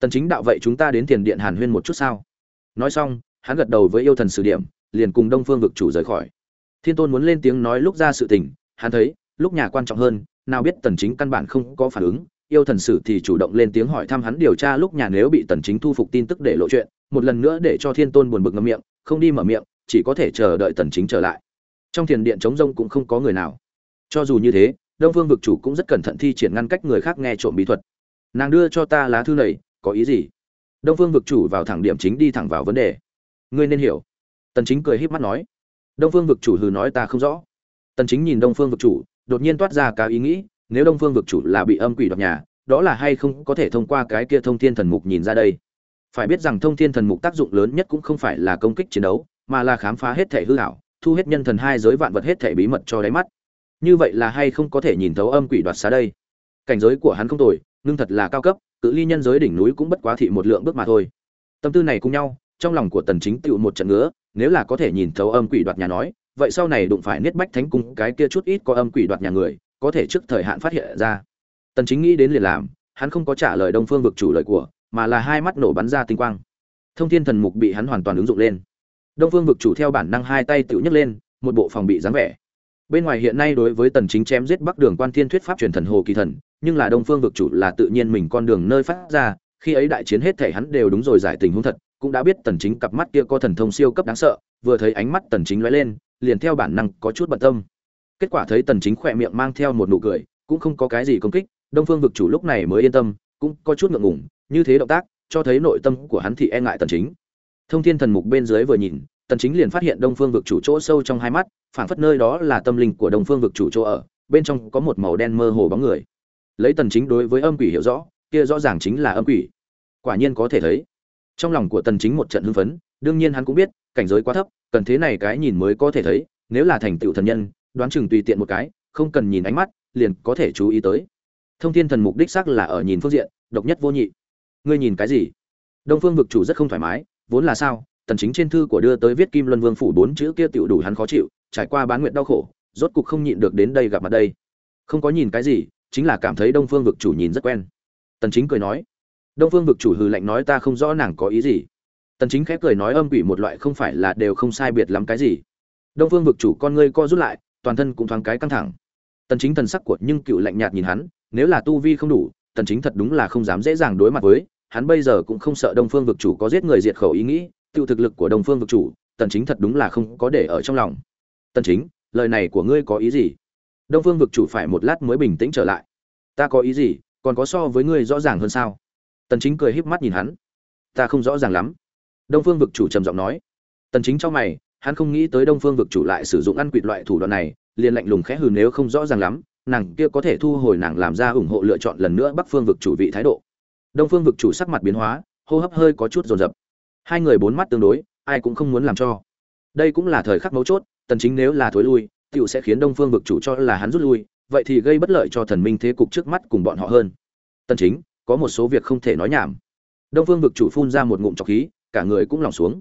tần chính đạo vậy chúng ta đến tiền điện hàn huyên một chút sao? Nói xong, hắn gật đầu với yêu thần sử điểm, liền cùng đông phương vực chủ rời khỏi. Thiên tôn muốn lên tiếng nói lúc ra sự tình, hắn thấy, lúc nhà quan trọng hơn, nào biết tần chính căn bản không có phản ứng. Yêu thần sử thì chủ động lên tiếng hỏi thăm hắn điều tra lúc nhà nếu bị tần chính thu phục tin tức để lộ chuyện, một lần nữa để cho thiên tôn buồn bực ngậm miệng, không đi mở miệng, chỉ có thể chờ đợi tần chính trở lại. Trong thiền điện chống rông cũng không có người nào. Cho dù như thế, đông phương vực chủ cũng rất cẩn thận thi triển ngăn cách người khác nghe trộm bí thuật. Nàng đưa cho ta lá thư này có ý gì? Đông phương vực chủ vào thẳng điểm chính đi thẳng vào vấn đề. Ngươi nên hiểu. Tần chính cười híp mắt nói. Đông phương vực chủ hừ nói ta không rõ. Tần chính nhìn đông phương vực chủ, đột nhiên toát ra cả ý nghĩ, nếu đông phương vực chủ là bị âm quỷ đoạt nhà, đó là hay không có thể thông qua cái kia thông thiên thần mục nhìn ra đây? Phải biết rằng thông thiên thần mục tác dụng lớn nhất cũng không phải là công kích chiến đấu, mà là khám phá hết thể hư ảo, thu hết nhân thần hai giới vạn vật hết thể bí mật cho đáy mắt. Như vậy là hay không có thể nhìn thấu âm quỷ đoạt xá đây? Cảnh giới của hắn không tồi, nhưng thật là cao cấp cự ly nhân giới đỉnh núi cũng bất quá thị một lượng bước mà thôi. Tâm tư này cùng nhau, trong lòng của tần chính tựu một trận ngứa, nếu là có thể nhìn thấu âm quỷ đoạt nhà nói, vậy sau này đụng phải niết bách thánh cung cái kia chút ít có âm quỷ đoạt nhà người, có thể trước thời hạn phát hiện ra. Tần chính nghĩ đến liền làm, hắn không có trả lời đông phương vực chủ lời của, mà là hai mắt nổ bắn ra tinh quang. Thông thiên thần mục bị hắn hoàn toàn ứng dụng lên. Đông phương vực chủ theo bản năng hai tay tựu nhấc lên, một bộ phòng bị dáng vẻ bên ngoài hiện nay đối với tần chính chém giết bắc đường quan thiên thuyết pháp truyền thần hồ kỳ thần, nhưng là đông phương vực chủ là tự nhiên mình con đường nơi phát ra, khi ấy đại chiến hết thể hắn đều đúng rồi giải tình huống thật, cũng đã biết tần chính cặp mắt kia có thần thông siêu cấp đáng sợ, vừa thấy ánh mắt tần chính lóe lên, liền theo bản năng có chút bận tâm. Kết quả thấy tần chính khỏe miệng mang theo một nụ cười, cũng không có cái gì công kích, đông phương vực chủ lúc này mới yên tâm, cũng có chút ngượng ngùng, như thế động tác, cho thấy nội tâm của hắn thì e ngại tần chính. Thông thiên thần mục bên dưới vừa nhìn tần chính liền phát hiện đông phương vực chủ chỗ sâu trong hai mắt, phảng phất nơi đó là tâm linh của đông phương vực chủ chỗ ở, bên trong có một màu đen mơ hồ bóng người. Lấy tần chính đối với âm quỷ hiểu rõ, kia rõ ràng chính là âm quỷ. Quả nhiên có thể thấy, trong lòng của tần chính một trận hưng phấn, đương nhiên hắn cũng biết, cảnh giới quá thấp, cần thế này cái nhìn mới có thể thấy, nếu là thành tựu thần nhân, đoán chừng tùy tiện một cái, không cần nhìn ánh mắt, liền có thể chú ý tới. Thông thiên thần mục đích xác là ở nhìn phương diện, độc nhất vô nhị. Ngươi nhìn cái gì? Đông phương vực chủ rất không thoải mái, vốn là sao? Tần chính trên thư của đưa tới viết kim luân vương phủ bốn chữ kia tiểu đủ hắn khó chịu, trải qua bán nguyện đau khổ, rốt cục không nhịn được đến đây gặp mặt đây. Không có nhìn cái gì, chính là cảm thấy đông phương vực chủ nhìn rất quen. Tần chính cười nói, đông phương vực chủ hừ lạnh nói ta không rõ nàng có ý gì. Tần chính khép cười nói âm quỷ một loại không phải là đều không sai biệt lắm cái gì. Đông phương vực chủ con ngươi co rút lại, toàn thân cũng thoáng cái căng thẳng. Tần chính thần sắc của nhưng cựu lạnh nhạt nhìn hắn, nếu là tu vi không đủ, tần chính thật đúng là không dám dễ dàng đối mặt với, hắn bây giờ cũng không sợ đông phương vực chủ có giết người diệt khẩu ý nghĩ tiêu thực lực của đông phương vực chủ, tần chính thật đúng là không có để ở trong lòng. Tần chính, lời này của ngươi có ý gì? Đông phương vực chủ phải một lát mới bình tĩnh trở lại. Ta có ý gì, còn có so với ngươi rõ ràng hơn sao? Tần chính cười híp mắt nhìn hắn. Ta không rõ ràng lắm. Đông phương vực chủ trầm giọng nói. Tần chính cho mày, hắn không nghĩ tới đông phương vực chủ lại sử dụng ăn quỵt loại thủ đoạn này, liền lạnh lùng khẽ hừ nếu không rõ ràng lắm, nàng kia có thể thu hồi nàng làm ra ủng hộ lựa chọn lần nữa bắc phương vực chủ vị thái độ. Đông phương vực chủ sắc mặt biến hóa, hô hấp hơi có chút rồn rập hai người bốn mắt tương đối, ai cũng không muốn làm cho. Đây cũng là thời khắc mấu chốt, tần chính nếu là thối lui, tiểu sẽ khiến đông phương vực chủ cho là hắn rút lui, vậy thì gây bất lợi cho thần minh thế cục trước mắt cùng bọn họ hơn. Tần chính, có một số việc không thể nói nhảm. Đông phương vực chủ phun ra một ngụm trọc khí, cả người cũng lòng xuống.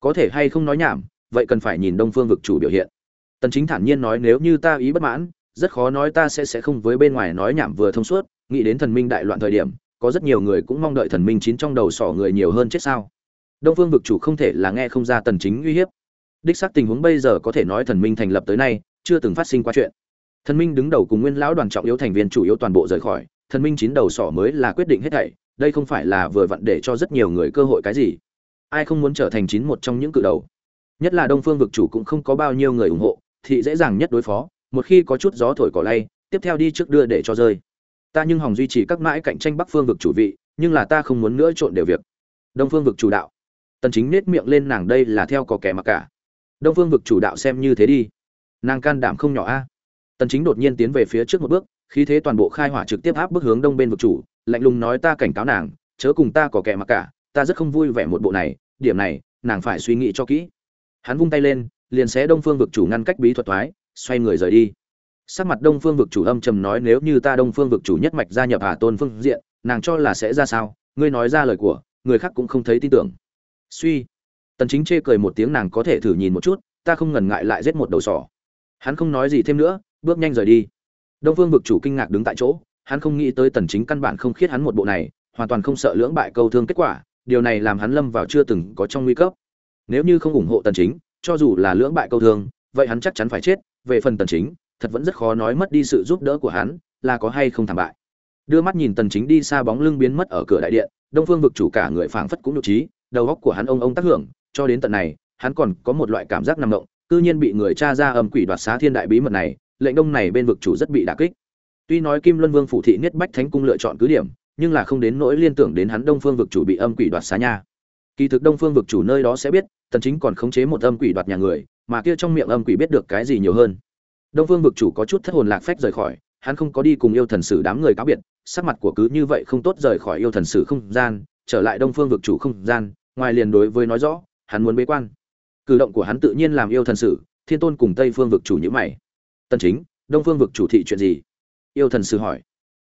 Có thể hay không nói nhảm, vậy cần phải nhìn đông phương vực chủ biểu hiện. Tần chính thản nhiên nói nếu như ta ý bất mãn, rất khó nói ta sẽ sẽ không với bên ngoài nói nhảm vừa thông suốt, nghĩ đến thần minh đại loạn thời điểm, có rất nhiều người cũng mong đợi thần minh chín trong đầu sỏ người nhiều hơn chết sao đông phương vực chủ không thể là nghe không ra tần chính uy hiếp. Đích xác tình huống bây giờ có thể nói thần minh thành lập tới nay, chưa từng phát sinh qua chuyện. Thần minh đứng đầu cùng nguyên lão đoàn trọng yếu thành viên chủ yếu toàn bộ rời khỏi, thần minh chín đầu sỏ mới là quyết định hết thảy, đây không phải là vừa vặn để cho rất nhiều người cơ hội cái gì. Ai không muốn trở thành chín một trong những cự đầu? Nhất là đông phương vực chủ cũng không có bao nhiêu người ủng hộ, thì dễ dàng nhất đối phó, một khi có chút gió thổi cỏ lay, tiếp theo đi trước đưa để cho rơi. Ta nhưng hòng duy trì các mãi cạnh tranh bắc phương vực chủ vị, nhưng là ta không muốn nữa trộn đều việc. Đông phương vực chủ đạo tần chính nết miệng lên nàng đây là theo có kẻ mà cả. Đông phương vực chủ đạo xem như thế đi. Nàng can đảm không nhỏ a. Tần chính đột nhiên tiến về phía trước một bước, khí thế toàn bộ khai hỏa trực tiếp áp bức hướng đông bên vực chủ, lạnh lùng nói ta cảnh cáo nàng, chớ cùng ta có kẻ mà cả, ta rất không vui vẻ một bộ này, điểm này, nàng phải suy nghĩ cho kỹ. Hắn vung tay lên, liền xé đông phương vực chủ ngăn cách bí thuật thoái, xoay người rời đi. Sắc mặt đông phương vực chủ âm trầm nói nếu như ta đông phương vực chủ nhất mạch gia nhập hà tôn phương diện, nàng cho là sẽ ra sao, ngươi nói ra lời của, người khác cũng không thấy tin tưởng suy. Tần chính chê cười một tiếng nàng có thể thử nhìn một chút, ta không ngần ngại lại giết một đầu sỏ. Hắn không nói gì thêm nữa, bước nhanh rời đi. Đông phương vực chủ kinh ngạc đứng tại chỗ, hắn không nghĩ tới tần chính căn bản không khiết hắn một bộ này, hoàn toàn không sợ lưỡng bại câu thương kết quả, điều này làm hắn lâm vào chưa từng có trong nguy cấp. Nếu như không ủng hộ tần chính, cho dù là lưỡng bại câu thương, vậy hắn chắc chắn phải chết, về phần tần chính, thật vẫn rất khó nói mất đi sự giúp đỡ của hắn, là có hay không thảm bại. Đưa mắt nhìn tần chính đi xa bóng lưng biến mất ở cửa đại điện, đông phương vực chủ cả người phảng phất cũng nhục trí đầu óc của hắn ông ông tác hưởng, cho đến tận này, hắn còn có một loại cảm giác nằm động, cư nhiên bị người cha ra âm quỷ đoạt xá thiên đại bí mật này, lệnh đông này bên vực chủ rất bị đả kích. Tuy nói kim luân vương phủ thị niết bách thánh cung lựa chọn cứ điểm, nhưng là không đến nỗi liên tưởng đến hắn đông phương vực chủ bị âm quỷ đoạt xá nha. Kỳ thực đông phương vực chủ nơi đó sẽ biết, tần chính còn khống chế một âm quỷ đoạt nhà người, mà kia trong miệng âm quỷ biết được cái gì nhiều hơn. Đông phương vực chủ có chút thất hồn lạc phách rời khỏi, hắn không có đi cùng yêu thần sử đám người cáo biệt, sắc mặt của cứ như vậy không tốt rời khỏi yêu thần sử không gian trở lại đông phương vực chủ không gian, ngoài liền đối với nói rõ, hắn muốn bế quan. Cử động của hắn tự nhiên làm yêu thần sử, thiên tôn cùng tây phương vực chủ như mày. Tần chính, đông phương vực chủ thị chuyện gì? Yêu thần sử hỏi.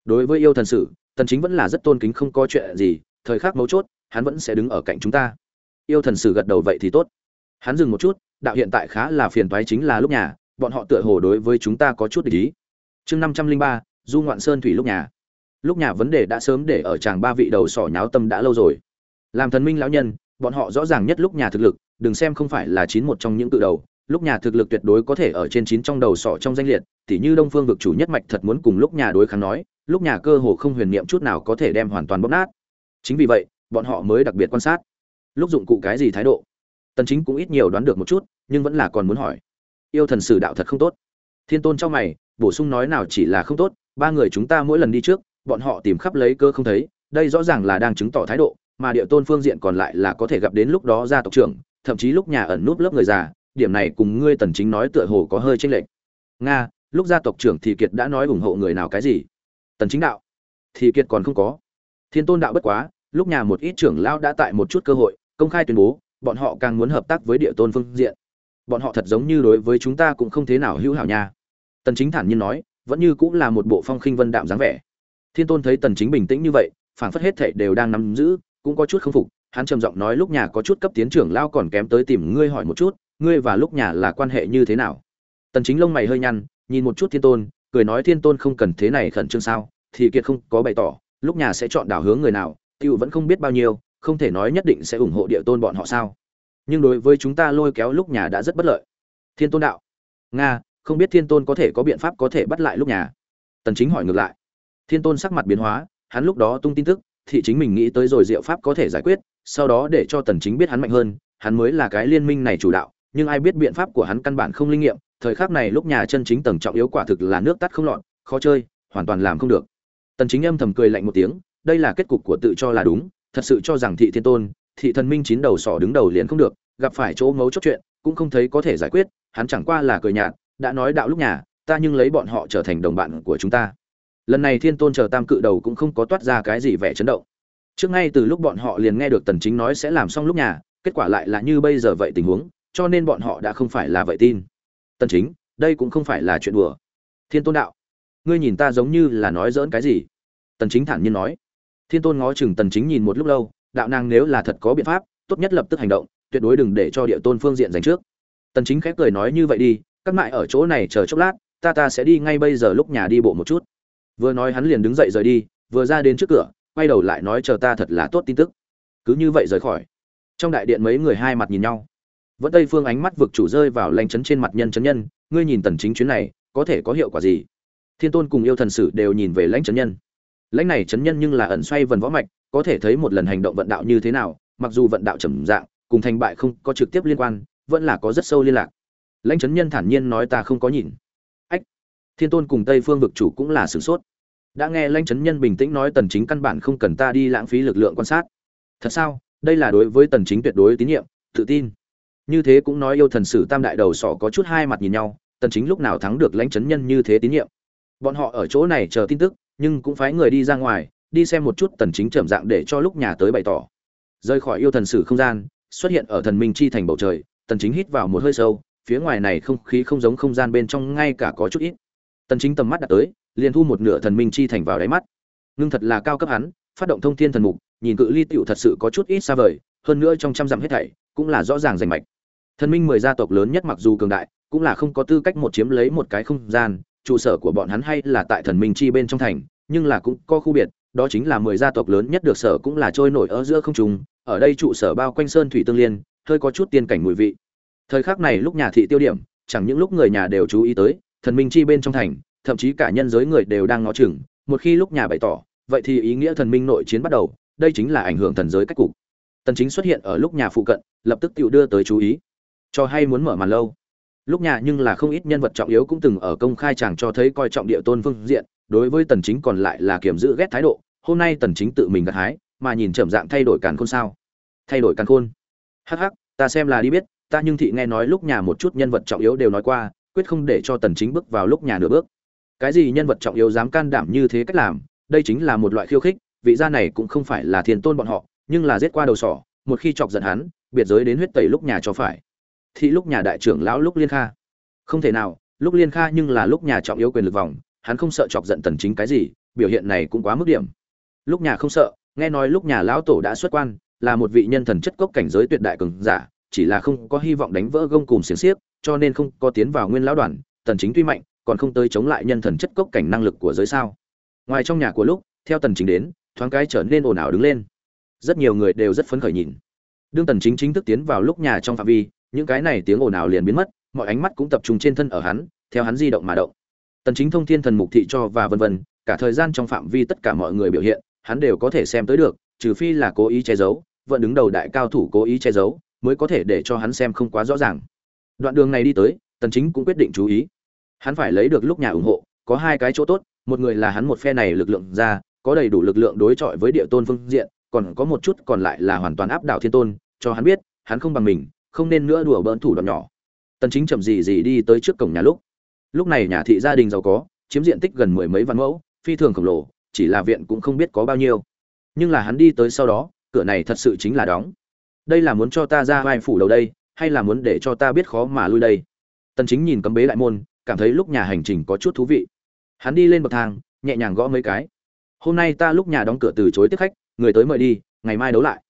Đối với yêu thần sử, tần chính vẫn là rất tôn kính không có chuyện gì, thời khắc mấu chốt, hắn vẫn sẽ đứng ở cạnh chúng ta. Yêu thần sử gật đầu vậy thì tốt. Hắn dừng một chút, đạo hiện tại khá là phiền toái chính là lúc nhà, bọn họ tựa hồ đối với chúng ta có chút ý. Chương năm trăm linh ba, du ngoạn sơn thủy lúc nhà lúc nhà vấn đề đã sớm để ở chàng ba vị đầu sỏ nháo tâm đã lâu rồi. Làm thần minh lão nhân, bọn họ rõ ràng nhất lúc nhà thực lực, đừng xem không phải là chín một trong những tự đầu, lúc nhà thực lực tuyệt đối có thể ở trên chín trong đầu sỏ trong danh liệt, tỉ như đông phương vực chủ nhất mạch thật muốn cùng lúc nhà đối kháng nói, lúc nhà cơ hồ không huyền niệm chút nào có thể đem hoàn toàn bóp nát. Chính vì vậy, bọn họ mới đặc biệt quan sát, lúc dụng cụ cái gì thái độ. Tần chính cũng ít nhiều đoán được một chút, nhưng vẫn là còn muốn hỏi. Yêu thần sử đạo thật không tốt. Thiên tôn trong mày, bổ sung nói nào chỉ là không tốt, ba người chúng ta mỗi lần đi trước bọn họ tìm khắp lấy cơ không thấy, đây rõ ràng là đang chứng tỏ thái độ, mà địa tôn phương diện còn lại là có thể gặp đến lúc đó gia tộc trưởng, thậm chí lúc nhà ẩn núp lớp người già, điểm này cùng ngươi tần chính nói tựa hồ có hơi chênh lệch. Nga, lúc gia tộc trưởng thì kiệt đã nói ủng hộ người nào cái gì? Tần chính đạo, thì kiệt còn không có. Thiên tôn đạo bất quá, lúc nhà một ít trưởng lão đã tại một chút cơ hội, công khai tuyên bố, bọn họ càng muốn hợp tác với địa tôn phương diện. Bọn họ thật giống như đối với chúng ta cũng không thế nào hữu hảo nha. Tần chính thản nhiên nói, vẫn như cũng là một bộ phong khinh vân đạm dáng vẻ thiên tôn thấy tần chính bình tĩnh như vậy, phảng phất hết thảy đều đang nắm giữ, cũng có chút không phục. Hắn trầm giọng nói lúc nhà có chút cấp tiến trưởng lao còn kém tới tìm ngươi hỏi một chút, ngươi và lúc nhà là quan hệ như thế nào? Tần chính lông mày hơi nhăn, nhìn một chút thiên tôn, cười nói thiên tôn không cần thế này khẩn trương sao, thì kiệt không có bày tỏ, lúc nhà sẽ chọn đảo hướng người nào, tiêu vẫn không biết bao nhiêu, không thể nói nhất định sẽ ủng hộ địa tôn bọn họ sao. Nhưng đối với chúng ta lôi kéo lúc nhà đã rất bất lợi. Thiên tôn đạo, nga, không biết thiên tôn có thể có biện pháp có thể bắt lại lúc nhà. Tần chính hỏi ngược lại thiên tôn sắc mặt biến hóa, hắn lúc đó tung tin tức, thì chính mình nghĩ tới rồi diệu pháp có thể giải quyết, sau đó để cho tần chính biết hắn mạnh hơn, hắn mới là cái liên minh này chủ đạo, nhưng ai biết biện pháp của hắn căn bản không linh nghiệm, thời khắc này lúc nhà chân chính tầng trọng yếu quả thực là nước tắt không lọt, khó chơi, hoàn toàn làm không được. Tần chính âm thầm cười lạnh một tiếng, đây là kết cục của tự cho là đúng, thật sự cho rằng thị thiên tôn, thị thần minh chín đầu sỏ đứng đầu liền không được, gặp phải chỗ ngấu chốt chuyện, cũng không thấy có thể giải quyết, hắn chẳng qua là cười nhạt, đã nói đạo lúc nhà, ta nhưng lấy bọn họ trở thành đồng bạn của chúng ta lần này thiên tôn chờ tam cự đầu cũng không có toát ra cái gì vẻ chấn động. Trước ngay từ lúc bọn họ liền nghe được tần chính nói sẽ làm xong lúc nhà, kết quả lại là như bây giờ vậy tình huống, cho nên bọn họ đã không phải là vậy tin. Tần chính, đây cũng không phải là chuyện đùa. Thiên tôn đạo, ngươi nhìn ta giống như là nói dỡn cái gì? Tần chính thản nhiên nói. Thiên tôn ngó chừng tần chính nhìn một lúc lâu, đạo nàng nếu là thật có biện pháp, tốt nhất lập tức hành động, tuyệt đối đừng để cho địa tôn phương diện giành trước. Tần chính khép cười nói như vậy đi, các mại ở chỗ này chờ chốc lát, ta ta sẽ đi ngay bây giờ lúc nhà đi bộ một chút vừa nói hắn liền đứng dậy rời đi, vừa ra đến trước cửa, quay đầu lại nói, chờ ta thật là tốt tin tức. Cứ như vậy rời khỏi. Trong đại điện mấy người hai mặt nhìn nhau. Vẫn tây phương ánh mắt vực chủ rơi vào lanh chấn trên mặt nhân chấn nhân, ngươi nhìn tần chính chuyến này, có thể có hiệu quả gì? Thiên tôn cùng yêu thần sử đều nhìn về lãnh chấn nhân. Lãnh này chấn nhân nhưng là ẩn xoay vần võ mạch, có thể thấy một lần hành động vận đạo như thế nào, mặc dù vận đạo trầm dạng, cùng thành bại không có trực tiếp liên quan, vẫn là có rất sâu liên lạc. Lãnh chấn nhân thản nhiên nói, ta không có nhìn thiên tôn cùng tây phương vực chủ cũng là sửng sốt. Đã nghe lãnh chấn nhân bình tĩnh nói tần chính căn bản không cần ta đi lãng phí lực lượng quan sát. Thật sao? Đây là đối với tần chính tuyệt đối tín nhiệm, tự tin. Như thế cũng nói yêu thần sử tam đại đầu sọ có chút hai mặt nhìn nhau, tần chính lúc nào thắng được lãnh chấn nhân như thế tín nhiệm? Bọn họ ở chỗ này chờ tin tức, nhưng cũng phái người đi ra ngoài, đi xem một chút tần chính trầm dạng để cho lúc nhà tới bày tỏ. Rời khỏi yêu thần sử không gian, xuất hiện ở thần minh chi thành bầu trời, tần chính hít vào một hơi sâu, phía ngoài này không khí không giống không gian bên trong ngay cả có chút ít tần chính tầm mắt đặt tới, liền thu một nửa thần minh chi thành vào đáy mắt. Nhưng thật là cao cấp hắn, phát động thông thiên thần mục, nhìn cự ly tiểu thật sự có chút ít xa vời, hơn nữa trong trăm dặm hết thảy, cũng là rõ ràng rành mạch. Thần minh mười gia tộc lớn nhất mặc dù cường đại, cũng là không có tư cách một chiếm lấy một cái không gian, trụ sở của bọn hắn hay là tại thần minh chi bên trong thành, nhưng là cũng có khu biệt, đó chính là mười gia tộc lớn nhất được sở cũng là trôi nổi ở giữa không trung, ở đây trụ sở bao quanh sơn thủy tương liên, hơi có chút tiên cảnh mùi vị. Thời khắc này lúc nhà thị tiêu điểm, chẳng những lúc người nhà đều chú ý tới thần minh chi bên trong thành, thậm chí cả nhân giới người đều đang ngó chừng, một khi lúc nhà bày tỏ, vậy thì ý nghĩa thần minh nội chiến bắt đầu, đây chính là ảnh hưởng thần giới cách cục. Tần chính xuất hiện ở lúc nhà phụ cận, lập tức tự đưa tới chú ý. Cho hay muốn mở màn lâu. Lúc nhà nhưng là không ít nhân vật trọng yếu cũng từng ở công khai chàng cho thấy coi trọng địa tôn phương diện, đối với tần chính còn lại là kiểm giữ ghét thái độ, hôm nay tần chính tự mình gặt hái, mà nhìn chậm dạng thay đổi càn khôn sao. Thay đổi càn khôn. Hắc hắc, ta xem là đi biết, ta nhưng thị nghe nói lúc nhà một chút nhân vật trọng yếu đều nói qua quyết không để cho tần chính bước vào lúc nhà nửa bước. Cái gì nhân vật trọng yếu dám can đảm như thế cách làm, đây chính là một loại khiêu khích, vị gia này cũng không phải là thiên tôn bọn họ, nhưng là giết qua đầu sỏ, một khi chọc giận hắn, biệt giới đến huyết tẩy lúc nhà cho phải. Thì lúc nhà đại trưởng lão lúc liên kha. Không thể nào, lúc liên kha nhưng là lúc nhà trọng yếu quyền lực vòng, hắn không sợ chọc giận tần chính cái gì, biểu hiện này cũng quá mức điểm. Lúc nhà không sợ, nghe nói lúc nhà lão tổ đã xuất quan, là một vị nhân thần chất cốc cảnh giới tuyệt đại cường giả, chỉ là không có hy vọng đánh vỡ gông cùm xiềng xiếc cho nên không có tiến vào nguyên lão đoàn, tần chính tuy mạnh, còn không tới chống lại nhân thần chất cốc cảnh năng lực của giới sao. Ngoài trong nhà của lúc, theo tần chính đến, thoáng cái trở nên ồn ào đứng lên. Rất nhiều người đều rất phấn khởi nhìn. Đương tần chính chính thức tiến vào lúc nhà trong phạm vi, những cái này tiếng ồn ào liền biến mất, mọi ánh mắt cũng tập trung trên thân ở hắn, theo hắn di động mà động. Tần chính thông thiên thần mục thị cho và vân vân, cả thời gian trong phạm vi tất cả mọi người biểu hiện, hắn đều có thể xem tới được, trừ phi là cố ý che giấu, vẫn đứng đầu đại cao thủ cố ý che giấu, mới có thể để cho hắn xem không quá rõ ràng đoạn đường này đi tới, tần chính cũng quyết định chú ý. Hắn phải lấy được lúc nhà ủng hộ, có hai cái chỗ tốt, một người là hắn một phe này lực lượng ra, có đầy đủ lực lượng đối chọi với địa tôn phương diện, còn có một chút còn lại là hoàn toàn áp đảo thiên tôn, cho hắn biết, hắn không bằng mình, không nên nữa đùa bỡn thủ đoạn nhỏ. Tần chính chậm gì gì đi tới trước cổng nhà lúc. Lúc này nhà thị gia đình giàu có, chiếm diện tích gần mười mấy vạn mẫu, phi thường khổng lồ, chỉ là viện cũng không biết có bao nhiêu. Nhưng là hắn đi tới sau đó, cửa này thật sự chính là đóng. Đây là muốn cho ta ra vai phủ đầu đây hay là muốn để cho ta biết khó mà lui đây? Tần chính nhìn cấm bế đại môn, cảm thấy lúc nhà hành trình có chút thú vị. Hắn đi lên bậc thang, nhẹ nhàng gõ mấy cái. Hôm nay ta lúc nhà đóng cửa từ chối tiếp khách, người tới mời đi, ngày mai đấu lại.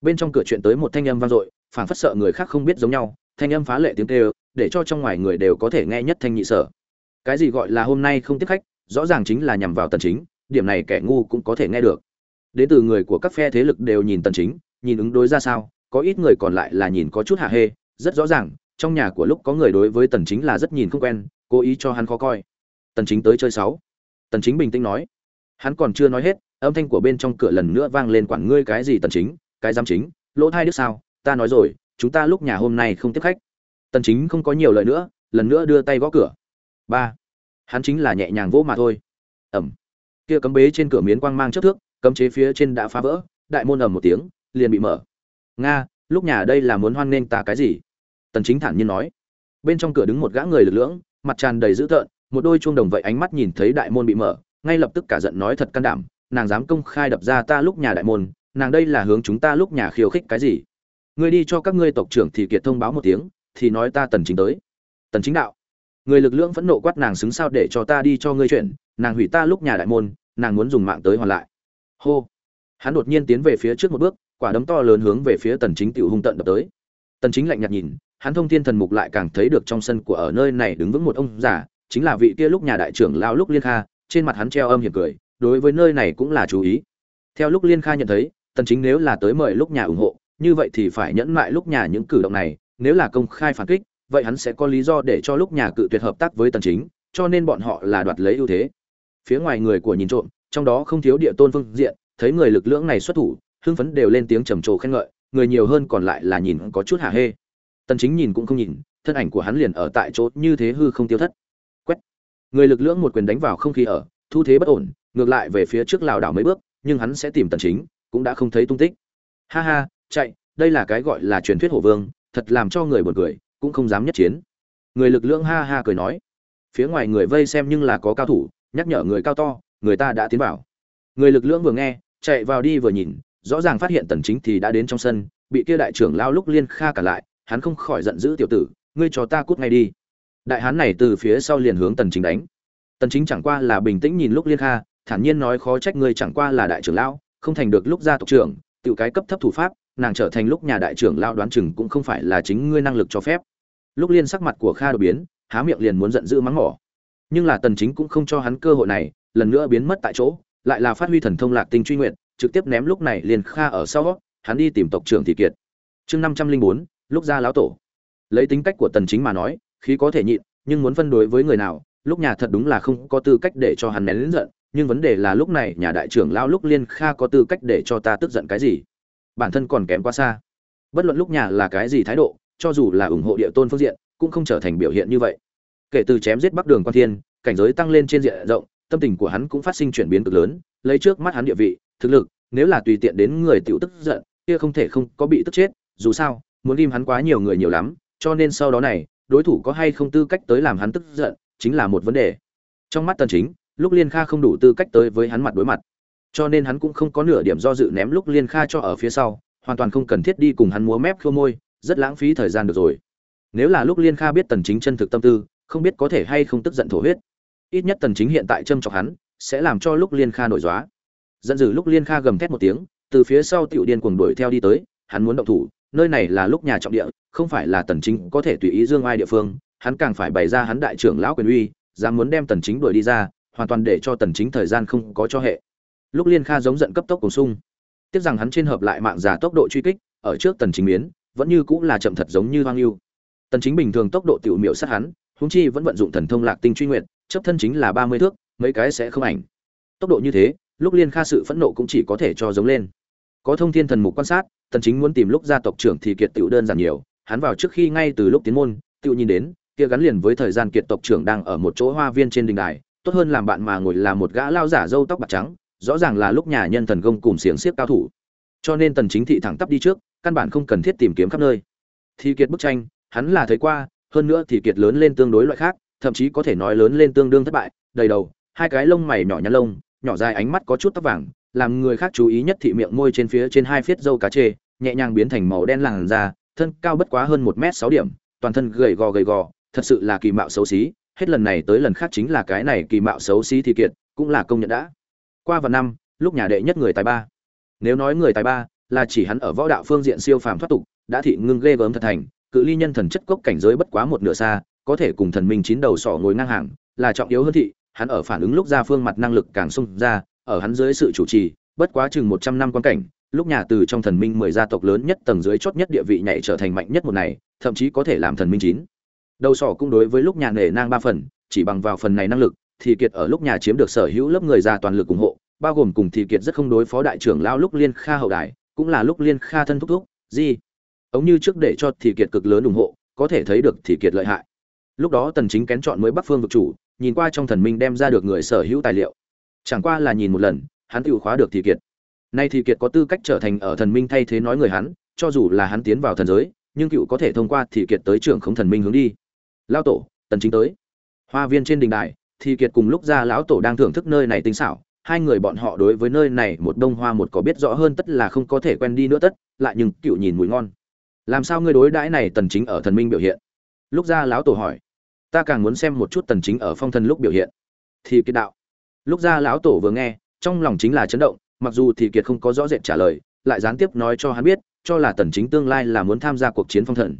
Bên trong cửa chuyện tới một thanh âm vang dội, phảng phất sợ người khác không biết giống nhau, thanh âm phá lệ tiếng kêu, để cho trong ngoài người đều có thể nghe nhất thanh nhị sở. Cái gì gọi là hôm nay không tiếp khách, rõ ràng chính là nhằm vào tần chính, điểm này kẻ ngu cũng có thể nghe được. Đến từ người của các phe thế lực đều nhìn tần chính, nhìn ứng đối ra sao có ít người còn lại là nhìn có chút hạ hê, rất rõ ràng, trong nhà của lúc có người đối với tần chính là rất nhìn không quen, cố ý cho hắn khó coi. Tần chính tới chơi sáu. Tần chính bình tĩnh nói. Hắn còn chưa nói hết, âm thanh của bên trong cửa lần nữa vang lên quản ngươi cái gì tần chính, cái giám chính, lỗ thai đức sao, ta nói rồi, chúng ta lúc nhà hôm nay không tiếp khách. Tần chính không có nhiều lời nữa, lần nữa đưa tay gõ cửa. Ba. Hắn chính là nhẹ nhàng vỗ mà thôi. Ẩm. Kia cấm bế trên cửa miến quang mang trước thước, cấm chế phía trên đã phá vỡ, đại môn ầm một tiếng, liền bị mở nga, lúc nhà đây là muốn hoan nghênh ta cái gì? Tần chính thản nhiên nói. Bên trong cửa đứng một gã người lực lưỡng, mặt tràn đầy dữ tợn, một đôi chuông đồng vậy ánh mắt nhìn thấy đại môn bị mở, ngay lập tức cả giận nói thật can đảm, nàng dám công khai đập ra ta lúc nhà đại môn, nàng đây là hướng chúng ta lúc nhà khiêu khích cái gì? Người đi cho các ngươi tộc trưởng thì kiệt thông báo một tiếng, thì nói ta tần chính tới. Tần chính đạo. Người lực lượng phẫn nộ quát nàng xứng sao để cho ta đi cho ngươi chuyện, nàng hủy ta lúc nhà đại môn, nàng muốn dùng mạng tới hoàn lại. Hô. Hắn đột nhiên tiến về phía trước một bước quả đấm to lớn hướng về phía tần chính tiểu hung tận đập tới. Tần chính lạnh nhạt nhìn, hắn thông thiên thần mục lại càng thấy được trong sân của ở nơi này đứng vững một ông già, chính là vị kia lúc nhà đại trưởng lao lúc liên kha, trên mặt hắn treo âm hiểm cười, đối với nơi này cũng là chú ý. Theo lúc liên kha nhận thấy, tần chính nếu là tới mời lúc nhà ủng hộ, như vậy thì phải nhẫn lại lúc nhà những cử động này, nếu là công khai phản kích, vậy hắn sẽ có lý do để cho lúc nhà cự tuyệt hợp tác với tần chính, cho nên bọn họ là đoạt lấy ưu thế. Phía ngoài người của nhìn trộm, trong đó không thiếu địa tôn phương diện, thấy người lực lượng này xuất thủ hưng phấn đều lên tiếng trầm trồ khen ngợi, người nhiều hơn còn lại là nhìn có chút hả hê. Tần chính nhìn cũng không nhìn, thân ảnh của hắn liền ở tại chỗ như thế hư không tiêu thất. Quét. Người lực lượng một quyền đánh vào không khí ở, thu thế bất ổn, ngược lại về phía trước lảo đảo mấy bước, nhưng hắn sẽ tìm tần chính, cũng đã không thấy tung tích. Ha ha, chạy, đây là cái gọi là truyền thuyết hổ vương, thật làm cho người buồn cười, cũng không dám nhất chiến. Người lực lượng ha ha cười nói. Phía ngoài người vây xem nhưng là có cao thủ, nhắc nhở người cao to, người ta đã tiến vào. Người lực lượng vừa nghe, chạy vào đi vừa nhìn rõ ràng phát hiện tần chính thì đã đến trong sân, bị kia đại trưởng lao lúc liên kha cả lại, hắn không khỏi giận dữ tiểu tử, ngươi cho ta cút ngay đi. Đại hán này từ phía sau liền hướng tần chính đánh. Tần chính chẳng qua là bình tĩnh nhìn lúc liên kha, thản nhiên nói khó trách ngươi chẳng qua là đại trưởng lão, không thành được lúc gia tộc trưởng, tiểu cái cấp thấp thủ pháp, nàng trở thành lúc nhà đại trưởng lão đoán chừng cũng không phải là chính ngươi năng lực cho phép. Lúc liên sắc mặt của kha đột biến, há miệng liền muốn giận dữ mắng mỏ. Nhưng là tần chính cũng không cho hắn cơ hội này, lần nữa biến mất tại chỗ, lại là phát huy thần thông lạc tinh truy nguyện trực tiếp ném lúc này liền kha ở sau, hắn đi tìm tộc trưởng thị kiệt. Chương năm trăm linh bốn, lúc ra lão tổ. Lấy tính cách của tần chính mà nói, khí có thể nhịn, nhưng muốn phân đối với người nào, lúc nhà thật đúng là không có tư cách để cho hắn nén lớn giận, nhưng vấn đề là lúc này nhà đại trưởng lão lúc liên kha có tư cách để cho ta tức giận cái gì? Bản thân còn kém quá xa. Bất luận lúc nhà là cái gì thái độ, cho dù là ủng hộ địa tôn phương diện, cũng không trở thành biểu hiện như vậy. Kể từ chém giết bắc đường quan thiên, cảnh giới tăng lên trên diện rộng, tâm tình của hắn cũng phát sinh chuyển biến cực lớn, lấy trước mắt hắn địa vị thực lực, nếu là tùy tiện đến người tiểu tức giận, kia không thể không có bị tức chết, dù sao, muốn ghim hắn quá nhiều người nhiều lắm, cho nên sau đó này, đối thủ có hay không tư cách tới làm hắn tức giận, chính là một vấn đề. Trong mắt tần chính lúc liên kha không đủ tư cách tới với hắn mặt đối mặt. Cho nên hắn cũng không có nửa điểm do dự ném lúc liên kha cho ở phía sau, hoàn toàn không cần thiết đi cùng hắn múa mép khô môi, rất lãng phí thời gian được rồi. Nếu là lúc liên kha biết tần chính chân thực tâm tư, không biết có thể hay không tức giận thổ huyết. Ít nhất tần chính hiện tại châm chọc hắn, sẽ làm cho lúc liên kha nổi gióa. Dẫn dữ lúc liên kha gầm thét một tiếng, từ phía sau tiểu điên cuồng đuổi theo đi tới, hắn muốn động thủ, nơi này là lúc nhà trọng địa, không phải là tần chính có thể tùy ý dương ai địa phương, hắn càng phải bày ra hắn đại trưởng lão quyền uy, dám muốn đem tần chính đuổi đi ra, hoàn toàn để cho tần chính thời gian không có cho hệ. Lúc liên kha giống giận cấp tốc cùng sung, tiếc rằng hắn trên hợp lại mạng giả tốc độ truy kích, ở trước tần chính miến, vẫn như cũng là chậm thật giống như hoang ưu. Tần chính bình thường tốc độ tiểu miểu sát hắn, huống chi vẫn vận dụng thần thông lạc tinh truy nguyện chấp thân chính là 30 thước, mấy cái sẽ không ảnh. Tốc độ như thế lúc liên kha sự phẫn nộ cũng chỉ có thể cho giống lên. Có thông thiên thần mục quan sát tần chính muốn tìm lúc gia tộc trưởng thì kiệt tiểu đơn giản nhiều, hắn vào trước khi ngay từ lúc tiến môn, tiểu nhìn đến, kia gắn liền với thời gian kiệt tộc trưởng đang ở một chỗ hoa viên trên đình đài, tốt hơn làm bạn mà ngồi là một gã lao giả râu tóc bạc trắng, rõ ràng là lúc nhà nhân thần công cùng xiềng xiếc cao thủ. Cho nên tần chính thị thẳng tắp đi trước, căn bản không cần thiết tìm kiếm khắp nơi. Thì kiệt bức tranh, hắn là thấy qua, hơn nữa thì kiệt lớn lên tương đối loại khác, thậm chí có thể nói lớn lên tương đương thất bại, đầy đầu, hai cái lông mày nhỏ nhăn lông nhỏ dài ánh mắt có chút tóc vàng, làm người khác chú ý nhất thị miệng môi trên phía trên hai phiết dâu cá chê, nhẹ nhàng biến thành màu đen làn da, thân cao bất quá hơn một m sáu điểm, toàn thân gầy gò gầy gò, thật sự là kỳ mạo xấu xí, hết lần này tới lần khác chính là cái này kỳ mạo xấu xí thì kiệt, cũng là công nhận đã. Qua vào năm, lúc nhà đệ nhất người tài ba. Nếu nói người tài ba, là chỉ hắn ở võ đạo phương diện siêu phàm thoát tục, đã thị ngưng ghê gớm thật thành, cự ly nhân thần chất cốc cảnh giới bất quá một nửa xa, có thể cùng thần minh chín đầu sỏ ngồi ngang hàng, là trọng yếu hơn thị hắn ở phản ứng lúc ra phương mặt năng lực càng sung ra, ở hắn dưới sự chủ trì, bất quá chừng một trăm năm quan cảnh, lúc nhà từ trong thần minh mười gia tộc lớn nhất tầng dưới chót nhất địa vị nhảy trở thành mạnh nhất một này, thậm chí có thể làm thần minh chín. Đầu sỏ cũng đối với lúc nhà nể nang ba phần, chỉ bằng vào phần này năng lực, thì kiệt ở lúc nhà chiếm được sở hữu lớp người già toàn lực ủng hộ, bao gồm cùng thì kiệt rất không đối phó đại trưởng lao lúc liên kha hậu đài cũng là lúc liên kha thân thúc thúc gì ống như trước để cho thì kiệt cực lớn ủng hộ, có thể thấy được thì kiệt lợi hại. Lúc đó tần chính kén chọn mới bắc phương vực chủ nhìn qua trong thần minh đem ra được người sở hữu tài liệu. Chẳng qua là nhìn một lần, hắn tự khóa được thì kiệt. Nay thì kiệt có tư cách trở thành ở thần minh thay thế nói người hắn, cho dù là hắn tiến vào thần giới, nhưng cựu có thể thông qua thì kiệt tới trưởng không thần minh hướng đi. Lao tổ, tần chính tới. Hoa viên trên đình đài, thì kiệt cùng lúc ra lão tổ đang thưởng thức nơi này tinh xảo. Hai người bọn họ đối với nơi này một đông hoa một có biết rõ hơn tất là không có thể quen đi nữa tất, lại nhưng cựu nhìn mùi ngon. Làm sao ngươi đối đãi này tần chính ở thần minh biểu hiện? Lúc ra lão tổ hỏi ta càng muốn xem một chút tần chính ở phong thần lúc biểu hiện. Thì kiệt đạo. Lúc ra lão tổ vừa nghe, trong lòng chính là chấn động, mặc dù thì kiệt không có rõ rệt trả lời, lại gián tiếp nói cho hắn biết, cho là tần chính tương lai là muốn tham gia cuộc chiến phong thần.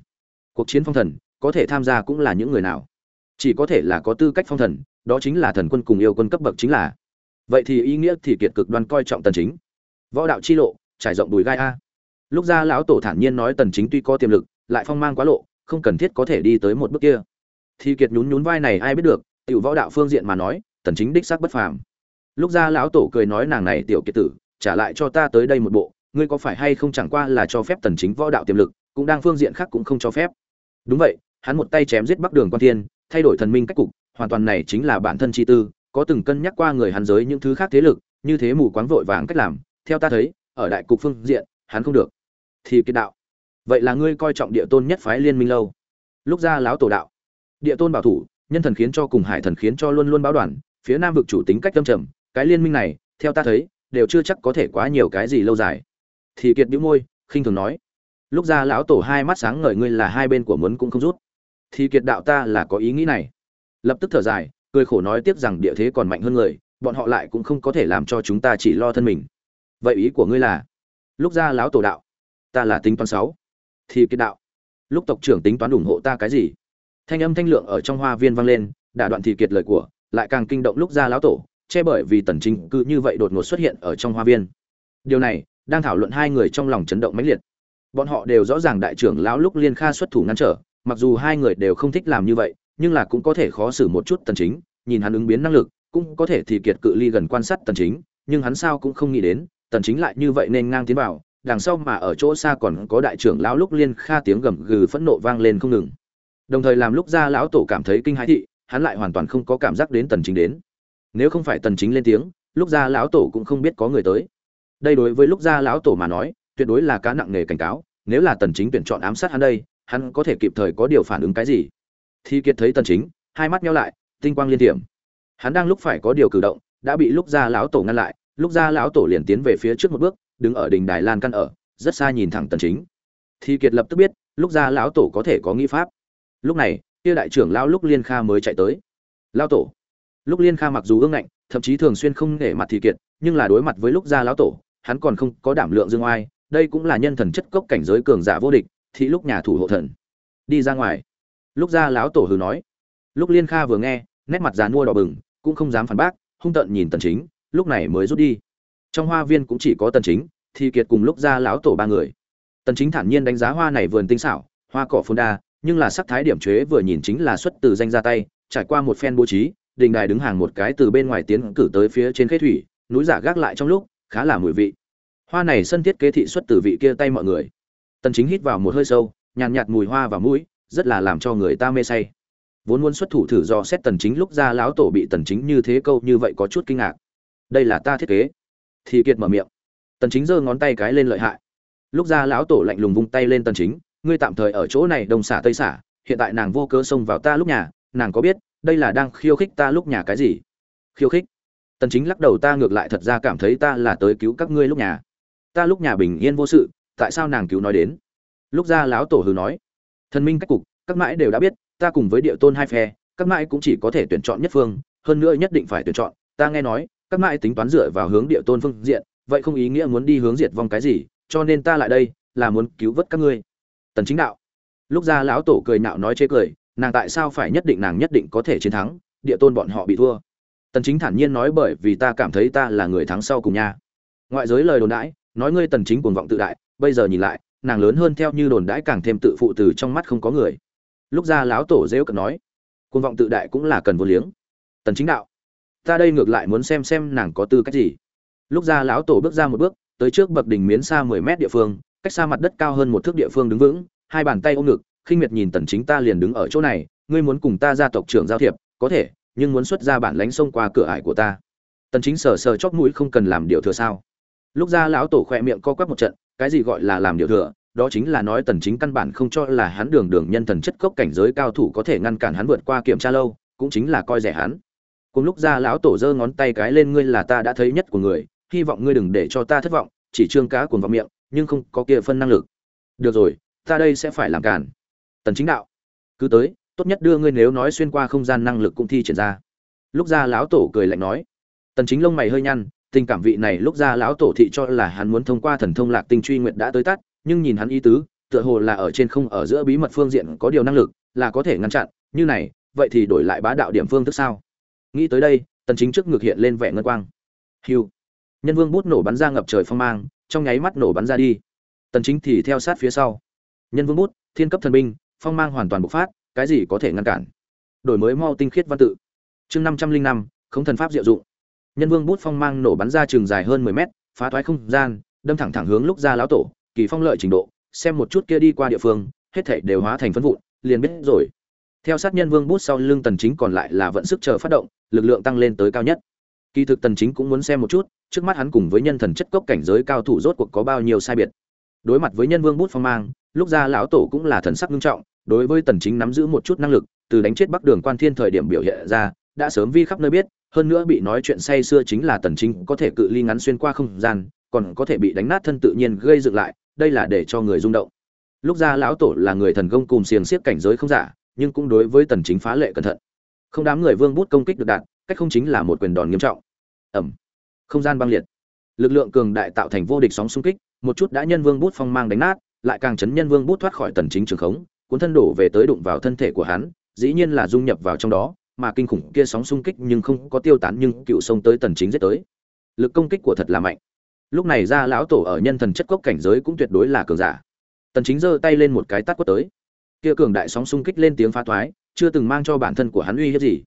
Cuộc chiến phong thần, có thể tham gia cũng là những người nào? Chỉ có thể là có tư cách phong thần, đó chính là thần quân cùng yêu quân cấp bậc chính là. Vậy thì ý nghĩa thì kiệt cực đoan coi trọng tần chính. Võ đạo chi lộ, trải rộng đùi gai a. Lúc ra lão tổ thản nhiên nói tần chính tuy có tiềm lực, lại phong mang quá lộ, không cần thiết có thể đi tới một bước kia thì kiệt nhún nhún vai này ai biết được, tiểu võ đạo phương diện mà nói, tần chính đích xác bất phàm. Lúc ra lão tổ cười nói nàng này tiểu kiệt tử, trả lại cho ta tới đây một bộ, ngươi có phải hay không chẳng qua là cho phép tần chính võ đạo tiềm lực, cũng đang phương diện khác cũng không cho phép. Đúng vậy, hắn một tay chém giết bắc đường quan thiên, thay đổi thần minh cách cục, hoàn toàn này chính là bản thân chi tư, có từng cân nhắc qua người hắn giới những thứ khác thế lực, như thế mù quáng vội vàng cách làm, theo ta thấy, ở đại cục phương diện, hắn không được. Thì kiệt đạo, vậy là ngươi coi trọng địa tôn nhất phái liên minh lâu. Lúc ra lão tổ đạo địa tôn bảo thủ, nhân thần khiến cho cùng hải thần khiến cho luôn luôn báo đoàn, phía nam vực chủ tính cách tâm trầm, cái liên minh này, theo ta thấy, đều chưa chắc có thể quá nhiều cái gì lâu dài. Thì kiệt bĩu môi, khinh thường nói. Lúc ra lão tổ hai mắt sáng ngời ngươi là hai bên của muốn cũng không rút. Thì kiệt đạo ta là có ý nghĩ này. Lập tức thở dài, cười khổ nói tiếp rằng địa thế còn mạnh hơn người, bọn họ lại cũng không có thể làm cho chúng ta chỉ lo thân mình. Vậy ý của ngươi là? Lúc ra lão tổ đạo, ta là tính toán sáu. Thì kiệt đạo, lúc tộc trưởng tính toán ủng hộ ta cái gì? Thanh âm thanh lượng ở trong hoa viên vang lên đả đoạn thì kiệt lời của, lại càng kinh động lúc ra lão tổ, che bởi vì tần chính cứ như vậy đột ngột xuất hiện ở trong hoa viên. Điều này, đang thảo luận hai người trong lòng chấn động mãnh liệt. Bọn họ đều rõ ràng đại trưởng lão lúc liên kha xuất thủ ngăn trở, mặc dù hai người đều không thích làm như vậy, nhưng là cũng có thể khó xử một chút tần chính, nhìn hắn ứng biến năng lực, cũng có thể thì kiệt cự ly gần quan sát tần chính, nhưng hắn sao cũng không nghĩ đến, tần chính lại như vậy nên ngang tiến vào, đằng sau mà ở chỗ xa còn có đại trưởng lão lúc liên kha tiếng gầm gừ phẫn nộ vang lên không ngừng đồng thời làm lúc ra lão tổ cảm thấy kinh hãi thị, hắn lại hoàn toàn không có cảm giác đến tần chính đến. Nếu không phải tần chính lên tiếng, lúc ra lão tổ cũng không biết có người tới. Đây đối với lúc ra lão tổ mà nói, tuyệt đối là cá nặng nghề cảnh cáo, nếu là tần chính tuyển chọn ám sát hắn đây, hắn có thể kịp thời có điều phản ứng cái gì? Thi kiệt thấy tần chính, hai mắt nheo lại, tinh quang liên tiệm. Hắn đang lúc phải có điều cử động, đã bị lúc ra lão tổ ngăn lại, lúc ra lão tổ liền tiến về phía trước một bước, đứng ở đỉnh đài lan căn ở, rất xa nhìn thẳng tần chính. Thi kiệt lập tức biết, lúc ra lão tổ có thể có nghi pháp lúc này, kia đại trưởng lão lúc liên kha mới chạy tới. Lão tổ. Lúc liên kha mặc dù ương ngạnh, thậm chí thường xuyên không nể mặt thì kiệt, nhưng là đối mặt với lúc ra lão tổ, hắn còn không có đảm lượng dương oai, đây cũng là nhân thần chất cốc cảnh giới cường giả vô địch thì lúc nhà thủ hộ thần. Đi ra ngoài. Lúc ra lão tổ hừ nói. Lúc liên kha vừa nghe, nét mặt già mua đỏ bừng, cũng không dám phản bác, hung tợn nhìn tần chính, lúc này mới rút đi. Trong hoa viên cũng chỉ có tần chính, thì kiệt cùng lúc ra lão tổ ba người. Tần chính thản nhiên đánh giá hoa này vườn tinh xảo, hoa cỏ phồn đa nhưng là sắc thái điểm chế vừa nhìn chính là xuất từ danh ra tay, trải qua một phen bố trí, đình đài đứng hàng một cái từ bên ngoài tiến cử tới phía trên khế thủy, núi giả gác lại trong lúc, khá là mùi vị. Hoa này sân thiết kế thị xuất từ vị kia tay mọi người. Tần chính hít vào một hơi sâu, nhàn nhạt mùi hoa và mũi, rất là làm cho người ta mê say. Vốn muốn xuất thủ thử do xét tần chính lúc ra lão tổ bị tần chính như thế câu như vậy có chút kinh ngạc. Đây là ta thiết kế. Thì kiệt mở miệng. Tần chính giơ ngón tay cái lên lợi hại. Lúc ra lão tổ lạnh lùng vung tay lên tần chính ngươi tạm thời ở chỗ này đông xả tây xả, hiện tại nàng vô cớ xông vào ta lúc nhà, nàng có biết, đây là đang khiêu khích ta lúc nhà cái gì? Khiêu khích? Tần chính lắc đầu ta ngược lại thật ra cảm thấy ta là tới cứu các ngươi lúc nhà. Ta lúc nhà bình yên vô sự, tại sao nàng cứu nói đến? Lúc ra lão tổ hừ nói, thần minh cách cục, các mãi đều đã biết, ta cùng với địa tôn hai phe, các mãi cũng chỉ có thể tuyển chọn nhất phương, hơn nữa nhất định phải tuyển chọn. Ta nghe nói, các mãi tính toán dựa vào hướng địa tôn phương diện, vậy không ý nghĩa muốn đi hướng diệt vong cái gì, cho nên ta lại đây, là muốn cứu vớt các ngươi tần chính đạo. Lúc ra lão tổ cười nạo nói chế cười, nàng tại sao phải nhất định nàng nhất định có thể chiến thắng, địa tôn bọn họ bị thua. Tần chính thản nhiên nói bởi vì ta cảm thấy ta là người thắng sau cùng nha. Ngoại giới lời đồn đãi, nói ngươi tần chính cuồng vọng tự đại, bây giờ nhìn lại, nàng lớn hơn theo như đồn đãi càng thêm tự phụ từ trong mắt không có người. Lúc ra lão tổ dễ cận nói, cuồng vọng tự đại cũng là cần vô liếng. Tần chính đạo, ta đây ngược lại muốn xem xem nàng có tư cách gì. Lúc ra lão tổ bước ra một bước, tới trước bậc đỉnh miến xa 10 mét địa phương cách xa mặt đất cao hơn một thước địa phương đứng vững, hai bàn tay ôm ngực, khinh miệt nhìn tần chính ta liền đứng ở chỗ này, ngươi muốn cùng ta gia tộc trưởng giao thiệp, có thể, nhưng muốn xuất ra bản lãnh xông qua cửa ải của ta. Tần chính sờ sờ chóp mũi không cần làm điều thừa sao. Lúc ra lão tổ khỏe miệng co quắp một trận, cái gì gọi là làm điều thừa, đó chính là nói tần chính căn bản không cho là hắn đường đường nhân thần chất cốc cảnh giới cao thủ có thể ngăn cản hắn vượt qua kiểm tra lâu, cũng chính là coi rẻ hắn. Cùng lúc ra lão tổ giơ ngón tay cái lên, ngươi là ta đã thấy nhất của người, hy vọng ngươi đừng để cho ta thất vọng, chỉ trương cá cuồng vào miệng nhưng không có kia phân năng lực. Được rồi, ta đây sẽ phải làm cản tần chính đạo. Cứ tới, tốt nhất đưa ngươi nếu nói xuyên qua không gian năng lực cũng thi triển ra. Lúc ra lão tổ cười lạnh nói. Tần chính lông mày hơi nhăn, tình cảm vị này lúc ra lão tổ thị cho là hắn muốn thông qua thần thông lạc tinh truy nguyện đã tới tắt, nhưng nhìn hắn ý tứ, tựa hồ là ở trên không ở giữa bí mật phương diện có điều năng lực, là có thể ngăn chặn, như này, vậy thì đổi lại bá đạo điểm phương thức sao? Nghĩ tới đây, tần chính trước ngược hiện lên vẻ ngân quang. Hiu nhân vương bút nổ bắn ra ngập trời phong mang trong nháy mắt nổ bắn ra đi. Tần chính thì theo sát phía sau. Nhân vương bút thiên cấp thần binh phong mang hoàn toàn bộc phát cái gì có thể ngăn cản? Đổi mới mau tinh khiết văn tự. Chương 505, không thần pháp diệu dụng. Nhân vương bút phong mang nổ bắn ra trường dài hơn 10 mét phá thoái không gian đâm thẳng thẳng hướng lúc ra lão tổ kỳ phong lợi trình độ xem một chút kia đi qua địa phương hết thảy đều hóa thành phân vụn liền biết rồi. Theo sát nhân vương bút sau lưng tần chính còn lại là vận sức chờ phát động lực lượng tăng lên tới cao nhất. Kỳ thực tần chính cũng muốn xem một chút trước mắt hắn cùng với nhân thần chất cốc cảnh giới cao thủ rốt cuộc có bao nhiêu sai biệt. Đối mặt với nhân vương bút phong mang, lúc ra lão tổ cũng là thần sắc nghiêm trọng, đối với tần chính nắm giữ một chút năng lực, từ đánh chết bắc đường quan thiên thời điểm biểu hiện ra, đã sớm vi khắp nơi biết, hơn nữa bị nói chuyện say xưa chính là tần chính có thể cự ly ngắn xuyên qua không gian, còn có thể bị đánh nát thân tự nhiên gây dựng lại, đây là để cho người rung động. Lúc ra lão tổ là người thần công cùng xiềng xiếc cảnh giới không giả, nhưng cũng đối với tần chính phá lệ cẩn thận. Không đám người vương bút công kích được đạt, cách không chính là một quyền đòn nghiêm trọng. Ẩm không gian băng liệt. Lực lượng cường đại tạo thành vô địch sóng xung kích, một chút đã nhân vương bút phong mang đánh nát, lại càng chấn nhân vương bút thoát khỏi tần chính trường khống, cuốn thân đổ về tới đụng vào thân thể của hắn, dĩ nhiên là dung nhập vào trong đó, mà kinh khủng kia sóng xung kích nhưng không có tiêu tán nhưng cựu sông tới tần chính giết tới. Lực công kích của thật là mạnh. Lúc này ra lão tổ ở nhân thần chất cốc cảnh giới cũng tuyệt đối là cường giả. Tần chính giơ tay lên một cái tát quất tới. Kia cường đại sóng xung kích lên tiếng phá thoái, chưa từng mang cho bản thân của hắn uy hiếp gì.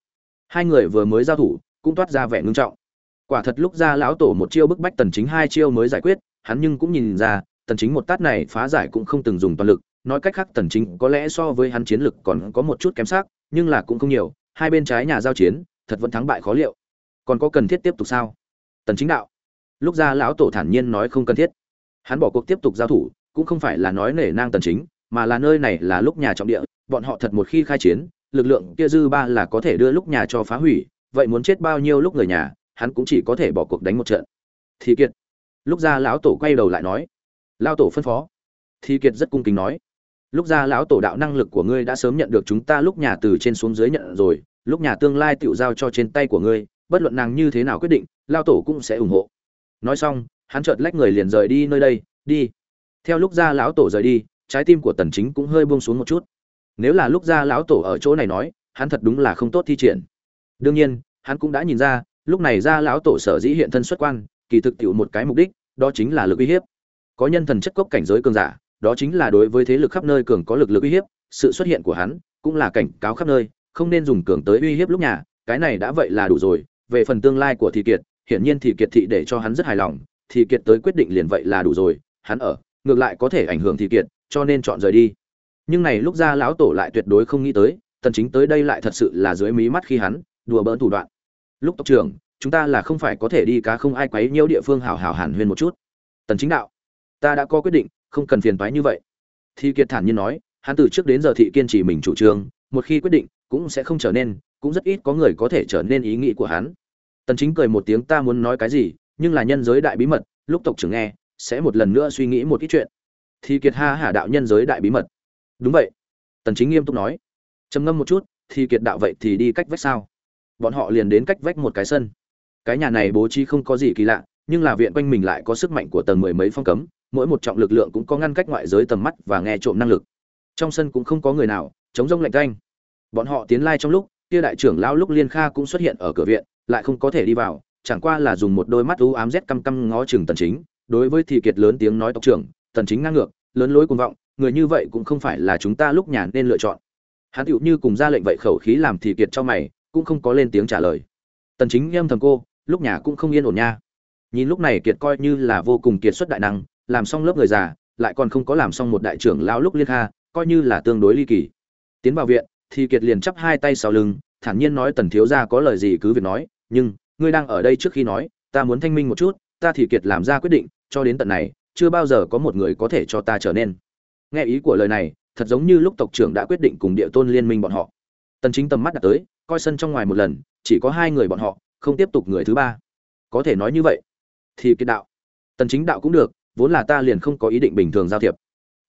Hai người vừa mới giao thủ, cũng toát ra vẻ ngưng trọng quả thật lúc ra lão tổ một chiêu bức bách tần chính hai chiêu mới giải quyết, hắn nhưng cũng nhìn ra, tần chính một tát này phá giải cũng không từng dùng toàn lực, nói cách khác tần chính có lẽ so với hắn chiến lực còn có một chút kém sắc, nhưng là cũng không nhiều, hai bên trái nhà giao chiến, thật vẫn thắng bại khó liệu. Còn có cần thiết tiếp tục sao? Tần chính đạo. Lúc ra lão tổ thản nhiên nói không cần thiết. Hắn bỏ cuộc tiếp tục giao thủ, cũng không phải là nói nể nang tần chính, mà là nơi này là lúc nhà trọng địa, bọn họ thật một khi khai chiến, lực lượng kia dư ba là có thể đưa lúc nhà cho phá hủy, vậy muốn chết bao nhiêu lúc người nhà hắn cũng chỉ có thể bỏ cuộc đánh một trận. Thì kiệt. Lúc ra lão tổ quay đầu lại nói, lão tổ phân phó. Thì kiệt rất cung kính nói, lúc ra lão tổ đạo năng lực của ngươi đã sớm nhận được chúng ta lúc nhà từ trên xuống dưới nhận rồi, lúc nhà tương lai tựu giao cho trên tay của ngươi, bất luận nàng như thế nào quyết định lao tổ cũng sẽ ủng hộ. Nói xong, hắn chợt lách người liền rời đi nơi đây, đi. Theo lúc ra lão tổ rời đi, trái tim của tần chính cũng hơi buông xuống một chút. Nếu là lúc ra lão tổ ở chỗ này nói, hắn thật đúng là không tốt thi triển. Đương nhiên, hắn cũng đã nhìn ra lúc này ra lão tổ sở dĩ hiện thân xuất quan, kỳ thực tiệu một cái mục đích, đó chính là lực uy hiếp. Có nhân thần chất cốc cảnh giới cường giả, đó chính là đối với thế lực khắp nơi cường có lực lực uy hiếp, sự xuất hiện của hắn cũng là cảnh cáo khắp nơi, không nên dùng cường tới uy hiếp lúc nhà, cái này đã vậy là đủ rồi, về phần tương lai của thị kiệt, hiển nhiên thị kiệt thị để cho hắn rất hài lòng, thị kiệt tới quyết định liền vậy là đủ rồi, hắn ở, ngược lại có thể ảnh hưởng thị kiệt, cho nên chọn rời đi. Nhưng này lúc ra lão tổ lại tuyệt đối không nghĩ tới, tần chính tới đây lại thật sự là dưới mí mắt khi hắn đùa bỡn thủ đoạn lúc tộc trưởng, chúng ta là không phải có thể đi cá không ai quấy nhiễu địa phương hảo hảo hàn huyên một chút. Tần chính đạo, ta đã có quyết định, không cần phiền toái như vậy. Thi kiệt thản nhiên nói, hắn từ trước đến giờ thị kiên trì mình chủ trương, một khi quyết định, cũng sẽ không trở nên, cũng rất ít có người có thể trở nên ý nghĩ của hắn. Tần chính cười một tiếng, ta muốn nói cái gì, nhưng là nhân giới đại bí mật, lúc tộc trưởng nghe, sẽ một lần nữa suy nghĩ một ít chuyện. Thi kiệt ha hả đạo nhân giới đại bí mật. Đúng vậy. Tần chính nghiêm túc nói. Trầm ngâm một chút, thi kiệt đạo vậy thì đi cách vách sao? Bọn họ liền đến cách vách một cái sân. Cái nhà này bố trí không có gì kỳ lạ, nhưng là viện quanh mình lại có sức mạnh của tầng mười mấy phong cấm, mỗi một trọng lực lượng cũng có ngăn cách ngoại giới tầm mắt và nghe trộm năng lực. Trong sân cũng không có người nào chống rông lạnh canh bọn họ tiến lai trong lúc, kia đại trưởng lão lúc liên kha cũng xuất hiện ở cửa viện, lại không có thể đi vào, chẳng qua là dùng một đôi mắt u ám rét căm căm ngó chừng tần chính, đối với thì kiệt lớn tiếng nói tộc trưởng, tần chính ngang ngược, lớn lối cuồng vọng, người như vậy cũng không phải là chúng ta lúc nhàn nên lựa chọn. Hắn tựu như cùng ra lệnh vậy khẩu khí làm thì kiệt cho mày cũng không có lên tiếng trả lời. Tần chính nghiêm thầm cô, lúc nhà cũng không yên ổn nha. Nhìn lúc này kiệt coi như là vô cùng kiệt xuất đại năng, làm xong lớp người già, lại còn không có làm xong một đại trưởng lao lúc liên kha, coi như là tương đối ly kỳ. Tiến vào viện, thì kiệt liền chắp hai tay sau lưng, thản nhiên nói tần thiếu gia có lời gì cứ việc nói, nhưng, ngươi đang ở đây trước khi nói, ta muốn thanh minh một chút, ta thì kiệt làm ra quyết định, cho đến tận này, chưa bao giờ có một người có thể cho ta trở nên. Nghe ý của lời này, thật giống như lúc tộc trưởng đã quyết định cùng địa tôn liên minh bọn họ. Tần chính tầm mắt đặt tới coi sân trong ngoài một lần, chỉ có hai người bọn họ, không tiếp tục người thứ ba. Có thể nói như vậy, thì kiệt đạo, tần chính đạo cũng được, vốn là ta liền không có ý định bình thường giao thiệp.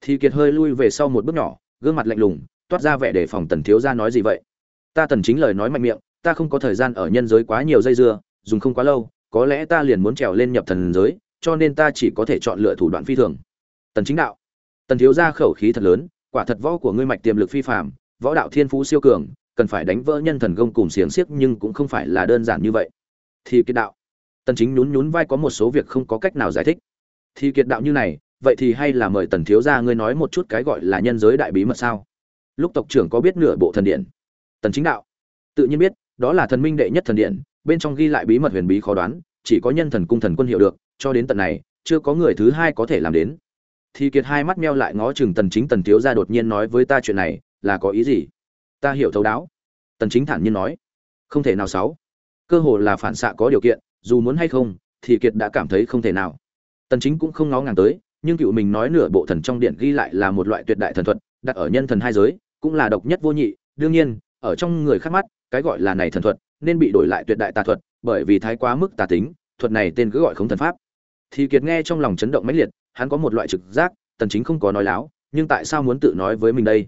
Thì kiệt hơi lui về sau một bước nhỏ, gương mặt lạnh lùng, toát ra vẻ để phòng tần thiếu gia nói gì vậy. Ta tần chính lời nói mạnh miệng, ta không có thời gian ở nhân giới quá nhiều dây dưa, dùng không quá lâu, có lẽ ta liền muốn trèo lên nhập thần giới, cho nên ta chỉ có thể chọn lựa thủ đoạn phi thường. Tần chính đạo, tần thiếu gia khẩu khí thật lớn, quả thật võ của ngươi mạch tiềm lực phi phàm, võ đạo thiên phú siêu cường cần phải đánh vỡ nhân thần công cùng xiềng xiếc nhưng cũng không phải là đơn giản như vậy. Thì kiệt đạo. Tần chính nhún nhún vai có một số việc không có cách nào giải thích. Thì kiệt đạo như này, vậy thì hay là mời tần thiếu gia ngươi nói một chút cái gọi là nhân giới đại bí mật sao? Lúc tộc trưởng có biết nửa bộ thần điện? Tần chính đạo. Tự nhiên biết, đó là thần minh đệ nhất thần điện, bên trong ghi lại bí mật huyền bí khó đoán, chỉ có nhân thần cung thần quân hiểu được, cho đến tận này, chưa có người thứ hai có thể làm đến. Thì kiệt hai mắt meo lại ngó chừng tần chính, tần thiếu gia đột nhiên nói với ta chuyện này, là có ý gì? Ta hiểu thấu đáo. Tần chính thản nhiên nói. Không thể nào sáu. Cơ hồ là phản xạ có điều kiện, dù muốn hay không, thì kiệt đã cảm thấy không thể nào. Tần chính cũng không ngó ngàng tới, nhưng cựu mình nói nửa bộ thần trong điện ghi lại là một loại tuyệt đại thần thuật, đặt ở nhân thần hai giới, cũng là độc nhất vô nhị. Đương nhiên, ở trong người khác mắt, cái gọi là này thần thuật, nên bị đổi lại tuyệt đại tà thuật, bởi vì thái quá mức tà tính, thuật này tên cứ gọi không thần pháp. Thì kiệt nghe trong lòng chấn động mãnh liệt, hắn có một loại trực giác, tần chính không có nói láo, nhưng tại sao muốn tự nói với mình đây?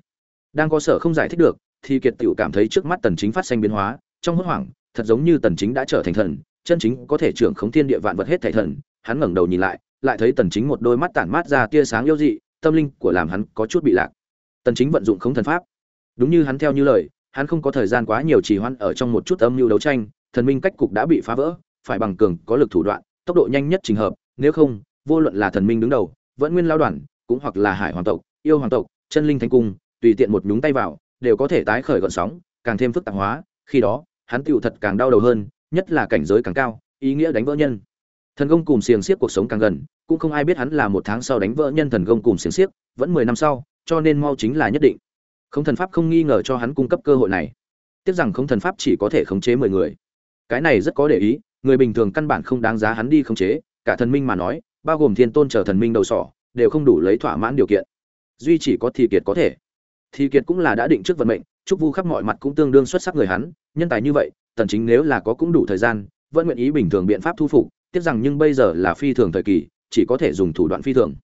Đang có sở không giải thích được thì kiệt tiểu cảm thấy trước mắt tần chính phát sinh biến hóa, trong hốt hoảng, thật giống như tần chính đã trở thành thần, chân chính có thể trưởng khống thiên địa vạn vật hết thảy thần. Hắn ngẩng đầu nhìn lại lại thấy tần chính một đôi mắt tản mát ra tia sáng yêu dị, tâm linh của làm hắn có chút bị lạc. Tần chính vận dụng không thần pháp. Đúng như hắn theo như lời, hắn không có thời gian quá nhiều trì hoãn ở trong một chút âm mưu đấu tranh, thần minh cách cục đã bị phá vỡ, phải bằng cường, có lực thủ đoạn, tốc độ nhanh nhất trình hợp, nếu không, vô luận là thần minh đứng đầu, vẫn nguyên lao đoàn, cũng hoặc là hải hoàng tộc, yêu hoàng tộc, chân linh thánh cung, tùy tiện một nhúng tay vào đều có thể tái khởi gọn sóng, càng thêm phức tạp hóa, khi đó, hắn tựu thật càng đau đầu hơn, nhất là cảnh giới càng cao, ý nghĩa đánh vỡ nhân. Thần công cùng xiềng xiếc cuộc sống càng gần, cũng không ai biết hắn là một tháng sau đánh vỡ nhân thần công cùng xiềng xiếc, vẫn mười năm sau, cho nên mau chính là nhất định. Không thần pháp không nghi ngờ cho hắn cung cấp cơ hội này. Tiếc rằng không thần pháp chỉ có thể khống chế mười người. Cái này rất có để ý, người bình thường căn bản không đáng giá hắn đi khống chế, cả thần minh mà nói, bao gồm thiên tôn trở thần minh đầu sỏ, đều không đủ lấy thỏa mãn điều kiện. Duy chỉ có thì kiệt có thể thì kiệt cũng là đã định trước vận mệnh, chúc vu khắp mọi mặt cũng tương đương xuất sắc người hắn, nhân tài như vậy, tần chính nếu là có cũng đủ thời gian, vẫn nguyện ý bình thường biện pháp thu phục, tiếc rằng nhưng bây giờ là phi thường thời kỳ, chỉ có thể dùng thủ đoạn phi thường.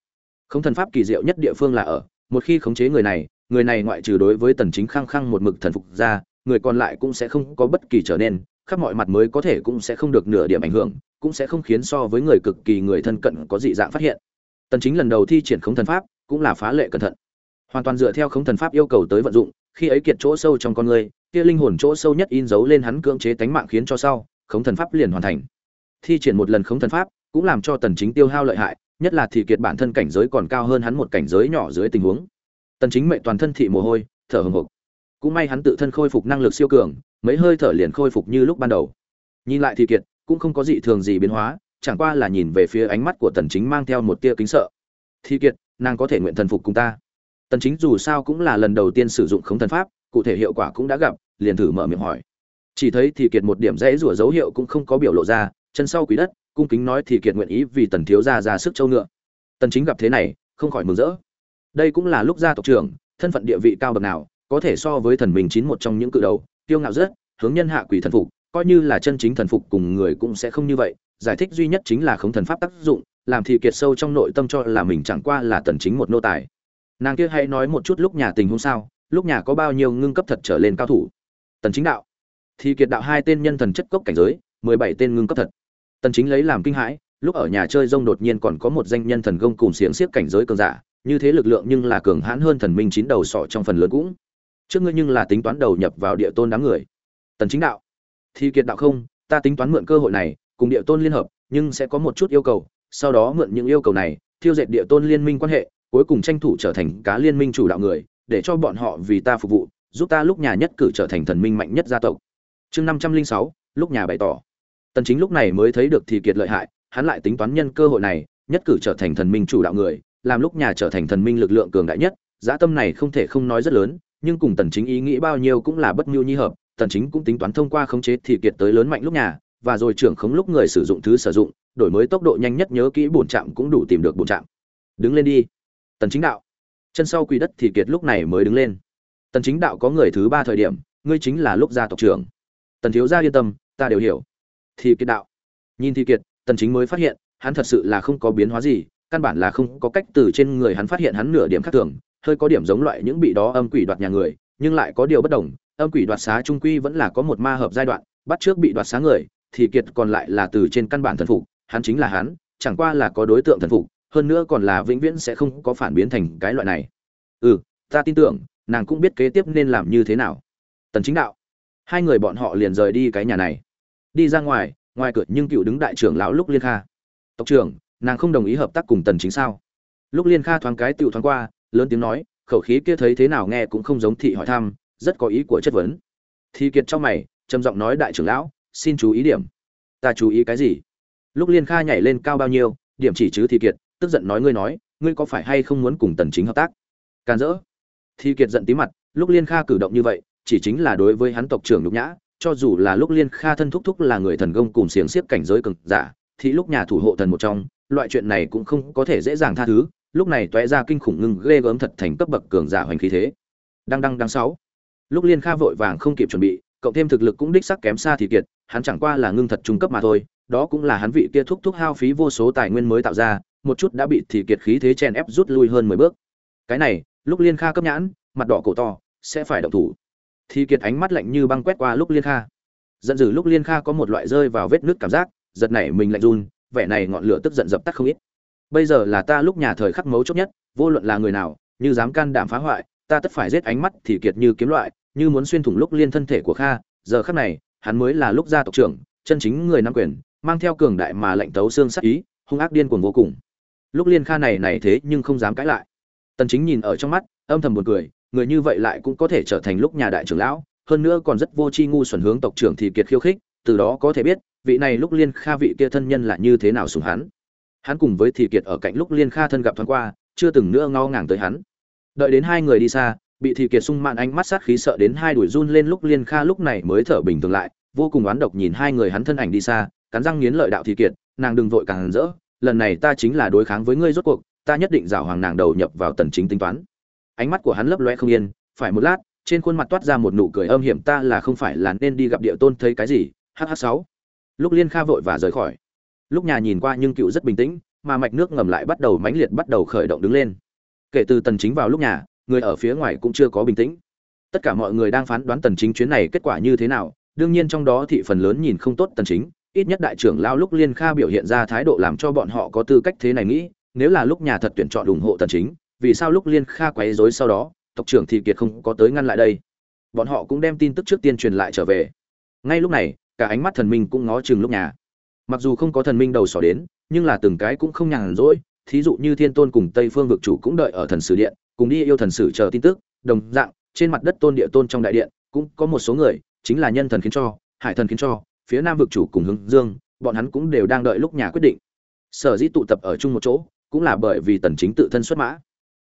Không thần pháp kỳ diệu nhất địa phương là ở, một khi khống chế người này người này ngoại trừ đối với tần chính khăng khăng một mực thần phục ra, người còn lại cũng sẽ không có bất kỳ trở nên, khắp mọi mặt mới có thể cũng sẽ không được nửa điểm ảnh hưởng, cũng sẽ không khiến so với người cực kỳ người thân cận có dị dạng phát hiện. Tần chính lần đầu thi triển khống thần pháp, cũng là phá lệ cẩn thận hoàn toàn dựa theo khống thần pháp yêu cầu tới vận dụng, khi ấy kiệt chỗ sâu trong con người, kia linh hồn chỗ sâu nhất in dấu lên hắn cưỡng chế tánh mạng khiến cho sau, khống thần pháp liền hoàn thành. Thi triển một lần khống thần pháp cũng làm cho tần chính tiêu hao lợi hại, nhất là thì kiệt bản thân cảnh giới còn cao hơn hắn một cảnh giới nhỏ dưới tình huống. Tần chính mệnh toàn thân thị mồ hôi, thở hổn hộc. Cũng may hắn tự thân khôi phục năng lực siêu cường, mấy hơi thở liền khôi phục như lúc ban đầu. Nhìn lại thì kiệt, cũng không có dị thường gì biến hóa, chẳng qua là nhìn về phía ánh mắt của tần chính mang theo một tia kính sợ. Thì kiệt, nàng có thể nguyện thần phục cùng ta tần chính dù sao cũng là lần đầu tiên sử dụng khống thần pháp, cụ thể hiệu quả cũng đã gặp, liền thử mở miệng hỏi. Chỉ thấy thì kiệt một điểm dễ rủa dấu hiệu cũng không có biểu lộ ra, chân sau quý đất, cung kính nói thì kiệt nguyện ý vì tần thiếu gia ra sức châu ngựa. Tần chính gặp thế này, không khỏi mừng rỡ. Đây cũng là lúc gia tộc trưởng, thân phận địa vị cao bậc nào, có thể so với thần mình chín một trong những cự đầu tiêu ngạo rất, hướng nhân hạ quỷ thần phục, coi như là chân chính thần phục cùng người cũng sẽ không như vậy. Giải thích duy nhất chính là khống thần pháp tác dụng, làm thì kiệt sâu trong nội tâm cho là mình chẳng qua là tần chính một nô tài nàng kia hãy nói một chút lúc nhà tình huống sao, lúc nhà có bao nhiêu ngưng cấp thật trở lên cao thủ? Tần chính đạo. Thì kiệt đạo hai tên nhân thần chất cốc cảnh giới 17 tên ngưng cấp thật. Tần chính lấy làm kinh hãi, lúc ở nhà chơi rông đột nhiên còn có một danh nhân thần công cùng xiềng xiếc cảnh giới cường giả, như thế lực lượng nhưng là cường hãn hơn thần minh chín đầu sọ trong phần lớn cũng. Trước ngươi nhưng là tính toán đầu nhập vào địa tôn đám người. Tần chính đạo. Thì kiệt đạo không, ta tính toán mượn cơ hội này, cùng địa tôn liên hợp, nhưng sẽ có một chút yêu cầu, sau đó mượn những yêu cầu này, thiêu dệt địa tôn liên minh quan hệ cuối cùng tranh thủ trở thành cá liên minh chủ đạo người, để cho bọn họ vì ta phục vụ, giúp ta lúc nhà nhất cử trở thành thần minh mạnh nhất gia tộc. Chương năm trăm linh sáu, lúc nhà bày tỏ. Tần chính lúc này mới thấy được thì kiệt lợi hại, hắn lại tính toán nhân cơ hội này, nhất cử trở thành thần minh chủ đạo người, làm lúc nhà trở thành thần minh lực lượng cường đại nhất, Giá tâm này không thể không nói rất lớn, nhưng cùng tần chính ý nghĩ bao nhiêu cũng là bất nhu nhi hợp, tần chính cũng tính toán thông qua khống chế thì kiệt tới lớn mạnh lúc nhà, và rồi trưởng khống lúc người sử dụng thứ sử dụng, đổi mới tốc độ nhanh nhất nhớ kỹ bổn trạm cũng đủ tìm được bổn trạm. Đứng lên đi tần chính đạo. Chân sau quỳ đất thì kiệt lúc này mới đứng lên. Tần chính đạo có người thứ ba thời điểm, ngươi chính là lúc gia tộc trưởng. Tần thiếu gia yên tâm, ta đều hiểu. Thì kiệt đạo. Nhìn thì kiệt, tần chính mới phát hiện, hắn thật sự là không có biến hóa gì, căn bản là không có cách từ trên người hắn phát hiện hắn nửa điểm khác thường, hơi có điểm giống loại những bị đó âm quỷ đoạt nhà người, nhưng lại có điều bất đồng, âm quỷ đoạt xá trung quy vẫn là có một ma hợp giai đoạn, bắt trước bị đoạt xá người, thì kiệt còn lại là từ trên căn bản thần phục, hắn chính là hắn, chẳng qua là có đối tượng thần phục hơn nữa còn là vĩnh viễn sẽ không có phản biến thành cái loại này. Ừ ta tin tưởng, nàng cũng biết kế tiếp nên làm như thế nào. Tần chính đạo. Hai người bọn họ liền rời đi cái nhà này. Đi ra ngoài ngoài cửa nhưng cựu đứng đại trưởng lão lúc liên kha. Tộc trưởng, nàng không đồng ý hợp tác cùng tần chính sao? Lúc liên kha thoáng cái tiểu thoáng qua, lớn tiếng nói, khẩu khí kia thấy thế nào nghe cũng không giống thị hỏi thăm, rất có ý của chất vấn. Thì kiệt trong mày, trầm giọng nói đại trưởng lão, xin chú ý điểm. Ta chú ý cái gì? Lúc liên kha nhảy lên cao bao nhiêu, điểm chỉ chứ thì kiệt tức giận nói ngươi nói, ngươi có phải hay không muốn cùng tần chính hợp tác? Can dỡ thì kiệt giận tí mặt, lúc liên kha cử động như vậy, chỉ chính là đối với hắn tộc trưởng nhục nhã, cho dù là lúc liên kha thân thúc thúc là người thần công cùng xiềng xiếc cảnh giới cường giả, thì lúc nhà thủ hộ thần một trong, loại chuyện này cũng không có thể dễ dàng tha thứ, lúc này toé ra kinh khủng ngưng ghê gớm thật thành cấp bậc cường giả hoành khí thế. Đang đang đang sáu. Lúc liên kha vội vàng không kịp chuẩn bị, cộng thêm thực lực cũng đích sắc kém xa thì kiệt, hắn chẳng qua là ngưng thật trung cấp mà thôi, đó cũng là hắn vị kia thúc thúc hao phí vô số tài nguyên mới tạo ra một chút đã bị thì kiệt khí thế chèn ép rút lui hơn mười bước. Cái này, lúc liên kha cấp nhãn, mặt đỏ cổ to, sẽ phải động thủ. Thì kiệt ánh mắt lạnh như băng quét qua lúc liên kha. Giận dữ lúc liên kha có một loại rơi vào vết nước cảm giác, giật nảy mình lạnh run, vẻ này ngọn lửa tức giận dập tắt không ít. Bây giờ là ta lúc nhà thời khắc mấu chốt nhất, vô luận là người nào, như dám can đảm phá hoại, ta tất phải giết ánh mắt thì kiệt như kiếm loại, như muốn xuyên thủng lúc liên thân thể của kha. Giờ khắc này, hắn mới là lúc gia tộc trưởng, chân chính người nắm quyền, mang theo cường đại mà lệnh tấu xương sắc ý, hung ác điên cuồng vô cùng lúc liên kha này này thế nhưng không dám cãi lại. Tần chính nhìn ở trong mắt, âm thầm buồn cười, người như vậy lại cũng có thể trở thành lúc nhà đại trưởng lão, hơn nữa còn rất vô tri ngu xuẩn hướng tộc trưởng thì kiệt khiêu khích, từ đó có thể biết, vị này lúc liên kha vị kia thân nhân là như thế nào sủng hắn. Hắn cùng với thì kiệt ở cạnh lúc liên kha thân gặp thoáng qua, chưa từng nữa ngao ngàng tới hắn. Đợi đến hai người đi xa, bị thì kiệt sung mạn ánh mắt sát khí sợ đến hai đuổi run lên lúc liên kha lúc này mới thở bình thường lại, vô cùng oán độc nhìn hai người hắn thân ảnh đi xa, cắn răng nghiến lợi đạo thì kiệt, nàng đừng vội càng rỡ lần này ta chính là đối kháng với ngươi rốt cuộc, ta nhất định giảo hoàng nàng đầu nhập vào tần chính tính toán. Ánh mắt của hắn lấp loe không yên, phải một lát, trên khuôn mặt toát ra một nụ cười âm hiểm, ta là không phải là nên đi gặp địa tôn thấy cái gì? Hh sáu. Lúc liên kha vội và rời khỏi. Lúc nhà nhìn qua nhưng cựu rất bình tĩnh, mà mạch nước ngầm lại bắt đầu mãnh liệt bắt đầu khởi động đứng lên. Kể từ tần chính vào lúc nhà, người ở phía ngoài cũng chưa có bình tĩnh. Tất cả mọi người đang phán đoán tần chính chuyến này kết quả như thế nào, đương nhiên trong đó thị phần lớn nhìn không tốt tần chính ít nhất đại trưởng lao lúc liên kha biểu hiện ra thái độ làm cho bọn họ có tư cách thế này nghĩ, nếu là lúc nhà thật tuyển chọn ủng hộ tần chính, vì sao lúc liên kha quấy rối sau đó, tộc trưởng thị kiệt không có tới ngăn lại đây. Bọn họ cũng đem tin tức trước tiên truyền lại trở về. Ngay lúc này, cả ánh mắt thần minh cũng ngó chừng lúc nhà. Mặc dù không có thần minh đầu sỏ đến, nhưng là từng cái cũng không nhàn rỗi, thí dụ như thiên tôn cùng tây phương vực chủ cũng đợi ở thần sử điện, cùng đi yêu thần sử chờ tin tức, đồng dạng, trên mặt đất tôn địa tôn trong đại điện, cũng có một số người, chính là nhân thần khiến cho, hải thần khiến cho phía nam vực chủ cùng hướng dương, bọn hắn cũng đều đang đợi lúc nhà quyết định. Sở dĩ tụ tập ở chung một chỗ, cũng là bởi vì tần chính tự thân xuất mã.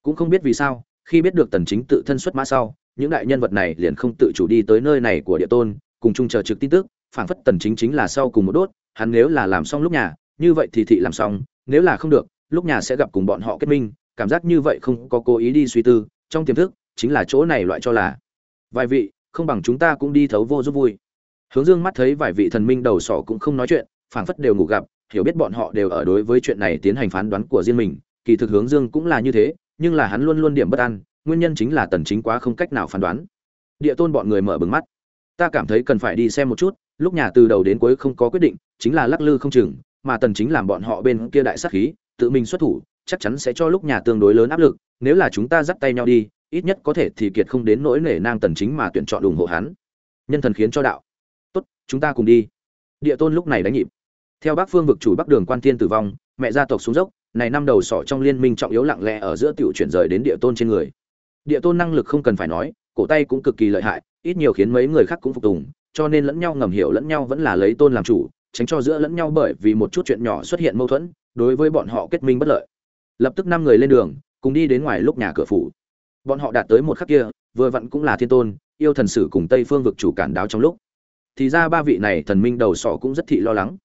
Cũng không biết vì sao, khi biết được tần chính tự thân xuất mã sau, những đại nhân vật này liền không tự chủ đi tới nơi này của địa tôn, cùng chung chờ trực tin tức, phảng phất tần chính chính là sau cùng một đốt, hắn nếu là làm xong lúc nhà, như vậy thì thị làm xong, nếu là không được, lúc nhà sẽ gặp cùng bọn họ kết minh, cảm giác như vậy không có cố ý đi suy tư, trong tiềm thức, chính là chỗ này loại cho là. Vài vị, không bằng chúng ta cũng đi thấu vô giúp vui hướng dương mắt thấy vài vị thần minh đầu sỏ cũng không nói chuyện, phảng phất đều ngủ gặp, hiểu biết bọn họ đều ở đối với chuyện này tiến hành phán đoán của riêng mình. Kỳ thực hướng dương cũng là như thế, nhưng là hắn luôn luôn điểm bất an, nguyên nhân chính là tần chính quá không cách nào phán đoán. Địa tôn bọn người mở bừng mắt. Ta cảm thấy cần phải đi xem một chút, lúc nhà từ đầu đến cuối không có quyết định, chính là lắc lư không chừng, mà tần chính làm bọn họ bên kia đại sát khí, tự mình xuất thủ, chắc chắn sẽ cho lúc nhà tương đối lớn áp lực, nếu là chúng ta dắt tay nhau đi, ít nhất có thể thì kiệt không đến nỗi nể nang tần chính mà tuyển chọn ủng hộ hắn. Nhân thần khiến cho đạo chúng ta cùng đi. Địa tôn lúc này đánh nhịp. Theo bắc phương vực chủ bắc đường quan thiên tử vong, mẹ gia tộc xuống dốc, này năm đầu sỏ trong liên minh trọng yếu lặng lẽ ở giữa tiểu chuyển rời đến địa tôn trên người. Địa tôn năng lực không cần phải nói, cổ tay cũng cực kỳ lợi hại, ít nhiều khiến mấy người khác cũng phục tùng, cho nên lẫn nhau ngầm hiểu lẫn nhau vẫn là lấy tôn làm chủ, tránh cho giữa lẫn nhau bởi vì một chút chuyện nhỏ xuất hiện mâu thuẫn, đối với bọn họ kết minh bất lợi. Lập tức năm người lên đường, cùng đi đến ngoài lúc nhà cửa phủ. Bọn họ đạt tới một khắc kia, vừa vặn cũng là thiên tôn, yêu thần sử cùng tây phương vực chủ cản đáo trong lúc thì ra ba vị này thần minh đầu sọ cũng rất thị lo lắng.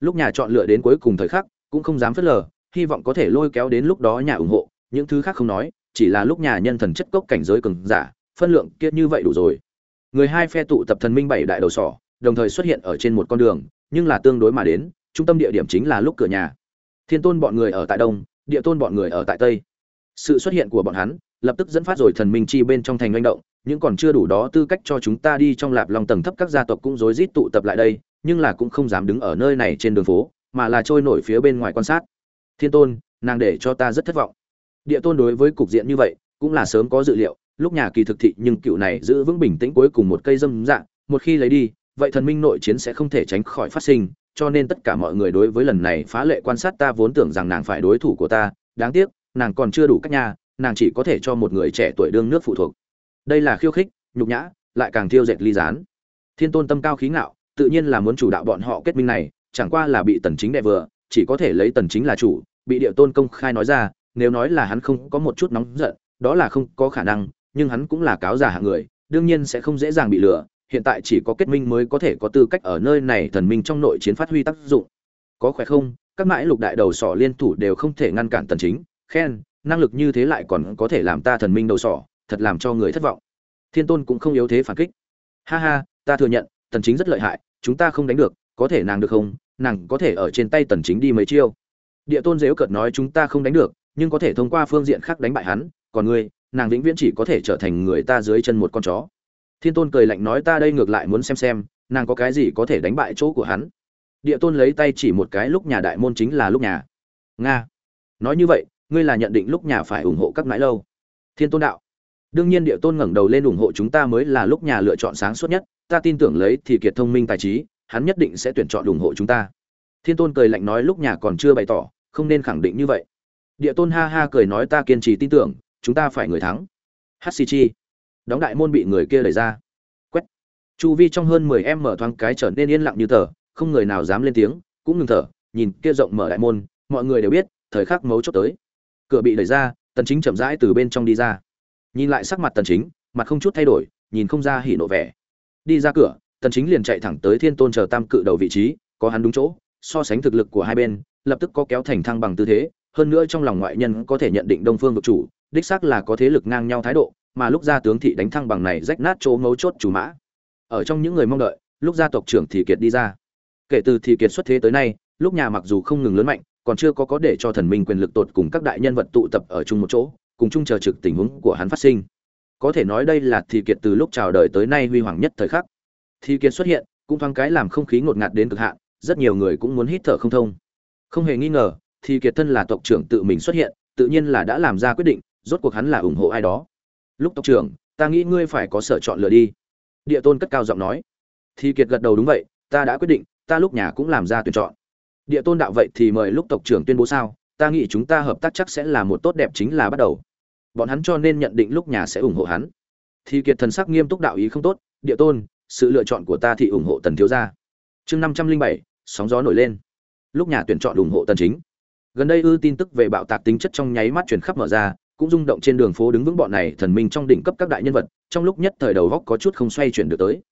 Lúc nhà chọn lựa đến cuối cùng thời khắc, cũng không dám phớt lờ, hy vọng có thể lôi kéo đến lúc đó nhà ủng hộ. Những thứ khác không nói, chỉ là lúc nhà nhân thần chất cốc cảnh giới cường giả, phân lượng kia như vậy đủ rồi. Người hai phe tụ tập thần minh bảy đại đầu sỏ, đồng thời xuất hiện ở trên một con đường, nhưng là tương đối mà đến, trung tâm địa điểm chính là lúc cửa nhà. Thiên tôn bọn người ở tại đông, địa tôn bọn người ở tại tây. Sự xuất hiện của bọn hắn, lập tức dẫn phát rồi thần minh chi bên trong thành manh động nhưng còn chưa đủ đó tư cách cho chúng ta đi trong lạp lòng tầng thấp các gia tộc cũng rối rít tụ tập lại đây nhưng là cũng không dám đứng ở nơi này trên đường phố mà là trôi nổi phía bên ngoài quan sát. Thiên tôn nàng để cho ta rất thất vọng. Địa tôn đối với cục diện như vậy cũng là sớm có dự liệu lúc nhà kỳ thực thị nhưng cựu này giữ vững bình tĩnh cuối cùng một cây dâm dạng một khi lấy đi vậy thần minh nội chiến sẽ không thể tránh khỏi phát sinh cho nên tất cả mọi người đối với lần này phá lệ quan sát ta vốn tưởng rằng nàng phải đối thủ của ta đáng tiếc nàng còn chưa đủ cách nhà, nàng chỉ có thể cho một người trẻ tuổi đương nước phụ thuộc đây là khiêu khích, nhục nhã, lại càng thiêu dệt ly gián. Thiên tôn tâm cao khí ngạo, tự nhiên là muốn chủ đạo bọn họ kết minh này, chẳng qua là bị tần chính đệ vừa, chỉ có thể lấy tần chính là chủ, bị địa tôn công khai nói ra, nếu nói là hắn không có một chút nóng giận, đó là không có khả năng, nhưng hắn cũng là cáo giả hạng người, đương nhiên sẽ không dễ dàng bị lừa, hiện tại chỉ có kết minh mới có thể có tư cách ở nơi này thần minh trong nội chiến phát huy tác dụng. Có khỏe không? Các mãi lục đại đầu sỏ liên thủ đều không thể ngăn cản tần chính, khen, năng lực như thế lại còn có thể làm ta thần minh đầu sỏ thật làm cho người thất vọng. Thiên tôn cũng không yếu thế phản kích. Ha ha, ta thừa nhận, tần chính rất lợi hại, chúng ta không đánh được, có thể nàng được không? Nàng có thể ở trên tay tần chính đi mấy chiêu. Địa tôn dếu cợt nói chúng ta không đánh được, nhưng có thể thông qua phương diện khác đánh bại hắn, còn ngươi, nàng vĩnh viễn chỉ có thể trở thành người ta dưới chân một con chó. Thiên tôn cười lạnh nói ta đây ngược lại muốn xem xem, nàng có cái gì có thể đánh bại chỗ của hắn. Địa tôn lấy tay chỉ một cái lúc nhà đại môn chính là lúc nhà. Nga. Nói như vậy, ngươi là nhận định lúc nhà phải ủng hộ các mãi lâu. Thiên tôn đạo đương nhiên địa tôn ngẩng đầu lên ủng hộ chúng ta mới là lúc nhà lựa chọn sáng suốt nhất. Ta tin tưởng lấy thì kiệt thông minh tài trí, hắn nhất định sẽ tuyển chọn ủng hộ chúng ta. Thiên tôn cười lạnh nói lúc nhà còn chưa bày tỏ, không nên khẳng định như vậy. Địa tôn ha ha cười nói ta kiên trì tin tưởng, chúng ta phải người thắng. Hát chi đóng đại môn bị người kia đẩy ra. Quét. Chu vi trong hơn mười em mở thoáng cái trở nên yên lặng như tờ, không người nào dám lên tiếng, cũng ngừng thở, nhìn kia rộng mở đại môn, mọi người đều biết, thời khắc mấu chốt tới. Cửa bị đẩy ra, tần chính chậm rãi từ bên trong đi ra nhìn lại sắc mặt tần chính, mặt không chút thay đổi, nhìn không ra hỉ nộ vẻ. Đi ra cửa, tần chính liền chạy thẳng tới thiên tôn chờ tam cự đầu vị trí, có hắn đúng chỗ, so sánh thực lực của hai bên, lập tức có kéo thành thăng bằng tư thế, hơn nữa trong lòng ngoại nhân có thể nhận định đông phương vực chủ, đích xác là có thế lực ngang nhau thái độ, mà lúc ra tướng thị đánh thăng bằng này rách nát chỗ ngấu chốt chủ mã. Ở trong những người mong đợi, lúc gia tộc trưởng thì kiệt đi ra. Kể từ thì kiệt xuất thế tới nay, lúc nhà mặc dù không ngừng lớn mạnh, còn chưa có có để cho thần minh quyền lực tột cùng các đại nhân vật tụ tập ở chung một chỗ cùng chung chờ trực tình huống của hắn phát sinh. Có thể nói đây là thì kiệt từ lúc chào đời tới nay huy hoàng nhất thời khắc. Thì kiệt xuất hiện, cũng thoáng cái làm không khí ngột ngạt đến cực hạn, rất nhiều người cũng muốn hít thở không thông. Không hề nghi ngờ thì kiệt thân là tộc trưởng tự mình xuất hiện, tự nhiên là đã làm ra quyết định, rốt cuộc hắn là ủng hộ ai đó. Lúc tộc trưởng, ta nghĩ ngươi phải có sở chọn lựa đi. Địa tôn cất cao giọng nói. Thì kiệt gật đầu đúng vậy, ta đã quyết định, ta lúc nhà cũng làm ra tuyển chọn. Địa tôn đạo vậy thì mời lúc tộc trưởng tuyên bố sao? Ta nghĩ chúng ta hợp tác chắc sẽ là một tốt đẹp chính là bắt đầu. Bọn hắn cho nên nhận định lúc nhà sẽ ủng hộ hắn. Thì kiệt thần sắc nghiêm túc đạo ý không tốt, địa tôn, sự lựa chọn của ta thì ủng hộ tần thiếu gia. Chương năm trăm linh bảy, sóng gió nổi lên. Lúc nhà tuyển chọn ủng hộ tần chính. Gần đây ư tin tức về bạo tạc tính chất trong nháy mắt truyền khắp mở ra, cũng rung động trên đường phố đứng vững bọn này thần minh trong đỉnh cấp các đại nhân vật, trong lúc nhất thời đầu góc có chút không xoay chuyển được tới.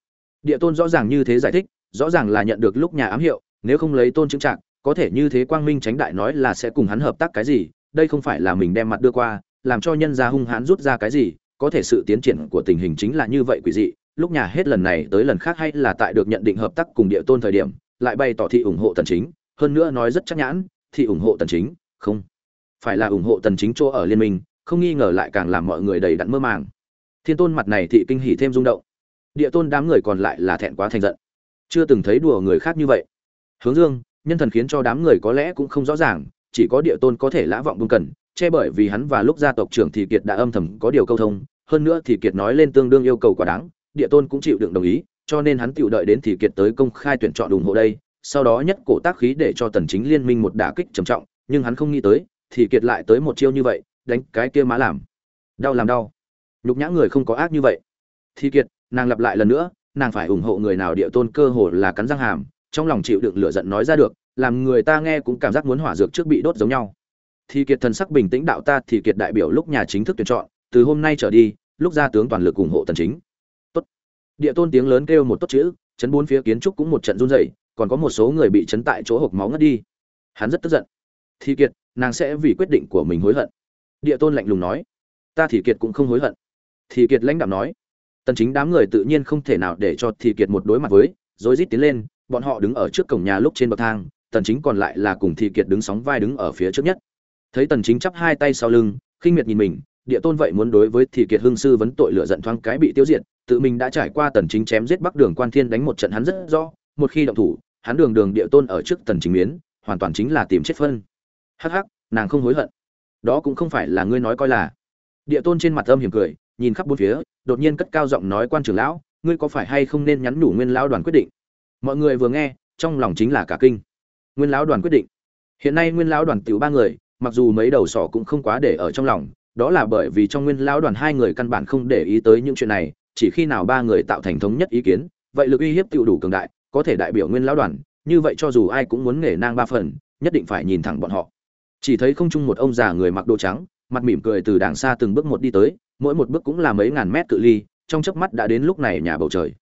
Địa tôn rõ ràng như thế giải thích, rõ ràng là nhận được lúc nhà ám hiệu, nếu không lấy tôn chứng trạng có thể như thế quang minh tránh đại nói là sẽ cùng hắn hợp tác cái gì, đây không phải là mình đem mặt đưa qua, làm cho nhân gia hung hãn rút ra cái gì, có thể sự tiến triển của tình hình chính là như vậy quỷ dị, lúc nhà hết lần này tới lần khác hay là tại được nhận định hợp tác cùng địa tôn thời điểm, lại bày tỏ thị ủng hộ tần chính, hơn nữa nói rất chắc nhãn, thị ủng hộ tần chính, không phải là ủng hộ tần chính chỗ ở liên minh, không nghi ngờ lại càng làm mọi người đầy đặn mơ màng. Thiên tôn mặt này thị kinh hỉ thêm rung động. Địa tôn đám người còn lại là thẹn quá thành giận. Chưa từng thấy đùa người khác như vậy. Hướng dương nhân thần khiến cho đám người có lẽ cũng không rõ ràng, chỉ có địa tôn có thể lã vọng buông cần, che bởi vì hắn và lúc gia tộc trưởng thì kiệt đã âm thầm có điều câu thông, hơn nữa thì kiệt nói lên tương đương yêu cầu quá đáng, địa tôn cũng chịu đựng đồng ý, cho nên hắn tự đợi đến thì kiệt tới công khai tuyển chọn ủng hộ đây, sau đó nhất cổ tác khí để cho tần chính liên minh một đả kích trầm trọng, nhưng hắn không nghĩ tới, thì kiệt lại tới một chiêu như vậy, đánh cái kia má làm. Đau làm đau. Nhục nhã người không có ác như vậy. Thì kiệt, nàng lặp lại lần nữa, nàng phải ủng hộ người nào địa tôn cơ hồ là cắn răng hàm trong lòng chịu đựng lửa giận nói ra được, làm người ta nghe cũng cảm giác muốn hỏa dược trước bị đốt giống nhau. Thì kiệt thần sắc bình tĩnh đạo ta thì kiệt đại biểu lúc nhà chính thức tuyển chọn, từ hôm nay trở đi, lúc ra tướng toàn lực ủng hộ tần chính. Tốt. Địa tôn tiếng lớn kêu một tốt chữ, chấn bốn phía kiến trúc cũng một trận run rẩy, còn có một số người bị chấn tại chỗ hộc máu ngất đi. Hắn rất tức giận. Thì kiệt, nàng sẽ vì quyết định của mình hối hận. Địa tôn lạnh lùng nói. Ta thì kiệt cũng không hối hận. Thì kiệt lãnh đạm nói. Tần chính đám người tự nhiên không thể nào để cho thì kiệt một đối mặt với rồi rít tiến lên bọn họ đứng ở trước cổng nhà lúc trên bậc thang, tần chính còn lại là cùng thi kiệt đứng sóng vai đứng ở phía trước nhất. Thấy tần chính chắp hai tay sau lưng, khinh miệt nhìn mình, địa tôn vậy muốn đối với thì kiệt hưng sư vấn tội lửa giận thoáng cái bị tiêu diệt, tự mình đã trải qua tần chính chém giết bắc đường quan thiên đánh một trận hắn rất rõ, một khi động thủ, hắn đường đường địa tôn ở trước tần chính miến, hoàn toàn chính là tìm chết phân. Hắc hắc, nàng không hối hận. Đó cũng không phải là ngươi nói coi là. Địa tôn trên mặt âm hiểm cười, nhìn khắp bốn phía, đột nhiên cất cao giọng nói quan trưởng lão, ngươi có phải hay không nên nhắn nhủ nguyên lão đoàn quyết định? Mọi người vừa nghe, trong lòng chính là cả kinh. Nguyên lão đoàn quyết định. Hiện nay nguyên lão đoàn tiểu ba người, mặc dù mấy đầu sỏ cũng không quá để ở trong lòng, đó là bởi vì trong nguyên lão đoàn hai người căn bản không để ý tới những chuyện này, chỉ khi nào ba người tạo thành thống nhất ý kiến, vậy lực uy hiếp tiểu đủ cường đại, có thể đại biểu nguyên lão đoàn, như vậy cho dù ai cũng muốn nghề nang ba phần, nhất định phải nhìn thẳng bọn họ. Chỉ thấy không chung một ông già người mặc đồ trắng, mặt mỉm cười từ đàng xa từng bước một đi tới, mỗi một bước cũng là mấy ngàn mét cự ly, trong chớp mắt đã đến lúc này nhà bầu trời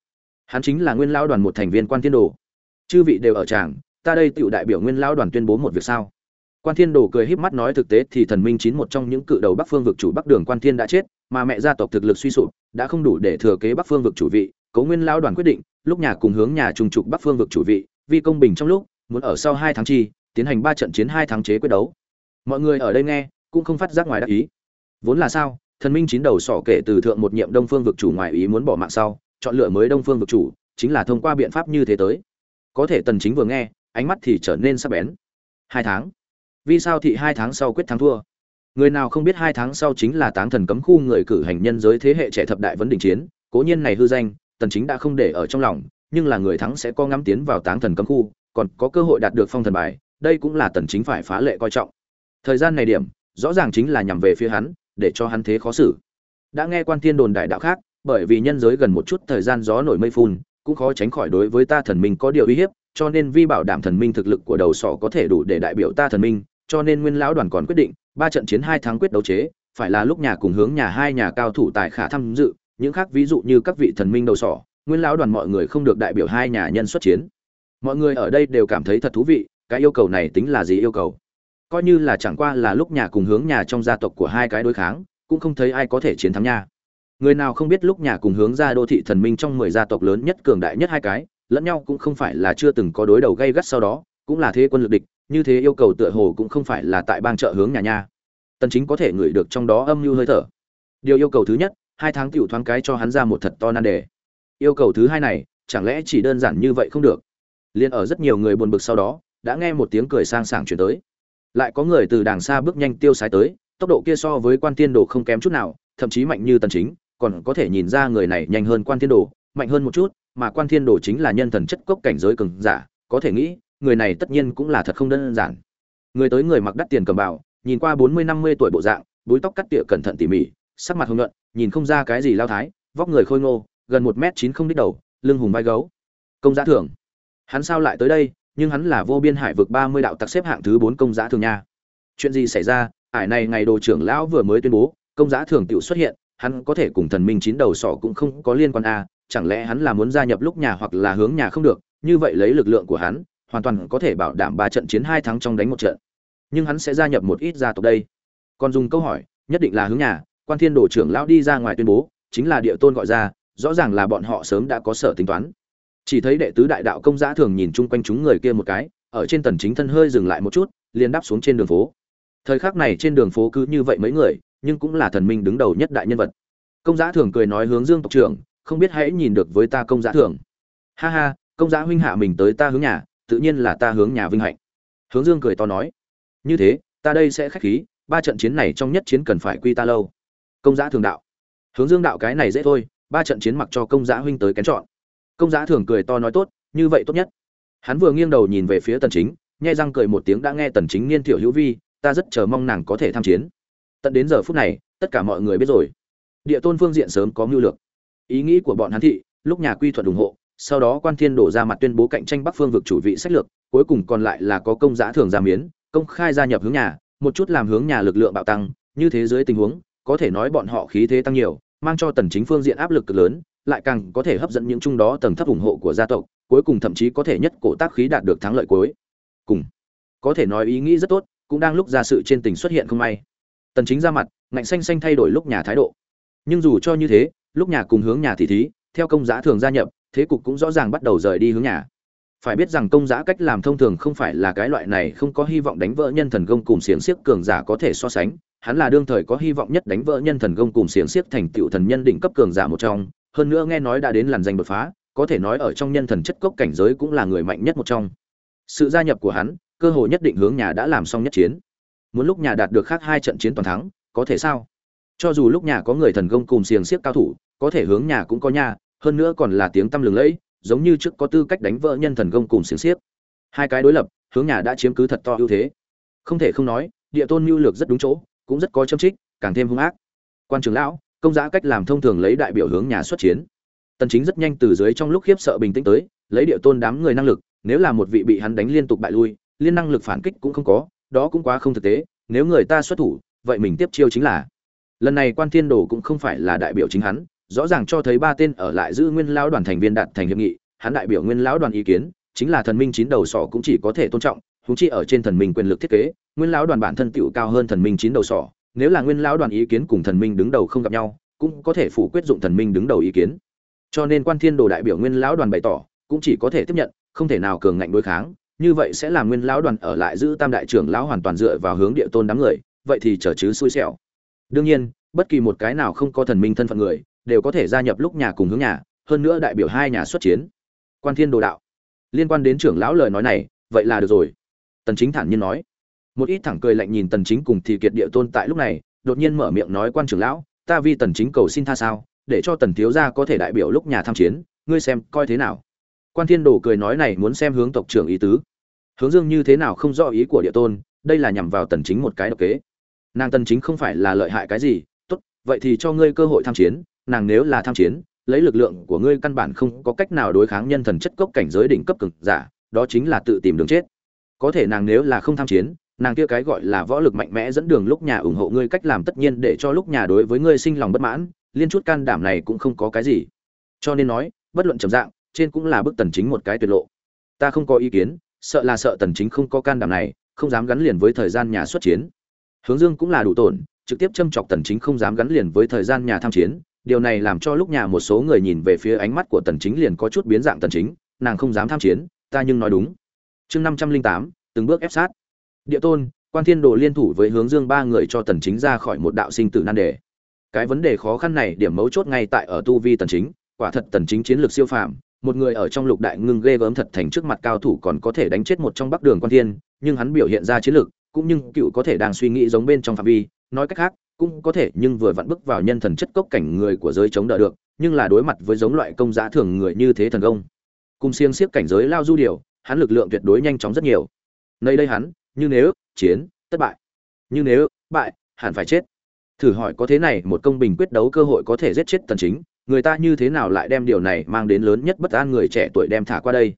hắn chính là nguyên lão đoàn một thành viên quan thiên đồ. Chư vị đều ở tràng, ta đây tựu đại biểu nguyên lão đoàn tuyên bố một việc sao? Quan thiên đồ cười híp mắt nói thực tế thì thần minh chín một trong những cự đầu bắc phương vực chủ bắc đường quan thiên đã chết, mà mẹ gia tộc thực lực suy sụp, đã không đủ để thừa kế bắc phương vực chủ vị cố nguyên lão đoàn quyết định, lúc nhà cùng hướng nhà trùng trục bắc phương vực chủ vị vì công bình trong lúc, muốn ở sau hai tháng chi, tiến hành ba trận chiến hai tháng chế quyết đấu. Mọi người ở đây nghe, cũng không phát giác ngoài đắc ý. Vốn là sao, thần minh chín đầu sỏ kể từ thượng một nhiệm đông phương vực chủ ngoài ý muốn bỏ mạng sau chọn lựa mới đông phương vực chủ, chính là thông qua biện pháp như thế tới. Có thể tần chính vừa nghe, ánh mắt thì trở nên sắc bén. Hai tháng. Vì sao thị hai tháng sau quyết thắng thua? Người nào không biết hai tháng sau chính là táng thần cấm khu người cử hành nhân giới thế hệ trẻ thập đại vấn đỉnh chiến, cố nhiên này hư danh, tần chính đã không để ở trong lòng, nhưng là người thắng sẽ có ngắm tiến vào táng thần cấm khu, còn có cơ hội đạt được phong thần bài, đây cũng là tần chính phải phá lệ coi trọng. Thời gian này điểm, rõ ràng chính là nhằm về phía hắn, để cho hắn thế khó xử. Đã nghe quan thiên đồn đại đạo khác bởi vì nhân giới gần một chút thời gian gió nổi mây phun, cũng khó tránh khỏi đối với ta thần minh có điều uy hiếp, cho nên vi bảo đảm thần minh thực lực của đầu sọ có thể đủ để đại biểu ta thần minh, cho nên nguyên lão đoàn còn quyết định, ba trận chiến hai tháng quyết đấu chế, phải là lúc nhà cùng hướng nhà hai nhà cao thủ tài khả tham dự, những khác ví dụ như các vị thần minh đầu sọ nguyên lão đoàn mọi người không được đại biểu hai nhà nhân xuất chiến. Mọi người ở đây đều cảm thấy thật thú vị, cái yêu cầu này tính là gì yêu cầu? Coi như là chẳng qua là lúc nhà cùng hướng nhà trong gia tộc của hai cái đối kháng, cũng không thấy ai có thể chiến thắng nha người nào không biết lúc nhà cùng hướng ra đô thị thần minh trong mười gia tộc lớn nhất cường đại nhất hai cái, lẫn nhau cũng không phải là chưa từng có đối đầu gây gắt sau đó, cũng là thế quân lực địch, như thế yêu cầu tựa hồ cũng không phải là tại bang chợ hướng nhà nha. Tần chính có thể ngửi được trong đó âm mưu hơi thở. Điều yêu cầu thứ nhất, hai tháng tiểu thoáng cái cho hắn ra một thật to nan đề. Yêu cầu thứ hai này, chẳng lẽ chỉ đơn giản như vậy không được? Liền ở rất nhiều người buồn bực sau đó, đã nghe một tiếng cười sang sảng chuyển tới. Lại có người từ đàng xa bước nhanh tiêu sái tới, tốc độ kia so với quan tiên đồ không kém chút nào, thậm chí mạnh như tần chính còn có thể nhìn ra người này nhanh hơn quan thiên đồ, mạnh hơn một chút, mà quan thiên đồ chính là nhân thần chất cốc cảnh giới cường giả, có thể nghĩ, người này tất nhiên cũng là thật không đơn giản. Người tới người mặc đắt tiền cầm bảo nhìn qua bốn mươi năm mươi tuổi bộ dạng, búi tóc cắt tỉa cẩn thận tỉ mỉ, sắc mặt hồng nhuận, nhìn không ra cái gì lao thái, vóc người khôi ngô, gần một m chín không đích đầu, lưng hùng vai gấu. Công giá thưởng. Hắn sao lại tới đây, nhưng hắn là vô biên hải vực ba mươi đạo tặc xếp hạng thứ bốn công giá thường nha. Chuyện gì xảy ra? Ải này ngày đồ trưởng lão vừa mới tuyên bố, công giá thường tiểu xuất hiện hắn có thể cùng thần minh chín đầu sọ cũng không có liên quan a, chẳng lẽ hắn là muốn gia nhập lúc nhà hoặc là hướng nhà không được, như vậy lấy lực lượng của hắn, hoàn toàn có thể bảo đảm ba trận chiến hai thắng trong đánh một trận. Nhưng hắn sẽ gia nhập một ít gia tộc đây. Còn dùng câu hỏi, nhất định là hướng nhà, quan thiên đồ trưởng lão đi ra ngoài tuyên bố, chính là địa tôn gọi ra, rõ ràng là bọn họ sớm đã có sở tính toán. Chỉ thấy đệ tứ đại đạo công giã thường nhìn chung quanh chúng người kia một cái, ở trên tần chính thân hơi dừng lại một chút, liền đáp xuống trên đường phố. Thời khắc này trên đường phố cứ như vậy mấy người nhưng cũng là thần minh đứng đầu nhất đại nhân vật. Công giá thường cười nói hướng dương tộc trưởng, không biết hãy nhìn được với ta công giá thường. Ha ha, công giá huynh hạ mình tới ta hướng nhà, tự nhiên là ta hướng nhà vinh hạnh. Hướng dương cười to nói. Như thế, ta đây sẽ khách khí, ba trận chiến này trong nhất chiến cần phải quy ta lâu. Công giá thường đạo. Hướng dương đạo cái này dễ thôi, ba trận chiến mặc cho công giá huynh tới kén chọn. Công giá thường cười to nói tốt, như vậy tốt nhất. Hắn vừa nghiêng đầu nhìn về phía tần chính, nhai răng cười một tiếng đã nghe tần chính niên tiểu hữu vi, ta rất chờ mong nàng có thể tham chiến tận đến giờ phút này, tất cả mọi người biết rồi. Địa tôn phương diện sớm có mưu lược. Ý nghĩ của bọn hắn thị, lúc nhà quy thuận ủng hộ, sau đó quan thiên đổ ra mặt tuyên bố cạnh tranh bắc phương vực chủ vị sách lược, cuối cùng còn lại là có công giã thường ra miến, công khai gia nhập hướng nhà, một chút làm hướng nhà lực lượng bạo tăng, như thế dưới tình huống, có thể nói bọn họ khí thế tăng nhiều, mang cho tần chính phương diện áp lực cực lớn, lại càng có thể hấp dẫn những trung đó tầng thấp ủng hộ của gia tộc, cuối cùng thậm chí có thể nhất cổ tác khí đạt được thắng lợi cuối. Cùng, có thể nói ý nghĩ rất tốt, cũng đang lúc ra sự trên tình xuất hiện không may tần chính ra mặt, ngạnh xanh xanh thay đổi lúc nhà thái độ. Nhưng dù cho như thế, lúc nhà cùng hướng nhà thị thí, theo công giá thường gia nhập, thế cục cũng rõ ràng bắt đầu rời đi hướng nhà. Phải biết rằng công giá cách làm thông thường không phải là cái loại này không có hy vọng đánh vỡ nhân thần công cùng xiềng xiếc cường giả có thể so sánh. Hắn là đương thời có hy vọng nhất đánh vỡ nhân thần công cùng xiềng xiếc thành tựu thần nhân đỉnh cấp cường giả một trong. Hơn nữa nghe nói đã đến làn danh đột phá, có thể nói ở trong nhân thần chất cốc cảnh giới cũng là người mạnh nhất một trong. Sự gia nhập của hắn, cơ hội nhất định hướng nhà đã làm xong nhất chiến muốn lúc nhà đạt được khác hai trận chiến toàn thắng, có thể sao? Cho dù lúc nhà có người thần công cùng xiềng xiếc cao thủ, có thể hướng nhà cũng có nhà, hơn nữa còn là tiếng tăm lừng lẫy, giống như trước có tư cách đánh vỡ nhân thần công cùng xiềng xiếc. Hai cái đối lập, hướng nhà đã chiếm cứ thật to ưu thế. Không thể không nói, địa tôn mưu lược rất đúng chỗ, cũng rất có châm trích, càng thêm hung ác. Quan trưởng lão, công giá cách làm thông thường lấy đại biểu hướng nhà xuất chiến. Tần chính rất nhanh từ dưới trong lúc khiếp sợ bình tĩnh tới, lấy địa tôn đám người năng lực, nếu là một vị bị hắn đánh liên tục bại lui, liên năng lực phản kích cũng không có đó cũng quá không thực tế, nếu người ta xuất thủ, vậy mình tiếp chiêu chính là. Lần này quan thiên đồ cũng không phải là đại biểu chính hắn, rõ ràng cho thấy ba tên ở lại giữ nguyên lão đoàn thành viên đạt thành hiệp nghị, hắn đại biểu nguyên lão đoàn ý kiến, chính là thần minh chín đầu sỏ cũng chỉ có thể tôn trọng húng chi ở trên thần minh quyền lực thiết kế, nguyên lão đoàn bản thân tựu cao hơn thần minh chín đầu sỏ, nếu là nguyên lão đoàn ý kiến cùng thần minh đứng đầu không gặp nhau, cũng có thể phủ quyết dụng thần minh đứng đầu ý kiến. Cho nên quan thiên đồ đại biểu nguyên lão đoàn bày tỏ, cũng chỉ có thể tiếp nhận, không thể nào cường ngạnh đối kháng như vậy sẽ làm nguyên lão đoàn ở lại giữ tam đại trưởng lão hoàn toàn dựa vào hướng địa tôn đám người, vậy thì chờ chứ xui xẻo. Đương nhiên, bất kỳ một cái nào không có thần minh thân phận người, đều có thể gia nhập lúc nhà cùng hướng nhà, hơn nữa đại biểu hai nhà xuất chiến. Quan thiên đồ đạo. Liên quan đến trưởng lão lời nói này, vậy là được rồi. Tần chính thản nhiên nói. Một ít thẳng cười lạnh nhìn tần chính cùng thì kiệt địa tôn tại lúc này, đột nhiên mở miệng nói quan trưởng lão, ta vi tần chính cầu xin tha sao, để cho tần thiếu gia có thể đại biểu lúc nhà tham chiến, ngươi xem coi thế nào. Quan thiên đồ cười nói này muốn xem hướng tộc trưởng ý tứ hướng dương như thế nào không rõ ý của địa tôn, đây là nhằm vào tần chính một cái độc kế. Nàng tần chính không phải là lợi hại cái gì, tốt, vậy thì cho ngươi cơ hội tham chiến, nàng nếu là tham chiến, lấy lực lượng của ngươi căn bản không có cách nào đối kháng nhân thần chất cốc cảnh giới đỉnh cấp cực giả, đó chính là tự tìm đường chết. Có thể nàng nếu là không tham chiến, nàng kia cái gọi là võ lực mạnh mẽ dẫn đường lúc nhà ủng hộ ngươi cách làm tất nhiên để cho lúc nhà đối với ngươi sinh lòng bất mãn, liên chút can đảm này cũng không có cái gì. Cho nên nói, bất luận trầm dạng, trên cũng là bức tần chính một cái tuyệt lộ. Ta không có ý kiến sợ là sợ tần chính không có can đảm này không dám gắn liền với thời gian nhà xuất chiến. Hướng dương cũng là đủ tổn trực tiếp châm chọc tần chính không dám gắn liền với thời gian nhà tham chiến. Điều này làm cho lúc nhà một số người nhìn về phía ánh mắt của tần chính liền có chút biến dạng tần chính nàng không dám tham chiến ta nhưng nói đúng. Chương 508, từng bước ép sát. Địa tôn quan thiên đồ liên thủ với hướng dương ba người cho tần chính ra khỏi một đạo sinh tử nan đề. Cái vấn đề khó khăn này điểm mấu chốt ngay tại ở tu vi tần chính quả thật tần chính chiến lược siêu phàm một người ở trong lục đại ngưng ghê gớm thật thành trước mặt cao thủ còn có thể đánh chết một trong bắc đường quan thiên, nhưng hắn biểu hiện ra chiến lược, cũng nhưng cựu có thể đang suy nghĩ giống bên trong phạm vi, nói cách khác, cũng có thể nhưng vừa vặn bước vào nhân thần chất cốc cảnh người của giới chống đỡ được, nhưng là đối mặt với giống loại công giá thường người như thế thần công. Cùng siêng siếc cảnh giới lao du điều, hắn lực lượng tuyệt đối nhanh chóng rất nhiều. Nơi đây hắn, như nếu, chiến, thất bại. Như nếu, bại, hẳn phải chết. Thử hỏi có thế này một công bình quyết đấu cơ hội có thể giết chết tần chính? Người ta như thế nào lại đem điều này mang đến lớn nhất bất an người trẻ tuổi đem thả qua đây?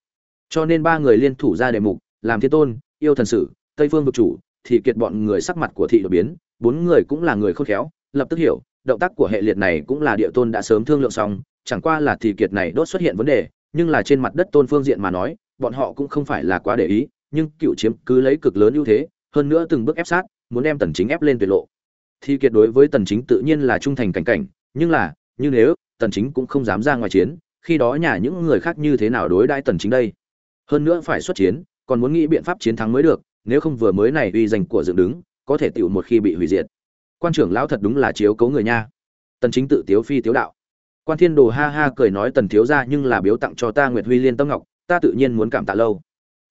Cho nên ba người liên thủ ra đề mục, làm thiên tôn, yêu thần sử, tây phương vực chủ, thì kiệt bọn người sắc mặt của thị đột biến, bốn người cũng là người khôn khéo, lập tức hiểu, động tác của hệ liệt này cũng là địa tôn đã sớm thương lượng xong, chẳng qua là thì kiệt này đốt xuất hiện vấn đề, nhưng là trên mặt đất tôn phương diện mà nói, bọn họ cũng không phải là quá để ý, nhưng cựu chiếm cứ lấy cực lớn ưu thế, hơn nữa từng bước ép sát, muốn đem tần chính ép lên tuyệt lộ. Thì kiệt đối với tần chính tự nhiên là trung thành cảnh cảnh, nhưng là, như nếu tần chính cũng không dám ra ngoài chiến, khi đó nhà những người khác như thế nào đối đãi tần chính đây? Hơn nữa phải xuất chiến, còn muốn nghĩ biện pháp chiến thắng mới được, nếu không vừa mới này uy danh của dựng đứng, có thể tiểu một khi bị hủy diệt. Quan trưởng lão thật đúng là chiếu cố người nha. Tần chính tự tiếu phi tiếu đạo. Quan thiên đồ ha ha cười nói tần thiếu gia nhưng là biếu tặng cho ta nguyệt huy liên tâm ngọc, ta tự nhiên muốn cảm tạ lâu.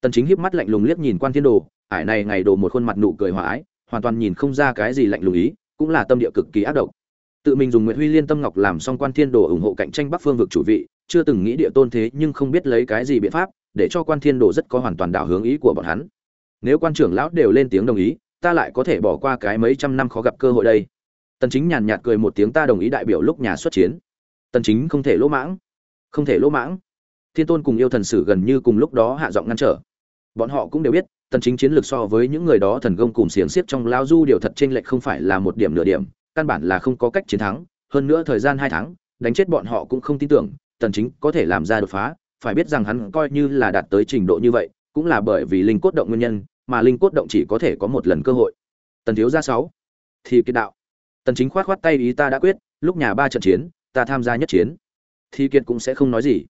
Tần chính híp mắt lạnh lùng liếc nhìn quan thiên đồ, ải này ngày đồ một khuôn mặt nụ cười hòa ái, hoàn toàn nhìn không ra cái gì lạnh lùng ý, cũng là tâm địa cực kỳ ác độc tự mình dùng nguyệt huy liên tâm ngọc làm xong quan thiên đồ ủng hộ cạnh tranh bắc phương vực chủ vị, chưa từng nghĩ địa tôn thế nhưng không biết lấy cái gì biện pháp, để cho quan thiên đồ rất có hoàn toàn đảo hướng ý của bọn hắn. Nếu quan trưởng lão đều lên tiếng đồng ý, ta lại có thể bỏ qua cái mấy trăm năm khó gặp cơ hội đây. Tần chính nhàn nhạt cười một tiếng ta đồng ý đại biểu lúc nhà xuất chiến. Tần chính không thể lỗ mãng. Không thể lỗ mãng. Thiên tôn cùng yêu thần sử gần như cùng lúc đó hạ giọng ngăn trở. Bọn họ cũng đều biết, tần chính chiến lược so với những người đó thần công cùng xiềng xiết trong lao du điều thật chênh lệch không phải là một điểm nửa điểm căn bản là không có cách chiến thắng, hơn nữa thời gian hai tháng, đánh chết bọn họ cũng không tin tưởng, tần chính có thể làm ra đột phá, phải biết rằng hắn coi như là đạt tới trình độ như vậy, cũng là bởi vì linh cốt động nguyên nhân, mà linh cốt động chỉ có thể có một lần cơ hội. Tần thiếu gia sáu, thì kiệt đạo. Tần chính khoát khoát tay ý ta đã quyết, lúc nhà ba trận chiến, ta tham gia nhất chiến. Thì kiệt cũng sẽ không nói gì.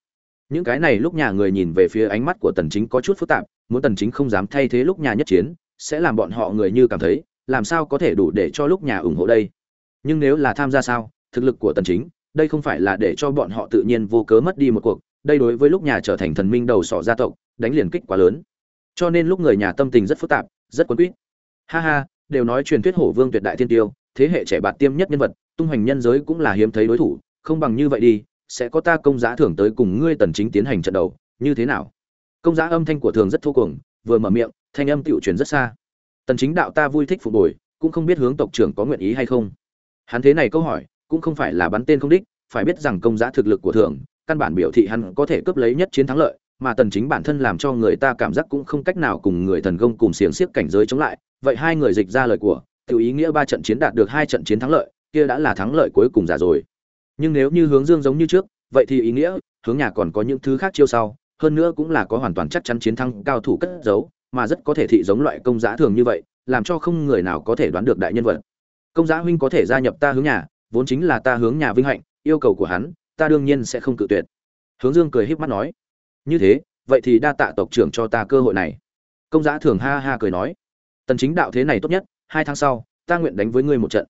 Những cái này lúc nhà người nhìn về phía ánh mắt của tần chính có chút phức tạp, muốn tần chính không dám thay thế lúc nhà nhất chiến, sẽ làm bọn họ người như cảm thấy, làm sao có thể đủ để cho lúc nhà ủng hộ đây? Nhưng nếu là tham gia sao, thực lực của tần chính, đây không phải là để cho bọn họ tự nhiên vô cớ mất đi một cuộc, đây đối với lúc nhà trở thành thần minh đầu sọ gia tộc, đánh liền kích quá lớn. Cho nên lúc người nhà tâm tình rất phức tạp, rất quấn quýt. Ha ha, đều nói truyền thuyết hổ vương tuyệt đại thiên tiêu, thế hệ trẻ bạt tiêm nhất nhân vật, tung hoành nhân giới cũng là hiếm thấy đối thủ, không bằng như vậy đi, sẽ có ta công giá thưởng tới cùng ngươi tần chính tiến hành trận đầu, như thế nào? Công giá âm thanh của thường rất thô cuồng, vừa mở miệng, thanh âm tiểu truyền rất xa. Tần chính đạo ta vui thích phục bồi cũng không biết hướng tộc trưởng có nguyện ý hay không hắn thế này câu hỏi, cũng không phải là bắn tên không đích, phải biết rằng công giá thực lực của thường, căn bản biểu thị hắn có thể cướp lấy nhất chiến thắng lợi, mà tần chính bản thân làm cho người ta cảm giác cũng không cách nào cùng người thần công cùng xiềng xiếc cảnh giới chống lại. Vậy hai người dịch ra lời của, tự ý nghĩa ba trận chiến đạt được hai trận chiến thắng lợi, kia đã là thắng lợi cuối cùng giả rồi. Nhưng nếu như hướng dương giống như trước, vậy thì ý nghĩa, hướng nhà còn có những thứ khác chiêu sau, hơn nữa cũng là có hoàn toàn chắc chắn chiến thắng cao thủ cất giấu, mà rất có thể thị giống loại công giá thường như vậy, làm cho không người nào có thể đoán được đại nhân vật công giá huynh có thể gia nhập ta hướng nhà, vốn chính là ta hướng nhà vinh hạnh, yêu cầu của hắn, ta đương nhiên sẽ không cự tuyệt. Hướng dương cười híp mắt nói, như thế, vậy thì đa tạ tộc trưởng cho ta cơ hội này. Công giá thường ha ha cười nói, tần chính đạo thế này tốt nhất, hai tháng sau, ta nguyện đánh với ngươi một trận.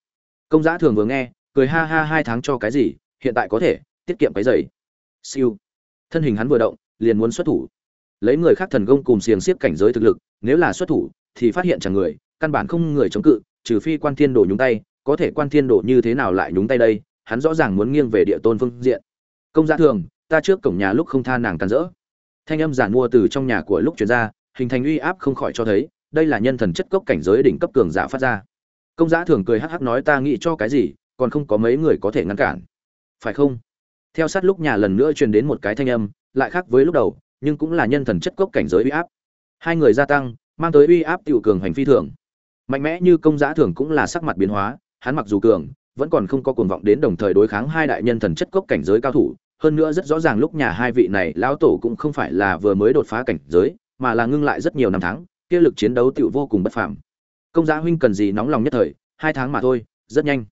Công giá thường vừa nghe, cười ha ha hai tháng cho cái gì, hiện tại có thể, tiết kiệm cái giày. Siêu. Thân hình hắn vừa động, liền muốn xuất thủ. Lấy người khác thần công cùng xiềng xiếp cảnh giới thực lực, nếu là xuất thủ, thì phát hiện chẳng người, căn bản không người chống cự trừ phi quan thiên đồ nhúng tay, có thể quan thiên đồ như thế nào lại nhúng tay đây, hắn rõ ràng muốn nghiêng về địa tôn phương diện. Công gia thường, ta trước cổng nhà lúc không tha nàng tàn rỡ. Thanh âm giản mua từ trong nhà của lúc chuyển ra, hình thành uy áp không khỏi cho thấy, đây là nhân thần chất cốc cảnh giới đỉnh cấp cường giả phát ra. Công giá thường cười hắc hắc nói ta nghĩ cho cái gì, còn không có mấy người có thể ngăn cản. Phải không? Theo sát lúc nhà lần nữa truyền đến một cái thanh âm, lại khác với lúc đầu, nhưng cũng là nhân thần chất cốc cảnh giới uy áp. Hai người gia tăng, mang tới uy áp tiểu cường hành phi thường mạnh mẽ như công giá thường cũng là sắc mặt biến hóa, hắn mặc dù cường, vẫn còn không có cuồng vọng đến đồng thời đối kháng hai đại nhân thần chất cốc cảnh giới cao thủ. Hơn nữa rất rõ ràng lúc nhà hai vị này, lão tổ cũng không phải là vừa mới đột phá cảnh giới, mà là ngưng lại rất nhiều năm tháng, kia lực chiến đấu tựu vô cùng bất phàm. Công giá huynh cần gì nóng lòng nhất thời, hai tháng mà thôi, rất nhanh.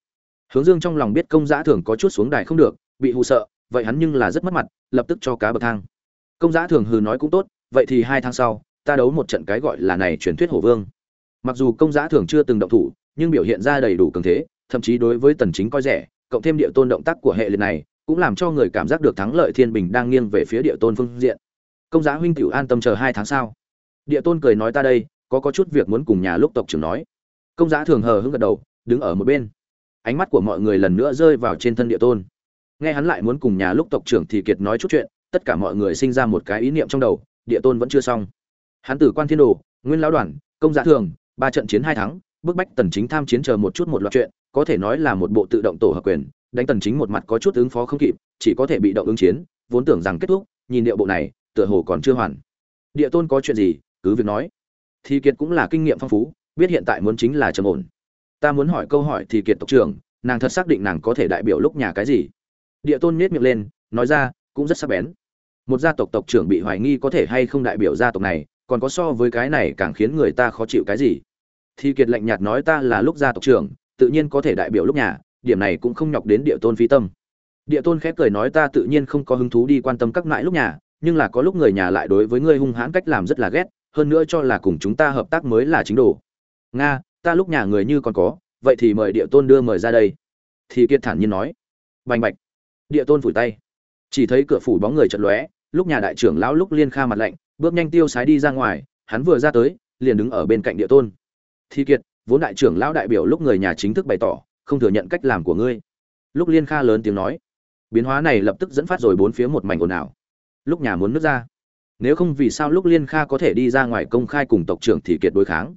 Hướng dương trong lòng biết công giá thường có chút xuống đài không được, bị hù sợ, vậy hắn nhưng là rất mất mặt, lập tức cho cá bậc thang. Công giá thường hừ nói cũng tốt, vậy thì hai tháng sau, ta đấu một trận cái gọi là này truyền thuyết hổ vương mặc dù công giá thường chưa từng động thủ, nhưng biểu hiện ra đầy đủ cường thế, thậm chí đối với tần chính coi rẻ, cộng thêm địa tôn động tác của hệ liệt này, cũng làm cho người cảm giác được thắng lợi thiên bình đang nghiêng về phía địa tôn phương diện. Công giá huynh tiểu an tâm chờ hai tháng sau. Địa tôn cười nói ta đây, có có chút việc muốn cùng nhà lúc tộc trưởng nói. Công giá thường hờ hững gật đầu, đứng ở một bên. Ánh mắt của mọi người lần nữa rơi vào trên thân địa tôn. Nghe hắn lại muốn cùng nhà lúc tộc trưởng thì kiệt nói chút chuyện, tất cả mọi người sinh ra một cái ý niệm trong đầu, địa tôn vẫn chưa xong. Hắn tử quan thiên đồ, nguyên lão đoàn, công giá thường ba trận chiến hai thắng, bức bách tần chính tham chiến chờ một chút một loạt chuyện, có thể nói là một bộ tự động tổ hợp quyền, đánh tần chính một mặt có chút ứng phó không kịp, chỉ có thể bị động ứng chiến, vốn tưởng rằng kết thúc, nhìn địa bộ này, tựa hồ còn chưa hoàn. Địa tôn có chuyện gì? Cứ việc nói. Thì kiệt cũng là kinh nghiệm phong phú, biết hiện tại muốn chính là trầm ổn. Ta muốn hỏi câu hỏi thì kiệt tộc trưởng, nàng thật xác định nàng có thể đại biểu lúc nhà cái gì? Địa tôn nhếch miệng lên, nói ra, cũng rất sắc bén. Một gia tộc tộc trưởng bị hoài nghi có thể hay không đại biểu gia tộc này, còn có so với cái này càng khiến người ta khó chịu cái gì? Thì kiệt lạnh nhạt nói ta là lúc gia tộc trưởng, tự nhiên có thể đại biểu lúc nhà, điểm này cũng không nhọc đến địa tôn phi tâm. Địa tôn khép cười nói ta tự nhiên không có hứng thú đi quan tâm các mãi lúc nhà, nhưng là có lúc người nhà lại đối với ngươi hung hãn cách làm rất là ghét, hơn nữa cho là cùng chúng ta hợp tác mới là chính đồ. Nga, ta lúc nhà người như còn có, vậy thì mời địa tôn đưa mời ra đây. Thì kiệt thản nhiên nói. Bành bạch. Địa tôn phủi tay. Chỉ thấy cửa phủ bóng người chật lóe, lúc nhà đại trưởng lão lúc liên kha mặt lạnh, bước nhanh tiêu sái đi ra ngoài, hắn vừa ra tới, liền đứng ở bên cạnh địa tôn thi kiệt, vốn đại trưởng lão đại biểu lúc người nhà chính thức bày tỏ, không thừa nhận cách làm của ngươi. Lúc liên kha lớn tiếng nói, biến hóa này lập tức dẫn phát rồi bốn phía một mảnh ồn ào. Lúc nhà muốn nước ra, nếu không vì sao lúc liên kha có thể đi ra ngoài công khai cùng tộc trưởng thì kiệt đối kháng?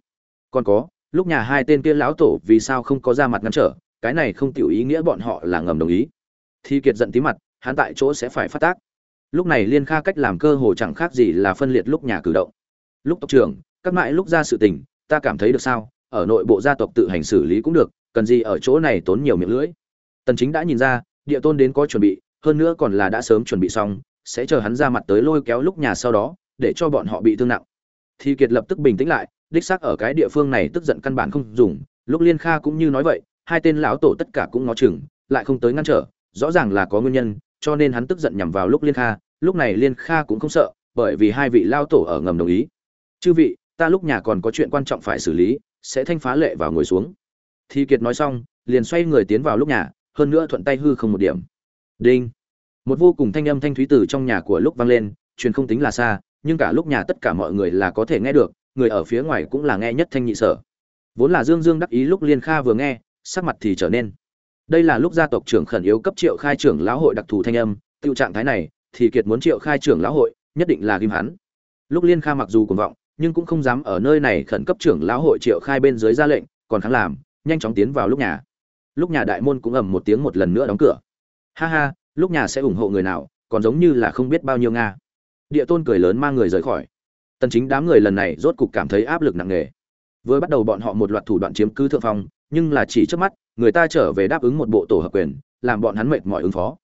Còn có, lúc nhà hai tên kia lão tổ vì sao không có ra mặt ngăn trở, cái này không tiểu ý nghĩa bọn họ là ngầm đồng ý. Thi kiệt giận tí mặt, hắn tại chỗ sẽ phải phát tác. Lúc này liên kha cách làm cơ hồ chẳng khác gì là phân liệt lúc nhà cử động. Lúc tộc trưởng, các mãi lúc ra sự tình ta cảm thấy được sao? Ở nội bộ gia tộc tự hành xử lý cũng được, cần gì ở chỗ này tốn nhiều miệng lưỡi. Tần chính đã nhìn ra, địa tôn đến có chuẩn bị, hơn nữa còn là đã sớm chuẩn bị xong, sẽ chờ hắn ra mặt tới lôi kéo lúc nhà sau đó, để cho bọn họ bị thương nặng. Thì kiệt lập tức bình tĩnh lại, đích xác ở cái địa phương này tức giận căn bản không dùng, lúc liên kha cũng như nói vậy, hai tên lão tổ tất cả cũng ngó chừng, lại không tới ngăn trở, rõ ràng là có nguyên nhân, cho nên hắn tức giận nhằm vào lúc liên kha, lúc này liên kha cũng không sợ, bởi vì hai vị lao tổ ở ngầm đồng ý. Chư vị ta lúc nhà còn có chuyện quan trọng phải xử lý, sẽ thanh phá lệ vào ngồi xuống. Thì kiệt nói xong, liền xoay người tiến vào lúc nhà, hơn nữa thuận tay hư không một điểm. Đinh. Một vô cùng thanh âm thanh thúy từ trong nhà của lúc vang lên, truyền không tính là xa, nhưng cả lúc nhà tất cả mọi người là có thể nghe được, người ở phía ngoài cũng là nghe nhất thanh nhị sở. Vốn là dương dương đắc ý lúc liên kha vừa nghe, sắc mặt thì trở nên. Đây là lúc gia tộc trưởng khẩn yếu cấp triệu khai trưởng lão hội đặc thù thanh âm, tiêu trạng thái này thì kiệt muốn triệu khai trưởng lão hội, nhất định là ghim hắn. Lúc liên kha mặc dù cuồng vọng nhưng cũng không dám ở nơi này khẩn cấp trưởng lão hội triệu khai bên dưới ra lệnh, còn kháng làm, nhanh chóng tiến vào lúc nhà. Lúc nhà đại môn cũng ầm một tiếng một lần nữa đóng cửa. Ha ha, lúc nhà sẽ ủng hộ người nào, còn giống như là không biết bao nhiêu nga. Địa tôn cười lớn mang người rời khỏi. Tần chính đám người lần này rốt cục cảm thấy áp lực nặng nề. Vừa bắt đầu bọn họ một loạt thủ đoạn chiếm cứ thượng phong, nhưng là chỉ trước mắt, người ta trở về đáp ứng một bộ tổ hợp quyền, làm bọn hắn mệt mỏi ứng phó.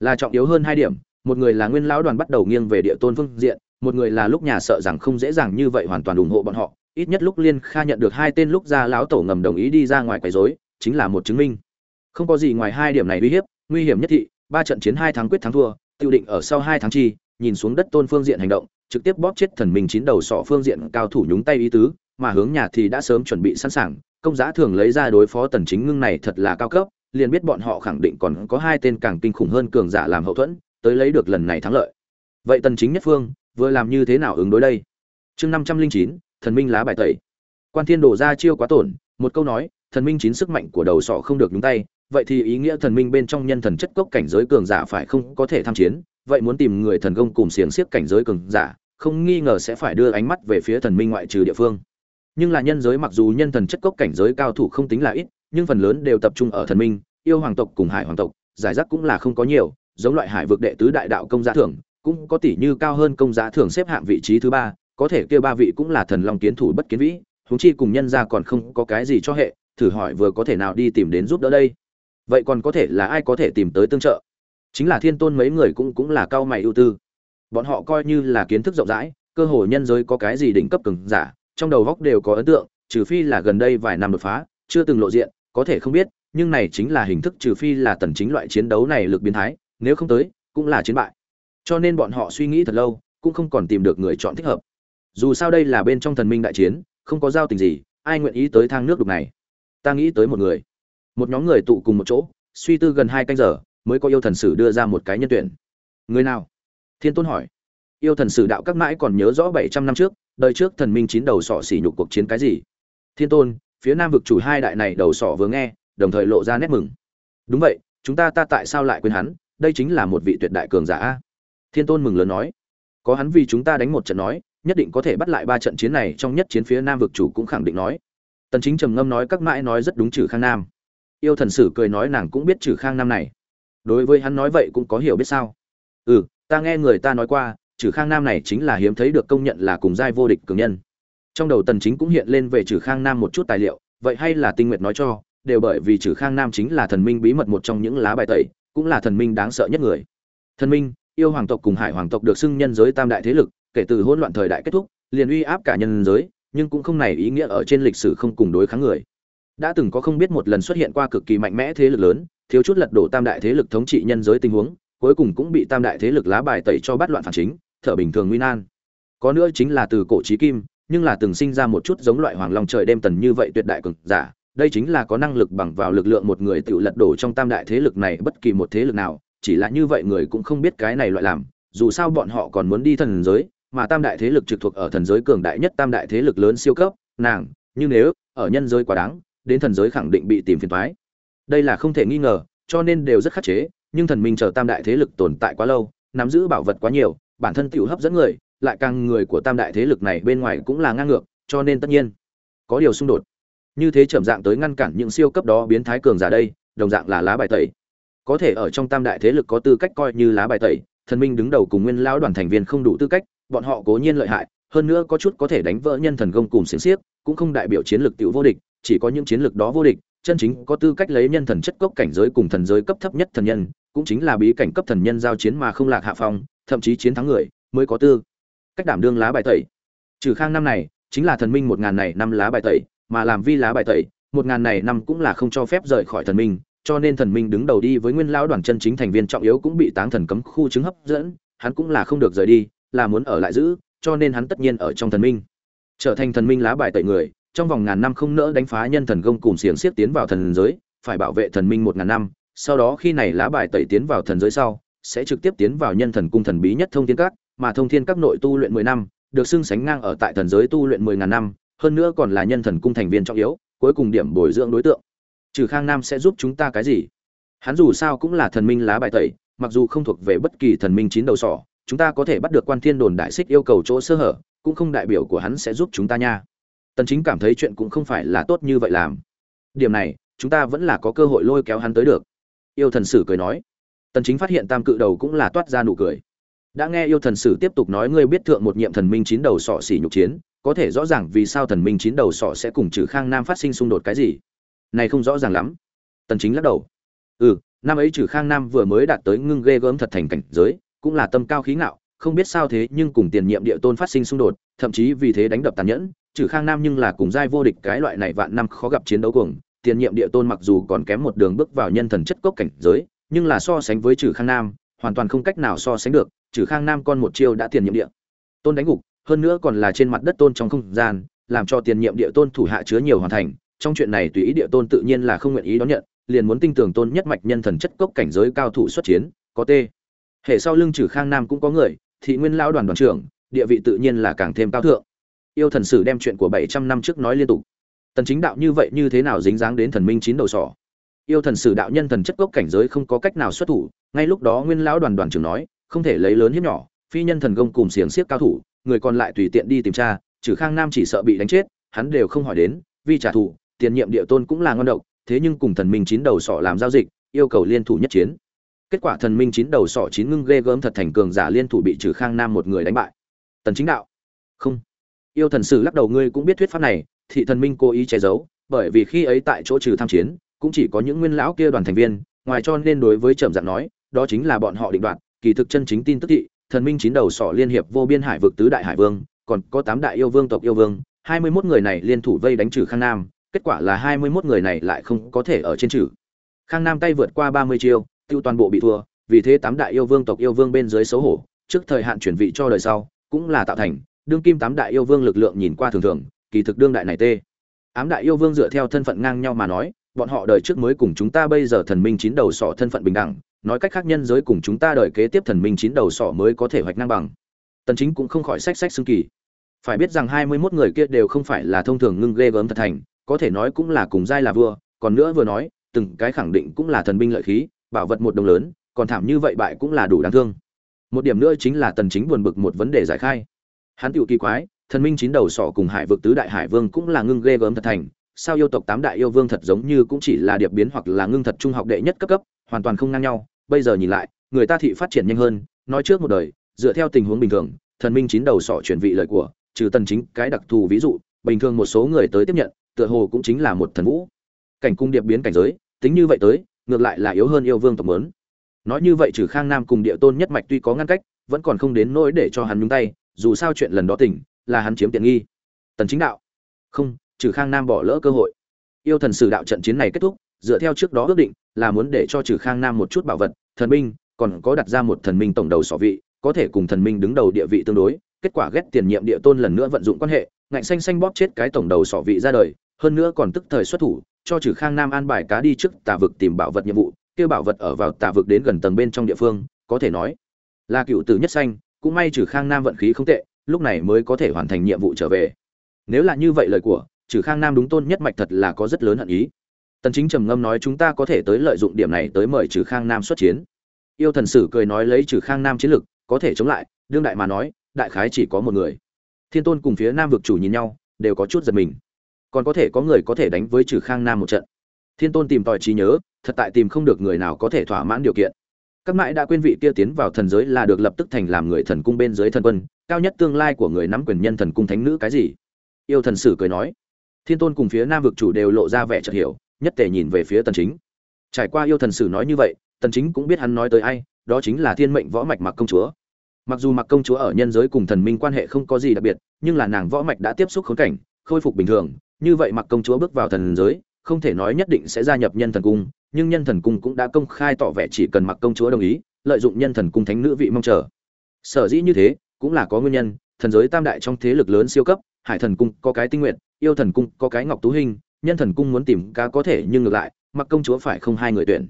Là trọng yếu hơn hai điểm, một người là nguyên lão đoàn bắt đầu nghiêng về địa tôn phương diện một người là lúc nhà sợ rằng không dễ dàng như vậy hoàn toàn ủng hộ bọn họ, ít nhất lúc liên kha nhận được hai tên lúc ra lão tổ ngầm đồng ý đi ra ngoài quấy rối, chính là một chứng minh. Không có gì ngoài hai điểm này uy hiếp, nguy hiểm nhất thị, ba trận chiến hai tháng quyết thắng thua, tiêu định ở sau hai tháng chi, nhìn xuống đất tôn phương diện hành động, trực tiếp bóp chết thần minh chín đầu sọ phương diện cao thủ nhúng tay ý tứ, mà hướng nhà thì đã sớm chuẩn bị sẵn sàng, công giá thường lấy ra đối phó tần chính ngưng này thật là cao cấp, liền biết bọn họ khẳng định còn có hai tên càng kinh khủng hơn cường giả làm hậu thuẫn, tới lấy được lần này thắng lợi. Vậy tần chính nhất phương vừa làm như thế nào ứng đối đây? Chương 509, thần minh lá bài tẩy. Quan thiên đổ ra chiêu quá tổn một câu nói thần minh chín sức mạnh của đầu sọ không được nhúng tay vậy thì ý nghĩa thần minh bên trong nhân thần chất cốc cảnh giới cường giả phải không có thể tham chiến vậy muốn tìm người thần công cùng xiềng xiếc cảnh giới cường giả không nghi ngờ sẽ phải đưa ánh mắt về phía thần minh ngoại trừ địa phương. Nhưng là nhân giới mặc dù nhân thần chất cốc cảnh giới cao thủ không tính là ít nhưng phần lớn đều tập trung ở thần minh yêu hoàng tộc cùng hải hoàng tộc giải rác cũng là không có nhiều giống loại hải vực đệ tứ đại đạo công gia thưởng cũng có tỷ như cao hơn công giá thường xếp hạng vị trí thứ ba, có thể kêu ba vị cũng là thần long kiến thủ bất kiến vĩ, huống chi cùng nhân ra còn không có cái gì cho hệ, thử hỏi vừa có thể nào đi tìm đến giúp đỡ đây. Vậy còn có thể là ai có thể tìm tới tương trợ? Chính là thiên tôn mấy người cũng cũng là cao mày ưu tư. Bọn họ coi như là kiến thức rộng rãi, cơ hội nhân giới có cái gì đỉnh cấp cường giả, trong đầu góc đều có ấn tượng, trừ phi là gần đây vài năm đột phá, chưa từng lộ diện, có thể không biết, nhưng này chính là hình thức trừ phi là tần chính loại chiến đấu này lực biến thái, nếu không tới, cũng là chiến bại cho nên bọn họ suy nghĩ thật lâu, cũng không còn tìm được người chọn thích hợp. Dù sao đây là bên trong thần minh đại chiến, không có giao tình gì, ai nguyện ý tới thang nước đục này? Ta nghĩ tới một người. Một nhóm người tụ cùng một chỗ, suy tư gần hai canh giờ, mới có yêu thần sử đưa ra một cái nhân tuyển. Người nào? Thiên tôn hỏi. Yêu thần sử đạo các mãi còn nhớ rõ bảy trăm năm trước, đời trước thần minh chín đầu sọ xỉ nhục cuộc chiến cái gì? Thiên tôn, phía nam vực chủ hai đại này đầu sọ vừa nghe, đồng thời lộ ra nét mừng. Đúng vậy, chúng ta ta tại sao lại quên hắn? Đây chính là một vị tuyệt đại cường giả thiên tôn mừng lớn nói, có hắn vì chúng ta đánh một trận nói, nhất định có thể bắt lại ba trận chiến này, trong nhất chiến phía nam vực chủ cũng khẳng định nói. Tần chính trầm ngâm nói, các mãi nói rất đúng trừ khang nam. Yêu thần sử cười nói, nàng cũng biết trừ khang nam này. Đối với hắn nói vậy cũng có hiểu biết sao? Ừ ta nghe người ta nói qua trừ khang nam này chính là hiếm thấy được công nhận là cùng giai vô địch cường nhân. Trong đầu tần chính cũng hiện lên về trừ khang nam một chút tài liệu, vậy hay là tinh nguyệt nói cho, đều bởi vì trừ khang nam chính là thần minh bí mật một trong những lá bài tẩy, cũng là thần minh đáng sợ nhất người. Thần minh yêu hoàng tộc cùng hải hoàng tộc được xưng nhân giới tam đại thế lực, kể từ hỗn loạn thời đại kết thúc, liền uy áp cả nhân giới, nhưng cũng không này ý nghĩa ở trên lịch sử không cùng đối kháng người. Đã từng có không biết một lần xuất hiện qua cực kỳ mạnh mẽ thế lực lớn, thiếu chút lật đổ tam đại thế lực thống trị nhân giới tình huống, cuối cùng cũng bị tam đại thế lực lá bài tẩy cho bắt loạn phản chính, thở bình thường nguy nan. Có nữa chính là từ cổ trí kim, nhưng là từng sinh ra một chút giống loại hoàng long trời đêm tần như vậy tuyệt đại cực giả, đây chính là có năng lực bằng vào lực lượng một người tự lật đổ trong tam đại thế lực này bất kỳ một thế lực nào chỉ là như vậy người cũng không biết cái này loại làm, dù sao bọn họ còn muốn đi thần giới, mà tam đại thế lực trực thuộc ở thần giới cường đại nhất tam đại thế lực lớn siêu cấp, nàng, nhưng nếu ở nhân giới quá đáng, đến thần giới khẳng định bị tìm phiền toái. Đây là không thể nghi ngờ, cho nên đều rất khắc chế, nhưng thần minh chờ tam đại thế lực tồn tại quá lâu, nắm giữ bảo vật quá nhiều, bản thân tiểu hấp dẫn người, lại càng người của tam đại thế lực này bên ngoài cũng là ngang ngược, cho nên tất nhiên có điều xung đột. Như thế chậm dạng tới ngăn cản những siêu cấp đó biến thái cường giả đây, đồng dạng là lá bài tẩy có thể ở trong tam đại thế lực có tư cách coi như lá bài tẩy, thần minh đứng đầu cùng nguyên lão đoàn thành viên không đủ tư cách, bọn họ cố nhiên lợi hại, hơn nữa có chút có thể đánh vỡ nhân thần công cùng xiềng xiếc, cũng không đại biểu chiến lược tiểu vô địch, chỉ có những chiến lược đó vô địch, chân chính có tư cách lấy nhân thần chất cốc cảnh giới cùng thần giới cấp thấp nhất thần nhân, cũng chính là bí cảnh cấp thần nhân giao chiến mà không lạc hạ phong, thậm chí chiến thắng người, mới có tư cách đảm đương lá bài tẩy. Trừ khang năm này, chính là thần minh một ngàn này năm lá bài tẩy, mà làm vi lá bài tẩy, một ngàn này năm cũng là không cho phép rời khỏi thần minh cho nên thần minh đứng đầu đi với nguyên lão đoàn chân chính thành viên trọng yếu cũng bị táng thần cấm khu chứng hấp dẫn, hắn cũng là không được rời đi, là muốn ở lại giữ, cho nên hắn tất nhiên ở trong thần minh. Trở thành thần minh lá bài tẩy người, trong vòng ngàn năm không nỡ đánh phá nhân thần công cùng xiềng xiết tiến vào thần giới, phải bảo vệ thần minh một ngàn năm, sau đó khi này lá bài tẩy tiến vào thần giới sau, sẽ trực tiếp tiến vào nhân thần cung thần bí nhất thông thiên các, mà thông thiên các nội tu luyện mười năm, được xưng sánh ngang ở tại thần giới tu luyện mười ngàn năm, hơn nữa còn là nhân thần cung thành viên trọng yếu, cuối cùng điểm bồi dưỡng đối tượng trừ khang nam sẽ giúp chúng ta cái gì? Hắn dù sao cũng là thần minh lá bài tẩy, mặc dù không thuộc về bất kỳ thần minh chín đầu sỏ, chúng ta có thể bắt được quan thiên đồn đại xích yêu cầu chỗ sơ hở, cũng không đại biểu của hắn sẽ giúp chúng ta nha. Tần chính cảm thấy chuyện cũng không phải là tốt như vậy làm. Điểm này, chúng ta vẫn là có cơ hội lôi kéo hắn tới được. Yêu thần sử cười nói. Tần chính phát hiện tam cự đầu cũng là toát ra nụ cười. Đã nghe yêu thần sử tiếp tục nói ngươi biết thượng một nhiệm thần minh chín đầu sọ xỉ nhục chiến, có thể rõ ràng vì sao thần minh chín đầu sọ sẽ cùng trừ khang nam phát sinh xung đột cái gì này không rõ ràng lắm. Tần chính lắc đầu. Ừ năm ấy trừ khang nam vừa mới đạt tới ngưng ghê gớm thật thành cảnh giới, cũng là tâm cao khí ngạo, không biết sao thế nhưng cùng tiền nhiệm địa tôn phát sinh xung đột, thậm chí vì thế đánh đập tàn nhẫn trừ khang nam nhưng là cùng giai vô địch cái loại này vạn năm khó gặp chiến đấu cuồng tiền nhiệm địa tôn mặc dù còn kém một đường bước vào nhân thần chất cốc cảnh giới, nhưng là so sánh với trừ khang nam, hoàn toàn không cách nào so sánh được trừ khang nam con một chiêu đã tiền nhiệm địa. Tôn đánh gục, hơn nữa còn là trên mặt đất tôn trong không gian, làm cho tiền nhiệm địa tôn thủ hạ chứa nhiều hoàn thành trong chuyện này tùy ý địa tôn tự nhiên là không nguyện ý đón nhận, liền muốn tinh tường tôn nhất mạch nhân thần chất cốc cảnh giới cao thủ xuất chiến, có tê. Hệ sau lưng trừ khang nam cũng có người, thị nguyên lão đoàn đoàn trưởng, địa vị tự nhiên là càng thêm cao thượng. Yêu thần sử đem chuyện của bảy trăm năm trước nói liên tục. Tần chính đạo như vậy như thế nào dính dáng đến thần minh chín đầu sỏ? Yêu thần sử đạo nhân thần chất cốc cảnh giới không có cách nào xuất thủ, ngay lúc đó nguyên lão đoàn đoàn trưởng nói, không thể lấy lớn hiếp nhỏ, phi nhân thần công cùng xiềng xiếc cao thủ, người còn lại tùy tiện đi tìm tra, trừ khang nam chỉ sợ bị đánh chết, hắn đều không hỏi đến, vì trả thù tiền nhiệm địa tôn cũng là ngon độc, thế nhưng cùng thần minh chín đầu sọ làm giao dịch, yêu cầu liên thủ nhất chiến. Kết quả thần minh chín đầu sọ chín ngưng ghê gớm thật thành cường giả liên thủ bị trừ khang nam một người đánh bại. Tần chính đạo. Không. Yêu thần sử lắc đầu, ngươi cũng biết thuyết pháp này, thị thần minh cố ý che giấu, bởi vì khi ấy tại chỗ trừ tham chiến, cũng chỉ có những nguyên lão kia đoàn thành viên, ngoài cho nên đối với trầm dạng nói, đó chính là bọn họ định đoạt, kỳ thực chân chính tin tức thị, thần minh chín đầu sọ liên hiệp vô biên hải vực tứ đại hải vương, còn có tám đại yêu vương tộc yêu vương, hai mươi 21 người này liên thủ vây đánh trừ khang nam kết quả là hai mươi 21 người này lại không có thể ở trên trừ. Khang nam tay vượt qua ba mươi chiêu, tiêu toàn bộ bị thua, vì thế tám đại yêu vương tộc yêu vương bên dưới xấu hổ, trước thời hạn chuyển vị cho đời sau, cũng là tạo thành, đương kim tám đại yêu vương lực lượng nhìn qua thường thường, kỳ thực đương đại này tê. Ám đại yêu vương dựa theo thân phận ngang nhau mà nói, bọn họ đời trước mới cùng chúng ta bây giờ thần minh chín đầu sọ thân phận bình đẳng, nói cách khác nhân giới cùng chúng ta đời kế tiếp thần minh chín đầu sọ mới có thể hoạch ngang bằng. Tần chính cũng không khỏi sách sách xương kỳ. Phải biết rằng 21 người kia đều không phải là thông thường ngưng ghê gớm thật thành có thể nói cũng là cùng giai là vua, còn nữa vừa nói, từng cái khẳng định cũng là thần binh lợi khí, bảo vật một đồng lớn, còn thảm như vậy bại cũng là đủ đáng thương. Một điểm nữa chính là tần chính buồn bực một vấn đề giải khai. Hắn tiểu kỳ quái, thần minh chín đầu sọ cùng hải vực tứ đại hải vương cũng là ngưng ghê gớm thật thành, sao yêu tộc tám đại yêu vương thật giống như cũng chỉ là điệp biến hoặc là ngưng thật trung học đệ nhất cấp cấp, hoàn toàn không ngang nhau. Bây giờ nhìn lại, người ta thị phát triển nhanh hơn, nói trước một đời, dựa theo tình huống bình thường, thần minh chín đầu sọ chuyển vị lời của, trừ tần chính cái đặc thù ví dụ, bình thường một số người tới tiếp nhận tựa hồ cũng chính là một thần vũ. Cảnh cung điệp biến cảnh giới, tính như vậy tới, ngược lại là yếu hơn yêu vương tộc mớn nói như vậy trừ khang nam cùng địa tôn nhất mạch tuy có ngăn cách, vẫn còn không đến nỗi để cho hắn nhúng tay, dù sao chuyện lần đó tỉnh, là hắn chiếm tiện nghi. Tần chính đạo. Không, trừ khang nam bỏ lỡ cơ hội. Yêu thần sử đạo trận chiến này kết thúc, dựa theo trước đó ước định, là muốn để cho trừ khang nam một chút bảo vật, thần binh, còn có đặt ra một thần minh tổng đầu sỏ vị, có thể cùng thần minh đứng đầu địa vị tương đối, kết quả ghét tiền nhiệm địa tôn lần nữa vận dụng quan hệ, ngạnh xanh xanh bóp chết cái tổng đầu sỏ vị ra đời hơn nữa còn tức thời xuất thủ, cho trừ khang nam an bài cá đi trước tà vực tìm bảo vật nhiệm vụ, kêu bảo vật ở vào tà vực đến gần tầng bên trong địa phương, có thể nói là cựu tử nhất xanh cũng may trừ khang nam vận khí không tệ, lúc này mới có thể hoàn thành nhiệm vụ trở về. Nếu là như vậy lời của trừ khang nam đúng tôn nhất mạch thật là có rất lớn hận ý. Tần chính trầm ngâm nói chúng ta có thể tới lợi dụng điểm này tới mời trừ khang nam xuất chiến. Yêu thần sử cười nói lấy trừ khang nam chiến lực, có thể chống lại, đương đại mà nói, đại khái chỉ có một người. Thiên tôn cùng phía nam vực chủ nhìn nhau, đều có chút giật mình còn có thể có người có thể đánh với trừ khang nam một trận. Thiên tôn tìm tòi trí nhớ, thật tại tìm không được người nào có thể thỏa mãn điều kiện. Các mãi đã quên vị kia tiến vào thần giới là được lập tức thành làm người thần cung bên dưới thần quân, cao nhất tương lai của người nắm quyền nhân thần cung thánh nữ cái gì? Yêu thần sử cười nói. Thiên tôn cùng phía nam vực chủ đều lộ ra vẻ chợt hiểu, nhất tề nhìn về phía tần chính. Trải qua yêu thần sử nói như vậy, tần chính cũng biết hắn nói tới ai, đó chính là thiên mệnh võ mạch mặc công chúa. Mặc dù mặc công chúa ở nhân giới cùng thần minh quan hệ không có gì đặc biệt, nhưng là nàng võ mạch đã tiếp xúc khốn cảnh, khôi phục bình thường như vậy mặc công chúa bước vào thần giới, không thể nói nhất định sẽ gia nhập nhân thần cung, nhưng nhân thần cung cũng đã công khai tỏ vẻ chỉ cần mặc công chúa đồng ý, lợi dụng nhân thần cung thánh nữ vị mong chờ. Sở dĩ như thế, cũng là có nguyên nhân, thần giới tam đại trong thế lực lớn siêu cấp, hải thần cung có cái tinh nguyện, yêu thần cung có cái ngọc tú hình, nhân thần cung muốn tìm cá có thể nhưng ngược lại, mặc công chúa phải không hai người tuyển.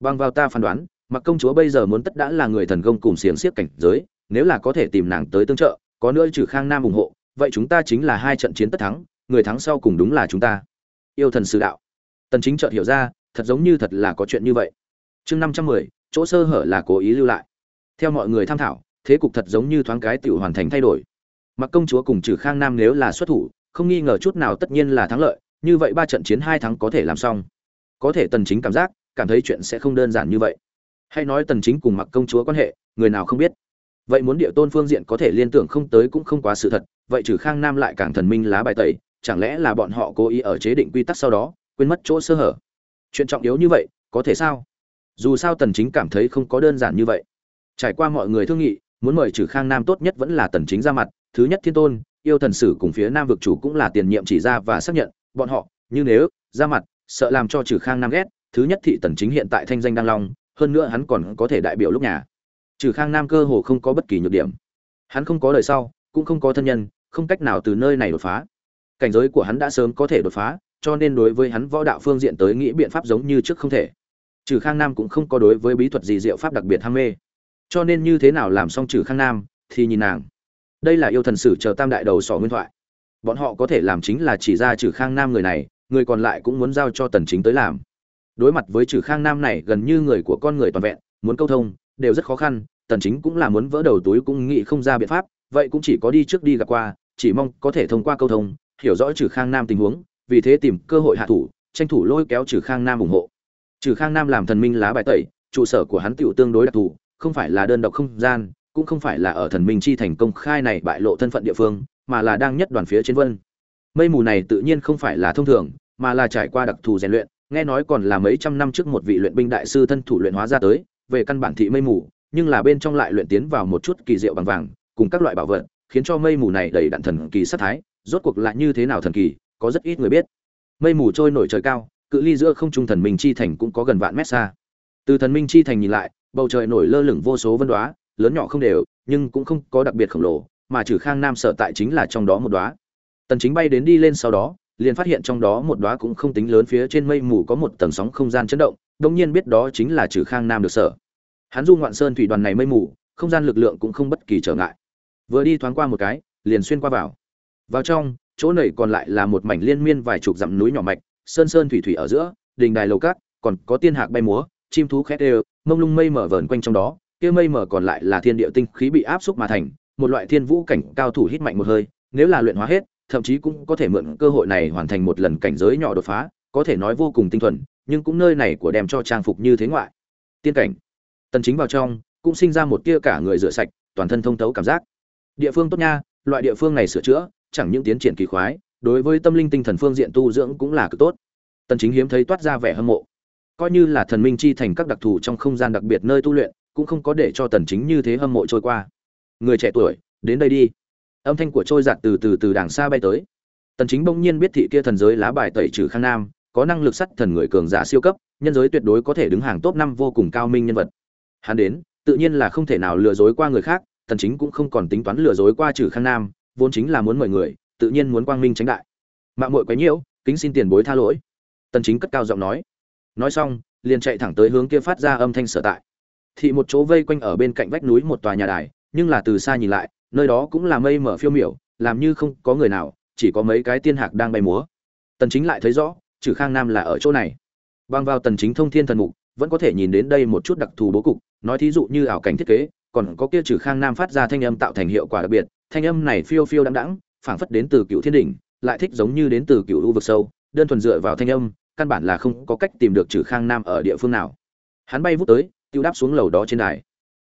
Bằng vào ta phán đoán, mặc công chúa bây giờ muốn tất đã là người thần công cùng xiềng xiếc cảnh giới, nếu là có thể tìm nàng tới tương trợ, có nữa trừ khang nam ủng hộ, vậy chúng ta chính là hai trận chiến tất thắng người thắng sau cùng đúng là chúng ta. Yêu thần sử đạo. Tần chính chợt hiểu ra thật giống như thật là có chuyện như vậy. Chương 510, chỗ sơ hở là cố ý lưu lại. Theo mọi người tham thảo thế cục thật giống như thoáng cái tiểu hoàn thành thay đổi. Mặc công chúa cùng trừ khang nam nếu là xuất thủ không nghi ngờ chút nào tất nhiên là thắng lợi như vậy ba trận chiến hai thắng có thể làm xong. Có thể tần chính cảm giác cảm thấy chuyện sẽ không đơn giản như vậy. Hay nói tần chính cùng mặc công chúa quan hệ người nào không biết. Vậy muốn địa tôn phương diện có thể liên tưởng không tới cũng không quá sự thật vậy trừ khang nam lại càng thần minh lá bài tẩy chẳng lẽ là bọn họ cố ý ở chế định quy tắc sau đó, quên mất chỗ sơ hở? Chuyện trọng yếu như vậy, có thể sao? Dù sao tần chính cảm thấy không có đơn giản như vậy. Trải qua mọi người thương nghị, muốn mời trừ khang nam tốt nhất vẫn là tần chính ra mặt, thứ nhất thiên tôn, yêu thần sử cùng phía nam vực chủ cũng là tiền nhiệm chỉ ra và xác nhận, bọn họ, như nếu, ra mặt, sợ làm cho trừ khang nam ghét, thứ nhất thị tần chính hiện tại thanh danh đang long, hơn nữa hắn còn có thể đại biểu lúc nhà. Trừ khang nam cơ hồ không có bất kỳ nhược điểm. Hắn không có đời sau, cũng không có thân nhân, không cách nào từ nơi này đột phá cảnh giới của hắn đã sớm có thể đột phá, cho nên đối với hắn võ đạo phương diện tới nghĩ biện pháp giống như trước không thể. Trừ khang nam cũng không có đối với bí thuật gì diệu pháp đặc biệt ham mê. Cho nên như thế nào làm xong trừ khang nam, thì nhìn nàng. Đây là yêu thần sử chờ tam đại đầu sỏ nguyên thoại. Bọn họ có thể làm chính là chỉ ra trừ khang nam người này, người còn lại cũng muốn giao cho tần chính tới làm. Đối mặt với trừ khang nam này gần như người của con người toàn vẹn, muốn câu thông, đều rất khó khăn, tần chính cũng là muốn vỡ đầu túi cũng nghĩ không ra biện pháp, vậy cũng chỉ có đi trước đi gặp qua, chỉ mong có thể thông qua câu thông hiểu rõ trừ khang nam tình huống, vì thế tìm cơ hội hạ thủ, tranh thủ lôi kéo trừ khang nam ủng hộ. Trừ khang nam làm thần minh lá bài tẩy, trụ sở của hắn tiểu tương đối đặc thù, không phải là đơn độc không gian, cũng không phải là ở thần minh chi thành công khai này bại lộ thân phận địa phương, mà là đang nhất đoàn phía trên vân. Mây mù này tự nhiên không phải là thông thường, mà là trải qua đặc thù rèn luyện, nghe nói còn là mấy trăm năm trước một vị luyện binh đại sư thân thủ luyện hóa ra tới, về căn bản thị mây mù, nhưng là bên trong lại luyện tiến vào một chút kỳ diệu bằng vàng, cùng các loại bảo vật, khiến cho mây mù này đầy đặn thần kỳ sát thái rốt cuộc lại như thế nào thần kỳ có rất ít người biết mây mù trôi nổi trời cao cự ly giữa không trung thần minh chi thành cũng có gần vạn mét xa từ thần minh chi thành nhìn lại bầu trời nổi lơ lửng vô số vân đoá lớn nhỏ không đều nhưng cũng không có đặc biệt khổng lồ mà trừ khang nam sở tại chính là trong đó một đoá tần chính bay đến đi lên sau đó liền phát hiện trong đó một đóa cũng không tính lớn phía trên mây mù có một tầng sóng không gian chấn động, đương nhiên biết đó chính là Trừ Khang Nam được sở. Hắn du ngoạn sơn thủy đoàn này mây mù, không gian lực lượng cũng không bất kỳ trở ngại. Vừa đi thoáng qua một cái, liền xuyên qua vào. Vào trong, chỗ này còn lại là một mảnh liên miên vài chục dặm núi nhỏ mạch, sơn sơn thủy thủy ở giữa, đình đài lầu cát, còn có tiên hạc bay múa, chim thú khét đều, mông lung mây mở vờn quanh trong đó, kia mây mở còn lại là thiên địa tinh khí bị áp xúc mà thành, một loại thiên vũ cảnh cao thủ hít mạnh một hơi, nếu là luyện hóa hết, thậm chí cũng có thể mượn cơ hội này hoàn thành một lần cảnh giới nhỏ đột phá, có thể nói vô cùng tinh thuần, nhưng cũng nơi này của đem cho trang phục như thế ngoại. Tiên cảnh. Tần Chính vào trong, cũng sinh ra một tia cả người rửa sạch, toàn thân thông thấu cảm giác. Địa phương tốt nha, loại địa phương này sửa chữa, chẳng những tiến triển kỳ khoái, đối với tâm linh tinh thần phương diện tu dưỡng cũng là cực tốt. Tần Chính hiếm thấy toát ra vẻ hâm mộ. Coi như là thần minh chi thành các đặc thù trong không gian đặc biệt nơi tu luyện, cũng không có để cho Tần Chính như thế hâm mộ trôi qua. Người trẻ tuổi, đến đây đi âm thanh của trôi giạt từ từ từ đàng xa bay tới tần chính bỗng nhiên biết thị kia thần giới lá bài tẩy trừ khang nam có năng lực sắt thần người cường giả siêu cấp nhân giới tuyệt đối có thể đứng hàng top năm vô cùng cao minh nhân vật hắn đến tự nhiên là không thể nào lừa dối qua người khác tần chính cũng không còn tính toán lừa dối qua trừ khang nam vốn chính là muốn mời người, tự nhiên muốn quang minh tránh đại. Mạng muội quấy nhiễu, kính xin tiền bối tha lỗi. Tần chính cất cao giọng nói. Nói xong, liền chạy thẳng tới hướng kia phát ra âm thanh sở tại. Thị một chỗ vây quanh ở bên cạnh vách núi một tòa nhà đài, nhưng là từ xa nhìn lại, nơi đó cũng là mây mở phiêu miểu, làm như không có người nào, chỉ có mấy cái tiên hạc đang bay múa. Tần chính lại thấy rõ trừ khang nam là ở chỗ này. Băng vào tần chính thông thiên thần mục, vẫn có thể nhìn đến đây một chút đặc thù bố cục, nói thí dụ như ảo cảnh thiết kế, còn có kia trừ khang nam phát ra thanh âm tạo thành hiệu quả đặc biệt thanh âm này phiêu phiêu đãng đãng, phảng phất đến từ cựu thiên đỉnh, lại thích giống như đến từ cựu u vực sâu, đơn thuần dựa vào thanh âm, căn bản là không có cách tìm được trừ khang nam ở địa phương nào. Hắn bay vút tới, tiêu đáp xuống lầu đó trên đài.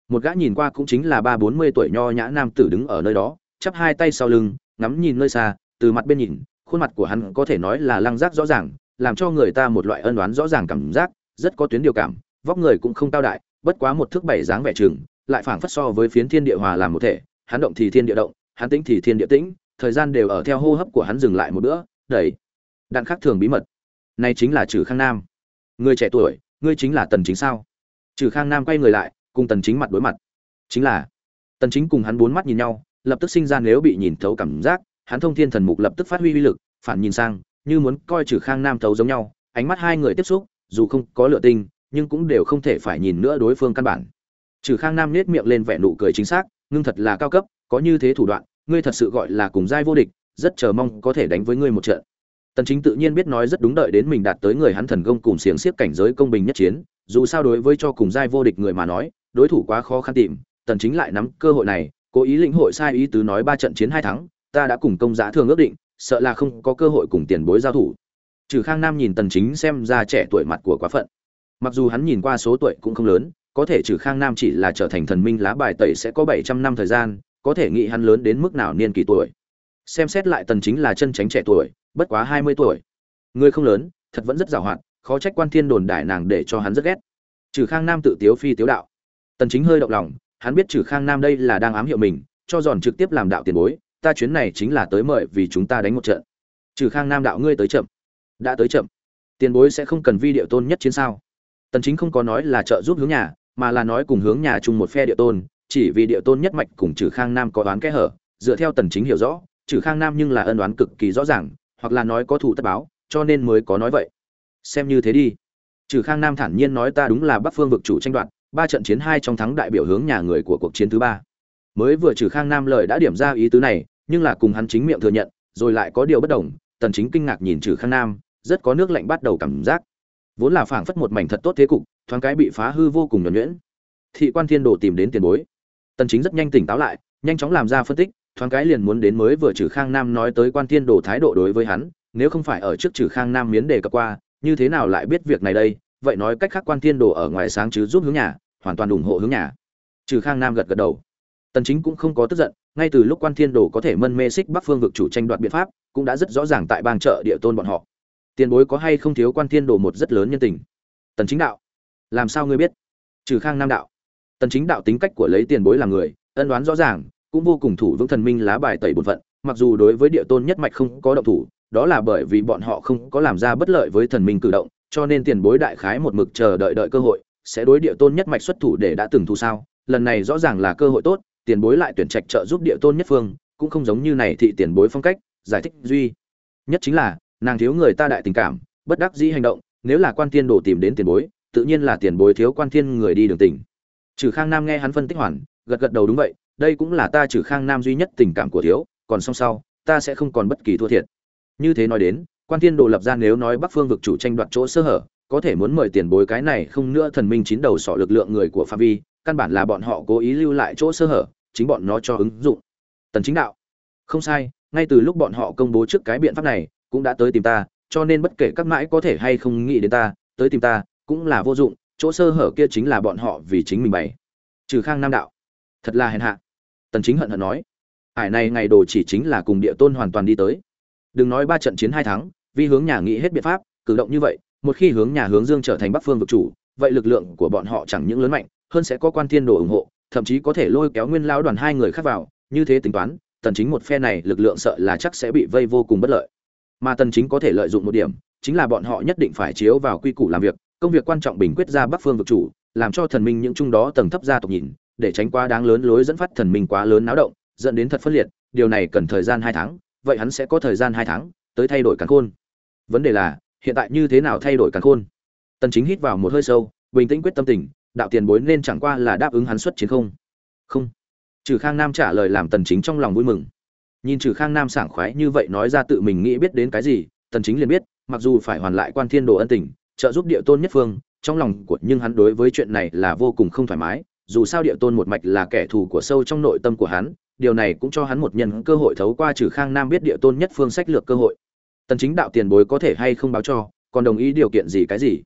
Một gã nhìn qua cũng chính là ba bốn mươi tuổi nho nhã nam tử đứng ở nơi đó, chắp hai tay sau lưng, ngắm nhìn nơi xa, từ mặt bên nhìn, khuôn mặt của hắn có thể nói là lăng giác rõ ràng, làm cho người ta một loại ân đoán rõ ràng cảm giác, rất có tuyến điều cảm, vóc người cũng không cao đại, bất quá một thước bảy dáng vẻ chừng, lại phảng phất so với phiến thiên địa hòa làm một thể hắn động thì thiên địa động, hắn tĩnh thì thiên địa tĩnh, thời gian đều ở theo hô hấp của hắn dừng lại một bữa, đẩy. Đạn khác thường bí mật. Này chính là trừ khang nam. Người trẻ tuổi, ngươi chính là tần chính sao? Trừ khang nam quay người lại, cùng tần chính mặt đối mặt. Chính là. Tần chính cùng hắn bốn mắt nhìn nhau, lập tức sinh ra nếu bị nhìn thấu cảm giác, hắn thông thiên thần mục lập tức phát huy uy lực, phản nhìn sang, như muốn coi trừ khang nam thấu giống nhau, ánh mắt hai người tiếp xúc, dù không có lựa tinh, nhưng cũng đều không thể phải nhìn nữa đối phương căn bản. Trừ khang nam nết miệng lên vẻ nụ cười chính xác ngưng thật là cao cấp, có như thế thủ đoạn, ngươi thật sự gọi là cùng giai vô địch, rất chờ mong có thể đánh với ngươi một trận. Tần chính tự nhiên biết nói rất đúng đợi đến mình đạt tới người hắn thần công cùng xiềng xiếc cảnh giới công bình nhất chiến, dù sao đối với cho cùng giai vô địch người mà nói, đối thủ quá khó khăn tìm, tần chính lại nắm cơ hội này, cố ý lĩnh hội sai ý tứ nói ba trận chiến hai thắng, ta đã cùng công giá thường ước định, sợ là không có cơ hội cùng tiền bối giao thủ. Trừ khang nam nhìn tần chính xem ra trẻ tuổi mặt của quá phận, mặc dù hắn nhìn qua số tuổi cũng không lớn có thể trừ khang nam chỉ là trở thành thần minh lá bài tẩy sẽ có 700 năm thời gian, có thể nghĩ hắn lớn đến mức nào niên kỳ tuổi. Xem xét lại tần chính là chân tránh trẻ tuổi, bất quá 20 tuổi. Người không lớn, thật vẫn rất giàu hoạt, khó trách quan thiên đồn đại nàng để cho hắn rất ghét. Trừ khang nam tự tiếu phi tiếu đạo. Tần chính hơi động lòng, hắn biết trừ khang nam đây là đang ám hiệu mình, cho giòn trực tiếp làm đạo tiền bối, ta chuyến này chính là tới mời vì chúng ta đánh một trận. Trừ khang nam đạo ngươi tới chậm. Đã tới chậm. Tiền bối sẽ không cần vi điệu tôn nhất chiến sao? Tần chính không có nói là trợ giúp hướng nhà mà là nói cùng hướng nhà chung một phe địa tôn, chỉ vì địa tôn nhất mạch cùng trừ khang nam có đoán kẽ hở, dựa theo tần chính hiểu rõ trừ khang nam nhưng là ân đoán cực kỳ rõ ràng, hoặc là nói có thủ tất báo, cho nên mới có nói vậy. Xem như thế đi. Trừ khang nam thản nhiên nói ta đúng là bắc phương vực chủ tranh đoạt, ba trận chiến hai trong thắng đại biểu hướng nhà người của cuộc chiến thứ ba. Mới vừa trừ khang nam lời đã điểm ra ý tứ này, nhưng là cùng hắn chính miệng thừa nhận, rồi lại có điều bất đồng, tần chính kinh ngạc nhìn trừ khang nam, rất có nước lạnh bắt đầu cảm giác. Vốn là phảng phất một mảnh thật tốt thế cục thoáng cái bị phá hư vô cùng nhuẩn nhuyễn. Thị quan thiên đồ tìm đến tiền bối. Tần chính rất nhanh tỉnh táo lại, nhanh chóng làm ra phân tích, thoáng cái liền muốn đến mới vừa trừ khang nam nói tới quan thiên đồ thái độ đối với hắn, nếu không phải ở trước trừ khang nam miến đề cập qua, như thế nào lại biết việc này đây, vậy nói cách khác quan thiên đồ ở ngoài sáng chứ giúp hướng nhà, hoàn toàn ủng hộ hướng nhà. Trừ khang nam gật gật đầu. Tần chính cũng không có tức giận, ngay từ lúc quan thiên đồ có thể mân mê xích bắc phương vực chủ tranh đoạt biện pháp, cũng đã rất rõ ràng tại bang chợ địa tôn bọn họ. Tiền bối có hay không thiếu quan thiên đồ một rất lớn nhân tình. Tần chính đạo làm sao ngươi biết? Trừ khang nam đạo. Tần chính đạo tính cách của lấy tiền bối làm người, ân đoán rõ ràng, cũng vô cùng thủ vững thần minh lá bài tẩy bổn phận, mặc dù đối với địa tôn nhất mạch không có động thủ, đó là bởi vì bọn họ không có làm ra bất lợi với thần minh cử động, cho nên tiền bối đại khái một mực chờ đợi đợi cơ hội, sẽ đối địa tôn nhất mạch xuất thủ để đã từng thu sao? Lần này rõ ràng là cơ hội tốt, tiền bối lại tuyển trạch trợ giúp địa tôn nhất phương, cũng không giống như này thị tiền bối phong cách, giải thích duy. Nhất chính là, nàng thiếu người ta đại tình cảm, bất đắc dĩ hành động, nếu là quan thiên đồ tìm đến tiền bối tự nhiên là tiền bối thiếu quan thiên người đi đường tỉnh. trừ khang nam nghe hắn phân tích hoàn, gật gật đầu đúng vậy, đây cũng là ta trừ khang nam duy nhất tình cảm của thiếu, còn song sau, ta sẽ không còn bất kỳ thua thiệt. Như thế nói đến, quan thiên đồ lập ra nếu nói bắc phương vực chủ tranh đoạt chỗ sơ hở, có thể muốn mời tiền bối cái này không nữa thần minh chín đầu sọ lực lượng người của phạm vi, căn bản là bọn họ cố ý lưu lại chỗ sơ hở, chính bọn nó cho ứng dụng. Tần chính đạo. Không sai, ngay từ lúc bọn họ công bố trước cái biện pháp này, cũng đã tới tìm ta, cho nên bất kể các mãi có thể hay không nghĩ đến ta, tới tìm ta cũng là vô dụng, chỗ sơ hở kia chính là bọn họ vì chính mình bày. Trừ khang nam đạo. Thật là hèn hạ. Tần chính hận hận nói. Ải này ngày đồ chỉ chính là cùng địa tôn hoàn toàn đi tới. Đừng nói ba trận chiến hai thắng, vì hướng nhà nghĩ hết biện pháp, cử động như vậy, một khi hướng nhà hướng dương trở thành bắc phương vực chủ, vậy lực lượng của bọn họ chẳng những lớn mạnh, hơn sẽ có quan thiên đồ ủng hộ, thậm chí có thể lôi kéo nguyên lão đoàn hai người khác vào, như thế tính toán, tần chính một phe này lực lượng sợ là chắc sẽ bị vây vô cùng bất lợi. Mà tần chính có thể lợi dụng một điểm, chính là bọn họ nhất định phải chiếu vào quy củ làm việc công việc quan trọng bình quyết ra bắc phương vực chủ, làm cho thần minh những trung đó tầng thấp gia tộc nhìn, để tránh quá đáng lớn lối dẫn phát thần minh quá lớn náo động, dẫn đến thật phân liệt, điều này cần thời gian hai tháng, vậy hắn sẽ có thời gian hai tháng tới thay đổi càn khôn. Vấn đề là, hiện tại như thế nào thay đổi càn khôn? Tần chính hít vào một hơi sâu, bình tĩnh quyết tâm tình, đạo tiền bối nên chẳng qua là đáp ứng hắn xuất chiến không? Không. Trừ khang nam trả lời làm tần chính trong lòng vui mừng. Nhìn trừ khang nam sảng khoái như vậy nói ra tự mình nghĩ biết đến cái gì, tần chính liền biết, mặc dù phải hoàn lại quan thiên đồ ân tình trợ giúp địa tôn nhất phương, trong lòng của nhưng hắn đối với chuyện này là vô cùng không thoải mái, dù sao địa tôn một mạch là kẻ thù của sâu trong nội tâm của hắn, điều này cũng cho hắn một nhân cơ hội thấu qua trừ khang nam biết địa tôn nhất phương sách lược cơ hội. Tần chính đạo tiền bối có thể hay không báo cho, còn đồng ý điều kiện gì cái gì?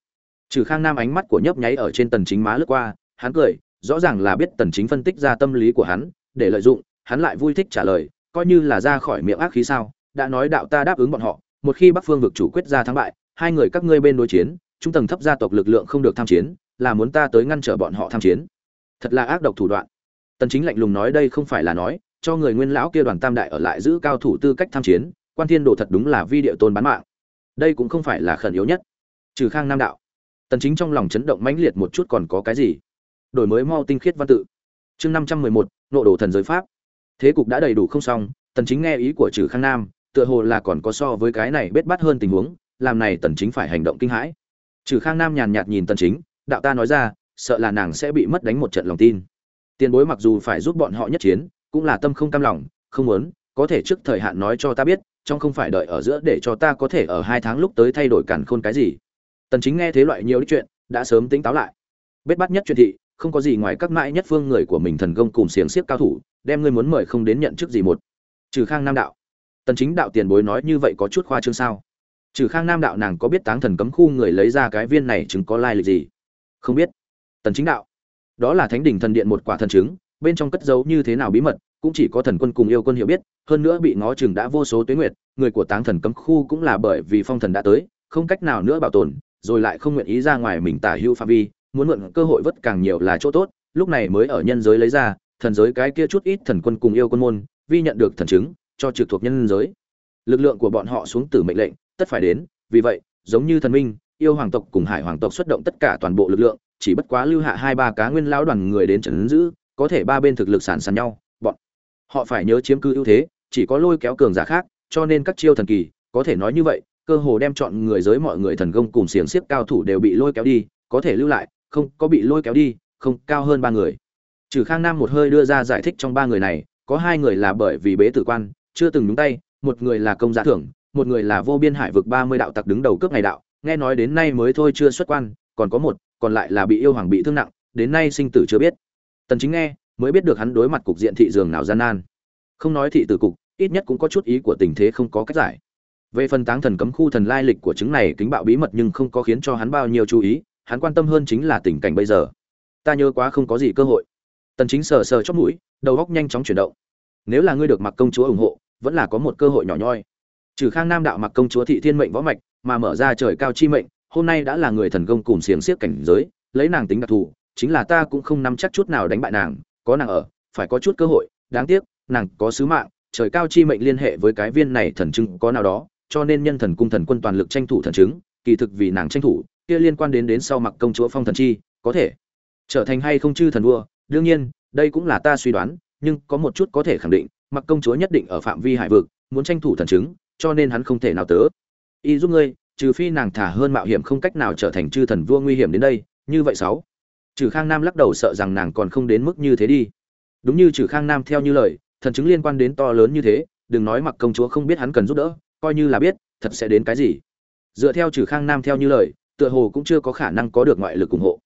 Trừ khang nam ánh mắt của nhấp nháy ở trên tần chính má lướt qua, hắn cười, rõ ràng là biết tần chính phân tích ra tâm lý của hắn, để lợi dụng, hắn lại vui thích trả lời, coi như là ra khỏi miệng ác khí sao, đã nói đạo ta đáp ứng bọn họ, một khi bắc phương vực chủ quyết ra thắng bại, hai người các ngươi bên đối chiến trung tầng thấp gia tộc lực lượng không được tham chiến là muốn ta tới ngăn trở bọn họ tham chiến. Thật là ác độc thủ đoạn. Tần chính lạnh lùng nói đây không phải là nói cho người nguyên lão kia đoàn tam đại ở lại giữ cao thủ tư cách tham chiến quan thiên đồ thật đúng là vi địa tôn bán mạng. Đây cũng không phải là khẩn yếu nhất. Trừ khang nam đạo. Tần chính trong lòng chấn động mãnh liệt một chút còn có cái gì? Đổi mới mau tinh khiết văn tự. Chương 511, nộ đồ thần giới pháp. Thế cục đã đầy đủ không xong tần chính nghe ý của trừ khang nam tựa hồ là còn có so với cái này bết bát hơn tình huống làm này tần chính phải hành động kinh hãi trừ khang nam nhàn nhạt nhìn tần chính, đạo ta nói ra, sợ là nàng sẽ bị mất đánh một trận lòng tin. Tiền bối mặc dù phải giúp bọn họ nhất chiến, cũng là tâm không cam lòng, không muốn, có thể trước thời hạn nói cho ta biết, trong không phải đợi ở giữa để cho ta có thể ở hai tháng lúc tới thay đổi cản khôn cái gì. Tần chính nghe thế loại nhiều đích chuyện, đã sớm tính táo lại. Bết bắt nhất chuyện thị, không có gì ngoài các mãi nhất phương người của mình thần công cùng xiềng xiếc cao thủ, đem ngươi muốn mời không đến nhận chức gì một. Trừ khang nam đạo. Tần chính đạo tiền bối nói như vậy có chút khoa trương sao? Trừ khang nam đạo nàng có biết táng thần cấm khu người lấy ra cái viên này chứng có lai lịch gì? Không biết. Tần chính đạo. Đó là thánh đỉnh thần điện một quả thần chứng, bên trong cất giấu như thế nào bí mật, cũng chỉ có thần quân cùng yêu quân hiểu biết, hơn nữa bị ngó chừng đã vô số tuế nguyệt, người của táng thần cấm khu cũng là bởi vì phong thần đã tới, không cách nào nữa bảo tồn, rồi lại không nguyện ý ra ngoài mình tả hữu phạm vi, muốn mượn cơ hội vất càng nhiều là chỗ tốt, lúc này mới ở nhân giới lấy ra, thần giới cái kia chút ít thần quân cùng yêu quân môn, vi nhận được thần chứng, cho trực thuộc nhân giới. Lực lượng của bọn họ xuống tử mệnh lệnh tất phải đến, vì vậy, giống như thần minh, yêu hoàng tộc cùng hải hoàng tộc xuất động tất cả toàn bộ lực lượng, chỉ bất quá lưu hạ hai ba cá nguyên lão đoàn người đến trấn giữ, có thể ba bên thực lực sàn sàn nhau, bọn họ phải nhớ chiếm cứ ưu thế, chỉ có lôi kéo cường giả khác, cho nên các chiêu thần kỳ, có thể nói như vậy, cơ hồ đem chọn người giới mọi người thần công cùng xiềng xiếc cao thủ đều bị lôi kéo đi, có thể lưu lại, không, có bị lôi kéo đi, không, cao hơn ba người. Trừ khang nam một hơi đưa ra giải thích trong ba người này, có hai người là bởi vì bế tử quan, chưa từng nhúng tay, một người là công giá thưởng một người là vô biên hải vực ba mươi đạo tặc đứng đầu cướp ngày đạo, nghe nói đến nay mới thôi chưa xuất quan, còn có một, còn lại là bị yêu hoàng bị thương nặng, đến nay sinh tử chưa biết. Tần chính nghe, mới biết được hắn đối mặt cục diện thị trường nào gian nan. Không nói thị tử cục, ít nhất cũng có chút ý của tình thế không có cách giải. Về phần táng thần cấm khu thần lai lịch của chứng này kính bạo bí mật nhưng không có khiến cho hắn bao nhiêu chú ý, hắn quan tâm hơn chính là tình cảnh bây giờ. Ta nhớ quá không có gì cơ hội. Tần chính sờ sờ chóp mũi, đầu óc nhanh chóng chuyển động. Nếu là ngươi được mặc công chúa ủng hộ, vẫn là có một cơ hội nhỏ nhoi trừ khang nam đạo mặc công chúa thị thiên mệnh võ mạch, mà mở ra trời cao chi mệnh, hôm nay đã là người thần công cùng xiềng xiếc cảnh giới, lấy nàng tính đặc thù, chính là ta cũng không nắm chắc chút nào đánh bại nàng, có nàng ở, phải có chút cơ hội, đáng tiếc, nàng có sứ mạng, trời cao chi mệnh liên hệ với cái viên này thần chứng có nào đó, cho nên nhân thần cung thần quân toàn lực tranh thủ thần chứng, kỳ thực vì nàng tranh thủ, kia liên quan đến đến sau mặc công chúa phong thần chi, có thể trở thành hay không chư thần vua, đương nhiên, đây cũng là ta suy đoán, nhưng có một chút có thể khẳng định, mặc công chúa nhất định ở phạm vi hải vực, muốn tranh thủ thần chứng cho nên hắn không thể nào tớ. Y giúp ngươi, trừ phi nàng thả hơn mạo hiểm không cách nào trở thành chư thần vua nguy hiểm đến đây, như vậy sáu. Trừ khang nam lắc đầu sợ rằng nàng còn không đến mức như thế đi. Đúng như trừ khang nam theo như lời, thần chứng liên quan đến to lớn như thế, đừng nói mặc công chúa không biết hắn cần giúp đỡ, coi như là biết, thật sẽ đến cái gì. Dựa theo trừ khang nam theo như lời, tựa hồ cũng chưa có khả năng có được ngoại lực ủng hộ.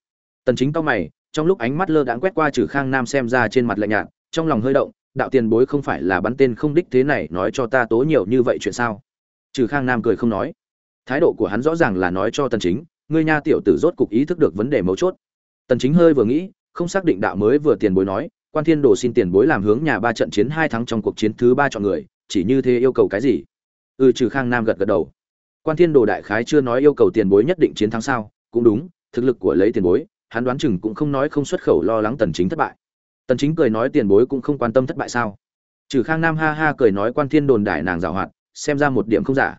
Tần chính cao mày, trong lúc ánh mắt lơ đãng quét qua trừ khang nam xem ra trên mặt lạnh nhạt, trong lòng hơi động đạo tiền bối không phải là bắn tên không đích thế này, nói cho ta tố nhiều như vậy chuyện sao? Trừ khang nam cười không nói. Thái độ của hắn rõ ràng là nói cho tần chính, ngươi nha tiểu tử rốt cục ý thức được vấn đề mấu chốt. Tần chính hơi vừa nghĩ, không xác định đạo mới vừa tiền bối nói, quan thiên đồ xin tiền bối làm hướng nhà ba trận chiến hai thắng trong cuộc chiến thứ ba chọn người, chỉ như thế yêu cầu cái gì? Ừ trừ khang nam gật gật đầu. Quan thiên đồ đại khái chưa nói yêu cầu tiền bối nhất định chiến thắng sao? Cũng đúng, thực lực của lấy tiền bối, hắn đoán chừng cũng không nói không xuất khẩu lo lắng tần chính thất bại tần chính cười nói tiền bối cũng không quan tâm thất bại sao? Trừ khang nam ha ha cười nói quan thiên đồn đại nàng giảo hoạt, xem ra một điểm không giả.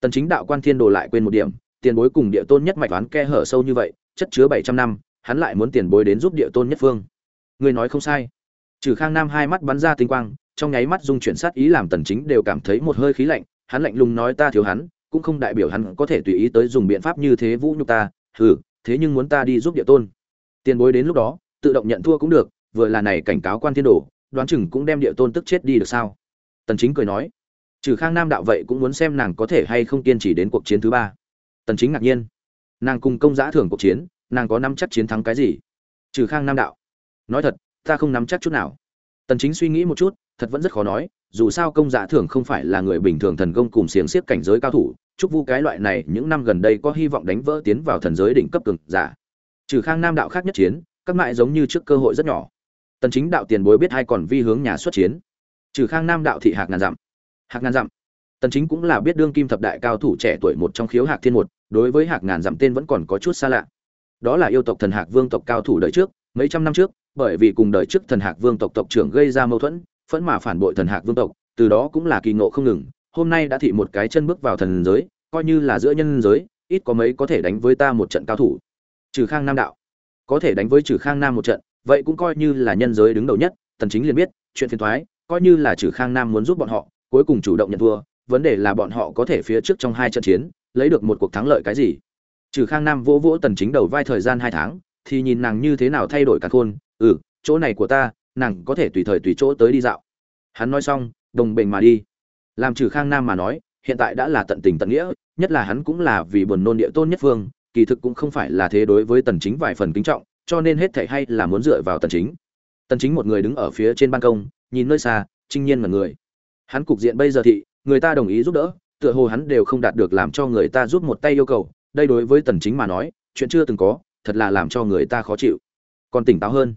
Tần chính đạo quan thiên đồ lại quên một điểm, tiền bối cùng địa tôn nhất mạch đoán ke hở sâu như vậy, chất chứa 700 năm, hắn lại muốn tiền bối đến giúp địa tôn nhất phương. Người nói không sai. Trừ khang nam hai mắt bắn ra tinh quang, trong nháy mắt dung chuyển sát ý làm tần chính đều cảm thấy một hơi khí lạnh, hắn lạnh lùng nói ta thiếu hắn, cũng không đại biểu hắn có thể tùy ý tới dùng biện pháp như thế vũ nhục ta, hừ, thế nhưng muốn ta đi giúp địa tôn. Tiền bối đến lúc đó, tự động nhận thua cũng được vừa là này cảnh cáo quan thiên đồ, đoán chừng cũng đem địa tôn tức chết đi được sao? Tần chính cười nói, trừ khang nam đạo vậy cũng muốn xem nàng có thể hay không kiên trì đến cuộc chiến thứ ba. Tần chính ngạc nhiên, nàng cùng công giã thưởng cuộc chiến, nàng có nắm chắc chiến thắng cái gì? Trừ khang nam đạo. Nói thật, ta không nắm chắc chút nào. Tần chính suy nghĩ một chút, thật vẫn rất khó nói, dù sao công giả thưởng không phải là người bình thường thần công cùng xiềng xiếp cảnh giới cao thủ chúc vu cái loại này những năm gần đây có hy vọng đánh vỡ tiến vào thần giới đỉnh cấp cường giả. Trừ khang nam đạo khác nhất chiến, các mại giống như trước cơ hội rất nhỏ tần chính đạo tiền bối biết hai còn vi hướng nhà xuất chiến. Trừ khang nam đạo thị hạc ngàn dặm. Hạc ngàn dặm. Tần chính cũng là biết đương kim thập đại cao thủ trẻ tuổi một trong khiếu hạc thiên một, đối với hạc ngàn dặm tên vẫn còn có chút xa lạ. Đó là yêu tộc thần hạc vương tộc cao thủ đời trước, mấy trăm năm trước, bởi vì cùng đời trước thần hạc vương tộc tộc trưởng gây ra mâu thuẫn, phẫn mà phản bội thần hạc vương tộc, từ đó cũng là kỳ ngộ không ngừng, hôm nay đã thị một cái chân bước vào thần giới, coi như là giữa nhân giới, ít có mấy có thể đánh với ta một trận cao thủ. Trừ khang nam đạo. Có thể đánh với trừ khang nam một trận vậy cũng coi như là nhân giới đứng đầu nhất, tần chính liền biết, chuyện phiền toái coi như là trừ khang nam muốn giúp bọn họ, cuối cùng chủ động nhận thua, vấn đề là bọn họ có thể phía trước trong hai trận chiến, lấy được một cuộc thắng lợi cái gì. Trừ khang nam vỗ vỗ tần chính đầu vai thời gian hai tháng, thì nhìn nàng như thế nào thay đổi cả khôn ừ chỗ này của ta, nàng có thể tùy thời tùy chỗ tới đi dạo. Hắn nói xong, đồng bình mà đi. Làm trừ khang nam mà nói, hiện tại đã là tận tình tận nghĩa, nhất là hắn cũng là vì buồn nôn địa tôn nhất phương, kỳ thực cũng không phải là thế đối với tần chính vài phần kính trọng cho nên hết thảy hay là muốn dựa vào tần chính. Tần chính một người đứng ở phía trên ban công, nhìn nơi xa trinh nhiên mà người. Hắn cục diện bây giờ thì người ta đồng ý giúp đỡ, tựa hồ hắn đều không đạt được làm cho người ta giúp một tay yêu cầu. Đây đối với tần chính mà nói, chuyện chưa từng có, thật là làm cho người ta khó chịu. Còn tỉnh táo hơn.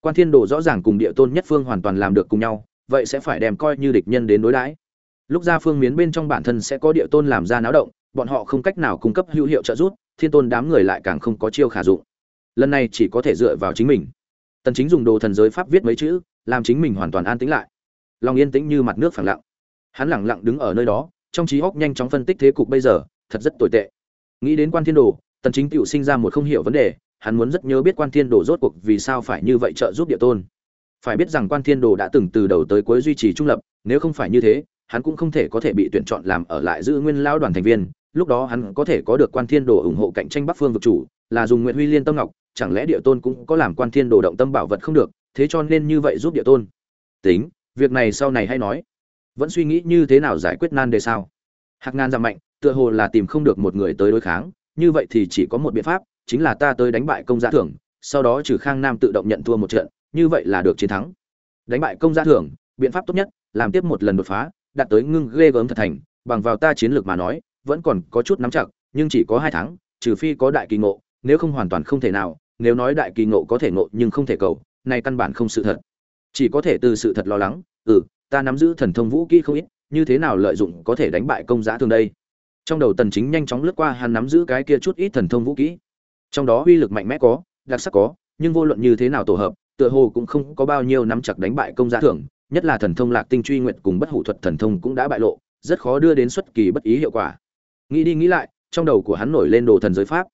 Quan thiên đồ rõ ràng cùng địa tôn nhất phương hoàn toàn làm được cùng nhau, vậy sẽ phải đem coi như địch nhân đến đối đãi. Lúc ra phương miến bên trong bản thân sẽ có địa tôn làm ra náo động, bọn họ không cách nào cung cấp hữu hiệu trợ giúp, thiên tôn đám người lại càng không có chiêu khả dụng lần này chỉ có thể dựa vào chính mình. Tần chính dùng đồ thần giới pháp viết mấy chữ, làm chính mình hoàn toàn an tĩnh lại. Lòng yên tĩnh như mặt nước phẳng lặng. Hắn lặng lặng đứng ở nơi đó, trong trí óc nhanh chóng phân tích thế cục bây giờ, thật rất tồi tệ. Nghĩ đến quan thiên đồ, tần chính tự sinh ra một không hiểu vấn đề, hắn muốn rất nhớ biết quan thiên đồ rốt cuộc vì sao phải như vậy trợ giúp địa tôn. Phải biết rằng quan thiên đồ đã từng từ đầu tới cuối duy trì trung lập, nếu không phải như thế, hắn cũng không thể có thể bị tuyển chọn làm ở lại giữ nguyên lão đoàn thành viên. Lúc đó hắn có thể có được quan thiên đồ ủng hộ cạnh tranh bắc phương vực chủ, là dùng nguyện huy liên tâm ngọc chẳng lẽ địa tôn cũng có làm quan thiên đồ động tâm bảo vật không được, thế cho nên như vậy giúp địa tôn. Tính, việc này sau này hay nói. Vẫn suy nghĩ như thế nào giải quyết nan đề sao? Hạc ngàn giảm mạnh, tựa hồ là tìm không được một người tới đối kháng, như vậy thì chỉ có một biện pháp, chính là ta tới đánh bại công gia thưởng, sau đó trừ khang nam tự động nhận thua một trận, như vậy là được chiến thắng. Đánh bại công gia thưởng, biện pháp tốt nhất, làm tiếp một lần đột phá, đạt tới ngưng ghê gớm thật thành, bằng vào ta chiến lược mà nói, vẫn còn có chút nắm chặt, nhưng chỉ có hai tháng, trừ phi có đại kỳ ngộ, nếu không hoàn toàn không thể nào nếu nói đại kỳ ngộ có thể ngộ nhưng không thể cầu, này căn bản không sự thật. Chỉ có thể từ sự thật lo lắng ừ ta nắm giữ thần thông vũ kỹ không ít, như thế nào lợi dụng có thể đánh bại công giá thường đây? Trong đầu tần chính nhanh chóng lướt qua hắn nắm giữ cái kia chút ít thần thông vũ kỹ. Trong đó uy lực mạnh mẽ có, đặc sắc có, nhưng vô luận như thế nào tổ hợp, tựa hồ cũng không có bao nhiêu nắm chặt đánh bại công giá thường, nhất là thần thông lạc tinh truy nguyện cùng bất hủ thuật thần thông cũng đã bại lộ, rất khó đưa đến xuất kỳ bất ý hiệu quả. Nghĩ đi nghĩ lại, trong đầu của hắn nổi lên đồ thần giới pháp.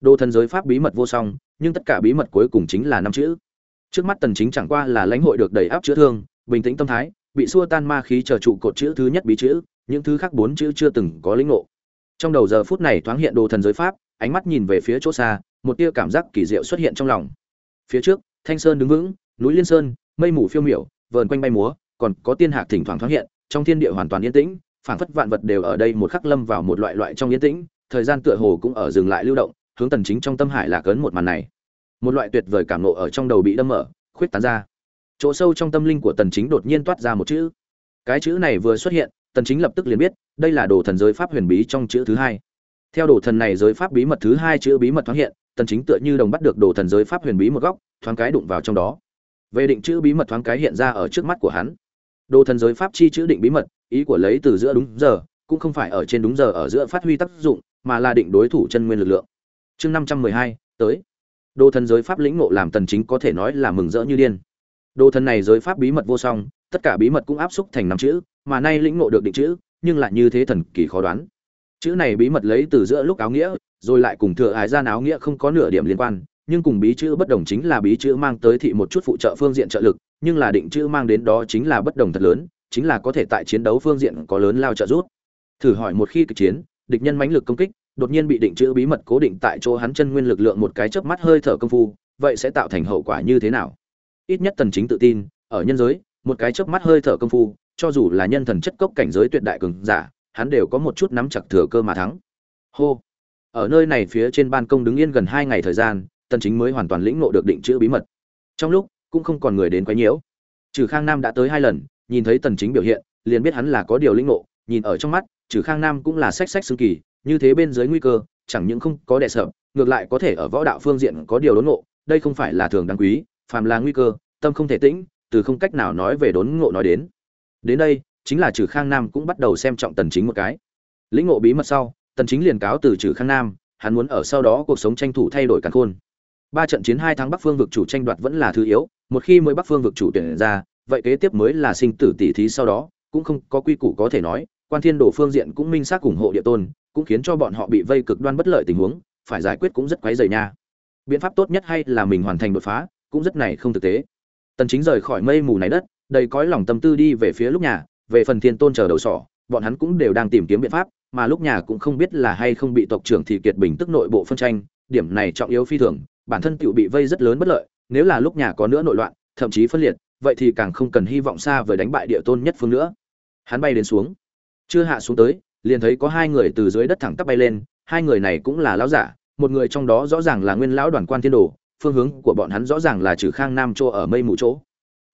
Đồ thần giới pháp bí mật vô song nhưng tất cả bí mật cuối cùng chính là năm chữ. Trước mắt tần chính chẳng qua là lãnh hội được đầy áp chữa thương, bình tĩnh tâm thái, bị xua tan ma khí chờ trụ cột chữ thứ nhất bí chữ, những thứ khác bốn chữ chưa từng có lĩnh ngộ. Trong đầu giờ phút này thoáng hiện đồ thần giới pháp, ánh mắt nhìn về phía chỗ xa, một tia cảm giác kỳ diệu xuất hiện trong lòng. Phía trước, thanh sơn đứng vững, núi liên sơn, mây mù phiêu miểu, vờn quanh bay múa, còn có tiên hạc thỉnh thoảng thoáng hiện, trong thiên địa hoàn toàn yên tĩnh, phảng phất vạn vật đều ở đây một khắc lâm vào một loại loại trong yên tĩnh, thời gian tựa hồ cũng ở dừng lại lưu động hướng tần chính trong tâm hải là cấn một màn này. Một loại tuyệt vời cảm nộ ở trong đầu bị đâm mở, khuyết tán ra. Chỗ sâu trong tâm linh của tần chính đột nhiên toát ra một chữ. Cái chữ này vừa xuất hiện, tần chính lập tức liền biết, đây là đồ thần giới pháp huyền bí trong chữ thứ hai. Theo đồ thần này giới pháp bí mật thứ hai chữ bí mật thoáng hiện, tần chính tựa như đồng bắt được đồ thần giới pháp huyền bí một góc, thoáng cái đụng vào trong đó. Về định chữ bí mật thoáng cái hiện ra ở trước mắt của hắn. Đồ thần giới pháp chi chữ định bí mật, ý của lấy từ giữa đúng giờ, cũng không phải ở trên đúng giờ ở giữa phát huy tác dụng, mà là định đối thủ chân nguyên lực lượng chương 512, tới. Đồ thần giới pháp lĩnh ngộ làm tần chính có thể nói là mừng rỡ như điên. Đồ thần này giới pháp bí mật vô song tất cả bí mật cũng áp xúc thành năm chữ mà nay lĩnh ngộ được định chữ nhưng lại như thế thần kỳ khó đoán. Chữ này bí mật lấy từ giữa lúc áo nghĩa rồi lại cùng thừa ái gian áo nghĩa không có nửa điểm liên quan nhưng cùng bí chữ bất đồng chính là bí chữ mang tới thị một chút phụ trợ phương diện trợ lực nhưng là định chữ mang đến đó chính là bất đồng thật lớn chính là có thể tại chiến đấu phương diện có lớn lao trợ giúp. Thử hỏi một khi kịch chiến địch nhân mãnh lực công kích đột nhiên bị định chữ bí mật cố định tại chỗ hắn chân nguyên lực lượng một cái chớp mắt hơi thở công phu, vậy sẽ tạo thành hậu quả như thế nào? Ít nhất tần chính tự tin, ở nhân giới, một cái chớp mắt hơi thở công phu, cho dù là nhân thần chất cốc cảnh giới tuyệt đại cường giả, hắn đều có một chút nắm chặt thừa cơ mà thắng. Hô! Ở nơi này phía trên ban công đứng yên gần hai ngày thời gian, tần chính mới hoàn toàn lĩnh ngộ được định chữ bí mật. Trong lúc, cũng không còn người đến quấy nhiễu. Trừ khang nam đã tới hai lần, nhìn thấy tần chính biểu hiện, liền biết hắn là có điều lĩnh ngộ, nhìn ở trong mắt, trừ khang nam cũng là sách sách xương kỳ như thế bên dưới nguy cơ, chẳng những không có đè sợ ngược lại có thể ở võ đạo phương diện có điều đốn ngộ, đây không phải là thường đáng quý, phàm là nguy cơ, tâm không thể tĩnh, từ không cách nào nói về đốn ngộ nói đến. Đến đây, chính là trừ khang nam cũng bắt đầu xem trọng tần chính một cái. Lĩnh ngộ bí mật sau, tần chính liền cáo từ trừ khang nam, hắn muốn ở sau đó cuộc sống tranh thủ thay đổi càn khôn. Ba trận chiến hai tháng bắc phương vực chủ tranh đoạt vẫn là thứ yếu, một khi mới bắc phương vực chủ tuyển ra, vậy kế tiếp mới là sinh tử tỷ thí sau đó, cũng không có quy củ có thể nói, quan thiên đồ phương diện cũng minh xác ủng hộ địa tôn cũng khiến cho bọn họ bị vây cực đoan bất lợi tình huống, phải giải quyết cũng rất quấy rầy nha. Biện pháp tốt nhất hay là mình hoàn thành đột phá, cũng rất này không thực tế. Tần chính rời khỏi mây mù này đất, đầy cõi lòng tâm tư đi về phía lúc nhà, về phần thiên tôn chờ đầu sỏ, bọn hắn cũng đều đang tìm kiếm biện pháp, mà lúc nhà cũng không biết là hay không bị tộc trưởng thị kiệt bình tức nội bộ phân tranh, điểm này trọng yếu phi thường, bản thân tiểu bị vây rất lớn bất lợi, nếu là lúc nhà có nữa nội loạn, thậm chí phân liệt, vậy thì càng không cần hy vọng xa với đánh bại địa tôn nhất phương nữa. Hắn bay đến xuống. Chưa hạ xuống tới liền thấy có hai người từ dưới đất thẳng tắp bay lên, hai người này cũng là lão giả, một người trong đó rõ ràng là nguyên lão đoàn quan thiên đồ, phương hướng của bọn hắn rõ ràng là trừ khang nam chỗ ở mây mù chỗ.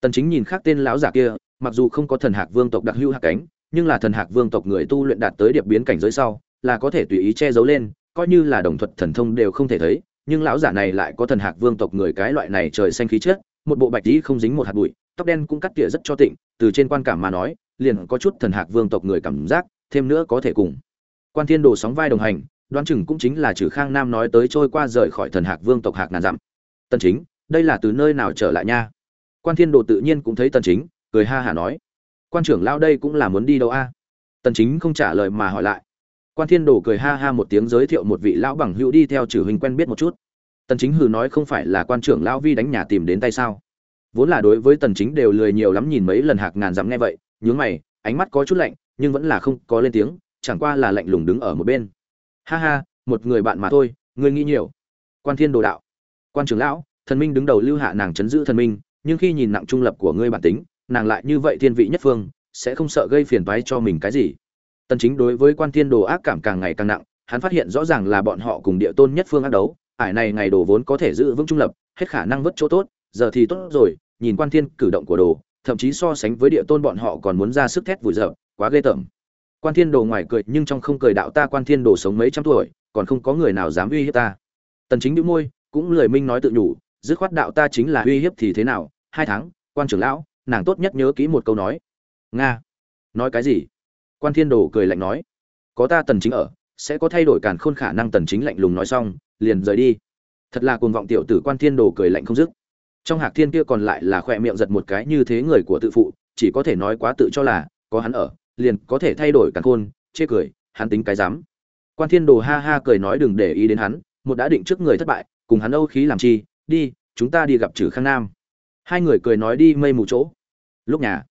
Tần chính nhìn khác tên lão giả kia, mặc dù không có thần hạc vương tộc đặc hữu hạc cánh, nhưng là thần hạc vương tộc người tu luyện đạt tới điệp biến cảnh giới sau, là có thể tùy ý che giấu lên, coi như là đồng thuật thần thông đều không thể thấy, nhưng lão giả này lại có thần hạc vương tộc người cái loại này trời xanh khí chất, một bộ bạch tí không dính một hạt bụi, tóc đen cũng cắt tỉa rất cho tịnh, từ trên quan cảm mà nói, liền có chút thần hạc vương tộc người cảm giác thêm nữa có thể cùng. Quan thiên đồ sóng vai đồng hành, đoán chừng cũng chính là trừ khang nam nói tới trôi qua rời khỏi thần hạc vương tộc hạc ngàn dặm. Tần chính, đây là từ nơi nào trở lại nha? Quan thiên đồ tự nhiên cũng thấy tần chính, cười ha hả nói. Quan trưởng lao đây cũng là muốn đi đâu a? Tần chính không trả lời mà hỏi lại. Quan thiên đồ cười ha ha một tiếng giới thiệu một vị lão bằng hữu đi theo trừ huynh quen biết một chút. Tần chính hừ nói không phải là quan trưởng lão vi đánh nhà tìm đến tay sao? Vốn là đối với tần chính đều lười nhiều lắm nhìn mấy lần hạc ngàn dặm nghe vậy, nhướng mày, ánh mắt có chút lạnh nhưng vẫn là không có lên tiếng, chẳng qua là lạnh lùng đứng ở một bên. Ha ha, một người bạn mà thôi ngươi nghĩ nhiều. Quan thiên đồ đạo. Quan trưởng lão, thần minh đứng đầu lưu hạ nàng chấn giữ thần minh, nhưng khi nhìn nặng trung lập của ngươi bản tính, nàng lại như vậy thiên vị nhất phương, sẽ không sợ gây phiền toái cho mình cái gì. Tần chính đối với quan thiên đồ ác cảm càng ngày càng nặng, hắn phát hiện rõ ràng là bọn họ cùng địa tôn nhất phương ác đấu, ải này ngày đồ vốn có thể giữ vững trung lập, hết khả năng vứt chỗ tốt, giờ thì tốt rồi, nhìn quan thiên cử động của đồ, thậm chí so sánh với địa tôn bọn họ còn muốn ra sức thét vùi dập quá ghê tởm. Quan thiên đồ ngoài cười, nhưng trong không cười đạo ta quan thiên đồ sống mấy trăm tuổi, còn không có người nào dám uy hiếp ta. Tần chính nhíu môi, cũng lười minh nói tự nhủ, dứt khoát đạo ta chính là uy hiếp thì thế nào? Hai tháng, quan trưởng lão, nàng tốt nhất nhớ kỹ một câu nói. Nga. Nói cái gì? Quan thiên đồ cười lạnh nói. Có ta tần chính ở, sẽ có thay đổi càn khôn khả năng tần chính lạnh lùng nói xong, liền rời đi. Thật là cuồng vọng tiểu tử quan thiên đồ cười lạnh không dứt. Trong hạc thiên kia còn lại là khỏe miệng giật một cái như thế người của tự phụ, chỉ có thể nói quá tự cho là, có hắn ở liền có thể thay đổi càn khôn, chê cười, hắn tính cái dám quan thiên đồ ha ha cười nói đừng để ý đến hắn, một đã định trước người thất bại, cùng hắn âu khí làm chi, đi, chúng ta đi gặp trừ khang nam. Hai người cười nói đi mây mù chỗ. Lúc nhà,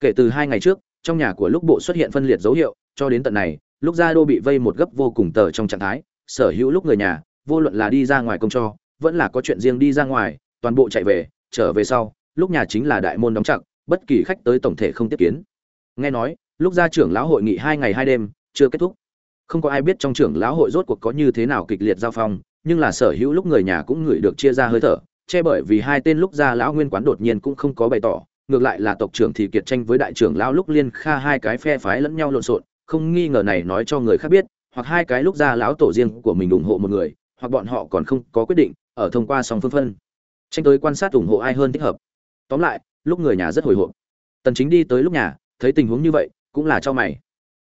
kể từ hai ngày trước, trong nhà của lúc bộ xuất hiện phân liệt dấu hiệu, cho đến tận này, lúc gia đô bị vây một gấp vô cùng tờ trong trạng thái, sở hữu lúc người nhà, vô luận là đi ra ngoài công cho, vẫn là có chuyện riêng đi ra ngoài, toàn bộ chạy về, trở về sau, lúc nhà chính là đại môn đóng chặt, bất kỳ khách tới tổng thể không tiếp kiến. Nghe nói lúc ra trưởng lão hội nghị hai ngày hai đêm, chưa kết thúc. Không có ai biết trong trưởng lão hội rốt cuộc có như thế nào kịch liệt giao phong, nhưng là sở hữu lúc người nhà cũng ngửi được chia ra hơi thở, che bởi vì hai tên lúc ra lão nguyên quán đột nhiên cũng không có bày tỏ, ngược lại là tộc trưởng thì kiệt tranh với đại trưởng lão lúc liên kha hai cái phe phái lẫn nhau lộn xộn, không nghi ngờ này nói cho người khác biết, hoặc hai cái lúc ra lão tổ riêng của mình ủng hộ một người, hoặc bọn họ còn không có quyết định, ở thông qua song phương phân. Tranh tới quan sát ủng hộ ai hơn thích hợp. Tóm lại, lúc người nhà rất hồi hộp. Tần chính đi tới lúc nhà, thấy tình huống như vậy cũng là cho mày.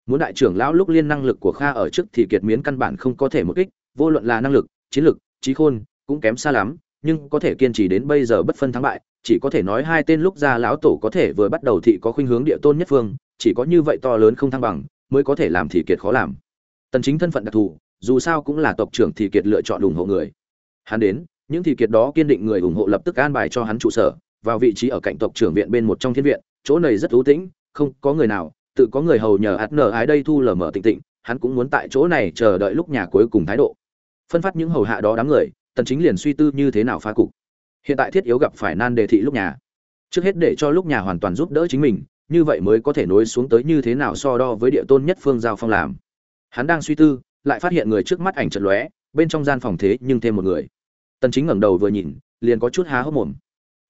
Muốn đại trưởng lão lúc liên năng lực của kha ở trước thì kiệt miến căn bản không có thể một kích, vô luận là năng lực, chiến lực, trí khôn, cũng kém xa lắm, nhưng có thể kiên trì đến bây giờ bất phân thắng bại, chỉ có thể nói hai tên lúc ra lão tổ có thể vừa bắt đầu thị có khuynh hướng địa tôn nhất phương, chỉ có như vậy to lớn không thăng bằng, mới có thể làm thì kiệt khó làm. Tần chính thân phận đặc thù, dù sao cũng là tộc trưởng thì kiệt lựa chọn ủng hộ người. Hắn đến, những thì kiệt đó kiên định người ủng hộ lập tức an bài cho hắn trụ sở, vào vị trí ở cạnh tộc trưởng viện bên một trong thiên viện, chỗ này rất thú tĩnh, không có người nào tự có người hầu nhờ ạt nở ái đây thu lờ mở tịnh tịnh, hắn cũng muốn tại chỗ này chờ đợi lúc nhà cuối cùng thái độ. Phân phát những hầu hạ đó đám người, tần chính liền suy tư như thế nào phá cục. Hiện tại thiết yếu gặp phải nan đề thị lúc nhà. Trước hết để cho lúc nhà hoàn toàn giúp đỡ chính mình, như vậy mới có thể nối xuống tới như thế nào so đo với địa tôn nhất phương giao phong làm. Hắn đang suy tư, lại phát hiện người trước mắt ảnh trận lóe, bên trong gian phòng thế nhưng thêm một người. Tần chính ngẩng đầu vừa nhìn, liền có chút há hốc mồm.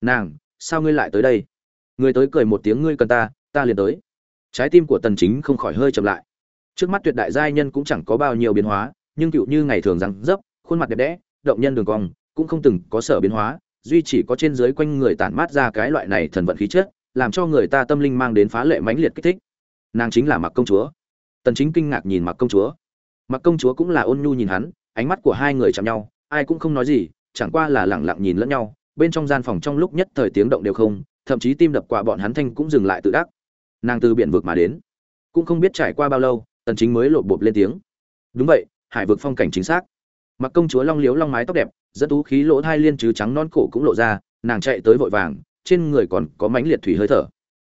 Nàng, sao ngươi lại tới đây? Người tới cười một tiếng ngươi cần ta ta liền tới trái tim của tần chính không khỏi hơi chậm lại. Trước mắt tuyệt đại giai nhân cũng chẳng có bao nhiêu biến hóa, nhưng cựu như ngày thường rằng dấp, khuôn mặt đẹp đẽ, động nhân đường cong, cũng không từng có sở biến hóa, duy chỉ có trên dưới quanh người tản mát ra cái loại này thần vận khí chất, làm cho người ta tâm linh mang đến phá lệ mãnh liệt kích thích. Nàng chính là mặc công chúa. Tần chính kinh ngạc nhìn mặc công chúa. Mặc công chúa cũng là ôn nhu nhìn hắn, ánh mắt của hai người chạm nhau, ai cũng không nói gì, chẳng qua là lặng lặng nhìn lẫn nhau, bên trong gian phòng trong lúc nhất thời tiếng động đều không, thậm chí tim đập qua bọn hắn thanh cũng dừng lại tự đắc nàng từ biển vực mà đến. Cũng không biết trải qua bao lâu, tần chính mới lột bột lên tiếng. Đúng vậy, hải vực phong cảnh chính xác. Mặc công chúa long liếu long mái tóc đẹp, rất tú khí lỗ thai liên chứ trắng non cổ cũng lộ ra, nàng chạy tới vội vàng, trên người còn có mãnh liệt thủy hơi thở.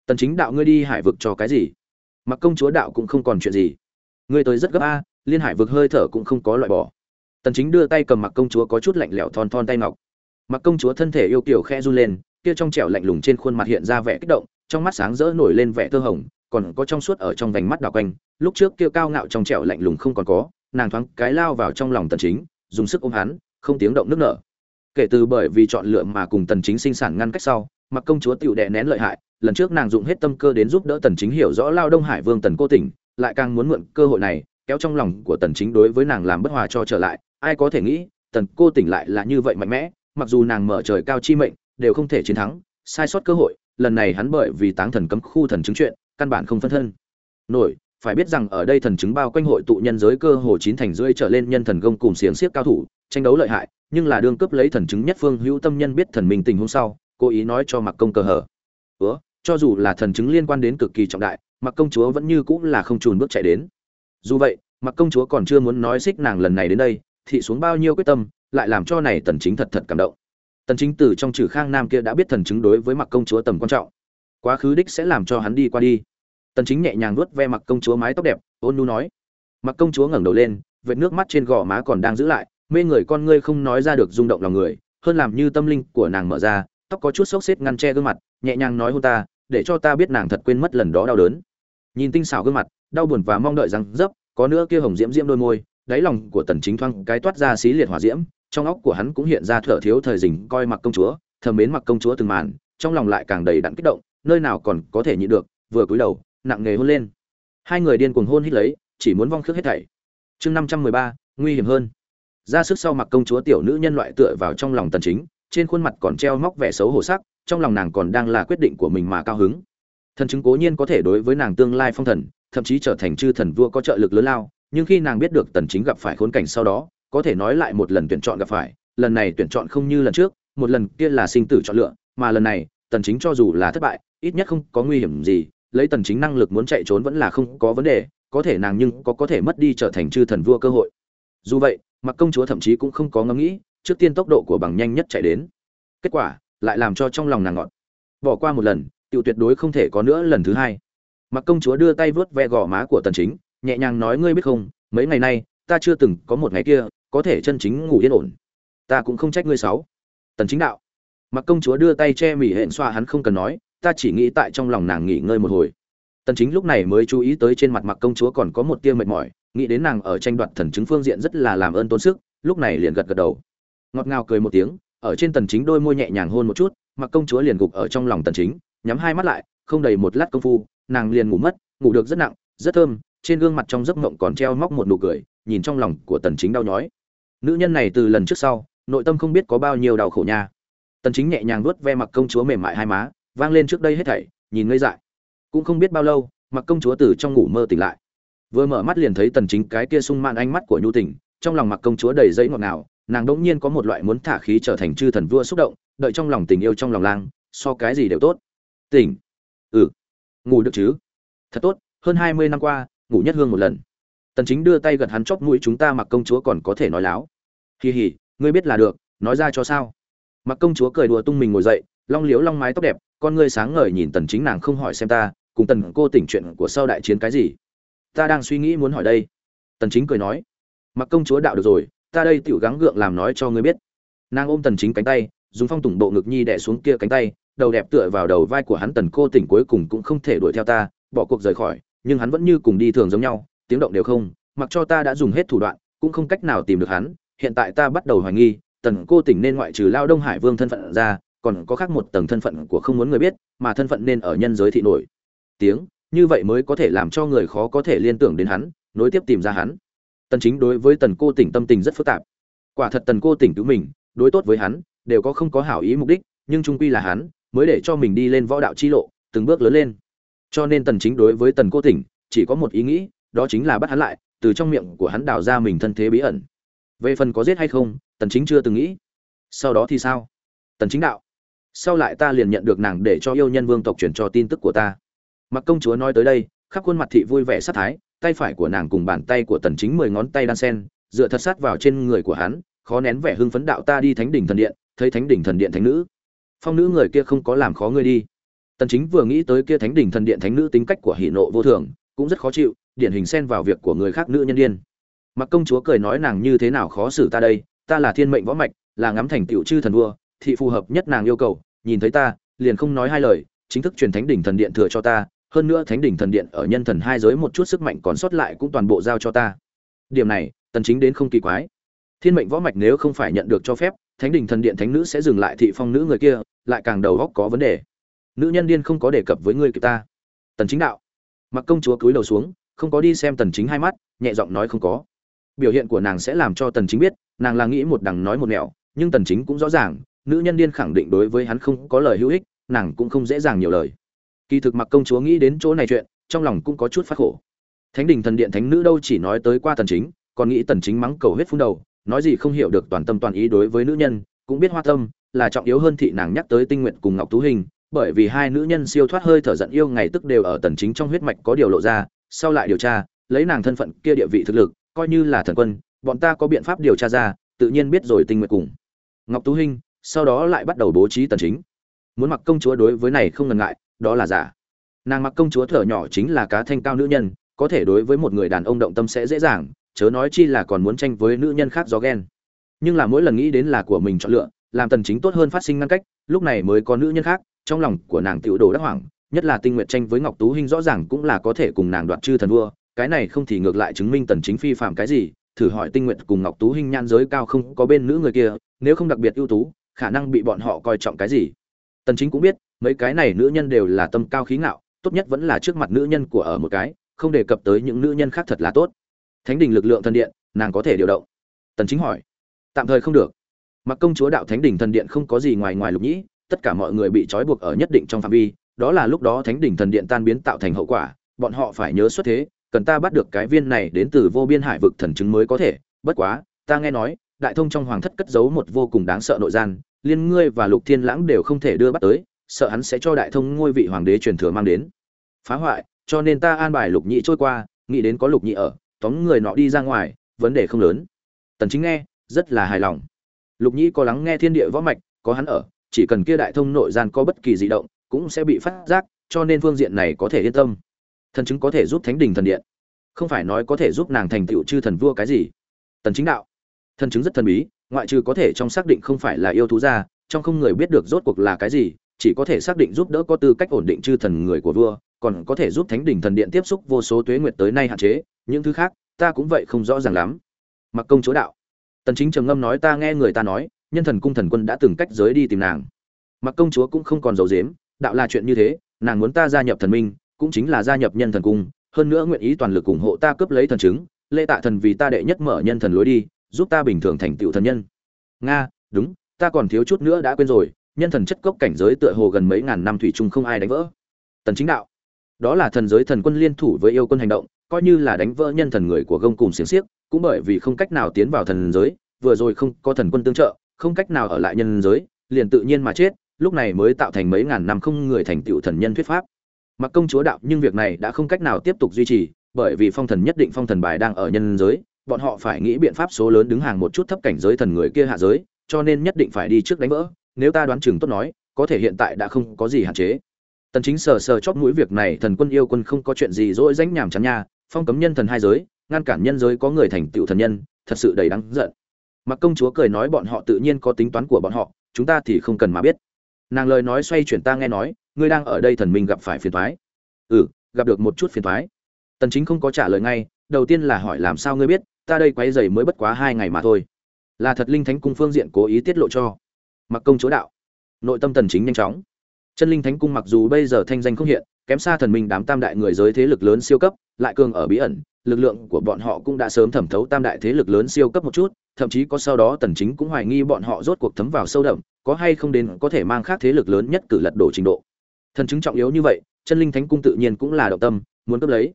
Tần chính đạo ngươi đi hải vực cho cái gì? Mặc công chúa đạo cũng không còn chuyện gì. Ngươi tới rất gấp a, liên hải vực hơi thở cũng không có loại bỏ. Tần chính đưa tay cầm mặc công chúa có chút lạnh lẽo thon thon tay ngọc. Mặc công chúa thân thể yêu kiều khẽ run lên, kia trong trẻo lạnh lùng trên khuôn mặt hiện ra vẻ kích động trong mắt sáng rỡ nổi lên vẻ thơ hồng, còn có trong suốt ở trong vành mắt đào quanh, lúc trước kia cao ngạo trong trẻo lạnh lùng không còn có, nàng thoáng cái lao vào trong lòng tần chính, dùng sức ôm hắn, không tiếng động nước nở. Kể từ bởi vì chọn lựa mà cùng tần chính sinh sản ngăn cách sau, mặc công chúa tiểu đệ nén lợi hại, lần trước nàng dụng hết tâm cơ đến giúp đỡ tần chính hiểu rõ lao đông hải vương tần cô tỉnh lại càng muốn mượn cơ hội này, kéo trong lòng của tần chính đối với nàng làm bất hòa cho trở lại. Ai có thể nghĩ, tần cô tỉnh lại là như vậy mạnh mẽ, mặc dù nàng mở trời cao chi mệnh, đều không thể chiến thắng, sai sót cơ hội lần này hắn bởi vì táng thần cấm khu thần chứng chuyện, căn bản không phân thân. Nổi, phải biết rằng ở đây thần chứng bao quanh hội tụ nhân giới cơ hồ chín thành rưỡi trở lên nhân thần công cùng xiển xiếc cao thủ, tranh đấu lợi hại, nhưng là đương cấp lấy thần chứng nhất phương hữu tâm nhân biết thần minh tình huống sau, cố ý nói cho mặc công cơ hở. Ủa, cho dù là thần chứng liên quan đến cực kỳ trọng đại mặc công chúa vẫn như cũng là không chùn bước chạy đến. Dù vậy mặc công chúa còn chưa muốn nói xích nàng lần này đến đây, thị xuống bao nhiêu quyết tâm, lại làm cho này tần chính thật thật cảm động tần chính từ trong trừ khang nam kia đã biết thần chứng đối với mặc công chúa tầm quan trọng. Quá khứ đích sẽ làm cho hắn đi qua đi. Tần chính nhẹ nhàng nuốt ve mặc công chúa mái tóc đẹp, ôn nhu nói. Mặc công chúa ngẩng đầu lên, vệt nước mắt trên gò má còn đang giữ lại, mê người con ngươi không nói ra được rung động lòng người, hơn làm như tâm linh của nàng mở ra, tóc có chút xốc xếp ngăn che gương mặt, nhẹ nhàng nói hôn ta, để cho ta biết nàng thật quên mất lần đó đau đớn. Nhìn tinh xảo gương mặt, đau buồn và mong đợi rằng dấp, có nữa kia hồng diễm diễm đôi môi, đáy lòng của tần chính thoang cái toát ra xí liệt hỏa diễm trong óc của hắn cũng hiện ra thở thiếu thời dình coi mặc công chúa thầm mến mặc công chúa từng màn trong lòng lại càng đầy đặn kích động nơi nào còn có thể nhịn được vừa cúi đầu nặng nghề hôn lên. Hai người điên cuồng hôn hít lấy chỉ muốn vong khước hết thảy. Chương 513, nguy hiểm hơn. Ra sức sau mặc công chúa tiểu nữ nhân loại tựa vào trong lòng tần chính trên khuôn mặt còn treo móc vẻ xấu hổ sắc trong lòng nàng còn đang là quyết định của mình mà cao hứng. Thần chứng cố nhiên có thể đối với nàng tương lai phong thần thậm chí trở thành chư thần vua có trợ lực lớn lao nhưng khi nàng biết được tần chính gặp phải khốn cảnh sau đó có thể nói lại một lần tuyển chọn gặp phải, lần này tuyển chọn không như lần trước, một lần kia là sinh tử chọn lựa, mà lần này, tần chính cho dù là thất bại, ít nhất không có nguy hiểm gì, lấy tần chính năng lực muốn chạy trốn vẫn là không có vấn đề, có thể nàng nhưng có có thể mất đi trở thành chư thần vua cơ hội. Dù vậy, mặc công chúa thậm chí cũng không có ngẫm nghĩ, trước tiên tốc độ của bằng nhanh nhất chạy đến. Kết quả, lại làm cho trong lòng nàng ngọt. Bỏ qua một lần, tiểu tuyệt đối không thể có nữa lần thứ hai. Mặc công chúa đưa tay vuốt ve gò má của tần chính, nhẹ nhàng nói, ngươi biết không, mấy ngày nay, ta chưa từng có một ngày kia có thể chân chính ngủ yên ổn. Ta cũng không trách ngươi sáu tần chính đạo. Mặc công chúa đưa tay che mỉ hẹn xoa hắn không cần nói, ta chỉ nghĩ tại trong lòng nàng nghỉ ngơi một hồi. Tần chính lúc này mới chú ý tới trên mặt mặc công chúa còn có một tia mệt mỏi, nghĩ đến nàng ở tranh đoạt thần chứng phương diện rất là làm ơn tốn sức, lúc này liền gật gật đầu. Ngọt ngào cười một tiếng, ở trên tần chính đôi môi nhẹ nhàng hôn một chút, mặc công chúa liền gục ở trong lòng tần chính, nhắm hai mắt lại, không đầy một lát công phu, nàng liền ngủ mất, ngủ được rất nặng, rất thơm, trên gương mặt trong giấc mộng còn treo móc một nụ cười nhìn trong lòng của tần chính đau nhói. Nữ nhân này từ lần trước sau, nội tâm không biết có bao nhiêu đau khổ nha. Tần chính nhẹ nhàng vuốt ve mặc công chúa mềm mại hai má, vang lên trước đây hết thảy, nhìn ngây dại. Cũng không biết bao lâu mặc công chúa từ trong ngủ mơ tỉnh lại. Vừa mở mắt liền thấy tần chính cái kia sung mãn ánh mắt của nhu tình, trong lòng mặc công chúa đầy dẫy ngọt ngào, nàng đỗng nhiên có một loại muốn thả khí trở thành chư thần vua xúc động, đợi trong lòng tình yêu trong lòng lang, so cái gì đều tốt. Tỉnh. Ừ. Ngủ được chứ? Thật tốt, hơn 20 năm qua, ngủ nhất hương một lần tần chính đưa tay gật hắn chóp mũi chúng ta mặc công chúa còn có thể nói láo. Hì hì, ngươi biết là được, nói ra cho sao? Mặc công chúa cười đùa tung mình ngồi dậy, long liếu long mái tóc đẹp, con ngươi sáng ngời nhìn tần chính nàng không hỏi xem ta, cùng tần cô tỉnh chuyện của sau đại chiến cái gì? Ta đang suy nghĩ muốn hỏi đây. Tần chính cười nói, mặc công chúa đạo được rồi, ta đây tiểu gắng gượng làm nói cho ngươi biết. Nàng ôm tần chính cánh tay, dùng phong tùng bộ ngực nhi đè xuống kia cánh tay, đầu đẹp tựa vào đầu vai của hắn tần cô tỉnh cuối cùng cũng không thể đuổi theo ta, bỏ cuộc rời khỏi, nhưng hắn vẫn như cùng đi thường giống nhau tiếng động đều không, mặc cho ta đã dùng hết thủ đoạn, cũng không cách nào tìm được hắn, hiện tại ta bắt đầu hoài nghi, tần cô tỉnh nên ngoại trừ lao đông hải vương thân phận ra, còn có khác một tầng thân phận của không muốn người biết, mà thân phận nên ở nhân giới thị nổi tiếng, như vậy mới có thể làm cho người khó có thể liên tưởng đến hắn, nối tiếp tìm ra hắn. Tần chính đối với tần cô tỉnh tâm tình rất phức tạp. Quả thật tần cô tỉnh cứu mình, đối tốt với hắn, đều có không có hảo ý mục đích, nhưng trung quy là hắn, mới để cho mình đi lên võ đạo chi lộ, từng bước lớn lên. Cho nên tần chính đối với tần cô tỉnh, chỉ có một ý nghĩ đó chính là bắt hắn lại, từ trong miệng của hắn đào ra mình thân thế bí ẩn. Về phần có giết hay không, tần chính chưa từng nghĩ. Sau đó thì sao? Tần chính đạo. Sau lại ta liền nhận được nàng để cho yêu nhân vương tộc truyền cho tin tức của ta. Mặc công chúa nói tới đây, khắp khuôn mặt thị vui vẻ sát thái, tay phải của nàng cùng bàn tay của tần chính mười ngón tay đan sen, dựa thật sát vào trên người của hắn, khó nén vẻ hưng phấn đạo ta đi thánh đỉnh thần điện, thấy thánh đỉnh thần điện thánh nữ. Phong nữ người kia không có làm khó ngươi đi. Tần chính vừa nghĩ tới kia thánh đỉnh thần điện thánh nữ tính cách của hỉ nộ vô thường, cũng rất khó chịu điển hình xen vào việc của người khác nữ nhân điên. Mặc công chúa cười nói nàng như thế nào khó xử ta đây, ta là thiên mệnh võ mạch, là ngắm thành tiểu chư thần vua, thị phù hợp nhất nàng yêu cầu, nhìn thấy ta, liền không nói hai lời, chính thức truyền thánh đỉnh thần điện thừa cho ta, hơn nữa thánh đỉnh thần điện ở nhân thần hai giới một chút sức mạnh còn sót lại cũng toàn bộ giao cho ta. Điểm này, tần chính đến không kỳ quái. Thiên mệnh võ mạch nếu không phải nhận được cho phép, thánh đỉnh thần điện thánh nữ sẽ dừng lại thị phong nữ người kia, lại càng đầu góc có vấn đề. Nữ nhân điên không có đề cập với ngươi kịp ta. Tần chính đạo. Mặc công chúa cúi đầu xuống không có đi xem tần chính hai mắt, nhẹ giọng nói không có. Biểu hiện của nàng sẽ làm cho tần chính biết, nàng là nghĩ một đằng nói một nẻo, nhưng tần chính cũng rõ ràng, nữ nhân điên khẳng định đối với hắn không có lời hữu ích, nàng cũng không dễ dàng nhiều lời. Kỳ thực mặc công chúa nghĩ đến chỗ này chuyện, trong lòng cũng có chút phát khổ. Thánh đình thần điện thánh nữ đâu chỉ nói tới qua tần chính, còn nghĩ tần chính mắng cầu hết phun đầu, nói gì không hiểu được toàn tâm toàn ý đối với nữ nhân, cũng biết hoa tâm là trọng yếu hơn thị nàng nhắc tới tinh nguyện cùng ngọc tú hình, bởi vì hai nữ nhân siêu thoát hơi thở giận yêu ngày tức đều ở tần chính trong huyết mạch có điều lộ ra sau lại điều tra, lấy nàng thân phận kia địa vị thực lực, coi như là thần quân, bọn ta có biện pháp điều tra ra, tự nhiên biết rồi tinh nguyện cùng. Ngọc tú hinh, sau đó lại bắt đầu bố trí tần chính. Muốn mặc công chúa đối với này không ngần ngại, đó là giả. Nàng mặc công chúa thở nhỏ chính là cá thanh cao nữ nhân, có thể đối với một người đàn ông động tâm sẽ dễ dàng, chớ nói chi là còn muốn tranh với nữ nhân khác do ghen. Nhưng là mỗi lần nghĩ đến là của mình chọn lựa, làm tần chính tốt hơn phát sinh ngăn cách, lúc này mới có nữ nhân khác, trong lòng của nàng tiểu đồ đắc hoảng nhất là tinh nguyện tranh với ngọc tú hinh rõ ràng cũng là có thể cùng nàng đoạt chư thần vua, cái này không thì ngược lại chứng minh tần chính phi phạm cái gì, thử hỏi tinh nguyện cùng ngọc tú hinh nhan giới cao không có bên nữ người kia, nếu không đặc biệt ưu tú, khả năng bị bọn họ coi trọng cái gì. Tần chính cũng biết, mấy cái này nữ nhân đều là tâm cao khí ngạo, tốt nhất vẫn là trước mặt nữ nhân của ở một cái, không đề cập tới những nữ nhân khác thật là tốt. Thánh đình lực lượng thần điện, nàng có thể điều động. Tần chính hỏi. Tạm thời không được. Mặc công chúa đạo thánh đình thần điện không có gì ngoài ngoài lục nhĩ, tất cả mọi người bị trói buộc ở nhất định trong phạm vi đó là lúc đó thánh đình thần điện tan biến tạo thành hậu quả, bọn họ phải nhớ xuất thế, cần ta bắt được cái viên này đến từ vô biên hải vực thần chứng mới có thể. Bất quá, ta nghe nói, đại thông trong hoàng thất cất giấu một vô cùng đáng sợ nội gian, liên ngươi và lục thiên lãng đều không thể đưa bắt tới, sợ hắn sẽ cho đại thông ngôi vị hoàng đế truyền thừa mang đến. Phá hoại, cho nên ta an bài lục nhị trôi qua, nghĩ đến có lục nhị ở, tóm người nọ đi ra ngoài, vấn đề không lớn. Tần chính nghe, rất là hài lòng. Lục nhị có lắng nghe thiên địa võ mạch, có hắn ở, chỉ cần kia đại thông nội gian có bất kỳ dị động cũng sẽ bị phát giác, cho nên phương diện này có thể yên tâm. Thần chứng có thể giúp thánh đình thần điện. Không phải nói có thể giúp nàng thành tựu chư thần vua cái gì. Tần chính đạo. Thần chứng rất thần bí, ngoại trừ có thể trong xác định không phải là yêu thú ra, trong không người biết được rốt cuộc là cái gì, chỉ có thể xác định giúp đỡ có tư cách ổn định chư thần người của vua, còn có thể giúp thánh đỉnh thần điện tiếp xúc vô số tuế nguyệt tới nay hạn chế, những thứ khác, ta cũng vậy không rõ ràng lắm. Mặc công chúa đạo. Tần chính trầm ngâm nói ta nghe người ta nói, nhân thần cung thần quân đã từng cách giới đi tìm nàng. Mặc công chúa cũng không còn giấu giếm đạo là chuyện như thế, nàng muốn ta gia nhập thần minh, cũng chính là gia nhập nhân thần cung, hơn nữa nguyện ý toàn lực ủng hộ ta cướp lấy thần chứng lê tạ thần vì ta đệ nhất mở nhân thần lối đi, giúp ta bình thường thành tựu thần nhân. Nga, đúng, ta còn thiếu chút nữa đã quên rồi, nhân thần chất cốc cảnh giới tựa hồ gần mấy ngàn năm thủy chung không ai đánh vỡ. Tần chính đạo, đó là thần giới thần quân liên thủ với yêu quân hành động, coi như là đánh vỡ nhân thần người của gông cùng xiềng xiếc, cũng bởi vì không cách nào tiến vào thần giới, vừa rồi không có thần quân tương trợ, không cách nào ở lại nhân giới, liền tự nhiên mà chết lúc này mới tạo thành mấy ngàn năm không người thành tựu thần nhân thuyết pháp. Mặc công chúa đạo, nhưng việc này đã không cách nào tiếp tục duy trì, bởi vì phong thần nhất định phong thần bài đang ở nhân giới, bọn họ phải nghĩ biện pháp số lớn đứng hàng một chút thấp cảnh giới thần người kia hạ giới, cho nên nhất định phải đi trước đánh vỡ. Nếu ta đoán chừng tốt nói, có thể hiện tại đã không có gì hạn chế. Tần chính sờ sờ chót mũi việc này, thần quân yêu quân không có chuyện gì dỗi dánh nhảm chán nha, phong cấm nhân thần hai giới, ngăn cản nhân giới có người thành tựu thần nhân, thật sự đầy đáng giận. Mặc công chúa cười nói bọn họ tự nhiên có tính toán của bọn họ, chúng ta thì không cần mà biết nàng lời nói xoay chuyển ta nghe nói, ngươi đang ở đây thần minh gặp phải phiền toái. Ừ gặp được một chút phiền toái. Tần chính không có trả lời ngay, đầu tiên là hỏi làm sao ngươi biết, ta đây quấy giày mới bất quá hai ngày mà thôi. Là thật linh thánh cung phương diện cố ý tiết lộ cho. Mặc công chúa đạo. Nội tâm tần chính nhanh chóng. Chân linh thánh cung mặc dù bây giờ thanh danh không hiện, kém xa thần minh đám tam đại người giới thế lực lớn siêu cấp, lại cường ở bí ẩn, lực lượng của bọn họ cũng đã sớm thẩm thấu tam đại thế lực lớn siêu cấp một chút thậm chí có sau đó tần chính cũng hoài nghi bọn họ rốt cuộc thấm vào sâu đậm, có hay không đến có thể mang khác thế lực lớn nhất cử lật đổ trình độ. Thần chứng trọng yếu như vậy, chân linh thánh cung tự nhiên cũng là động tâm, muốn cướp lấy.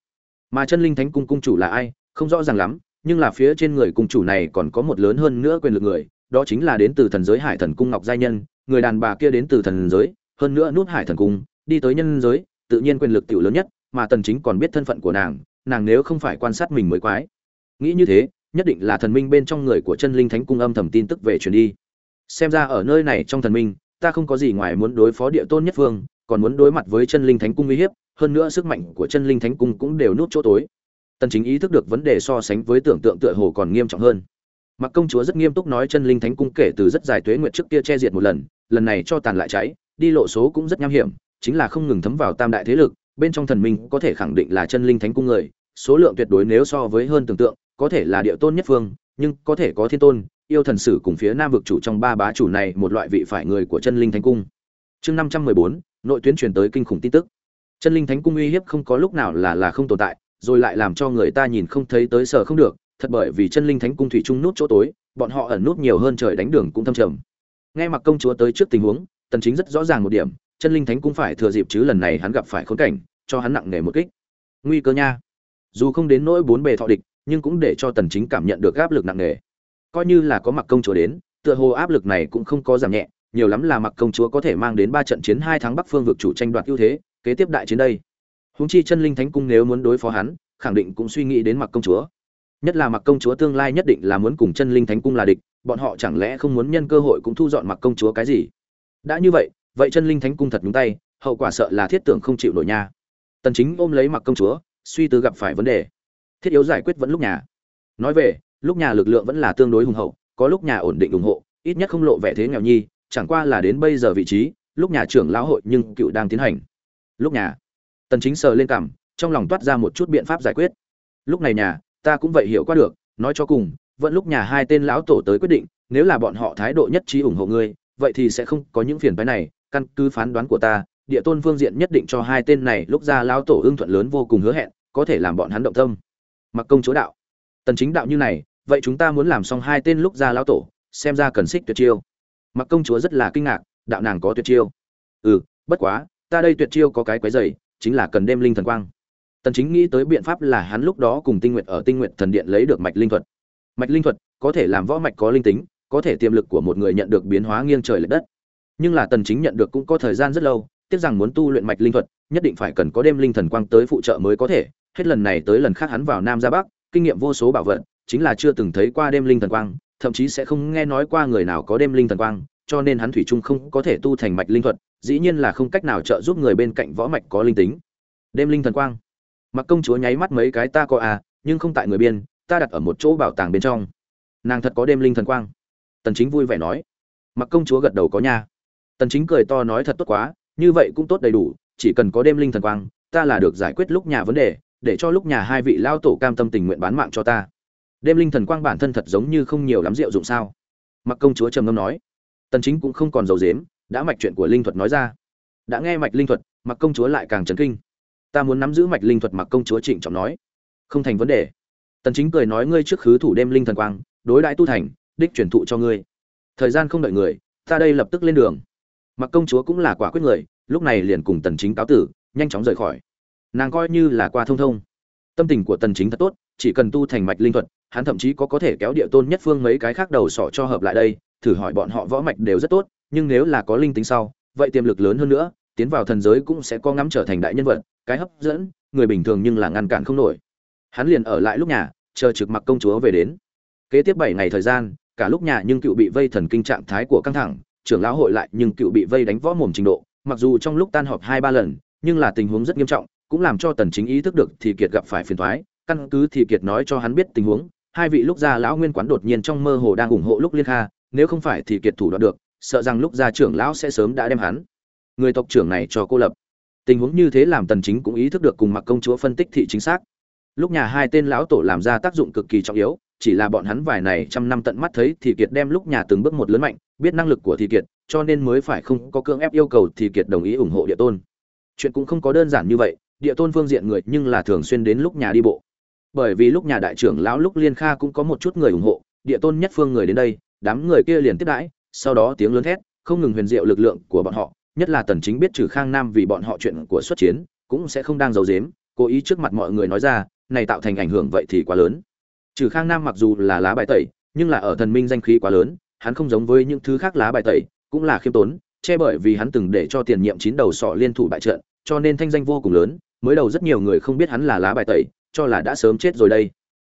Mà chân linh thánh cung cung chủ là ai, không rõ ràng lắm, nhưng là phía trên người cung chủ này còn có một lớn hơn nữa quyền lực người, đó chính là đến từ thần giới hải thần cung ngọc giai nhân, người đàn bà kia đến từ thần giới, hơn nữa nút hải thần cung, đi tới nhân giới, tự nhiên quyền lực tiểu lớn nhất, mà tần chính còn biết thân phận của nàng nàng nếu không phải quan sát mình mới quái. Nghĩ như thế nhất định là thần minh bên trong người của chân linh thánh cung âm thầm tin tức về truyền đi. Xem ra ở nơi này trong thần minh, ta không có gì ngoài muốn đối phó địa tôn nhất phương, còn muốn đối mặt với chân linh thánh cung uy hiếp, hơn nữa sức mạnh của chân linh thánh cung cũng đều nút chỗ tối. Tần chính ý thức được vấn đề so sánh với tưởng tượng tựa hồ còn nghiêm trọng hơn. Mặc công chúa rất nghiêm túc nói chân linh thánh cung kể từ rất dài tuế nguyện trước kia che diệt một lần lần này cho tàn lại cháy, đi lộ số cũng rất nham hiểm, chính là không ngừng thấm vào tam đại thế lực, bên trong thần minh có thể khẳng định là chân linh thánh cung người, số lượng tuyệt đối nếu so với hơn tưởng tượng có thể là địa tôn nhất phương, nhưng có thể có thiên tôn, yêu thần sử cùng phía nam vực chủ trong ba bá chủ này một loại vị phải người của chân linh thánh cung. Chương năm trăm mười bốn, nội tuyến truyền tới kinh khủng tin tức. Chân linh thánh cung uy hiếp không có lúc nào là là không tồn tại, rồi lại làm cho người ta nhìn không thấy tới sở không được, thật bởi vì chân linh thánh cung thủy trung nút chỗ tối, bọn họ ẩn nút nhiều hơn trời đánh đường cũng thâm trầm. Nghe mặc công chúa tới trước tình huống, tần chính rất rõ ràng một điểm, chân linh thánh cung phải thừa dịp chứ lần này hắn gặp phải khốn cảnh, cho hắn nặng nề một kích. Nguy cơ nha. Dù không đến nỗi bốn bề thọ địch nhưng cũng để cho tần chính cảm nhận được áp lực nặng nề. Coi như là có mặc công chúa đến, tựa hồ áp lực này cũng không có giảm nhẹ, nhiều lắm là mặc công chúa có thể mang đến ba trận chiến hai tháng bắc phương vực chủ tranh đoạt ưu thế, kế tiếp đại chiến đây. Húng chi chân linh thánh cung nếu muốn đối phó hắn, khẳng định cũng suy nghĩ đến mặc công chúa. Nhất là mặc công chúa tương lai nhất định là muốn cùng chân linh thánh cung là địch, bọn họ chẳng lẽ không muốn nhân cơ hội cũng thu dọn mặc công chúa cái gì? Đã như vậy vậy chân linh thánh cung thật nhúng tay, hậu quả sợ là thiết tưởng không chịu nổi nha. Tần chính ôm lấy mặc công chúa, suy tư gặp phải vấn đề thiết yếu giải quyết vẫn lúc nhà. Nói về, lúc nhà lực lượng vẫn là tương đối hùng hậu, có lúc nhà ổn định ủng hộ, ít nhất không lộ vẻ thế nghèo nhi, chẳng qua là đến bây giờ vị trí, lúc nhà trưởng lão hội nhưng cựu đang tiến hành. Lúc nhà, tần chính sờ lên cằm, trong lòng toát ra một chút biện pháp giải quyết. Lúc này nhà, ta cũng vậy hiểu qua được, nói cho cùng, vẫn lúc nhà hai tên lão tổ tới quyết định, nếu là bọn họ thái độ nhất trí ủng hộ ngươi, vậy thì sẽ không có những phiền phái này, căn cứ phán đoán của ta, địa tôn phương diện nhất định cho hai tên này lúc ra lão tổ ưng thuận lớn vô cùng hứa hẹn, có thể làm bọn hắn động tâm mặc công chúa đạo. Tần chính đạo như này, vậy chúng ta muốn làm xong hai tên lúc ra lão tổ, xem ra cần xích tuyệt chiêu. Mặc công chúa rất là kinh ngạc, đạo nàng có tuyệt chiêu. Ừ bất quá, ta đây tuyệt chiêu có cái quái dày, chính là cần đêm linh thần quang. Tần chính nghĩ tới biện pháp là hắn lúc đó cùng tinh nguyện ở tinh nguyện thần điện lấy được mạch linh thuật. Mạch linh thuật có thể làm võ mạch có linh tính, có thể tiềm lực của một người nhận được biến hóa nghiêng trời lệch đất. Nhưng là tần chính nhận được cũng có thời gian rất lâu, tiếc rằng muốn tu luyện mạch linh thuật nhất định phải cần có đêm linh thần quang tới phụ trợ mới có thể. Hết lần này tới lần khác hắn vào nam ra bắc, kinh nghiệm vô số bảo vật, chính là chưa từng thấy qua đêm linh thần quang, thậm chí sẽ không nghe nói qua người nào có đêm linh thần quang, cho nên hắn thủy chung không có thể tu thành mạch linh thuật, dĩ nhiên là không cách nào trợ giúp người bên cạnh võ mạch có linh tính. Đêm linh thần quang. Mặc công chúa nháy mắt mấy cái ta có à nhưng không tại người biên, ta đặt ở một chỗ bảo tàng bên trong. Nàng thật có đêm linh thần quang. Tần chính vui vẻ nói. Mặc công chúa gật đầu có nha. Tần chính cười to nói thật tốt quá, như vậy cũng tốt đầy đủ chỉ cần có đêm linh thần quang, ta là được giải quyết lúc nhà vấn đề, để cho lúc nhà hai vị lao tổ cam tâm tình nguyện bán mạng cho ta. Đêm linh thần quang bản thân thật giống như không nhiều lắm rượu dụng sao? Mặc công chúa trầm ngâm nói. Tần chính cũng không còn dầu dếm, đã mạch chuyện của linh thuật nói ra. Đã nghe mạch linh thuật, mặc công chúa lại càng chấn kinh. Ta muốn nắm giữ mạch linh thuật, mặc công chúa trịnh trọng nói. Không thành vấn đề. Tần chính cười nói ngươi trước khứ thủ đêm linh thần quang, đối đãi tu thành, đích truyền thụ cho ngươi. Thời gian không đợi người, ta đây lập tức lên đường. Mặc công chúa cũng là quả quyết người lúc này liền cùng tần chính cáo tử, nhanh chóng rời khỏi. Nàng coi như là qua thông thông. Tâm tình của tần chính thật tốt, chỉ cần tu thành mạch linh thuật, hắn thậm chí có có thể kéo địa tôn nhất phương mấy cái khác đầu sọ cho hợp lại đây, thử hỏi bọn họ võ mạch đều rất tốt, nhưng nếu là có linh tính sau, vậy tiềm lực lớn hơn nữa, tiến vào thần giới cũng sẽ có ngắm trở thành đại nhân vật, cái hấp dẫn, người bình thường nhưng là ngăn cản không nổi. Hắn liền ở lại lúc nhà, chờ trực mặc công chúa về đến. Kế tiếp bảy ngày thời gian, cả lúc nhà nhưng cựu bị vây thần kinh trạng thái của căng thẳng, trưởng lão hội lại nhưng cựu bị vây đánh võ mồm trình độ mặc dù trong lúc tan họp hai ba lần, nhưng là tình huống rất nghiêm trọng, cũng làm cho tần chính ý thức được thì kiệt gặp phải phiền toái. Căn cứ thì kiệt nói cho hắn biết tình huống, hai vị lúc ra lão nguyên quán đột nhiên trong mơ hồ đang ủng hộ lúc liên kha, nếu không phải thì kiệt thủ đoạn được, sợ rằng lúc ra trưởng lão sẽ sớm đã đem hắn, người tộc trưởng này cho cô lập. Tình huống như thế làm tần chính cũng ý thức được cùng mặc công chúa phân tích thị chính xác. Lúc nhà hai tên lão tổ làm ra tác dụng cực kỳ trọng yếu, chỉ là bọn hắn vài này trăm năm tận mắt thấy thì kiệt đem lúc nhà từng bước một lớn mạnh, biết năng lực của thì kiệt cho nên mới phải không có cưỡng ép yêu cầu thì kiệt đồng ý ủng hộ địa tôn. Chuyện cũng không có đơn giản như vậy, địa tôn phương diện người nhưng là thường xuyên đến lúc nhà đi bộ. Bởi vì lúc nhà đại trưởng lão lúc liên kha cũng có một chút người ủng hộ, địa tôn nhất phương người đến đây, đám người kia liền tiếp đãi, sau đó tiếng lớn thét, không ngừng huyền diệu lực lượng của bọn họ, nhất là tần chính biết trừ khang nam vì bọn họ chuyện của xuất chiến, cũng sẽ không đang giấu giếm, cố ý trước mặt mọi người nói ra, này tạo thành ảnh hưởng vậy thì quá lớn. Trừ khang nam mặc dù là lá bài tẩy, nhưng là ở thần minh danh khí quá lớn, hắn không giống với những thứ khác lá bài tẩy cũng là khiêm tốn che bởi vì hắn từng để cho tiền nhiệm chín đầu sọ liên thủ bại trận cho nên thanh danh vô cùng lớn mới đầu rất nhiều người không biết hắn là lá bài tẩy cho là đã sớm chết rồi đây.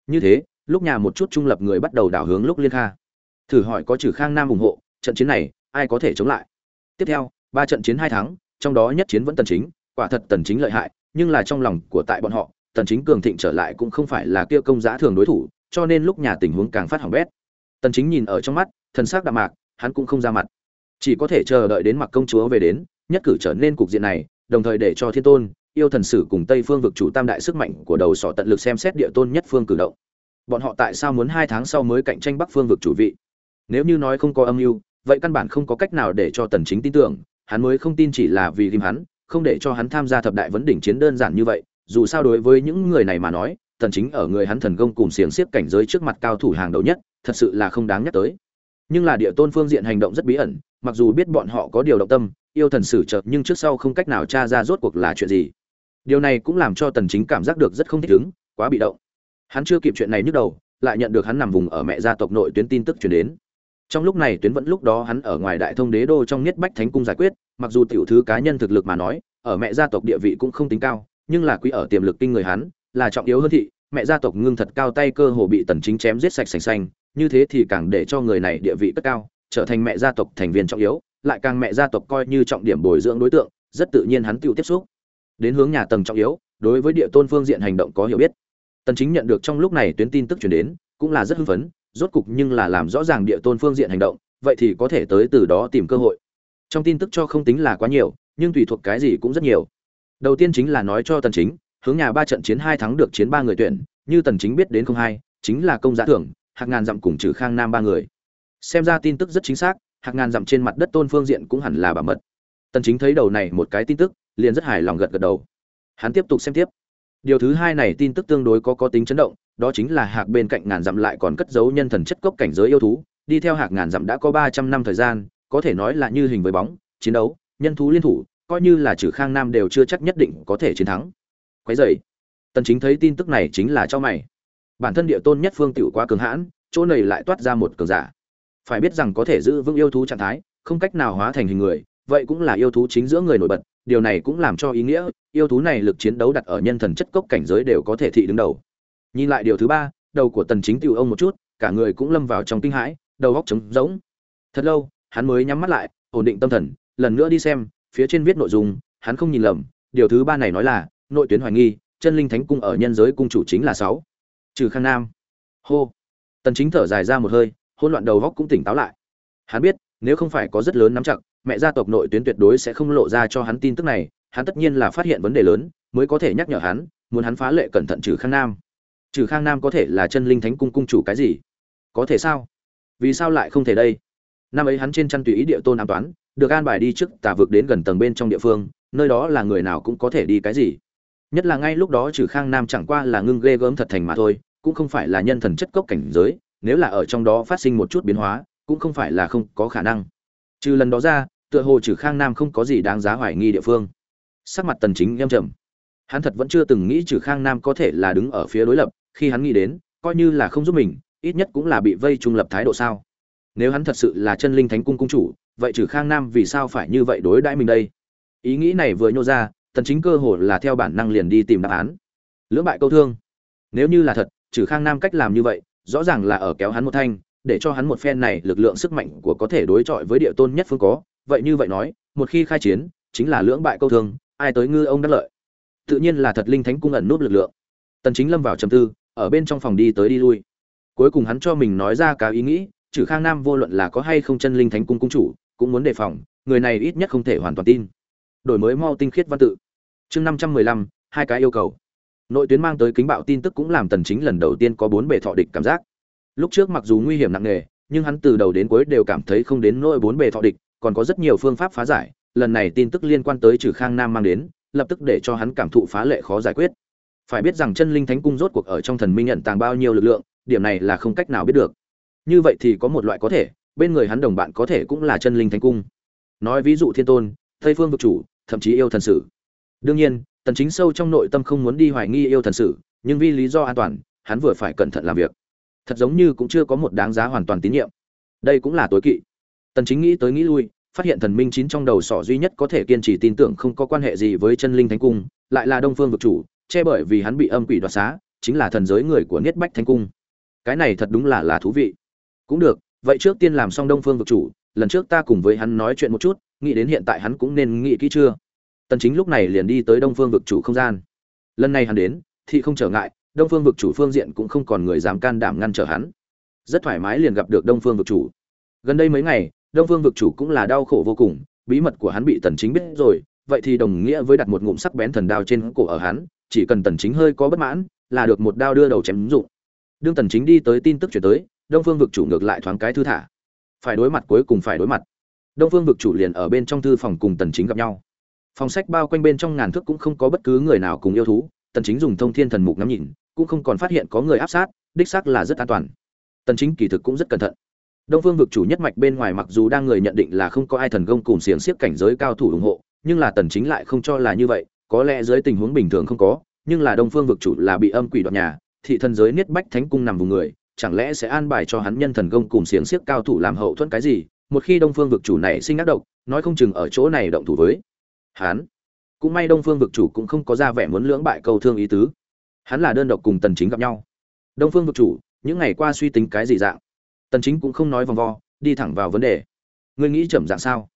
Như thế lúc nhà một chút trung lập người bắt đầu đảo hướng lúc liên kha. Thử hỏi có trừ khang nam ủng hộ trận chiến này ai có thể chống lại? Tiếp theo ba trận chiến hai tháng, trong đó nhất chiến vẫn tần chính quả thật tần chính lợi hại nhưng là trong lòng của tại bọn họ tần chính cường thịnh trở lại cũng không phải là kia công giá thường đối thủ cho nên lúc nhà tình huống càng phát hỏng bét. Tần chính nhìn ở trong mắt thần sắc đạm mạc hắn cũng không ra mặt chỉ có thể chờ đợi đến mặc công chúa về đến, nhất cử trở nên cục diện này, đồng thời để cho thiên tôn, yêu thần sử cùng tây phương vực chủ tam đại sức mạnh của đầu sọ tận lực xem xét địa tôn nhất phương cử động. Bọn họ tại sao muốn hai tháng sau mới cạnh tranh bắc phương vực chủ vị? Nếu như nói không có âm mưu, vậy căn bản không có cách nào để cho tần chính tin tưởng, hắn mới không tin chỉ là vì ghim hắn, không để cho hắn tham gia thập đại vấn đỉnh chiến đơn giản như vậy, dù sao đối với những người này mà nói, tần chính ở người hắn thần công cùng xiềng xiếp cảnh giới trước mặt cao thủ hàng đầu nhất, thật sự là không đáng nhắc tới. Nhưng là địa tôn phương diện hành động rất bí ẩn mặc dù biết bọn họ có điều động tâm, yêu thần sử chợt nhưng trước sau không cách nào tra ra rốt cuộc là chuyện gì. Điều này cũng làm cho tần chính cảm giác được rất không thích ứng, quá bị động. Hắn chưa kịp chuyện này nhức đầu, lại nhận được hắn nằm vùng ở mẹ gia tộc nội tuyến tin tức truyền đến. Trong lúc này tuyến vẫn lúc đó hắn ở ngoài đại thông đế đô trong niết bách thánh cung giải quyết, mặc dù tiểu thứ cá nhân thực lực mà nói, ở mẹ gia tộc địa vị cũng không tính cao, nhưng là quý ở tiềm lực kinh người hắn, là trọng yếu hơn thị, mẹ gia tộc ngưng thật cao tay cơ hồ bị tần chính chém giết sạch sành xanh, như thế thì càng để cho người này địa vị rất cao trở thành mẹ gia tộc thành viên trọng yếu, lại càng mẹ gia tộc coi như trọng điểm bồi dưỡng đối tượng, rất tự nhiên hắn tiêu tiếp xúc. Đến hướng nhà tầng trọng yếu, đối với địa tôn phương diện hành động có hiểu biết. Tần chính nhận được trong lúc này tuyến tin tức truyền đến, cũng là rất hưng phấn, rốt cục nhưng là làm rõ ràng địa tôn phương diện hành động, vậy thì có thể tới từ đó tìm cơ hội. Trong tin tức cho không tính là quá nhiều, nhưng tùy thuộc cái gì cũng rất nhiều. Đầu tiên chính là nói cho tần chính, hướng nhà ba trận chiến hai thắng được chiến ba người tuyển, như tần chính biết đến không hai, chính là công giá thưởng hạc ngàn dặm cùng trừ khang nam ba người xem ra tin tức rất chính xác, hạc ngàn dặm trên mặt đất tôn phương diện cũng hẳn là bảo mật. Tần chính thấy đầu này một cái tin tức, liền rất hài lòng gật gật đầu. Hắn tiếp tục xem tiếp. Điều thứ hai này tin tức tương đối có có tính chấn động, đó chính là hạc bên cạnh ngàn dặm lại còn cất giấu nhân thần chất cốc cảnh giới yêu thú, đi theo hạc ngàn dặm đã có 300 năm thời gian, có thể nói là như hình với bóng, chiến đấu, nhân thú liên thủ, coi như là trừ khang nam đều chưa chắc nhất định có thể chiến thắng. Quấy dậy tần chính thấy tin tức này chính là cho mày. Bản thân địa tôn nhất phương tiểu quá cường hãn, chỗ này lại toát ra một cường giả phải biết rằng có thể giữ vững yêu thú trạng thái, không cách nào hóa thành hình người, vậy cũng là yêu thú chính giữa người nổi bật. Điều này cũng làm cho ý nghĩa, yêu thú này lực chiến đấu đặt ở nhân thần chất cốc cảnh giới đều có thể thị đứng đầu. Nhìn lại điều thứ ba, đầu của tần chính tiểu ông một chút, cả người cũng lâm vào trong kinh hãi, đầu óc trống rỗng. Thật lâu, hắn mới nhắm mắt lại, ổn định tâm thần, lần nữa đi xem, phía trên viết nội dung, hắn không nhìn lầm, điều thứ ba này nói là, nội tuyến hoài nghi, chân linh thánh cung ở nhân giới cung chủ chính là sáu. Trừ khang nam. Hô. Tần chính thở dài ra một hơi hỗn loạn đầu góc cũng tỉnh táo lại. Hắn biết, nếu không phải có rất lớn nắm chặt, mẹ gia tộc nội tuyến tuyệt đối sẽ không lộ ra cho hắn tin tức này, hắn tất nhiên là phát hiện vấn đề lớn, mới có thể nhắc nhở hắn, muốn hắn phá lệ cẩn thận trừ khang nam. Trừ khang nam có thể là chân linh thánh cung cung chủ cái gì? Có thể sao? Vì sao lại không thể đây? Năm ấy hắn trên chăn tùy ý địa tôn an toán, được an bài đi trước tà vực đến gần tầng bên trong địa phương, nơi đó là người nào cũng có thể đi cái gì? Nhất là ngay lúc đó trừ khang nam chẳng qua là ngưng ghê gớm thật thành mà thôi, cũng không phải là nhân thần chất cốc cảnh giới nếu là ở trong đó phát sinh một chút biến hóa, cũng không phải là không có khả năng. Trừ lần đó ra, tựa hồ trừ khang nam không có gì đáng giá hoài nghi địa phương. Sắc mặt tần chính nghiêm trầm. Hắn thật vẫn chưa từng nghĩ trừ khang nam có thể là đứng ở phía đối lập, khi hắn nghĩ đến, coi như là không giúp mình, ít nhất cũng là bị vây trung lập thái độ sao. Nếu hắn thật sự là chân linh thánh cung cung chủ, vậy trừ khang nam vì sao phải như vậy đối đãi mình đây? Ý nghĩ này vừa nhô ra, tần chính cơ hồ là theo bản năng liền đi tìm đáp án. Lưỡng bại câu thương. Nếu như là thật trừ khang nam cách làm như vậy rõ ràng là ở kéo hắn một thanh, để cho hắn một phen này lực lượng sức mạnh của có thể đối chọi với địa tôn nhất phương có. Vậy như vậy nói, một khi khai chiến, chính là lưỡng bại câu thương, ai tới ngư ông đắc lợi. Tự nhiên là thật linh thánh cung ẩn núp lực lượng. Tần chính lâm vào trầm tư, ở bên trong phòng đi tới đi lui. Cuối cùng hắn cho mình nói ra cả ý nghĩ, trừ khang nam vô luận là có hay không chân linh thánh cung cung chủ, cũng muốn đề phòng, người này ít nhất không thể hoàn toàn tin. Đổi mới mau tinh khiết văn tự. Chương năm trăm mười lăm, hai cái yêu cầu nội tuyến mang tới kính bạo tin tức cũng làm tần chính lần đầu tiên có bốn bề thọ địch cảm giác. Lúc trước mặc dù nguy hiểm nặng nề, nhưng hắn từ đầu đến cuối đều cảm thấy không đến nỗi bốn bề thọ địch, còn có rất nhiều phương pháp phá giải, lần này tin tức liên quan tới trừ khang nam mang đến, lập tức để cho hắn cảm thụ phá lệ khó giải quyết. Phải biết rằng chân linh thánh cung rốt cuộc ở trong thần minh nhận tàng bao nhiêu lực lượng, điểm này là không cách nào biết được. Như vậy thì có một loại có thể, bên người hắn đồng bạn có thể cũng là chân linh thánh cung. Nói ví dụ thiên tôn, tây phương vực chủ, thậm chí yêu thần sử. Đương nhiên tần chính sâu trong nội tâm không muốn đi hoài nghi yêu thần sử, nhưng vì lý do an toàn, hắn vừa phải cẩn thận làm việc. Thật giống như cũng chưa có một đáng giá hoàn toàn tín nhiệm. Đây cũng là tối kỵ. Tần chính nghĩ tới nghĩ lui, phát hiện thần minh chín trong đầu sỏ duy nhất có thể kiên trì tin tưởng không có quan hệ gì với chân linh thánh cung, lại là đông phương vực chủ, che bởi vì hắn bị âm quỷ đoạt xá, chính là thần giới người của niết bách thánh cung. Cái này thật đúng là là thú vị. Cũng được, vậy trước tiên làm xong đông phương vực chủ, lần trước ta cùng với hắn nói chuyện một chút, nghĩ đến hiện tại hắn cũng nên nghĩ kỹ chưa? Tần chính lúc này liền đi tới đông phương vực chủ không gian. Lần này hắn đến, thì không trở ngại, đông phương vực chủ phương diện cũng không còn người dám can đảm ngăn trở hắn. Rất thoải mái liền gặp được đông phương vực chủ. Gần đây mấy ngày, đông phương vực chủ cũng là đau khổ vô cùng, bí mật của hắn bị tần chính biết rồi, vậy thì đồng nghĩa với đặt một ngụm sắc bén thần đao trên cổ ở hắn, chỉ cần tần chính hơi có bất mãn, là được một đao đưa đầu chém dụng. Đương tần chính đi tới tin tức chuyển tới, đông phương vực chủ ngược lại thoáng cái thư thả. Phải đối mặt cuối cùng phải đối mặt. Đông phương vực chủ liền ở bên trong thư phòng cùng tần chính gặp nhau phòng sách bao quanh bên trong ngàn thước cũng không có bất cứ người nào cùng yêu thú, tần chính dùng thông thiên thần mục ngắm nhìn, cũng không còn phát hiện có người áp sát, đích xác là rất an toàn. Tần chính kỳ thực cũng rất cẩn thận. Đông phương vực chủ nhất mạch bên ngoài mặc dù đang người nhận định là không có ai thần công cùng xiềng xiếc cảnh giới cao thủ ủng hộ, nhưng là tần chính lại không cho là như vậy, có lẽ dưới tình huống bình thường không có, nhưng là đông phương vực chủ là bị âm quỷ đoạt nhà, thị thần giới niết bách thánh cung nằm vùng người, chẳng lẽ sẽ an bài cho hắn nhân thần công cùng xiềng xiếc cao thủ làm hậu thuẫn cái gì? Một khi đông phương vực chủ này sinh ác độc, nói không chừng ở chỗ này động thủ với hắn cũng may đông phương vực chủ cũng không có ra vẻ muốn lưỡng bại câu thương ý tứ. Hắn là đơn độc cùng tần chính gặp nhau. Đông phương vực chủ, những ngày qua suy tính cái gì dạng? Tần chính cũng không nói vòng vo, đi thẳng vào vấn đề. Ngươi nghĩ chậm dạng sao?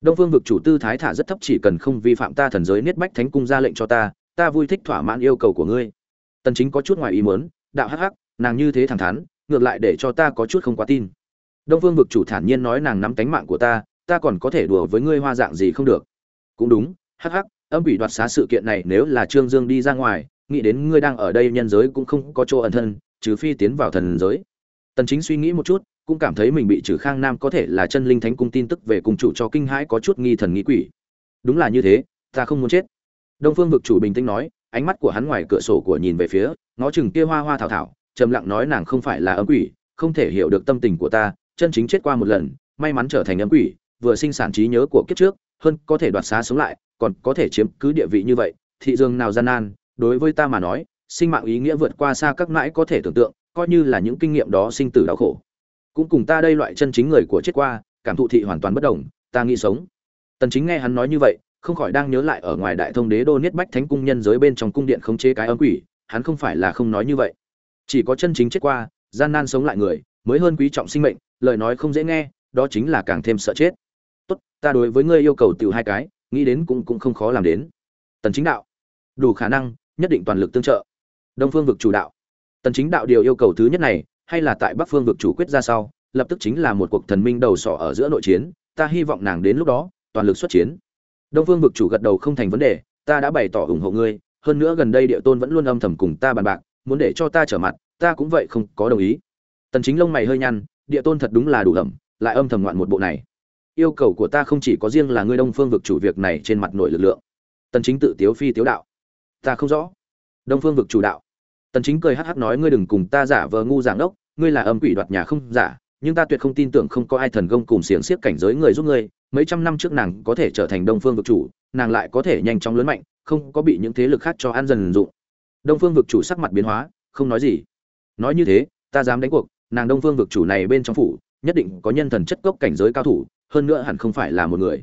Đông phương vực chủ tư thái thả rất thấp chỉ cần không vi phạm ta thần giới niết bách thánh cung ra lệnh cho ta ta vui thích thỏa mãn yêu cầu của ngươi. Tần chính có chút ngoài ý muốn, đạo hắc hắc, nàng như thế thẳng thắn, ngược lại để cho ta có chút không quá tin. Đông phương vực chủ thản nhiên nói nàng nắm cánh mạng của ta ta còn có thể đùa với ngươi hoa dạng gì không được cũng đúng, hắc hắc, âm quỷ đoạt xá sự kiện này nếu là trương dương đi ra ngoài, nghĩ đến ngươi đang ở đây nhân giới cũng không có chỗ ẩn thân, trừ phi tiến vào thần giới. Tần chính suy nghĩ một chút, cũng cảm thấy mình bị trừ khang nam có thể là chân linh thánh cung tin tức về cung chủ cho kinh hãi có chút nghi thần nghi quỷ. Đúng là như thế, ta không muốn chết. Đông phương vực chủ bình tĩnh nói, ánh mắt của hắn ngoài cửa sổ của nhìn về phía, ngó chừng kia hoa hoa thảo thảo, trầm lặng nói nàng không phải là âm quỷ, không thể hiểu được tâm tình của ta, chân chính chết qua một lần, may mắn trở thành âm quỷ, vừa sinh sản trí nhớ của kiếp trước hơn có thể đoạt xá sống lại, còn có thể chiếm cứ địa vị như vậy, thị dương nào gian nan, đối với ta mà nói, sinh mạng ý nghĩa vượt qua xa các mãi có thể tưởng tượng, coi như là những kinh nghiệm đó sinh tử đau khổ. Cũng cùng ta đây loại chân chính người của chết qua, cảm thụ thị hoàn toàn bất đồng, ta nghĩ sống. Tần chính nghe hắn nói như vậy, không khỏi đang nhớ lại ở ngoài đại thông đế đô niết bách thánh cung nhân giới bên trong cung điện khống chế cái âm quỷ, hắn không phải là không nói như vậy. Chỉ có chân chính chết qua, gian nan sống lại người, mới hơn quý trọng sinh mệnh, lời nói không dễ nghe, đó chính là càng thêm sợ chết ta đối với ngươi yêu cầu tiểu hai cái, nghĩ đến cũng cũng không khó làm đến. Tần chính đạo. Đủ khả năng, nhất định toàn lực tương trợ. Đông phương vực chủ đạo. Tần chính đạo điều yêu cầu thứ nhất này, hay là tại bắc phương vực chủ quyết ra sau, lập tức chính là một cuộc thần minh đầu sỏ ở giữa nội chiến, ta hy vọng nàng đến lúc đó, toàn lực xuất chiến. Đông phương vực chủ gật đầu không thành vấn đề, ta đã bày tỏ ủng hộ ngươi, hơn nữa gần đây địa tôn vẫn luôn âm thầm cùng ta bàn bạc, muốn để cho ta trở mặt, ta cũng vậy không có đồng ý. Tần chính lông mày hơi nhăn, địa tôn thật đúng là đủ ẩm, lại âm thầm ngoạn một bộ này yêu cầu của ta không chỉ có riêng là ngươi đông phương vực chủ việc này trên mặt nội lực lượng. Tần chính tự tiếu phi tiếu đạo. Ta không rõ. Đông phương vực chủ đạo. Tần chính cười hắc hắc nói ngươi đừng cùng ta giả vờ ngu giảng đốc ngươi là âm quỷ đoạt nhà không giả, nhưng ta tuyệt không tin tưởng không có ai thần công cùng xiềng xiếc cảnh giới người giúp ngươi, mấy trăm năm trước nàng có thể trở thành đông phương vực chủ, nàng lại có thể nhanh chóng lớn mạnh, không có bị những thế lực khác cho ăn dần dụng. Đông phương vực chủ sắc mặt biến hóa, không nói gì. Nói như thế, ta dám đánh cuộc, nàng đông phương vực chủ này bên trong phủ, nhất định có nhân thần chất cốc cảnh giới cao thủ hơn nữa hẳn không phải là một người.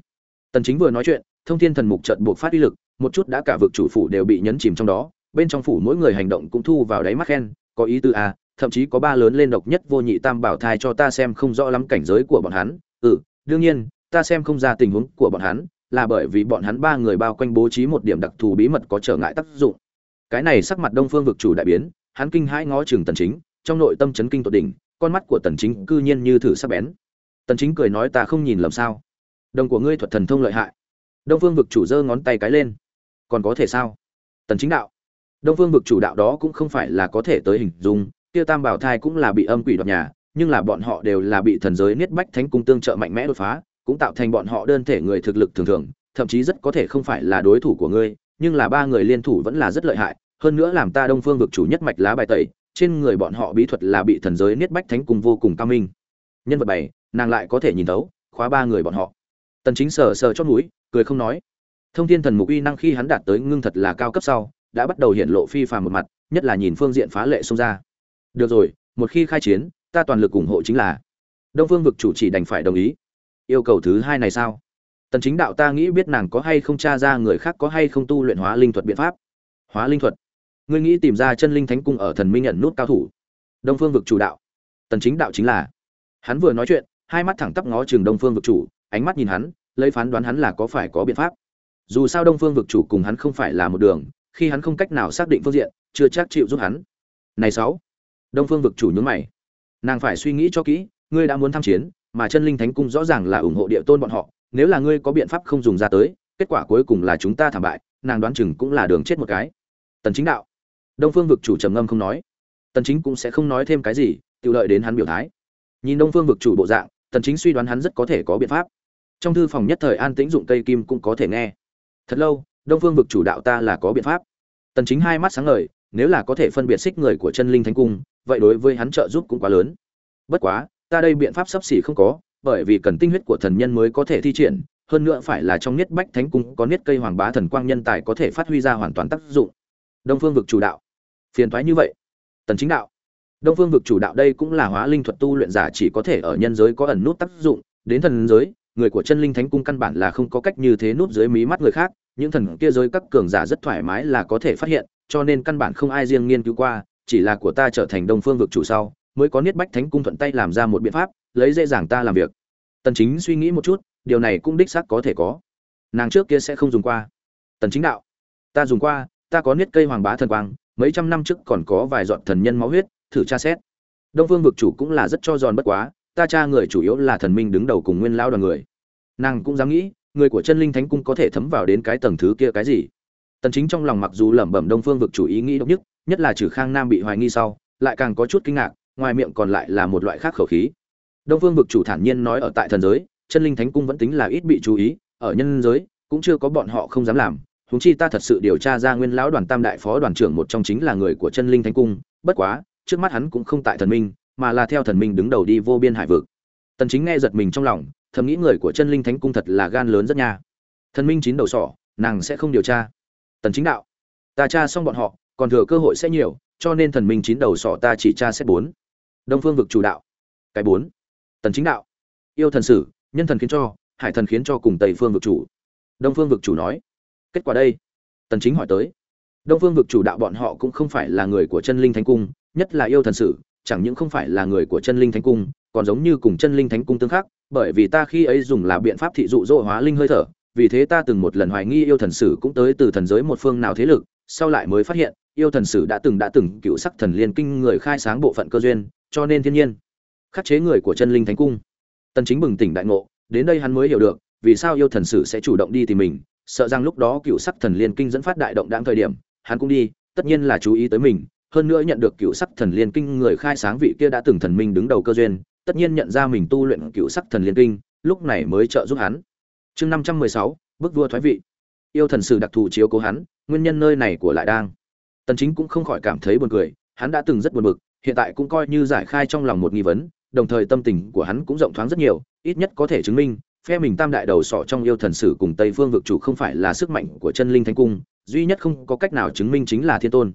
Tần chính vừa nói chuyện thông thiên thần mục chợt buộc phát uy lực một chút đã cả vực chủ phủ đều bị nhấn chìm trong đó bên trong phủ mỗi người hành động cũng thu vào đáy mắt khen có ý tư a à, thậm chí có ba lớn lên độc nhất vô nhị tam bảo thai cho ta xem không rõ lắm cảnh giới của bọn hắn. Ừ đương nhiên ta xem không ra tình huống của bọn hắn là bởi vì bọn hắn ba người bao quanh bố trí một điểm đặc thù bí mật có trở ngại tác dụng. Cái này sắc mặt đông phương vực chủ đại biến hắn kinh hãi ngó chừng tần chính trong nội tâm chấn kinh tột đỉnh con mắt của tần chính cư nhiên như thử sắc bén tần chính cười nói ta không nhìn lầm sao? Đồng của ngươi thuật thần thông lợi hại. Đông phương vực chủ giơ ngón tay cái lên. Còn có thể sao? Tần chính đạo. Đông phương vực chủ đạo đó cũng không phải là có thể tới hình dung, kia tam bảo thai cũng là bị âm quỷ đoạt nhà, nhưng là bọn họ đều là bị thần giới niết bách thánh cung tương trợ mạnh mẽ đột phá, cũng tạo thành bọn họ đơn thể người thực lực thường thường, thậm chí rất có thể không phải là đối thủ của ngươi, nhưng là ba người liên thủ vẫn là rất lợi hại. Hơn nữa làm ta đông phương vực chủ nhất mạch lá bài tẩy, trên người bọn họ bí thuật là bị thần giới niết bách thánh cung vô cùng cao minh nhân vật bảy nàng lại có thể nhìn thấu, khóa ba người bọn họ. Tần chính sờ sờ chót mũi, cười không nói. Thông thiên thần mục uy năng khi hắn đạt tới ngưng thật là cao cấp sau, đã bắt đầu hiện lộ phi phàm một mặt, nhất là nhìn phương diện phá lệ xông ra. Được rồi, một khi khai chiến, ta toàn lực ủng hộ chính là. Đông phương vực chủ chỉ đành phải đồng ý. Yêu cầu thứ hai này sao? Tần chính đạo ta nghĩ biết nàng có hay không tra ra người khác có hay không tu luyện hóa linh thuật biện pháp. Hóa linh thuật? Ngươi nghĩ tìm ra chân linh thánh cung ở thần minh nhận nút cao thủ. Đông phương vực chủ đạo. Tần chính đạo chính là hắn vừa nói chuyện, hai mắt thẳng tắp ngó chừng đông phương vực chủ, ánh mắt nhìn hắn, lấy phán đoán hắn là có phải có biện pháp. Dù sao đông phương vực chủ cùng hắn không phải là một đường, khi hắn không cách nào xác định phương diện, chưa chắc chịu giúp hắn. Này sáu. Đông phương vực chủ nhướng mày. Nàng phải suy nghĩ cho kỹ, ngươi đã muốn tham chiến, mà chân linh thánh cung rõ ràng là ủng hộ địa tôn bọn họ, nếu là ngươi có biện pháp không dùng ra tới, kết quả cuối cùng là chúng ta thảm bại, nàng đoán chừng cũng là đường chết một cái. Tần chính đạo. Đông phương vực chủ trầm ngâm không nói. Tần chính cũng sẽ không nói thêm cái gì, tự lợi đến hắn biểu thái nhìn đông phương vực chủ bộ dạng, tần chính suy đoán hắn rất có thể có biện pháp. Trong thư phòng nhất thời an tĩnh dụng cây kim cũng có thể nghe. Thật lâu, đông phương vực chủ đạo ta là có biện pháp. Tần chính hai mắt sáng ngời, nếu là có thể phân biệt xích người của chân linh thánh cung, vậy đối với hắn trợ giúp cũng quá lớn. Bất quá, ta đây biện pháp sắp xỉ không có, bởi vì cần tinh huyết của thần nhân mới có thể thi triển, hơn nữa phải là trong niết bách thánh cung có niết cây hoàng bá thần quang nhân tài có thể phát huy ra hoàn toàn tác dụng. Đông phương vực chủ đạo. Phiền thoái như vậy. Tần chính đạo đông phương vực chủ đạo đây cũng là hóa linh thuật tu luyện giả chỉ có thể ở nhân giới có ẩn nút tác dụng. Đến thần giới, người của chân linh thánh cung căn bản là không có cách như thế nút dưới mí mắt người khác. Những thần kia giới các cường giả rất thoải mái là có thể phát hiện, cho nên căn bản không ai riêng nghiên cứu qua, chỉ là của ta trở thành đông phương vực chủ sau, mới có niết bách thánh cung thuận tay làm ra một biện pháp, lấy dễ dàng ta làm việc. Tần chính suy nghĩ một chút, điều này cũng đích xác có thể có. Nàng trước kia sẽ không dùng qua. Tần chính đạo, ta dùng qua, ta có niết cây hoàng bá thần quang, mấy trăm năm trước còn có vài giọt thần nhân máu huyết thử tra xét. Đông phương vực chủ cũng là rất cho giòn bất quá, ta cha người chủ yếu là thần minh đứng đầu cùng nguyên lao đoàn người. Nàng cũng dám nghĩ, người của chân linh thánh cung có thể thấm vào đến cái tầng thứ kia cái gì? Tần chính trong lòng mặc dù lẩm bẩm đông phương vực chủ ý nghĩ độc nhất nhất là trừ khang nam bị hoài nghi sau, lại càng có chút kinh ngạc, ngoài miệng còn lại là một loại khác khẩu khí. Đông phương vực chủ thản nhiên nói ở tại thần giới, chân linh thánh cung vẫn tính là ít bị chú ý, ở nhân giới, cũng chưa có bọn họ không dám làm. Huống chi ta thật sự điều tra ra nguyên lão đoàn tam đại phó đoàn trưởng một trong chính là người của chân linh thánh cung, bất quá trước mắt hắn cũng không tại thần minh, mà là theo thần minh đứng đầu đi vô biên hải vực. Tần chính nghe giật mình trong lòng, thầm nghĩ người của chân linh thánh cung thật là gan lớn rất nha. Thần minh chín đầu sỏ, nàng sẽ không điều tra. Tần chính đạo, ta tra xong bọn họ, còn thừa cơ hội sẽ nhiều, cho nên thần minh chín đầu sỏ ta chỉ tra xét bốn. Đông phương vực chủ đạo, cái bốn. Tần chính đạo, yêu thần sử, nhân thần khiến cho, hải thần khiến cho cùng tây phương vực chủ. Đông phương vực chủ nói, kết quả đây. Tần chính hỏi tới, đông phương vực chủ đạo bọn họ cũng không phải là người của chân linh thánh cung nhất là yêu thần sử, chẳng những không phải là người của chân linh thánh cung, còn giống như cùng chân linh thánh cung tương khắc bởi vì ta khi ấy dùng là biện pháp thị dụ dỗ hóa linh hơi thở, vì thế ta từng một lần hoài nghi yêu thần sử cũng tới từ thần giới một phương nào thế lực, sau lại mới phát hiện, yêu thần sử đã từng đã từng cựu sắc thần liên kinh người khai sáng bộ phận cơ duyên, cho nên thiên nhiên, khắc chế người của chân linh thánh cung. Tần chính bừng tỉnh đại ngộ, đến đây hắn mới hiểu được, vì sao yêu thần sử sẽ chủ động đi tìm mình, sợ rằng lúc đó cựu sắc thần liên kinh dẫn phát đại động đang thời điểm, hắn cũng đi, tất nhiên là chú ý tới mình hơn nữa nhận được cựu sắc thần liên kinh, người khai sáng vị kia đã từng thần minh đứng đầu cơ duyên, tất nhiên nhận ra mình tu luyện cựu sắc thần liên kinh, lúc này mới trợ giúp hắn. Chương năm trăm mười sáu, bức vua thoái vị. Yêu thần sử đặc thù chiếu cố hắn, nguyên nhân nơi này của lại đang. Tần chính cũng không khỏi cảm thấy buồn cười, hắn đã từng rất buồn bực, hiện tại cũng coi như giải khai trong lòng một nghi vấn, đồng thời tâm tình của hắn cũng rộng thoáng rất nhiều, ít nhất có thể chứng minh, phe mình tam đại đầu sọ trong yêu thần sử cùng tây phương vực chủ không phải là sức mạnh của chân linh thánh cung, duy nhất không có cách nào chứng minh chính là thiên tôn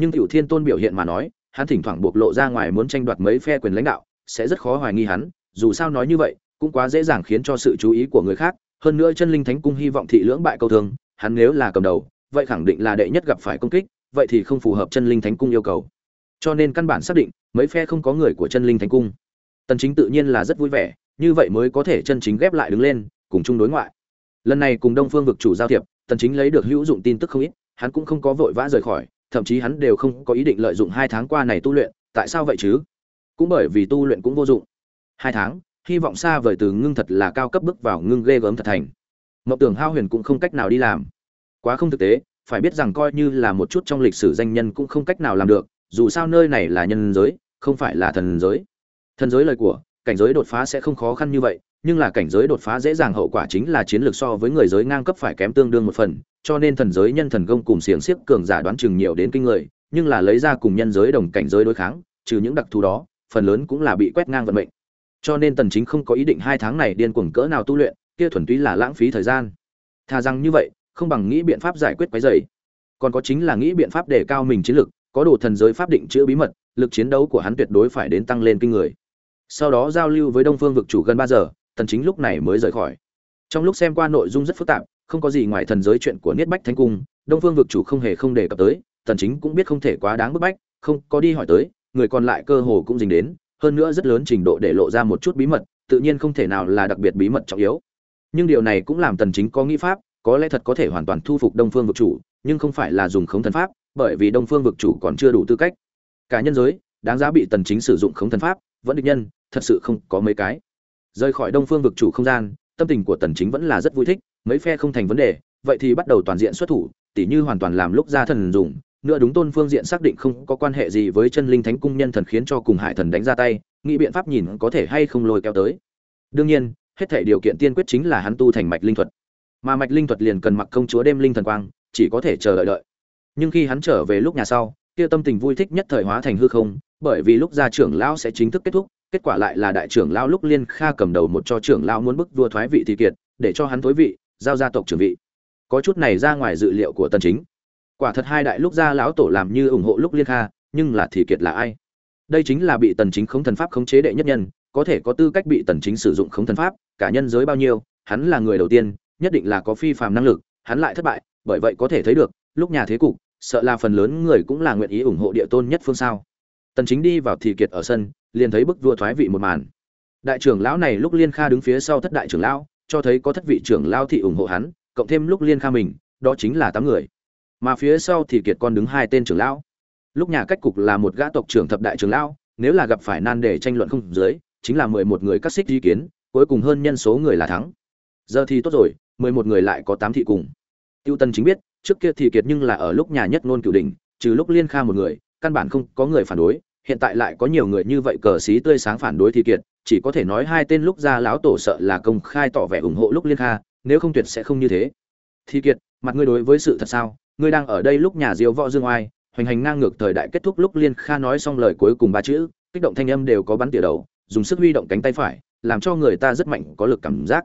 nhưng tiểu thiên tôn biểu hiện mà nói, hắn thỉnh thoảng bộc lộ ra ngoài muốn tranh đoạt mấy phe quyền lãnh đạo, sẽ rất khó hoài nghi hắn, dù sao nói như vậy, cũng quá dễ dàng khiến cho sự chú ý của người khác, hơn nữa chân linh thánh cung hy vọng thị lưỡng bại câu thương hắn nếu là cầm đầu, vậy khẳng định là đệ nhất gặp phải công kích, vậy thì không phù hợp chân linh thánh cung yêu cầu. Cho nên căn bản xác định, mấy phe không có người của chân linh thánh cung. Tần chính tự nhiên là rất vui vẻ, như vậy mới có thể chân chính ghép lại đứng lên, cùng chung đối ngoại. Lần này cùng đông phương vực chủ giao thiệp, tần chính lấy được hữu dụng tin tức không ít, hắn cũng không có vội vã rời khỏi thậm chí hắn đều không có ý định lợi dụng hai tháng qua này tu luyện, tại sao vậy chứ? Cũng bởi vì tu luyện cũng vô dụng. Hai tháng, hy vọng xa vời từ ngưng thật là cao cấp bước vào ngưng ghê gớm thật thành. Mộng tưởng hao huyền cũng không cách nào đi làm. Quá không thực tế, phải biết rằng coi như là một chút trong lịch sử danh nhân cũng không cách nào làm được, dù sao nơi này là nhân giới, không phải là thần giới. Thần giới lời của, cảnh giới đột phá sẽ không khó khăn như vậy nhưng là cảnh giới đột phá dễ dàng hậu quả chính là chiến lược so với người giới ngang cấp phải kém tương đương một phần cho nên thần giới nhân thần công cùng xiềng xiếc cường giả đoán chừng nhiều đến kinh người nhưng là lấy ra cùng nhân giới đồng cảnh giới đối kháng trừ những đặc thù đó phần lớn cũng là bị quét ngang vận mệnh. Cho nên tần chính không có ý định hai tháng này điên cuồng cỡ nào tu luyện kia thuần túy là lãng phí thời gian. Tha rằng như vậy không bằng nghĩ biện pháp giải quyết cái dậy, còn có chính là nghĩ biện pháp để cao mình chiến lực có đủ thần giới pháp định chữa bí mật lực chiến đấu của hắn tuyệt đối phải đến tăng lên kinh người. Sau đó giao lưu với đông phương vực chủ gần ba giờ tần chính lúc này mới rời khỏi. Trong lúc xem qua nội dung rất phức tạp, không có gì ngoài thần giới chuyện của niết bách thánh cung, đông phương vực chủ không hề không đề cập tới, tần chính cũng biết không thể quá đáng bức bách, không có đi hỏi tới, người còn lại cơ hồ cũng dính đến, hơn nữa rất lớn trình độ để lộ ra một chút bí mật, tự nhiên không thể nào là đặc biệt bí mật trọng yếu. Nhưng điều này cũng làm tần chính có nghĩ pháp, có lẽ thật có thể hoàn toàn thu phục đông phương vực chủ, nhưng không phải là dùng khống thần pháp, bởi vì đông phương vực chủ còn chưa đủ tư cách. Cả nhân giới, đáng giá bị tần chính sử dụng khống thần pháp, vẫn địch nhân, thật sự không có mấy cái rời khỏi đông phương vực chủ không gian, tâm tình của tần chính vẫn là rất vui thích, mấy phe không thành vấn đề, vậy thì bắt đầu toàn diện xuất thủ, tỉ như hoàn toàn làm lúc ra thần dùng, nữa đúng tôn phương diện xác định không có quan hệ gì với chân linh thánh cung nhân thần khiến cho cùng hải thần đánh ra tay, nghĩ biện pháp nhìn có thể hay không lôi kéo tới. Đương nhiên, hết thể điều kiện tiên quyết chính là hắn tu thành mạch linh thuật. Mà mạch linh thuật liền cần mặc công chúa đêm linh thần quang, chỉ có thể chờ đợi đợi. Nhưng khi hắn trở về lúc nhà sau, kia tâm tình vui thích nhất thời hóa thành hư không, bởi vì lúc ra trưởng lão sẽ chính thức kết thúc kết quả lại là đại trưởng lão lúc liên kha cầm đầu một cho trưởng lão muốn bức vua thoái vị thì kiệt, để cho hắn thối vị, giao gia tộc trưởng vị. Có chút này ra ngoài dự liệu của tần chính. Quả thật hai đại lúc gia lão tổ làm như ủng hộ lúc liên kha, nhưng là thì kiệt là ai? Đây chính là bị tần chính khống thần pháp khống chế đệ nhất nhân, có thể có tư cách bị tần chính sử dụng khống thần pháp, cả nhân giới bao nhiêu, hắn là người đầu tiên, nhất định là có phi phàm năng lực, hắn lại thất bại, bởi vậy có thể thấy được lúc nhà thế cục, sợ là phần lớn người cũng là nguyện ý ủng hộ địa tôn nhất phương sao. Tần chính đi vào thì kiệt ở sân liền thấy bức vua thoái vị một màn. Đại trưởng lão này lúc liên kha đứng phía sau thất đại trưởng lão, cho thấy có thất vị trưởng lão thị ủng hộ hắn, cộng thêm lúc liên kha mình, đó chính là tám người. Mà phía sau thì kiệt con đứng hai tên trưởng lão. Lúc nhà cách cục là một gã tộc trưởng thập đại trưởng lão, nếu là gặp phải nan đề tranh luận không dưới, chính là mười một người cắt xích ý kiến, cuối cùng hơn nhân số người là thắng. Giờ thì tốt rồi, mười một người lại có tám thị cùng. Tiêu tân chính biết, trước kia thì kiệt nhưng là ở lúc nhà nhất ngôn cửu đỉnh, trừ lúc liên kha một người, căn bản không có người phản đối hiện tại lại có nhiều người như vậy cờ xí tươi sáng phản đối Thi kiệt, chỉ có thể nói hai tên lúc ra lão tổ sợ là công khai tỏ vẻ ủng hộ lúc liên kha, nếu không tuyệt sẽ không như thế. Thi kiệt, mặt ngươi đối với sự thật sao? Ngươi đang ở đây lúc nhà diêu võ dương oai, hoành hành ngang ngược thời đại kết thúc lúc liên kha nói xong lời cuối cùng ba chữ, kích động thanh âm đều có bắn tỉa đầu, dùng sức huy động cánh tay phải, làm cho người ta rất mạnh có lực cảm giác.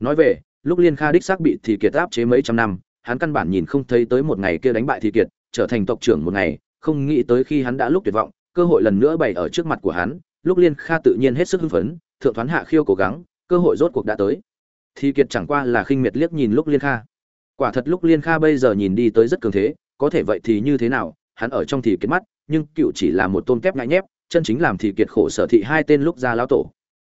Nói về, lúc liên kha đích xác bị thì kiệt áp chế mấy trăm năm, hắn căn bản nhìn không thấy tới một ngày kia đánh bại thì kiệt, trở thành tộc trưởng một ngày, không nghĩ tới khi hắn đã lúc tuyệt vọng cơ hội lần nữa bày ở trước mặt của hắn, lúc liên kha tự nhiên hết sức hưng phấn, thượng thoán hạ khiêu cố gắng, cơ hội rốt cuộc đã tới. Thi kiệt chẳng qua là khinh miệt liếc nhìn lúc liên kha. Quả thật lúc liên kha bây giờ nhìn đi tới rất cường thế, có thể vậy thì như thế nào, hắn ở trong thì kiệt mắt, nhưng cựu chỉ là một tôn kép ngại nhép, chân chính làm thì kiệt khổ sở thị hai tên lúc ra lão tổ.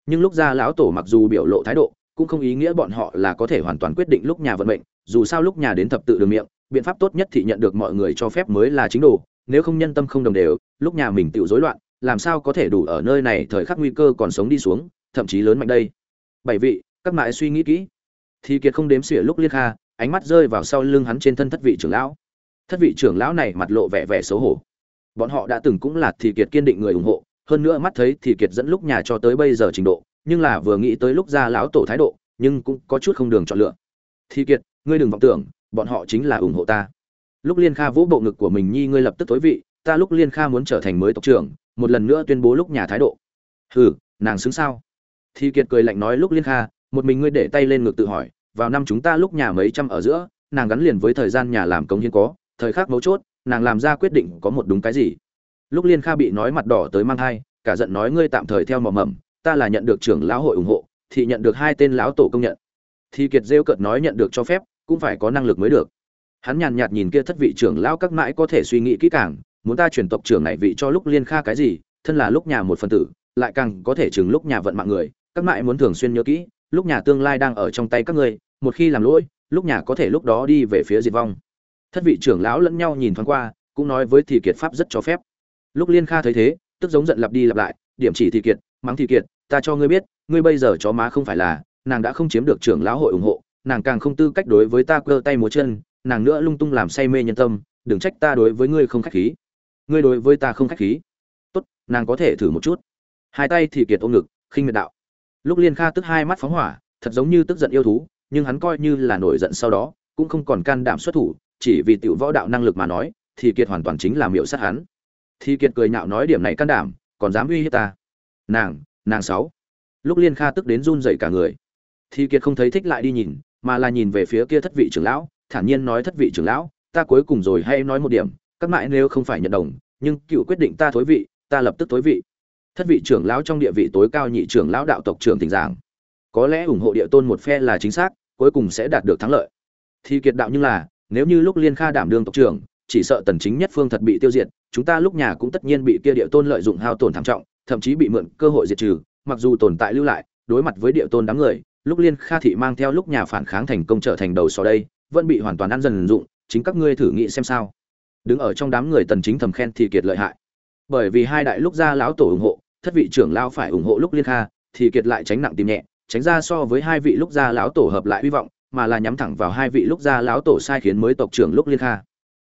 Nhưng lúc ra lão tổ mặc dù biểu lộ thái độ, cũng không ý nghĩa bọn họ là có thể hoàn toàn quyết định lúc nhà vận mệnh, dù sao lúc nhà đến thập tự đường miệng, biện pháp tốt nhất thì nhận được mọi người cho phép mới là chính đồ nếu không nhân tâm không đồng đều, lúc nhà mình tự rối loạn, làm sao có thể đủ ở nơi này thời khắc nguy cơ còn sống đi xuống, thậm chí lớn mạnh đây. Bảy vị, các mãi suy nghĩ kỹ. Thì kiệt không đếm xỉa lúc liếc kha ánh mắt rơi vào sau lưng hắn trên thân thất vị trưởng lão. Thất vị trưởng lão này mặt lộ vẻ vẻ xấu hổ. Bọn họ đã từng cũng là thì kiệt kiên định người ủng hộ, hơn nữa mắt thấy thì kiệt dẫn lúc nhà cho tới bây giờ trình độ, nhưng là vừa nghĩ tới lúc ra lão tổ thái độ, nhưng cũng có chút không đường chọn lựa. Thì kiệt, ngươi đừng vọng tưởng, bọn họ chính là ủng hộ ta lúc liên kha vỗ bộ ngực của mình nhi ngươi lập tức tối vị, ta lúc liên kha muốn trở thành mới tộc trưởng, một lần nữa tuyên bố lúc nhà thái độ. Hừ, nàng xứng sao? Thì kiệt cười lạnh nói lúc liên kha, một mình ngươi để tay lên ngực tự hỏi, vào năm chúng ta lúc nhà mấy trăm ở giữa, nàng gắn liền với thời gian nhà làm công hiến có, thời khắc mấu chốt, nàng làm ra quyết định có một đúng cái gì? Lúc liên kha bị nói mặt đỏ tới mang thai, cả giận nói ngươi tạm thời theo mò mầm ta là nhận được trưởng lão hội ủng hộ, thì nhận được hai tên lão tổ công nhận. Thì kiệt rêu cợt nói nhận được cho phép, cũng phải có năng lực mới được hắn nhàn nhạt nhìn kia thất vị trưởng lão các mãi có thể suy nghĩ kỹ càng, muốn ta chuyển tộc trưởng này vị cho lúc liên kha cái gì, thân là lúc nhà một phần tử, lại càng có thể chừng lúc nhà vận mạng người, các mãi muốn thường xuyên nhớ kỹ, lúc nhà tương lai đang ở trong tay các ngươi, một khi làm lỗi, lúc nhà có thể lúc đó đi về phía diệt vong. Thất vị trưởng lão lẫn nhau nhìn thoáng qua, cũng nói với thì kiệt pháp rất cho phép. Lúc liên kha thấy thế, tức giống giận lặp đi lặp lại, điểm chỉ thì kiệt, mắng thì kiệt, ta cho ngươi biết, ngươi bây giờ chó má không phải là, nàng đã không chiếm được trưởng lão hội ủng hộ, nàng càng không tư cách đối với ta cơ tay múa chân nàng nữa lung tung làm say mê nhân tâm, đừng trách ta đối với ngươi không khách khí. Ngươi đối với ta không khách khí. Tốt, nàng có thể thử một chút. Hai tay thì kiệt ôm ngực, khinh miệt đạo. Lúc liên kha tức hai mắt phóng hỏa, thật giống như tức giận yêu thú, nhưng hắn coi như là nổi giận sau đó, cũng không còn can đảm xuất thủ, chỉ vì tiểu võ đạo năng lực mà nói, thì kiệt hoàn toàn chính là miệu sát hắn. Thì kiệt cười nhạo nói điểm này can đảm, còn dám uy hiếp ta. Nàng nàng sáu. Lúc liên kha tức đến run dậy cả người. Thì kiệt không thấy thích lại đi nhìn, mà là nhìn về phía kia thất vị trưởng lão thản nhiên nói thất vị trưởng lão, ta cuối cùng rồi hay nói một điểm, các mại nếu không phải nhận đồng, nhưng cựu quyết định ta thối vị, ta lập tức thối vị. Thất vị trưởng lão trong địa vị tối cao nhị trưởng lão đạo tộc trưởng tình giảng. Có lẽ ủng hộ địa tôn một phe là chính xác, cuối cùng sẽ đạt được thắng lợi. Thì kiệt đạo như là, nếu như lúc liên kha đảm đương tộc trưởng, chỉ sợ tần chính nhất phương thật bị tiêu diệt, chúng ta lúc nhà cũng tất nhiên bị kia địa tôn lợi dụng hao tổn thảm trọng, thậm chí bị mượn cơ hội diệt trừ, mặc dù tồn tại lưu lại, đối mặt với địa tôn đám người, lúc liên kha thị mang theo lúc nhà phản kháng thành công trở thành đầu sò đây vẫn bị hoàn toàn ăn dần dụng, chính các ngươi thử nghĩ xem sao. Đứng ở trong đám người tần chính thầm khen thì kiệt lợi hại. Bởi vì hai đại lúc gia lão tổ ủng hộ, thất vị trưởng lão phải ủng hộ lúc liên kha, thì kiệt lại tránh nặng tìm nhẹ, tránh ra so với hai vị lúc gia lão tổ hợp lại hy vọng, mà là nhắm thẳng vào hai vị lúc gia lão tổ sai khiến mới tộc trưởng lúc liên kha.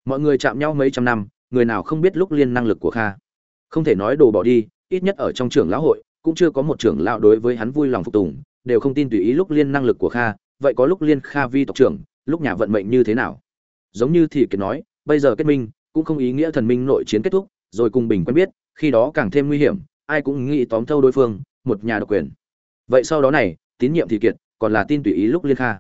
Mọi người chạm nhau mấy trăm năm, người nào không biết lúc liên năng lực của kha. Không thể nói đồ bỏ đi, ít nhất ở trong trưởng lão hội, cũng chưa có một trưởng lão đối với hắn vui lòng phục tùng, đều không tin tùy ý lúc liên năng lực của kha, vậy có lúc liên kha vi tộc trưởng lúc nhà vận mệnh như thế nào? Giống như thì kiệt nói, bây giờ kết minh, cũng không ý nghĩa thần minh nội chiến kết thúc, rồi cùng bình quen biết, khi đó càng thêm nguy hiểm, ai cũng nghĩ tóm thâu đối phương, một nhà độc quyền. Vậy sau đó này, tín nhiệm thì kiệt, còn là tin tùy ý lúc liên kha.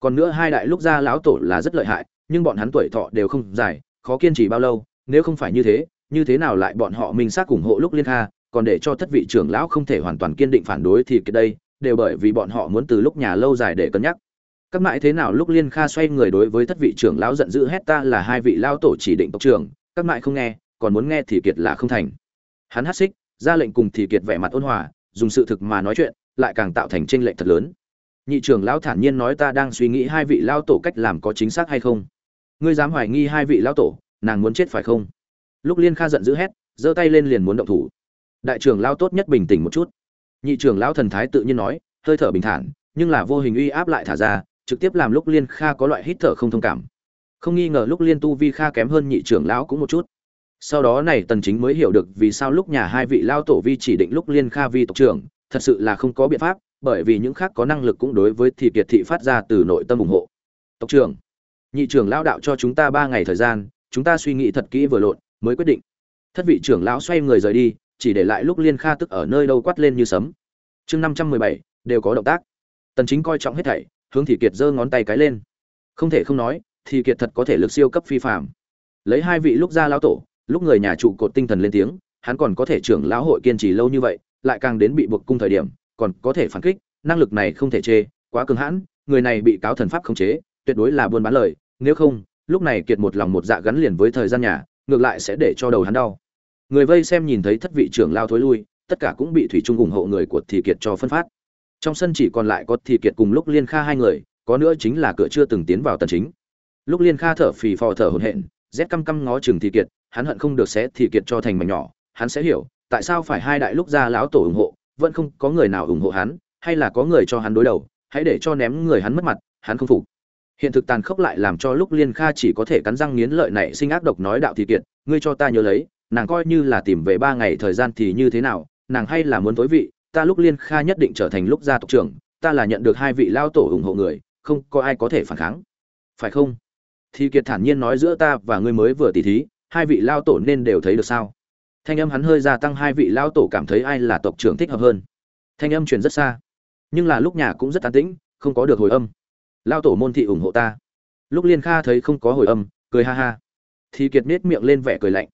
Còn nữa hai đại lúc gia lão tổ là rất lợi hại, nhưng bọn hắn tuổi thọ đều không dài, khó kiên trì bao lâu, nếu không phải như thế như thế nào lại bọn họ minh xác ủng hộ lúc liên kha, còn để cho thất vị trưởng lão không thể hoàn toàn kiên định phản đối thì cái đây, đều bởi vì bọn họ muốn từ lúc nhà lâu dài để cân nhắc các mãi thế nào lúc liên kha xoay người đối với thất vị trưởng lão giận dữ hét ta là hai vị lão tổ chỉ định tộc trưởng, các mãi không nghe, còn muốn nghe thì kiệt là không thành. Hắn hát xích, ra lệnh cùng thì kiệt vẻ mặt ôn hòa, dùng sự thực mà nói chuyện, lại càng tạo thành tranh lệch thật lớn. Nhị trưởng lão thản nhiên nói ta đang suy nghĩ hai vị lão tổ cách làm có chính xác hay không? Ngươi dám hoài nghi hai vị lão tổ, nàng muốn chết phải không? Lúc liên kha giận dữ hét, giơ tay lên liền muốn động thủ. Đại trưởng lão tốt nhất bình tĩnh một chút. Nhị trưởng lão thần thái tự nhiên nói, hơi thở bình thản, nhưng là vô hình uy áp lại thả ra trực tiếp làm lúc liên kha có loại hít thở không thông cảm. Không nghi ngờ lúc liên tu vi kha kém hơn nhị trưởng lão cũng một chút. Sau đó này tần chính mới hiểu được vì sao lúc nhà hai vị lao tổ vi chỉ định lúc liên kha vi tộc trưởng, thật sự là không có biện pháp, bởi vì những khác có năng lực cũng đối với thị kiệt thị phát ra từ nội tâm ủng hộ. Tộc trưởng, nhị trưởng lão đạo cho chúng ta ba ngày thời gian, chúng ta suy nghĩ thật kỹ vừa lộn, mới quyết định. Thất vị trưởng lão xoay người rời đi, chỉ để lại lúc liên kha tức ở nơi đâu quát lên như sấm. Chương năm trăm mười bảy, đều có động tác. Tần chính coi trọng hết thảy hướng thì kiệt giơ ngón tay cái lên. Không thể không nói, thì kiệt thật có thể lực siêu cấp phi phàm. Lấy hai vị lúc ra lão tổ, lúc người nhà trụ cột tinh thần lên tiếng, hắn còn có thể trưởng lão hội kiên trì lâu như vậy, lại càng đến bị buộc cung thời điểm, còn có thể phản kích, năng lực này không thể chê, quá cứng hãn, người này bị cáo thần pháp khống chế, tuyệt đối là buôn bán lời, nếu không, lúc này kiệt một lòng một dạ gắn liền với thời gian nhà, ngược lại sẽ để cho đầu hắn đau. Người vây xem nhìn thấy thất vị trưởng lao thối lui, tất cả cũng bị thủy trung ủng hộ người của thì kiệt cho phân phát trong sân chỉ còn lại có thì kiệt cùng lúc liên kha hai người, có nữa chính là cửa chưa từng tiến vào tần chính. Lúc liên kha thở phì phò thở hổn hển, rét căm căm ngó chừng thì kiệt, hắn hận không được xé thì kiệt cho thành mảnh nhỏ, hắn sẽ hiểu, tại sao phải hai đại lúc ra lão tổ ủng hộ, vẫn không có người nào ủng hộ hắn, hay là có người cho hắn đối đầu, hãy để cho ném người hắn mất mặt, hắn không phục. Hiện thực tàn khốc lại làm cho lúc liên kha chỉ có thể cắn răng nghiến lợi này sinh ác độc nói đạo thì kiệt, ngươi cho ta nhớ lấy, nàng coi như là tìm về ba ngày thời gian thì như thế nào, nàng hay là muốn tối vị ta lúc liên kha nhất định trở thành lúc gia tộc trưởng, ta là nhận được hai vị lao tổ ủng hộ người, không có ai có thể phản kháng. Phải không? Thì kiệt thản nhiên nói giữa ta và ngươi mới vừa tỉ thí, hai vị lao tổ nên đều thấy được sao? Thanh âm hắn hơi gia tăng, hai vị lao tổ cảm thấy ai là tộc trưởng thích hợp hơn. Thanh âm truyền rất xa, nhưng là lúc nhà cũng rất an tĩnh, không có được hồi âm. Lao tổ môn thị ủng hộ ta. Lúc liên kha thấy không có hồi âm, cười ha ha. Thì kiệt nết miệng lên vẻ cười lạnh.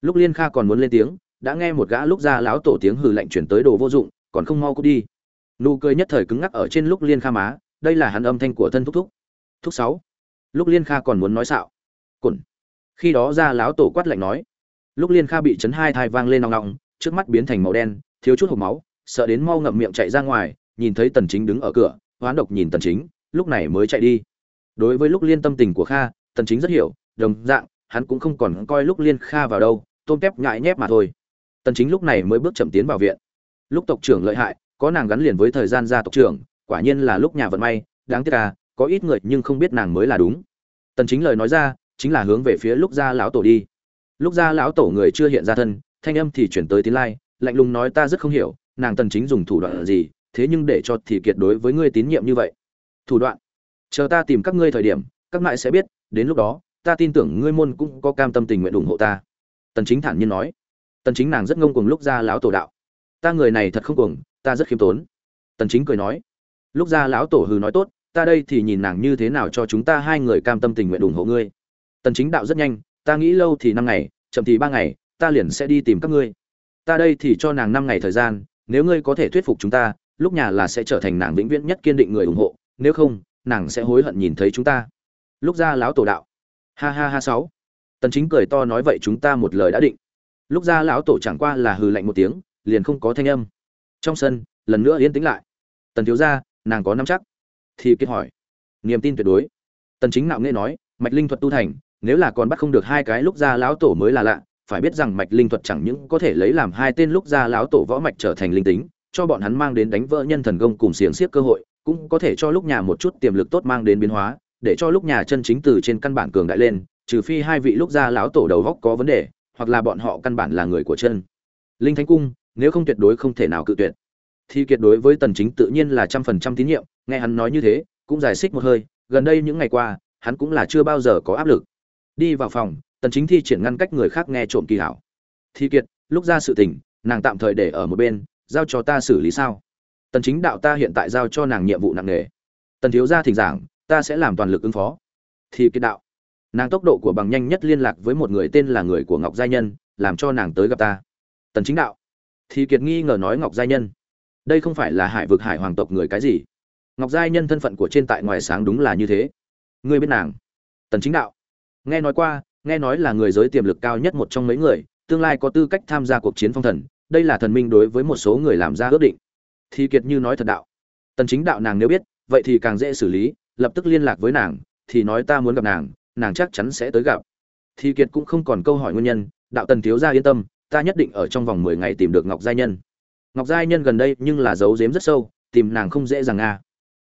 Lúc liên kha còn muốn lên tiếng, đã nghe một gã lúc ra lão tổ tiếng hừ lạnh chuyển tới đồ vô dụng còn không mau cút đi. Nụ cười nhất thời cứng ngắc ở trên lúc liên kha má, đây là hắn âm thanh của thân thúc thúc. Thúc sáu. Lúc liên kha còn muốn nói xạo. Cồn khi đó ra láo tổ quát lạnh nói. Lúc liên kha bị chấn hai thai vang lên nòng nòng trước mắt biến thành màu đen, thiếu chút hộp máu, sợ đến mau ngậm miệng chạy ra ngoài, nhìn thấy tần chính đứng ở cửa, hoán độc nhìn tần chính, lúc này mới chạy đi. Đối với lúc liên tâm tình của kha, tần chính rất hiểu, đồng dạng, hắn cũng không còn coi lúc liên kha vào đâu, tôm tép nhại nhép mà thôi. Tần chính lúc này mới bước chậm tiến vào viện lúc tộc trưởng lợi hại, có nàng gắn liền với thời gian gia tộc trưởng, quả nhiên là lúc nhà vận may, đáng tiếc à có ít người nhưng không biết nàng mới là đúng. Tần chính lời nói ra, chính là hướng về phía lúc gia lão tổ đi. Lúc gia lão tổ người chưa hiện ra thân, thanh âm thì chuyển tới tiến lai, lạnh lùng nói ta rất không hiểu, nàng tần chính dùng thủ đoạn gì, thế nhưng để cho thì kiệt đối với ngươi tín nhiệm như vậy. Thủ đoạn. Chờ ta tìm các ngươi thời điểm, các ngại sẽ biết, đến lúc đó, ta tin tưởng ngươi môn cũng có cam tâm tình nguyện ủng hộ ta. Tần chính thản nhiên nói. Tần chính nàng rất ngông cuồng lúc ra lão tổ đạo ta người này thật không cuồng, ta rất khiêm tốn. Tần chính cười nói. Lúc ra lão tổ hừ nói tốt, ta đây thì nhìn nàng như thế nào cho chúng ta hai người cam tâm tình nguyện ủng hộ ngươi. Tần chính đạo rất nhanh, ta nghĩ lâu thì năm ngày, chậm thì ba ngày, ta liền sẽ đi tìm các ngươi. Ta đây thì cho nàng năm ngày thời gian, nếu ngươi có thể thuyết phục chúng ta, lúc nhà là sẽ trở thành nàng vĩnh viễn nhất kiên định người ủng hộ, nếu không, nàng sẽ hối hận nhìn thấy chúng ta. Lúc ra lão tổ đạo. Ha ha ha sáu. Tần chính cười to nói vậy chúng ta một lời đã định. Lúc ra lão tổ chẳng qua là hừ lạnh một tiếng liền không có thanh âm. Trong sân, lần nữa yên tĩnh lại. Tần thiếu gia, nàng có nắm chắc? Thì kiệt hỏi. Niềm tin tuyệt đối. Tần chính nạo nghe nói, mạch linh thuật tu thành, nếu là còn bắt không được hai cái lúc ra lão tổ mới là lạ, phải biết rằng mạch linh thuật chẳng những có thể lấy làm hai tên lúc ra lão tổ võ mạch trở thành linh tính, cho bọn hắn mang đến đánh vỡ nhân thần công cùng xiềng xiếc cơ hội, cũng có thể cho lúc nhà một chút tiềm lực tốt mang đến biến hóa, để cho lúc nhà chân chính từ trên căn bản cường đại lên, trừ phi hai vị lúc ra lão tổ đầu góc có vấn đề, hoặc là bọn họ căn bản là người của chân. Linh thánh cung nếu không tuyệt đối không thể nào cự tuyệt. Thì kiệt đối với tần chính tự nhiên là trăm phần trăm tín nhiệm, nghe hắn nói như thế, cũng giải xích một hơi, gần đây những ngày qua, hắn cũng là chưa bao giờ có áp lực. Đi vào phòng, tần chính thi triển ngăn cách người khác nghe trộm kỳ hảo. Thi kiệt lúc ra sự tình, nàng tạm thời để ở một bên, giao cho ta xử lý sao? Tần chính đạo ta hiện tại giao cho nàng nhiệm vụ nặng nề. Tần thiếu gia thỉnh giảng, ta sẽ làm toàn lực ứng phó. Thì kiệt đạo. Nàng tốc độ của bằng nhanh nhất liên lạc với một người tên là người của ngọc gia nhân, làm cho nàng tới gặp ta. Tần chính đạo thì kiệt nghi ngờ nói ngọc giai nhân. Đây không phải là hải vực hải hoàng tộc người cái gì? Ngọc giai nhân thân phận của trên tại ngoài sáng đúng là như thế. Ngươi biết nàng? Tần chính đạo. Nghe nói qua, nghe nói là người giới tiềm lực cao nhất một trong mấy người, tương lai có tư cách tham gia cuộc chiến phong thần, đây là thần minh đối với một số người làm ra ước định. Thì kiệt như nói thật đạo. Tần chính đạo nàng nếu biết, vậy thì càng dễ xử lý, lập tức liên lạc với nàng, thì nói ta muốn gặp nàng nàng chắc chắn sẽ tới gặp. Thì kiệt cũng không còn câu hỏi nguyên nhân, đạo tần thiếu gia yên tâm ta nhất định ở trong vòng 10 ngày tìm được ngọc giai nhân. Ngọc giai nhân gần đây nhưng là giấu giếm rất sâu, tìm nàng không dễ dàng nga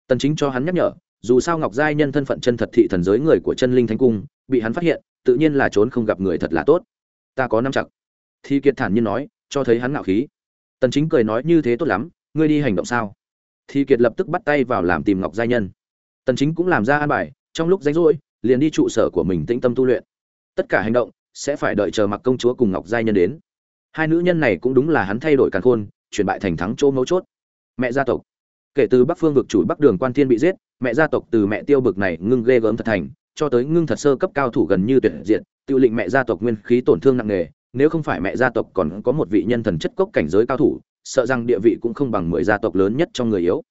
tần chính cho hắn nhắc nhở, dù sao ngọc giai nhân thân phận chân thật thị thần giới người của chân linh thánh cung, bị hắn phát hiện, tự nhiên là trốn không gặp người thật là tốt. Ta có năm chặt. Thi kiệt thản nhiên nói, cho thấy hắn ngạo khí. Tần chính cười nói như thế tốt lắm, ngươi đi hành động sao? Thi kiệt lập tức bắt tay vào làm tìm ngọc giai nhân. Tần chính cũng làm ra an bài, trong lúc rảnh rỗi, liền đi trụ sở của mình tĩnh tâm tu luyện. Tất cả hành động sẽ phải đợi chờ mặc công chúa cùng ngọc giai nhân đến hai nữ nhân này cũng đúng là hắn thay đổi càn khôn, chuyển bại thành thắng chỗ mấu chốt. Mẹ gia tộc. Kể từ bắc phương vực chủ bắc đường quan thiên bị giết, mẹ gia tộc từ mẹ tiêu bực này ngưng ghê gớm thật thành, cho tới ngưng thật sơ cấp cao thủ gần như tuyệt diện tự lệnh mẹ gia tộc nguyên khí tổn thương nặng nề, nếu không phải mẹ gia tộc còn có một vị nhân thần chất cốc cảnh giới cao thủ, sợ rằng địa vị cũng không bằng mười gia tộc lớn nhất trong người yếu.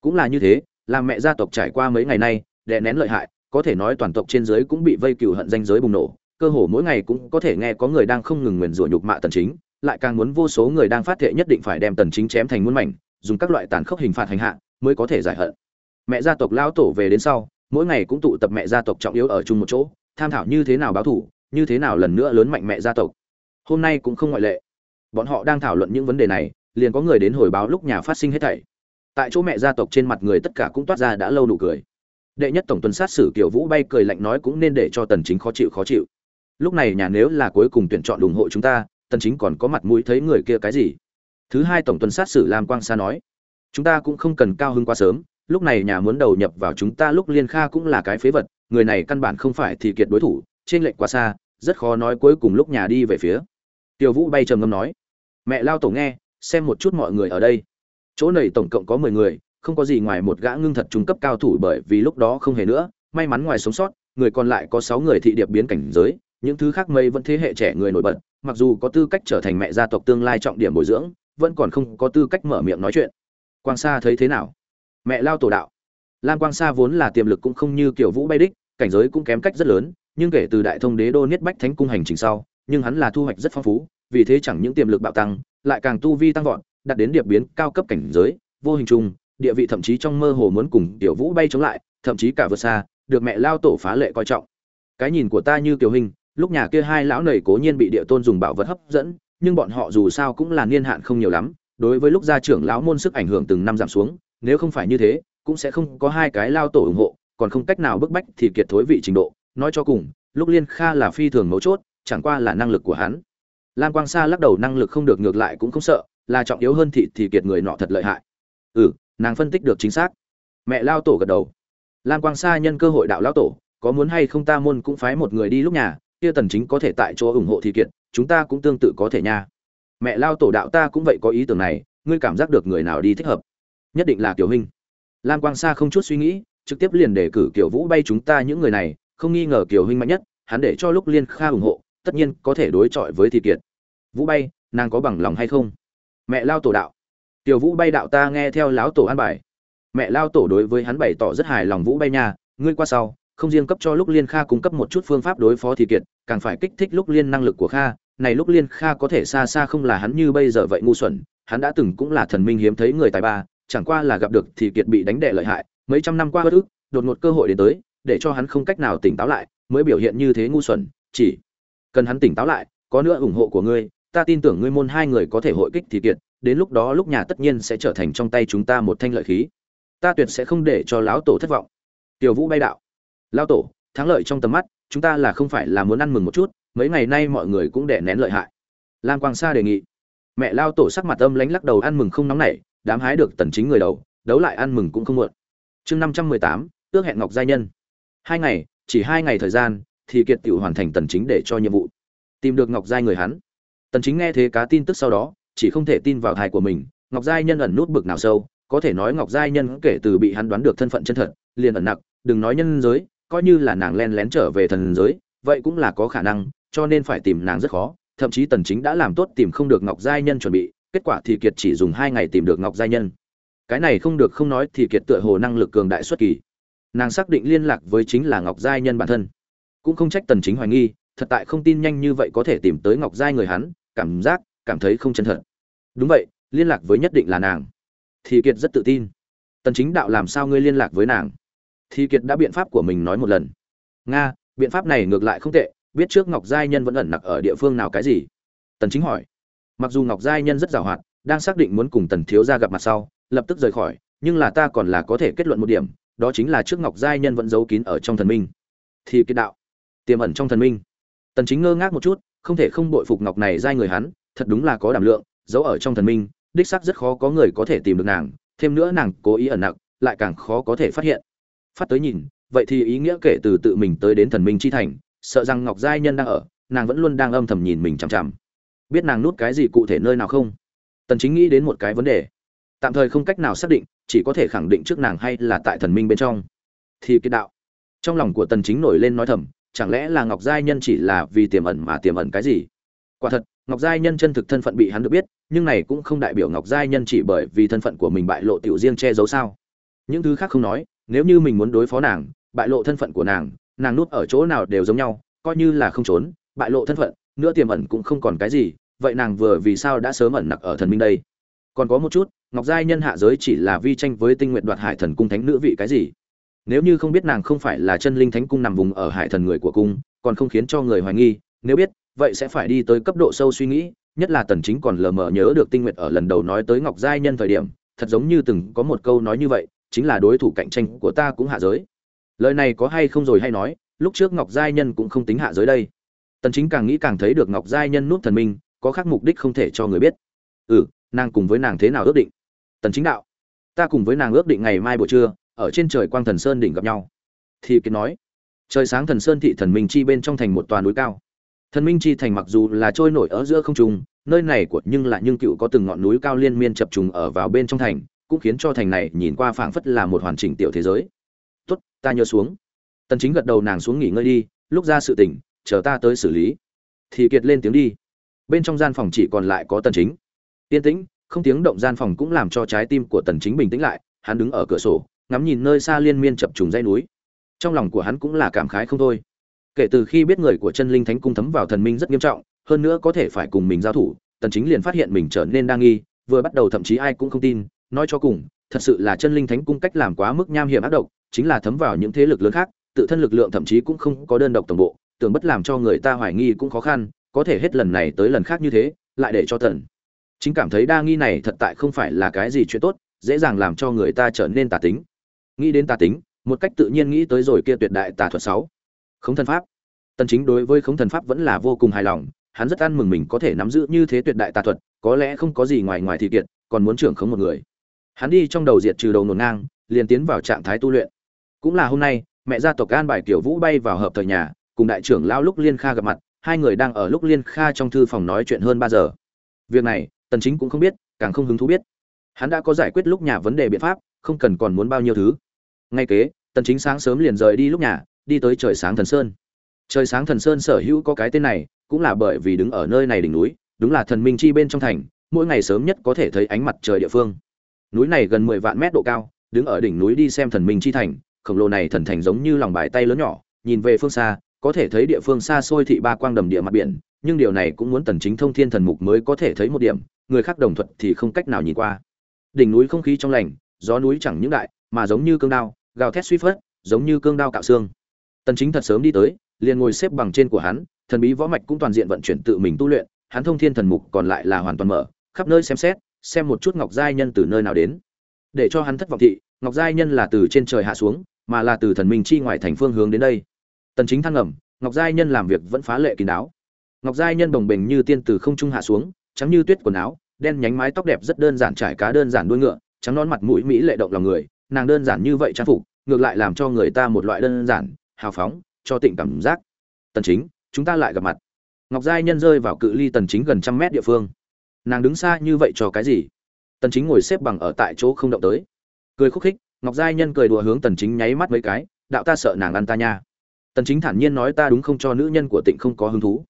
Cũng là như thế, làm mẹ gia tộc trải qua mấy ngày nay, đè nén lợi hại, có thể nói toàn tộc trên giới cũng bị vây cừu hận danh giới bùng nổ, cơ hồ mỗi ngày cũng có thể nghe có người đang không ngừng nguyền rủa nhục mạ tần chính lại càng muốn vô số người đang phát thệ nhất định phải đem tần chính chém thành muôn mảnh, dùng các loại tàn khốc hình phạt hành hạ, mới có thể giải hận. Mẹ gia tộc lão tổ về đến sau, mỗi ngày cũng tụ tập mẹ gia tộc trọng yếu ở chung một chỗ, tham thảo như thế nào báo thủ, như thế nào lần nữa lớn mạnh mẹ gia tộc. Hôm nay cũng không ngoại lệ. Bọn họ đang thảo luận những vấn đề này, liền có người đến hồi báo lúc nhà phát sinh hết thảy. Tại chỗ mẹ gia tộc trên mặt người tất cả cũng toát ra đã lâu nụ cười. Đệ nhất tổng tuần sát sử Kiều vũ bay cười lạnh nói cũng nên để cho tần chính khó chịu khó chịu. Lúc này nhà nếu là cuối cùng tuyển chọn ủng hộ chúng ta tần chính còn có mặt mũi thấy người kia cái gì? Thứ hai tổng tuần sát xử lam quang sa nói, chúng ta cũng không cần cao hưng quá sớm, lúc này nhà muốn đầu nhập vào chúng ta lúc liên kha cũng là cái phế vật, người này căn bản không phải thì kiệt đối thủ, trên lệnh quá xa, rất khó nói cuối cùng lúc nhà đi về phía. Tiểu vũ bay trầm ngâm nói, mẹ lao tổ nghe, xem một chút mọi người ở đây. Chỗ này tổng cộng có mười người, không có gì ngoài một gã ngưng thật trung cấp cao thủ bởi vì lúc đó không hề nữa, may mắn ngoài sống sót, người còn lại có sáu người thị điệp biến cảnh giới những thứ khác mây vẫn thế hệ trẻ người nổi bật, mặc dù có tư cách trở thành mẹ gia tộc tương lai trọng điểm bồi dưỡng, vẫn còn không có tư cách mở miệng nói chuyện. Quang sa thấy thế nào? Mẹ lao tổ đạo. Lam quang sa vốn là tiềm lực cũng không như kiểu vũ bay đích, cảnh giới cũng kém cách rất lớn, nhưng kể từ đại thông đế đô niết bách thánh cung hành trình sau, nhưng hắn là thu hoạch rất phong phú, vì thế chẳng những tiềm lực bạo tăng, lại càng tu vi tăng vọt, đạt đến điệp biến cao cấp cảnh giới, vô hình chung, địa vị thậm chí trong mơ hồ muốn cùng tiểu vũ bay chống lại, thậm chí cả vượt xa, được mẹ lao tổ phá lệ coi trọng. Cái nhìn của ta như kiều hình lúc nhà kia hai lão nầy cố nhiên bị địa tôn dùng bảo vật hấp dẫn, nhưng bọn họ dù sao cũng là niên hạn không nhiều lắm, đối với lúc gia trưởng lão môn sức ảnh hưởng từng năm giảm xuống, nếu không phải như thế, cũng sẽ không có hai cái lao tổ ủng hộ, còn không cách nào bức bách thì kiệt thối vị trình độ. Nói cho cùng, lúc liên kha là phi thường mấu chốt, chẳng qua là năng lực của hắn. Lam quang sa lắc đầu năng lực không được ngược lại cũng không sợ, là trọng yếu hơn thị thì kiệt người nọ thật lợi hại. Ừ nàng phân tích được chính xác. Mẹ lao tổ gật đầu. Lam quang sa nhân cơ hội đạo lão tổ, có muốn hay không ta môn cũng phái một người đi lúc nhà kia tần chính có thể tại chỗ ủng hộ thì kiệt chúng ta cũng tương tự có thể nha. Mẹ lao tổ đạo ta cũng vậy có ý tưởng này, ngươi cảm giác được người nào đi thích hợp? Nhất định là tiểu huynh lam quang sa không chút suy nghĩ, trực tiếp liền đề cử kiểu vũ bay chúng ta những người này, không nghi ngờ kiểu huynh mạnh nhất, hắn để cho lúc liên kha ủng hộ, tất nhiên có thể đối chọi với Thì kiệt vũ bay, nàng có bằng lòng hay không? Mẹ lao tổ đạo. Tiểu vũ bay đạo ta nghe theo lão tổ an bài. Mẹ lao tổ đối với hắn bày tỏ rất hài lòng vũ bay nhà ngươi qua sau không riêng cấp cho lúc liên kha cung cấp một chút phương pháp đối phó thì kiệt, càng phải kích thích lúc liên năng lực của kha. Này lúc liên kha có thể xa xa không là hắn như bây giờ vậy ngu xuẩn, hắn đã từng cũng là thần minh hiếm thấy người tài ba, chẳng qua là gặp được thì kiệt bị đánh đệ lợi hại, mấy trăm năm qua bất ức, đột ngột cơ hội đến tới, để cho hắn không cách nào tỉnh táo lại, mới biểu hiện như thế ngu xuẩn, chỉ cần hắn tỉnh táo lại, có nữa ủng hộ của ngươi, ta tin tưởng ngươi môn hai người có thể hội kích thì kiệt, đến lúc đó lúc nhà tất nhiên sẽ trở thành trong tay chúng ta một thanh lợi khí. Ta tuyệt sẽ không để cho lão tổ thất vọng. Tiểu vũ bay đạo lão tổ thắng lợi trong tầm mắt chúng ta là không phải là muốn ăn mừng một chút mấy ngày nay mọi người cũng đẻ nén lợi hại. Lam quang sa đề nghị. Mẹ lao tổ sắc mặt âm lánh lắc đầu ăn mừng không nóng nảy đám hái được tần chính người đầu đấu lại ăn mừng cũng không muộn. Chương 518, ước hẹn ngọc giai nhân. Hai ngày chỉ hai ngày thời gian thì kiệt tiểu hoàn thành tần chính để cho nhiệm vụ. Tìm được ngọc giai người hắn. Tần chính nghe thế cá tin tức sau đó chỉ không thể tin vào thai của mình ngọc giai nhân ẩn nút bực nào sâu có thể nói ngọc giai nhân kể từ bị hắn đoán được thân phận chân thật liền ẩn nặc, đừng nói nhân giới coi như là nàng len lén trở về thần giới, vậy cũng là có khả năng, cho nên phải tìm nàng rất khó, thậm chí tần chính đã làm tốt tìm không được ngọc giai nhân chuẩn bị, kết quả thì kiệt chỉ dùng hai ngày tìm được ngọc giai nhân. Cái này không được không nói thì kiệt tựa hồ năng lực cường đại xuất kỳ. Nàng xác định liên lạc với chính là ngọc giai nhân bản thân. Cũng không trách tần chính hoài nghi, thật tại không tin nhanh như vậy có thể tìm tới ngọc giai người hắn, cảm giác, cảm thấy không chân thật. Đúng vậy, liên lạc với nhất định là nàng. Thì kiệt rất tự tin. Tần chính đạo làm sao ngươi liên lạc với nàng? Thì kiệt đã biện pháp của mình nói một lần. Nga biện pháp này ngược lại không tệ biết trước ngọc giai nhân vẫn ẩn nặc ở địa phương nào cái gì? Tần chính hỏi. Mặc dù ngọc giai nhân rất giàu hoạt đang xác định muốn cùng tần thiếu gia gặp mặt sau lập tức rời khỏi nhưng là ta còn là có thể kết luận một điểm đó chính là trước ngọc giai nhân vẫn giấu kín ở trong thần minh. Thì kiệt đạo. Tiềm ẩn trong thần minh. Tần chính ngơ ngác một chút không thể không bội phục ngọc này giai người hắn thật đúng là có đảm lượng giấu ở trong thần minh đích xác rất khó có người có thể tìm được nàng thêm nữa nàng cố ý ẩn nặc, lại càng khó có thể phát hiện phát tới nhìn, vậy thì ý nghĩa kể từ tự mình tới đến thần minh chi thành, sợ rằng ngọc giai nhân đang ở, nàng vẫn luôn đang âm thầm nhìn mình chằm chằm. Biết nàng nút cái gì cụ thể nơi nào không? Tần chính nghĩ đến một cái vấn đề. Tạm thời không cách nào xác định, chỉ có thể khẳng định trước nàng hay là tại thần minh bên trong. Thì cái đạo. Trong lòng của tần chính nổi lên nói thầm, chẳng lẽ là ngọc giai nhân chỉ là vì tiềm ẩn mà tiềm ẩn cái gì? Quả thật, ngọc giai nhân chân thực thân phận bị hắn được biết, nhưng này cũng không đại biểu ngọc giai nhân chỉ bởi vì thân phận của mình bại lộ tiểu riêng che giấu sao. Những thứ khác không nói nếu như mình muốn đối phó nàng, bại lộ thân phận của nàng nàng núp ở chỗ nào đều giống nhau, coi như là không trốn, bại lộ thân phận nữa tiềm ẩn cũng không còn cái gì, vậy nàng vừa vì sao đã sớm ẩn nặc ở thần minh đây? Còn có một chút, ngọc giai nhân hạ giới chỉ là vi tranh với tinh nguyện đoạt hải thần cung thánh nữ vị cái gì? Nếu như không biết nàng không phải là chân linh thánh cung nằm vùng ở hải thần người của cung, còn không khiến cho người hoài nghi, nếu biết, vậy sẽ phải đi tới cấp độ sâu suy nghĩ, nhất là tần chính còn lờ mờ nhớ được tinh nguyện ở lần đầu nói tới ngọc giai nhân thời điểm, thật giống như từng có một câu nói như vậy chính là đối thủ cạnh tranh của ta cũng hạ giới. Lời này có hay không rồi hay nói, lúc trước ngọc giai nhân cũng không tính hạ giới đây. Tần chính càng nghĩ càng thấy được ngọc giai nhân nút thần minh, có khác mục đích không thể cho người biết. Ừ nàng cùng với nàng thế nào ước định? Tần chính đạo. Ta cùng với nàng ước định ngày mai buổi trưa, ở trên trời quang thần sơn đỉnh gặp nhau. Thì kiến nói. Trời sáng thần sơn thị thần minh chi bên trong thành một tòa núi cao. Thần minh chi thành mặc dù là trôi nổi ở giữa không trung, nơi này của nhưng lại nhưng cựu có từng ngọn núi cao liên miên chập trùng ở vào bên trong thành cũng khiến cho thành này nhìn qua phảng phất là một hoàn chỉnh tiểu thế giới. Tốt, ta nhớ xuống. Tần chính gật đầu nàng xuống nghỉ ngơi đi, lúc ra sự tỉnh chờ ta tới xử lý. Thì kiệt lên tiếng đi. Bên trong gian phòng chỉ còn lại có tần chính. Yên tĩnh. Không tiếng động gian phòng cũng làm cho trái tim của tần chính bình tĩnh lại, hắn đứng ở cửa sổ, ngắm nhìn nơi xa liên miên chập trùng dãy núi. Trong lòng của hắn cũng là cảm khái không thôi. Kể từ khi biết người của chân linh thánh cung thấm vào thần minh rất nghiêm trọng, hơn nữa có thể phải cùng mình giao thủ, tần chính liền phát hiện mình trở nên đa nghi, vừa bắt đầu thậm chí ai cũng không tin nói cho cùng, thật sự là chân linh thánh cung cách làm quá mức nham hiểm ác độc, chính là thấm vào những thế lực lớn khác, tự thân lực lượng thậm chí cũng không có đơn độc tổng bộ, tưởng bất làm cho người ta hoài nghi cũng khó khăn, có thể hết lần này tới lần khác như thế, lại để cho tần chính cảm thấy đa nghi này thật tại không phải là cái gì chuyện tốt, dễ dàng làm cho người ta trở nên tà tính. Nghĩ đến tà tính, một cách tự nhiên nghĩ tới rồi kia tuyệt đại tà thuật sáu. Khống thần pháp. Tần chính đối với khống thần pháp vẫn là vô cùng hài lòng, hắn rất ăn mừng mình có thể nắm giữ như thế tuyệt đại tà thuật, có lẽ không có gì ngoài ngoài thì kiệt, còn muốn trưởng khống một người hắn đi trong đầu diệt trừ đầu nổ ngang, liền tiến vào trạng thái tu luyện. Cũng là hôm nay, mẹ gia tộc an bài kiểu vũ bay vào hợp thời nhà, cùng đại trưởng lao lúc liên kha gặp mặt, hai người đang ở lúc liên kha trong thư phòng nói chuyện hơn ba giờ. Việc này, tần chính cũng không biết, càng không hứng thú biết. Hắn đã có giải quyết lúc nhà vấn đề biện pháp, không cần còn muốn bao nhiêu thứ. Ngay kế, tần chính sáng sớm liền rời đi lúc nhà, đi tới trời sáng thần sơn. Trời sáng thần sơn sở hữu có cái tên này, cũng là bởi vì đứng ở nơi này đỉnh núi, đúng là thần minh chi bên trong thành, mỗi ngày sớm nhất có thể thấy ánh mặt trời địa phương núi này gần 10 vạn mét độ cao, đứng ở đỉnh núi đi xem thần minh chi thành, khổng lồ này thần thành giống như lòng bài tay lớn nhỏ, nhìn về phương xa, có thể thấy địa phương xa xôi thị ba quang đầm địa mặt biển, nhưng điều này cũng muốn tần chính thông thiên thần mục mới có thể thấy một điểm, người khác đồng thuận thì không cách nào nhìn qua. Đỉnh núi không khí trong lành, gió núi chẳng những đại, mà giống như cương đao, gào thét suy phất giống như cương đao cạo xương. Tần chính thật sớm đi tới, liền ngồi xếp bằng trên của hắn, thần bí võ mạch cũng toàn diện vận chuyển tự mình tu luyện, hắn thông thiên thần mục còn lại là hoàn toàn mở, khắp nơi xem xét xem một chút ngọc giai nhân từ nơi nào đến. Để cho hắn thất vọng thị, ngọc giai nhân là từ trên trời hạ xuống, mà là từ thần minh chi ngoài thành phương hướng đến đây. Tần chính thăng ngầm, ngọc giai nhân làm việc vẫn phá lệ kín đáo. Ngọc giai nhân đồng bình như tiên từ không trung hạ xuống, trắng như tuyết quần áo, đen nhánh mái tóc đẹp rất đơn giản trải cá đơn giản đuôi ngựa, trắng nón mặt mũi mỹ lệ động lòng người, nàng đơn giản như vậy trang phục, ngược lại làm cho người ta một loại đơn giản, hào phóng, cho tịnh cảm giác. Tần chính, chúng ta lại gặp mặt. Ngọc giai nhân rơi vào cự ly tần chính gần trăm mét địa phương nàng đứng xa như vậy cho cái gì? Tần chính ngồi xếp bằng ở tại chỗ không động tới. Cười khúc khích, ngọc giai nhân cười đùa hướng tần chính nháy mắt mấy cái, đạo ta sợ nàng ăn ta nha. Tần chính thản nhiên nói, ta đúng không cho nữ nhân của tịnh không có hứng thú.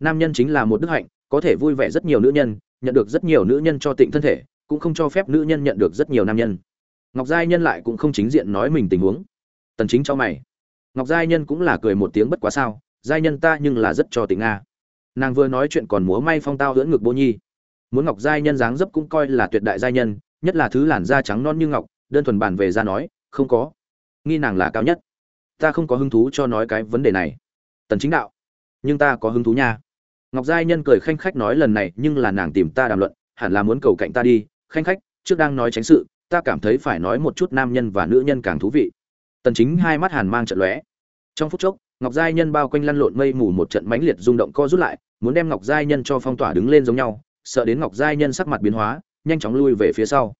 Nam nhân chính là một đức hạnh, có thể vui vẻ rất nhiều nữ nhân, nhận được rất nhiều nữ nhân cho tịnh thân thể, cũng không cho phép nữ nhân nhận được rất nhiều nam nhân. Ngọc giai nhân lại cũng không chính diện nói mình tình huống. Tần chính cho mày. Ngọc giai nhân cũng là cười một tiếng, bất quá sao? Giai nhân ta nhưng là rất cho tịnh nga nàng vừa nói chuyện còn múa may phong tao dưỡng ngực bô nhi muốn ngọc giai nhân dáng dấp cũng coi là tuyệt đại giai nhân, nhất là thứ làn da trắng non như ngọc, đơn thuần bàn về ra nói, không có. Nghi nàng là cao nhất. Ta không có hứng thú cho nói cái vấn đề này. Tần chính đạo. Nhưng ta có hứng thú nha. Ngọc giai nhân cười khanh khách nói lần này, nhưng là nàng tìm ta đàm luận, hẳn là muốn cầu cạnh ta đi. Khanh khách, trước đang nói tránh sự, ta cảm thấy phải nói một chút nam nhân và nữ nhân càng thú vị. Tần chính hai mắt hàn mang trận lóe. Trong phút chốc, ngọc giai nhân bao quanh lăn lộn mây mù một trận mãnh liệt rung động co rút lại, muốn đem ngọc giai nhân cho phong tỏa đứng lên giống nhau sợ đến ngọc giai nhân sắc mặt biến hóa, nhanh chóng lui về phía sau.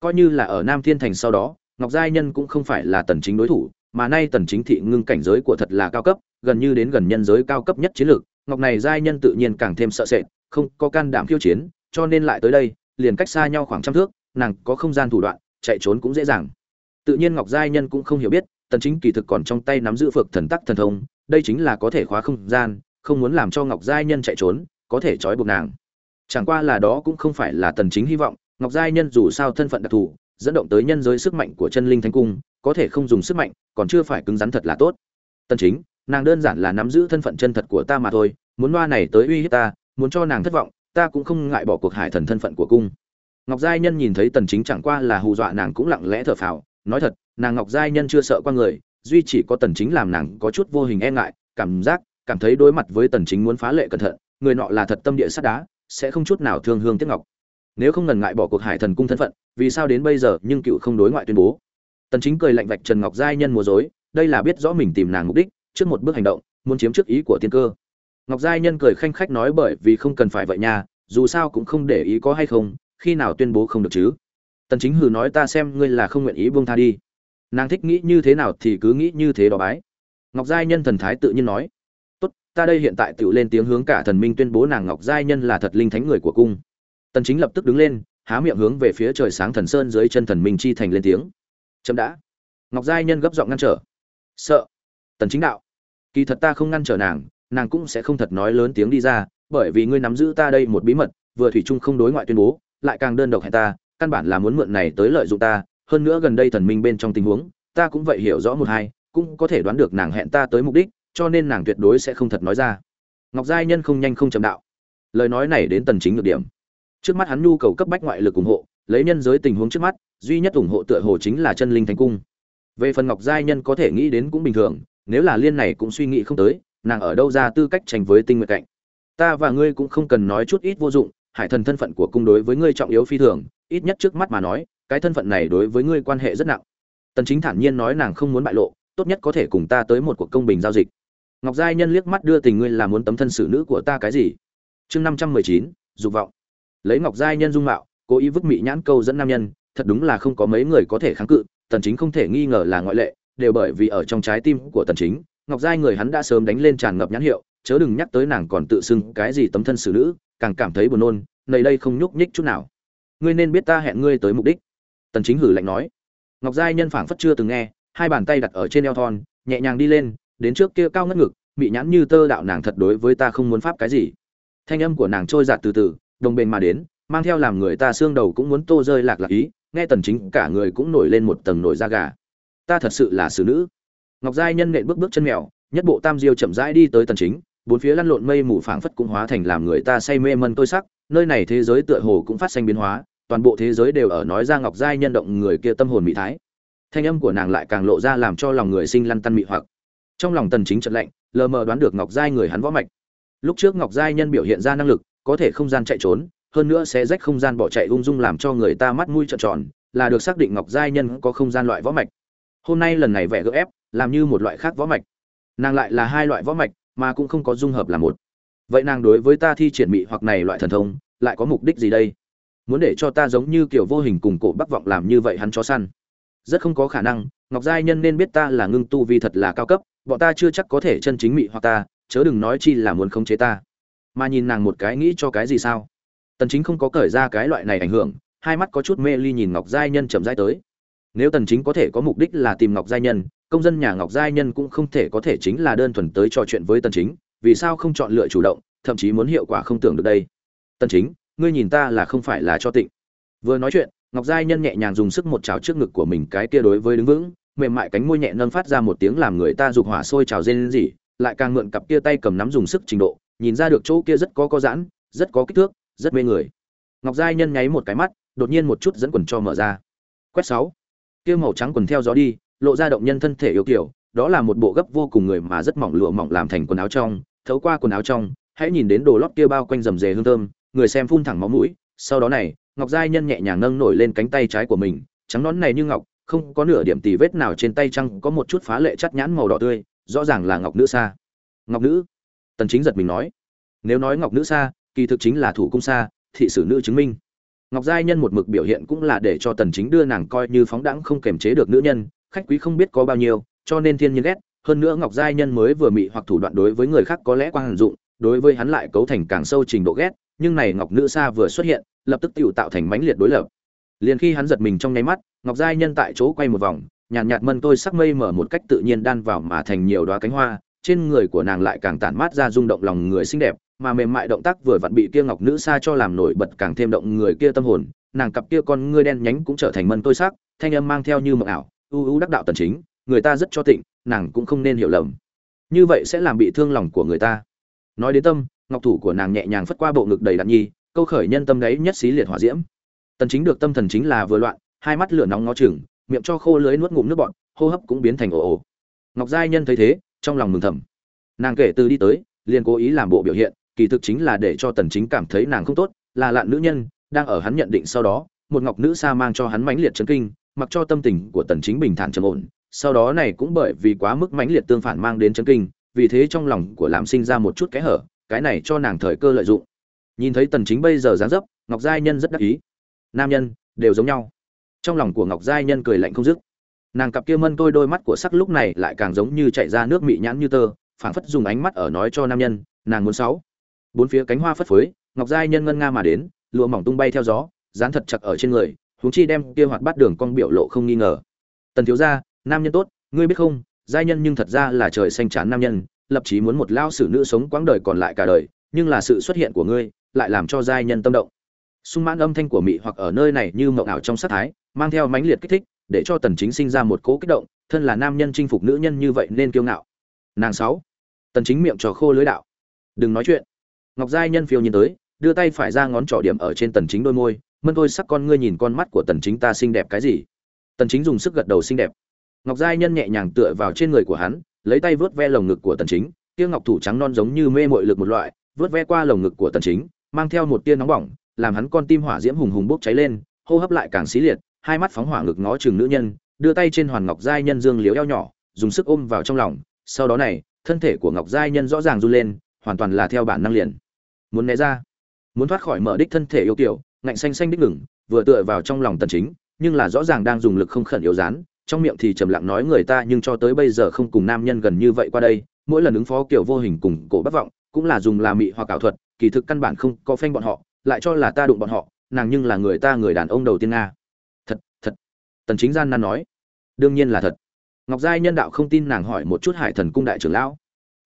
Coi như là ở nam thiên thành sau đó, ngọc giai nhân cũng không phải là tần chính đối thủ, mà nay tần chính thị ngưng cảnh giới của thật là cao cấp, gần như đến gần nhân giới cao cấp nhất chiến lược. Ngọc này giai nhân tự nhiên càng thêm sợ sệt, không có can đảm khiêu chiến, cho nên lại tới đây, liền cách xa nhau khoảng trăm thước, nàng có không gian thủ đoạn, chạy trốn cũng dễ dàng. Tự nhiên ngọc giai nhân cũng không hiểu biết, tần chính kỳ thực còn trong tay nắm giữ phược thần tắc thần thông, đây chính là có thể khóa không gian, không muốn làm cho ngọc giai nhân chạy trốn, có thể trói buộc nàng chẳng qua là đó cũng không phải là tần chính hy vọng, ngọc giai nhân dù sao thân phận đặc thù, dẫn động tới nhân giới sức mạnh của chân linh thánh cung, có thể không dùng sức mạnh, còn chưa phải cứng rắn thật là tốt. Tần chính, nàng đơn giản là nắm giữ thân phận chân thật của ta mà thôi, muốn loa này tới uy hiếp ta, muốn cho nàng thất vọng, ta cũng không ngại bỏ cuộc hải thần thân phận của cung. Ngọc giai nhân nhìn thấy tần chính chẳng qua là hù dọa nàng cũng lặng lẽ thở phào, nói thật, nàng ngọc giai nhân chưa sợ qua người, duy chỉ có tần chính làm nàng có chút vô hình e ngại, cảm giác, cảm thấy đối mặt với tần chính muốn phá lệ cẩn thận, người nọ là thật tâm địa sắt đá sẽ không chút nào thương hương tiếc ngọc. Nếu không ngần ngại bỏ cuộc hải thần cung thân phận, vì sao đến bây giờ nhưng cựu không đối ngoại tuyên bố? Tần chính cười lạnh vạch trần ngọc giai nhân mùa dối đây là biết rõ mình tìm nàng mục đích, trước một bước hành động, muốn chiếm trước ý của tiên cơ. Ngọc giai nhân cười khanh khách nói bởi vì không cần phải vậy nha, dù sao cũng không để ý có hay không, khi nào tuyên bố không được chứ? Tần chính hừ nói ta xem ngươi là không nguyện ý buông tha đi. Nàng thích nghĩ như thế nào thì cứ nghĩ như thế đó bái. Ngọc giai nhân thần thái tự nhiên nói ta đây hiện tại tự lên tiếng hướng cả thần minh tuyên bố nàng ngọc giai nhân là thật linh thánh người của cung. Tần chính lập tức đứng lên, há miệng hướng về phía trời sáng thần sơn dưới chân thần minh chi thành lên tiếng. Chấm đã. Ngọc giai nhân gấp giọng ngăn trở. Sợ. Tần chính đạo. Kỳ thật ta không ngăn trở nàng nàng cũng sẽ không thật nói lớn tiếng đi ra, bởi vì ngươi nắm giữ ta đây một bí mật, vừa thủy chung không đối ngoại tuyên bố, lại càng đơn độc hẹn ta, căn bản là muốn mượn này tới lợi dụng ta. Hơn nữa gần đây thần minh bên trong tình huống, ta cũng vậy hiểu rõ một hai, cũng có thể đoán được nàng hẹn ta tới mục đích cho nên nàng tuyệt đối sẽ không thật nói ra. Ngọc giai nhân không nhanh không chậm đạo. Lời nói này đến tần chính được điểm. Trước mắt hắn nhu cầu cấp bách ngoại lực ủng hộ, lấy nhân giới tình huống trước mắt, duy nhất ủng hộ tựa hồ chính là chân linh thánh cung. Về phần ngọc giai nhân có thể nghĩ đến cũng bình thường, nếu là liên này cũng suy nghĩ không tới, nàng ở đâu ra tư cách tranh với tinh nguyện cạnh ta và ngươi cũng không cần nói chút ít vô dụng, hải thần thân phận của cung đối với ngươi trọng yếu phi thường, ít nhất trước mắt mà nói, cái thân phận này đối với ngươi quan hệ rất nặng. Tần chính thản nhiên nói nàng không muốn bại lộ, tốt nhất có thể cùng ta tới một cuộc công bình giao dịch ngọc giai nhân liếc mắt đưa tình ngươi là muốn tấm thân xử nữ của ta cái gì? Chương 519, dục vọng. Lấy ngọc giai nhân dung mạo cố ý vứt mị nhãn câu dẫn nam nhân thật đúng là không có mấy người có thể kháng cự tần chính không thể nghi ngờ là ngoại lệ đều bởi vì ở trong trái tim của tần chính ngọc giai người hắn đã sớm đánh lên tràn ngập nhãn hiệu chớ đừng nhắc tới nàng còn tự xưng cái gì tấm thân xử nữ càng cảm thấy buồn nôn nơi đây không nhúc nhích chút nào. Ngươi nên biết ta hẹn ngươi tới mục đích. Tần chính hử lạnh nói. Ngọc giai nhân phảng phất chưa từng nghe hai bàn tay đặt ở trên eo thon nhẹ nhàng đi lên đến trước kia cao ngất ngực bị nhãn như tơ đạo nàng thật đối với ta không muốn pháp cái gì. Thanh âm của nàng trôi giạt từ từ, đồng bền mà đến, mang theo làm người ta xương đầu cũng muốn tô rơi lạc lạc ý, nghe tần chính cả người cũng nổi lên một tầng nổi da gà. Ta thật sự là xử nữ. Ngọc giai nhân nện bước bước chân mèo, nhất bộ tam diêu chậm rãi đi tới tần chính, bốn phía lăn lộn mây mù phảng phất cũng hóa thành làm người ta say mê mân tôi sắc, nơi này thế giới tựa hồ cũng phát sinh biến hóa, toàn bộ thế giới đều ở nói ra ngọc giai nhân động người kia tâm hồn mỹ thái. Thanh âm của nàng lại càng lộ ra làm cho lòng người sinh lăn tăn mị hoặc trong lòng tần chính trận lạnh, lờ mờ đoán được ngọc giai người hắn võ mạch. Lúc trước ngọc giai nhân biểu hiện ra năng lực, có thể không gian chạy trốn, hơn nữa sẽ rách không gian bỏ chạy ung dung làm cho người ta mắt mũi trợn tròn, là được xác định ngọc giai nhân có không gian loại võ mạch. Hôm nay lần này vẽ gỡ ép, làm như một loại khác võ mạch. Nàng lại là hai loại võ mạch, mà cũng không có dung hợp là một. Vậy nàng đối với ta thi triển mị hoặc này loại thần thông, lại có mục đích gì đây? Muốn để cho ta giống như kiểu vô hình cùng cổ bắc vọng làm như vậy hắn chó săn. Rất không có khả năng, ngọc giai nhân nên biết ta là ngưng tu vi thật là cao cấp bọn ta chưa chắc có thể chân chính mị hoặc ta, chớ đừng nói chi là muốn khống chế ta. Mà nhìn nàng một cái nghĩ cho cái gì sao? Tần chính không có cởi ra cái loại này ảnh hưởng, hai mắt có chút mê ly nhìn ngọc giai nhân chậm rãi tới. Nếu tần chính có thể có mục đích là tìm ngọc giai nhân, công dân nhà ngọc giai nhân cũng không thể có thể chính là đơn thuần tới trò chuyện với tần chính, vì sao không chọn lựa chủ động, thậm chí muốn hiệu quả không tưởng được đây? Tần chính, ngươi nhìn ta là không phải là cho tịnh. Vừa nói chuyện, ngọc giai nhân nhẹ nhàng dùng sức một chảo trước ngực của mình, cái kia đối với đứng vững mềm mại cánh môi nhẹ nâng phát ra một tiếng làm người ta dục hỏa sôi trào rên rỉ, lại càng mượn cặp kia tay cầm nắm dùng sức trình độ, nhìn ra được chỗ kia rất có có giãn, rất có kích thước, rất mê người. Ngọc giai nhân nháy một cái mắt, đột nhiên một chút dẫn quần cho mở ra. Quét sáu. Kia màu trắng quần theo gió đi, lộ ra động nhân thân thể yếu kiểu đó là một bộ gấp vô cùng người mà rất mỏng lụa mỏng làm thành quần áo trong, thấu qua quần áo trong, hãy nhìn đến đồ lót kia bao quanh rầm rề hương thơm, người xem phun thẳng máu mũi. Sau đó này, ngọc giai nhân nhẹ nhàng nâng nổi lên cánh tay trái của mình, trắng nón này như ngọc không có nửa điểm tì vết nào trên tay trăng có một chút phá lệ chắt nhãn màu đỏ tươi, rõ ràng là ngọc nữ sa. Ngọc nữ? Tần chính giật mình nói. Nếu nói ngọc nữ sa, kỳ thực chính là thủ cung sa, thị sử nữ chứng minh. Ngọc giai nhân một mực biểu hiện cũng là để cho tần chính đưa nàng coi như phóng đẳng không kềm chế được nữ nhân, khách quý không biết có bao nhiêu, cho nên thiên nhiên ghét. Hơn nữa ngọc giai nhân mới vừa mị hoặc thủ đoạn đối với người khác có lẽ quan dụng, đối với hắn lại cấu thành càng sâu trình độ ghét, nhưng này ngọc nữ sa vừa xuất hiện, lập tức tự tạo thành mãnh liệt đối lập liền khi hắn giật mình trong nháy mắt ngọc giai nhân tại chỗ quay một vòng nhàn nhạt, nhạt mân tôi sắc mây mở một cách tự nhiên đan vào mà thành nhiều đoá cánh hoa trên người của nàng lại càng tản mát ra rung động lòng người xinh đẹp mà mềm mại động tác vừa vặn bị kia ngọc nữ xa cho làm nổi bật càng thêm động người kia tâm hồn nàng cặp kia con ngươi đen nhánh cũng trở thành mân tôi sắc thanh âm mang theo như mộng ảo u u đắc đạo tần chính người ta rất cho tịnh nàng cũng không nên hiểu lầm. Như vậy sẽ làm bị thương lòng của người ta. Nói đến tâm ngọc thủ của nàng nhẹ nhàng phất qua bộ ngực đầy đặn nhi câu khởi nhân tâm đấy nhất xí liệt hỏa diễm tần chính được tâm thần chính là vừa loạn, hai mắt lửa nóng ngó chừng, miệng cho khô lưới nuốt ngụm nước bọt, hô hấp cũng biến thành ồ ồ. Ngọc giai nhân thấy thế, trong lòng mừng thầm. Nàng kể từ đi tới, liền cố ý làm bộ biểu hiện, kỳ thực chính là để cho tần chính cảm thấy nàng không tốt, là lạn nữ nhân, đang ở hắn nhận định sau đó, một ngọc nữ sa mang cho hắn mãnh liệt chấn kinh, mặc cho tâm tình của tần chính bình thản trầm ổn, sau đó này cũng bởi vì quá mức mãnh liệt tương phản mang đến chấn kinh, vì thế trong lòng của làm sinh ra một chút kẽ hở, cái này cho nàng thời cơ lợi dụng. Nhìn thấy tần chính bây giờ dáng dấp, ngọc giai nhân rất đắc ý nam nhân, đều giống nhau. Trong lòng của ngọc giai nhân cười lạnh không dứt. Nàng cặp kia mân tôi đôi mắt của sắc lúc này lại càng giống như chạy ra nước mị nhãn như tơ, phảng phất dùng ánh mắt ở nói cho nam nhân, nàng muốn sáu. Bốn phía cánh hoa phất phới, ngọc giai nhân ngân nga mà đến, lụa mỏng tung bay theo gió, dán thật chặt ở trên người, huống chi đem kia hoạt bát đường cong biểu lộ không nghi ngờ. Tần thiếu gia, nam nhân tốt, ngươi biết không, giai nhân nhưng thật ra là trời xanh chán nam nhân, lập chí muốn một lao sử nữ sống quãng đời còn lại cả đời, nhưng là sự xuất hiện của ngươi lại làm cho giai nhân tâm động sung mãn âm thanh của mị hoặc ở nơi này như mộng ảo trong sát thái, mang theo mãnh liệt kích thích, để cho tần chính sinh ra một cố kích động, thân là nam nhân chinh phục nữ nhân như vậy nên kiêu ngạo. Nàng sáu. Tần chính miệng trò khô lưới đạo. Đừng nói chuyện. Ngọc giai nhân phiêu nhìn tới, đưa tay phải ra ngón trỏ điểm ở trên tần chính đôi môi, mân tôi sắc con ngươi nhìn con mắt của tần chính ta xinh đẹp cái gì? Tần chính dùng sức gật đầu xinh đẹp. Ngọc giai nhân nhẹ nhàng tựa vào trên người của hắn, lấy tay vớt ve lồng ngực của tần chính kia ngọc thủ trắng non giống như mê muội lực một loại vớt ve qua lồng ngực của tần chính, mang theo một tia nóng bỏng làm hắn con tim hỏa diễm hùng hùng bốc cháy lên, hô hấp lại càng xí liệt, hai mắt phóng hỏa ngực ngó chừng nữ nhân, đưa tay trên hoàn ngọc giai nhân dương liếu eo nhỏ, dùng sức ôm vào trong lòng, sau đó này, thân thể của ngọc giai nhân rõ ràng run lên, hoàn toàn là theo bản năng liền. Muốn né ra, muốn thoát khỏi mở đích thân thể yêu kiểu ngạnh xanh xanh đích ngừng, vừa tựa vào trong lòng tần chính, nhưng là rõ ràng đang dùng lực không khẩn yếu dán, trong miệng thì trầm lặng nói người ta nhưng cho tới bây giờ không cùng nam nhân gần như vậy qua đây, mỗi lần ứng phó kiểu vô hình cùng cổ bất vọng, cũng là dùng là mị hoặc ảo thuật, kỳ thực căn bản không có phanh bọn họ lại cho là ta đụng bọn họ, nàng nhưng là người ta người đàn ông đầu tiên nga. Thật thật, tần chính gian nan nói. Đương nhiên là thật. Ngọc giai nhân đạo không tin nàng hỏi một chút hải thần cung đại trưởng lão.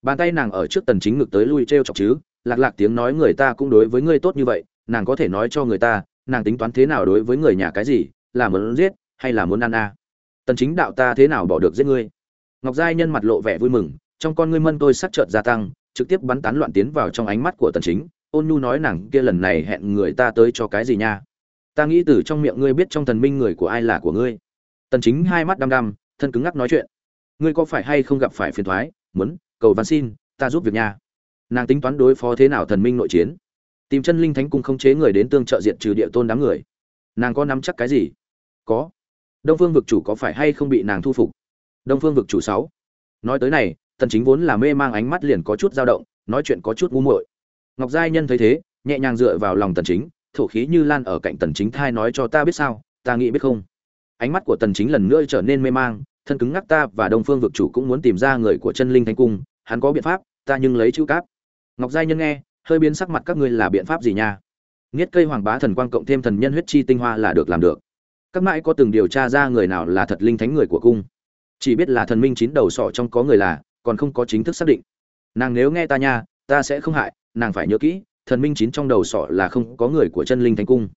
Bàn tay nàng ở trước tần chính ngực tới lui treo chọc chứ, lạc lạc tiếng nói người ta cũng đối với ngươi tốt như vậy, nàng có thể nói cho người ta, nàng tính toán thế nào đối với người nhà cái gì, là muốn giết hay là muốn ăn a à? tần chính đạo ta thế nào bỏ được giết ngươi? Ngọc giai nhân mặt lộ vẻ vui mừng, trong con ngươi mân tôi sắc chợt gia tăng, trực tiếp bắn tán loạn tiến vào trong ánh mắt của tần chính ôn nhu nói nàng kia lần này hẹn người ta tới cho cái gì nha? Ta nghĩ từ trong miệng ngươi biết trong thần minh người của ai là của ngươi. Tần chính hai mắt đăm đăm, thân cứng ngắc nói chuyện. Ngươi có phải hay không gặp phải phiền toái muốn, cầu văn xin, ta giúp việc nha. Nàng tính toán đối phó thế nào thần minh nội chiến? Tìm chân linh thánh cung không chế người đến tương trợ diện trừ địa tôn đám người. Nàng có nắm chắc cái gì? Có. Đông phương vực chủ có phải hay không bị nàng thu phục? Đông phương vực chủ sáu. Nói tới này, tần chính vốn là mê mang ánh mắt liền có chút dao động, nói chuyện có chút ngu muội ngọc giai nhân thấy thế, nhẹ nhàng dựa vào lòng tần chính, thổ khí như lan ở cạnh tần chính thai nói cho ta biết sao, ta nghĩ biết không? Ánh mắt của tần chính lần nữa trở nên mê mang, thân cứng ngắc ta và đông phương vực chủ cũng muốn tìm ra người của chân linh thánh cung, hắn có biện pháp, ta nhưng lấy chữ cáp. Ngọc giai nhân nghe, hơi biến sắc mặt các ngươi là biện pháp gì nha? Nghiết cây hoàng bá thần quang cộng thêm thần nhân huyết chi tinh hoa là được làm được. Các mãi có từng điều tra ra người nào là thật linh thánh người của cung? Chỉ biết là thần minh chín đầu sọ trong có người là, còn không có chính thức xác định. Nàng nếu nghe ta nha, ta sẽ không hại nàng phải nhớ kỹ, thần minh chín trong đầu sọ là không có người của chân linh thánh cung.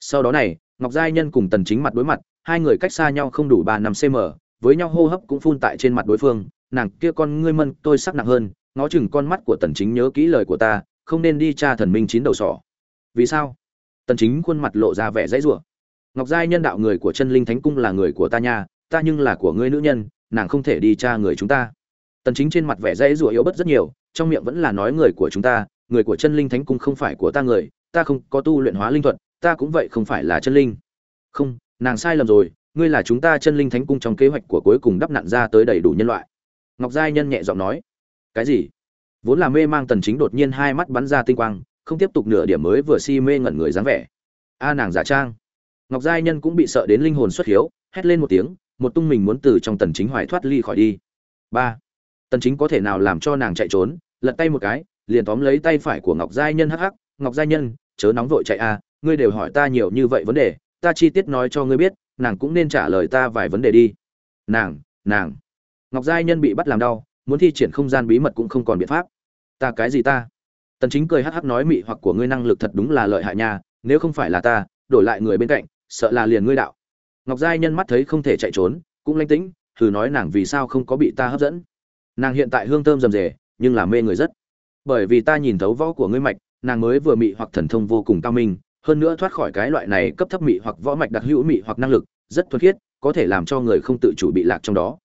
Sau đó này, ngọc giai nhân cùng tần chính mặt đối mặt, hai người cách xa nhau không đủ ba năm cm với nhau hô hấp cũng phun tại trên mặt đối phương, nàng kia con ngươi mân, tôi sắc nặng hơn, ngó chừng con mắt của tần chính nhớ kỹ lời của ta, không nên đi tra thần minh chín đầu sọ. Vì sao? Tần chính khuôn mặt lộ ra vẻ dãy rủa. Ngọc giai nhân đạo người của chân linh thánh cung là người của ta nha, ta nhưng là của ngươi nữ nhân, nàng không thể đi tra người chúng ta. Tần chính trên mặt vẻ dãy rủa yếu bớt rất nhiều, trong miệng vẫn là nói người của chúng ta người của chân linh thánh cung không phải của ta người, ta không có tu luyện hóa linh thuật, ta cũng vậy không phải là chân linh. Không, nàng sai lầm rồi, ngươi là chúng ta chân linh thánh cung trong kế hoạch của cuối cùng đắp nặn ra tới đầy đủ nhân loại. Ngọc giai nhân nhẹ giọng nói. Cái gì? Vốn là mê mang tần chính đột nhiên hai mắt bắn ra tinh quang, không tiếp tục nửa điểm mới vừa si mê ngẩn người dáng vẻ. A nàng giả trang. Ngọc giai nhân cũng bị sợ đến linh hồn xuất hiếu, hét lên một tiếng, một tung mình muốn từ trong tần chính hoài thoát ly khỏi đi. Ba. Tần chính có thể nào làm cho nàng chạy trốn, lật tay một cái liền tóm lấy tay phải của ngọc giai nhân hắc hắc, ngọc giai nhân, chớ nóng vội chạy a, ngươi đều hỏi ta nhiều như vậy vấn đề, ta chi tiết nói cho ngươi biết, nàng cũng nên trả lời ta vài vấn đề đi. Nàng nàng. Ngọc giai nhân bị bắt làm đau, muốn thi triển không gian bí mật cũng không còn biện pháp. Ta cái gì ta? Tần chính cười hắc hắc nói, mị hoặc của ngươi năng lực thật đúng là lợi hại nha, nếu không phải là ta, đổi lại người bên cạnh, sợ là liền ngươi đạo. Ngọc giai nhân mắt thấy không thể chạy trốn, cũng lanh tĩnh, thử nói nàng vì sao không có bị ta hấp dẫn. Nàng hiện tại hương thơm rầm rề, nhưng là mê người rất bởi vì ta nhìn thấu võ của ngươi mạch nàng mới vừa mị hoặc thần thông vô cùng cao minh hơn nữa thoát khỏi cái loại này cấp thấp mị hoặc võ mạch đặc hữu mị hoặc năng lực rất thuần khiết có thể làm cho người không tự chủ bị lạc trong đó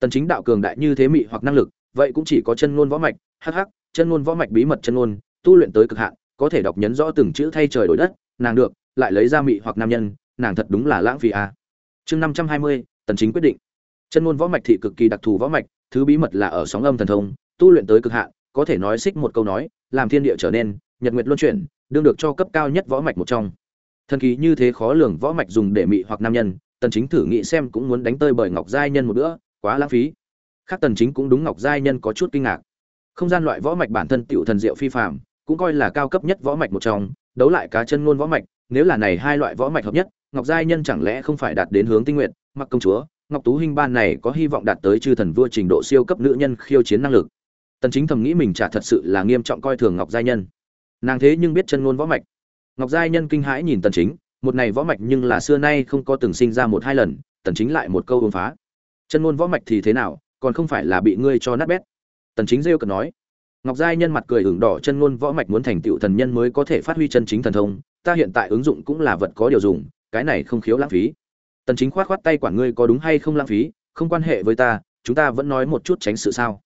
tần chính đạo cường đại như thế mị hoặc năng lực vậy cũng chỉ có chân ngôn võ mạch hắc hắc chân ngôn võ mạch bí mật chân ngôn tu luyện tới cực hạn có thể đọc nhấn rõ từng chữ thay trời đổi đất nàng được lại lấy ra mị hoặc nam nhân nàng thật đúng là lãng phí à. chương 520, tần chính quyết định chân ngôn võ mạch thị cực kỳ đặc thù võ mạch thứ bí mật là ở sóng âm thần thông tu luyện tới cực hạn có thể nói xích một câu nói, làm thiên địa trở nên, nhật nguyệt luân chuyển, đương được cho cấp cao nhất võ mạch một trong. Thần kỳ như thế khó lường võ mạch dùng để mị hoặc nam nhân, tần chính thử nghĩ xem cũng muốn đánh tơi bởi ngọc giai nhân một bữa, quá lãng phí. Khác tần chính cũng đúng ngọc giai nhân có chút kinh ngạc. Không gian loại võ mạch bản thân tiểu thần diệu phi phàm, cũng coi là cao cấp nhất võ mạch một trong, đấu lại cá chân ngôn võ mạch, nếu là này hai loại võ mạch hợp nhất, ngọc giai nhân chẳng lẽ không phải đạt đến hướng tinh nguyện, mặc công chúa, ngọc tú hinh ban này có hy vọng đạt tới chư thần vua trình độ siêu cấp nữ nhân khiêu chiến năng lực tần chính thầm nghĩ mình chả thật sự là nghiêm trọng coi thường ngọc giai nhân. Nàng thế nhưng biết chân ngôn võ mạch. Ngọc giai nhân kinh hãi nhìn tần chính, một này võ mạch nhưng là xưa nay không có từng sinh ra một hai lần, tần chính lại một câu uống phá. Chân ngôn võ mạch thì thế nào, còn không phải là bị ngươi cho nát bét. Tần chính rêu cần nói. Ngọc giai nhân mặt cười ửng đỏ, chân ngôn võ mạch muốn thành tựu thần nhân mới có thể phát huy chân chính thần thông, ta hiện tại ứng dụng cũng là vật có điều dùng, cái này không khiếu lãng phí. Tần chính khoát khoát tay, quản ngươi có đúng hay không lãng phí, không quan hệ với ta, chúng ta vẫn nói một chút tránh sự sao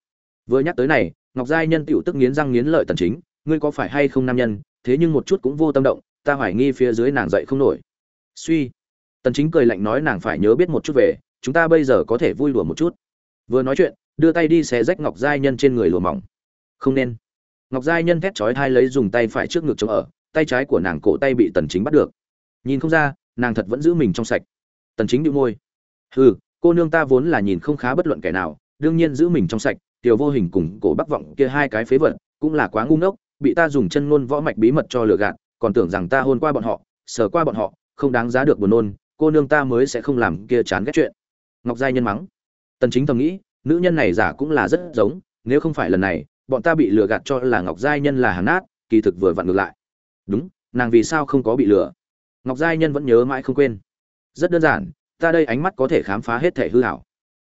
vừa nhắc tới này, ngọc giai nhân tiểu tức nghiến răng nghiến lợi tần chính, ngươi có phải hay không nam nhân? Thế nhưng một chút cũng vô tâm động, ta hoài nghi phía dưới nàng dậy không nổi. Suy. Tần chính cười lạnh nói, nàng phải nhớ biết một chút về, chúng ta bây giờ có thể vui đùa một chút. Vừa nói chuyện, đưa tay đi xé rách ngọc giai nhân trên người lùa mỏng. Không nên. Ngọc giai nhân thét chói thai lấy dùng tay phải trước ngực chống ở, tay trái của nàng cổ tay bị tần chính bắt được. Nhìn không ra, nàng thật vẫn giữ mình trong sạch. Tần chính đĩu môi. Hừ, cô nương ta vốn là nhìn không khá bất luận kẻ nào, đương nhiên giữ mình trong sạch tiểu vô hình cùng cổ bắc vọng kia hai cái phế vật, cũng là quá ngu ngốc, bị ta dùng chân ngôn võ mạch bí mật cho lừa gạt, còn tưởng rằng ta hôn qua bọn họ, sờ qua bọn họ, không đáng giá được buồn nôn, cô nương ta mới sẽ không làm kia chán ghét chuyện. Ngọc giai nhân mắng. Tần chính thầm nghĩ, nữ nhân này giả cũng là rất giống, nếu không phải lần này, bọn ta bị lừa gạt cho là ngọc giai nhân là hàng nát, kỳ thực vừa vặn ngược lại. Đúng, nàng vì sao không có bị lừa? Ngọc giai nhân vẫn nhớ mãi không quên. Rất đơn giản, ta đây ánh mắt có thể khám phá hết thể hư hảo.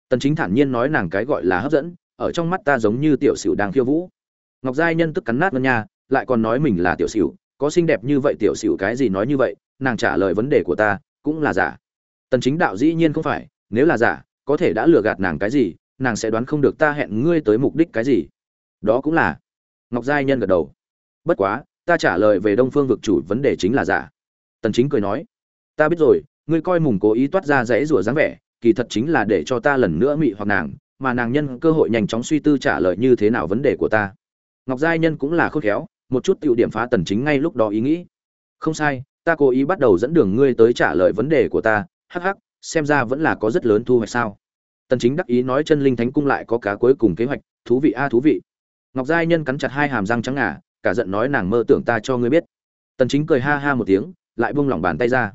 Tần chính thản nhiên nói nàng cái gọi là hấp dẫn ở trong mắt ta giống như tiểu sửu đang khiêu vũ. Ngọc giai nhân tức cắn nát ngân nha, lại còn nói mình là tiểu sửu có xinh đẹp như vậy tiểu sửu cái gì nói như vậy, nàng trả lời vấn đề của ta, cũng là giả. Tần chính đạo dĩ nhiên không phải, nếu là giả, có thể đã lừa gạt nàng cái gì, nàng sẽ đoán không được ta hẹn ngươi tới mục đích cái gì. Đó cũng là. Ngọc giai nhân gật đầu. Bất quá, ta trả lời về đông phương vực chủ, vấn đề chính là giả. Tần chính cười nói. Ta biết rồi, ngươi coi mùng cố ý toát ra rẽ rủa dáng vẻ, kỳ thật chính là để cho ta lần nữa mị hoặc nàng mà nàng nhân cơ hội nhanh chóng suy tư trả lời như thế nào vấn đề của ta. Ngọc giai nhân cũng là khôn khéo, một chút tiểu điểm phá tần chính ngay lúc đó ý nghĩ. Không sai, ta cố ý bắt đầu dẫn đường ngươi tới trả lời vấn đề của ta, hắc hắc, xem ra vẫn là có rất lớn thu hoạch sao. Tần chính đắc ý nói chân linh thánh cung lại có cá cuối cùng kế hoạch, thú vị a, thú vị. Ngọc giai nhân cắn chặt hai hàm răng trắng ngà, cả giận nói nàng mơ tưởng ta cho ngươi biết. Tần chính cười ha ha một tiếng, lại buông lỏng bàn tay ra.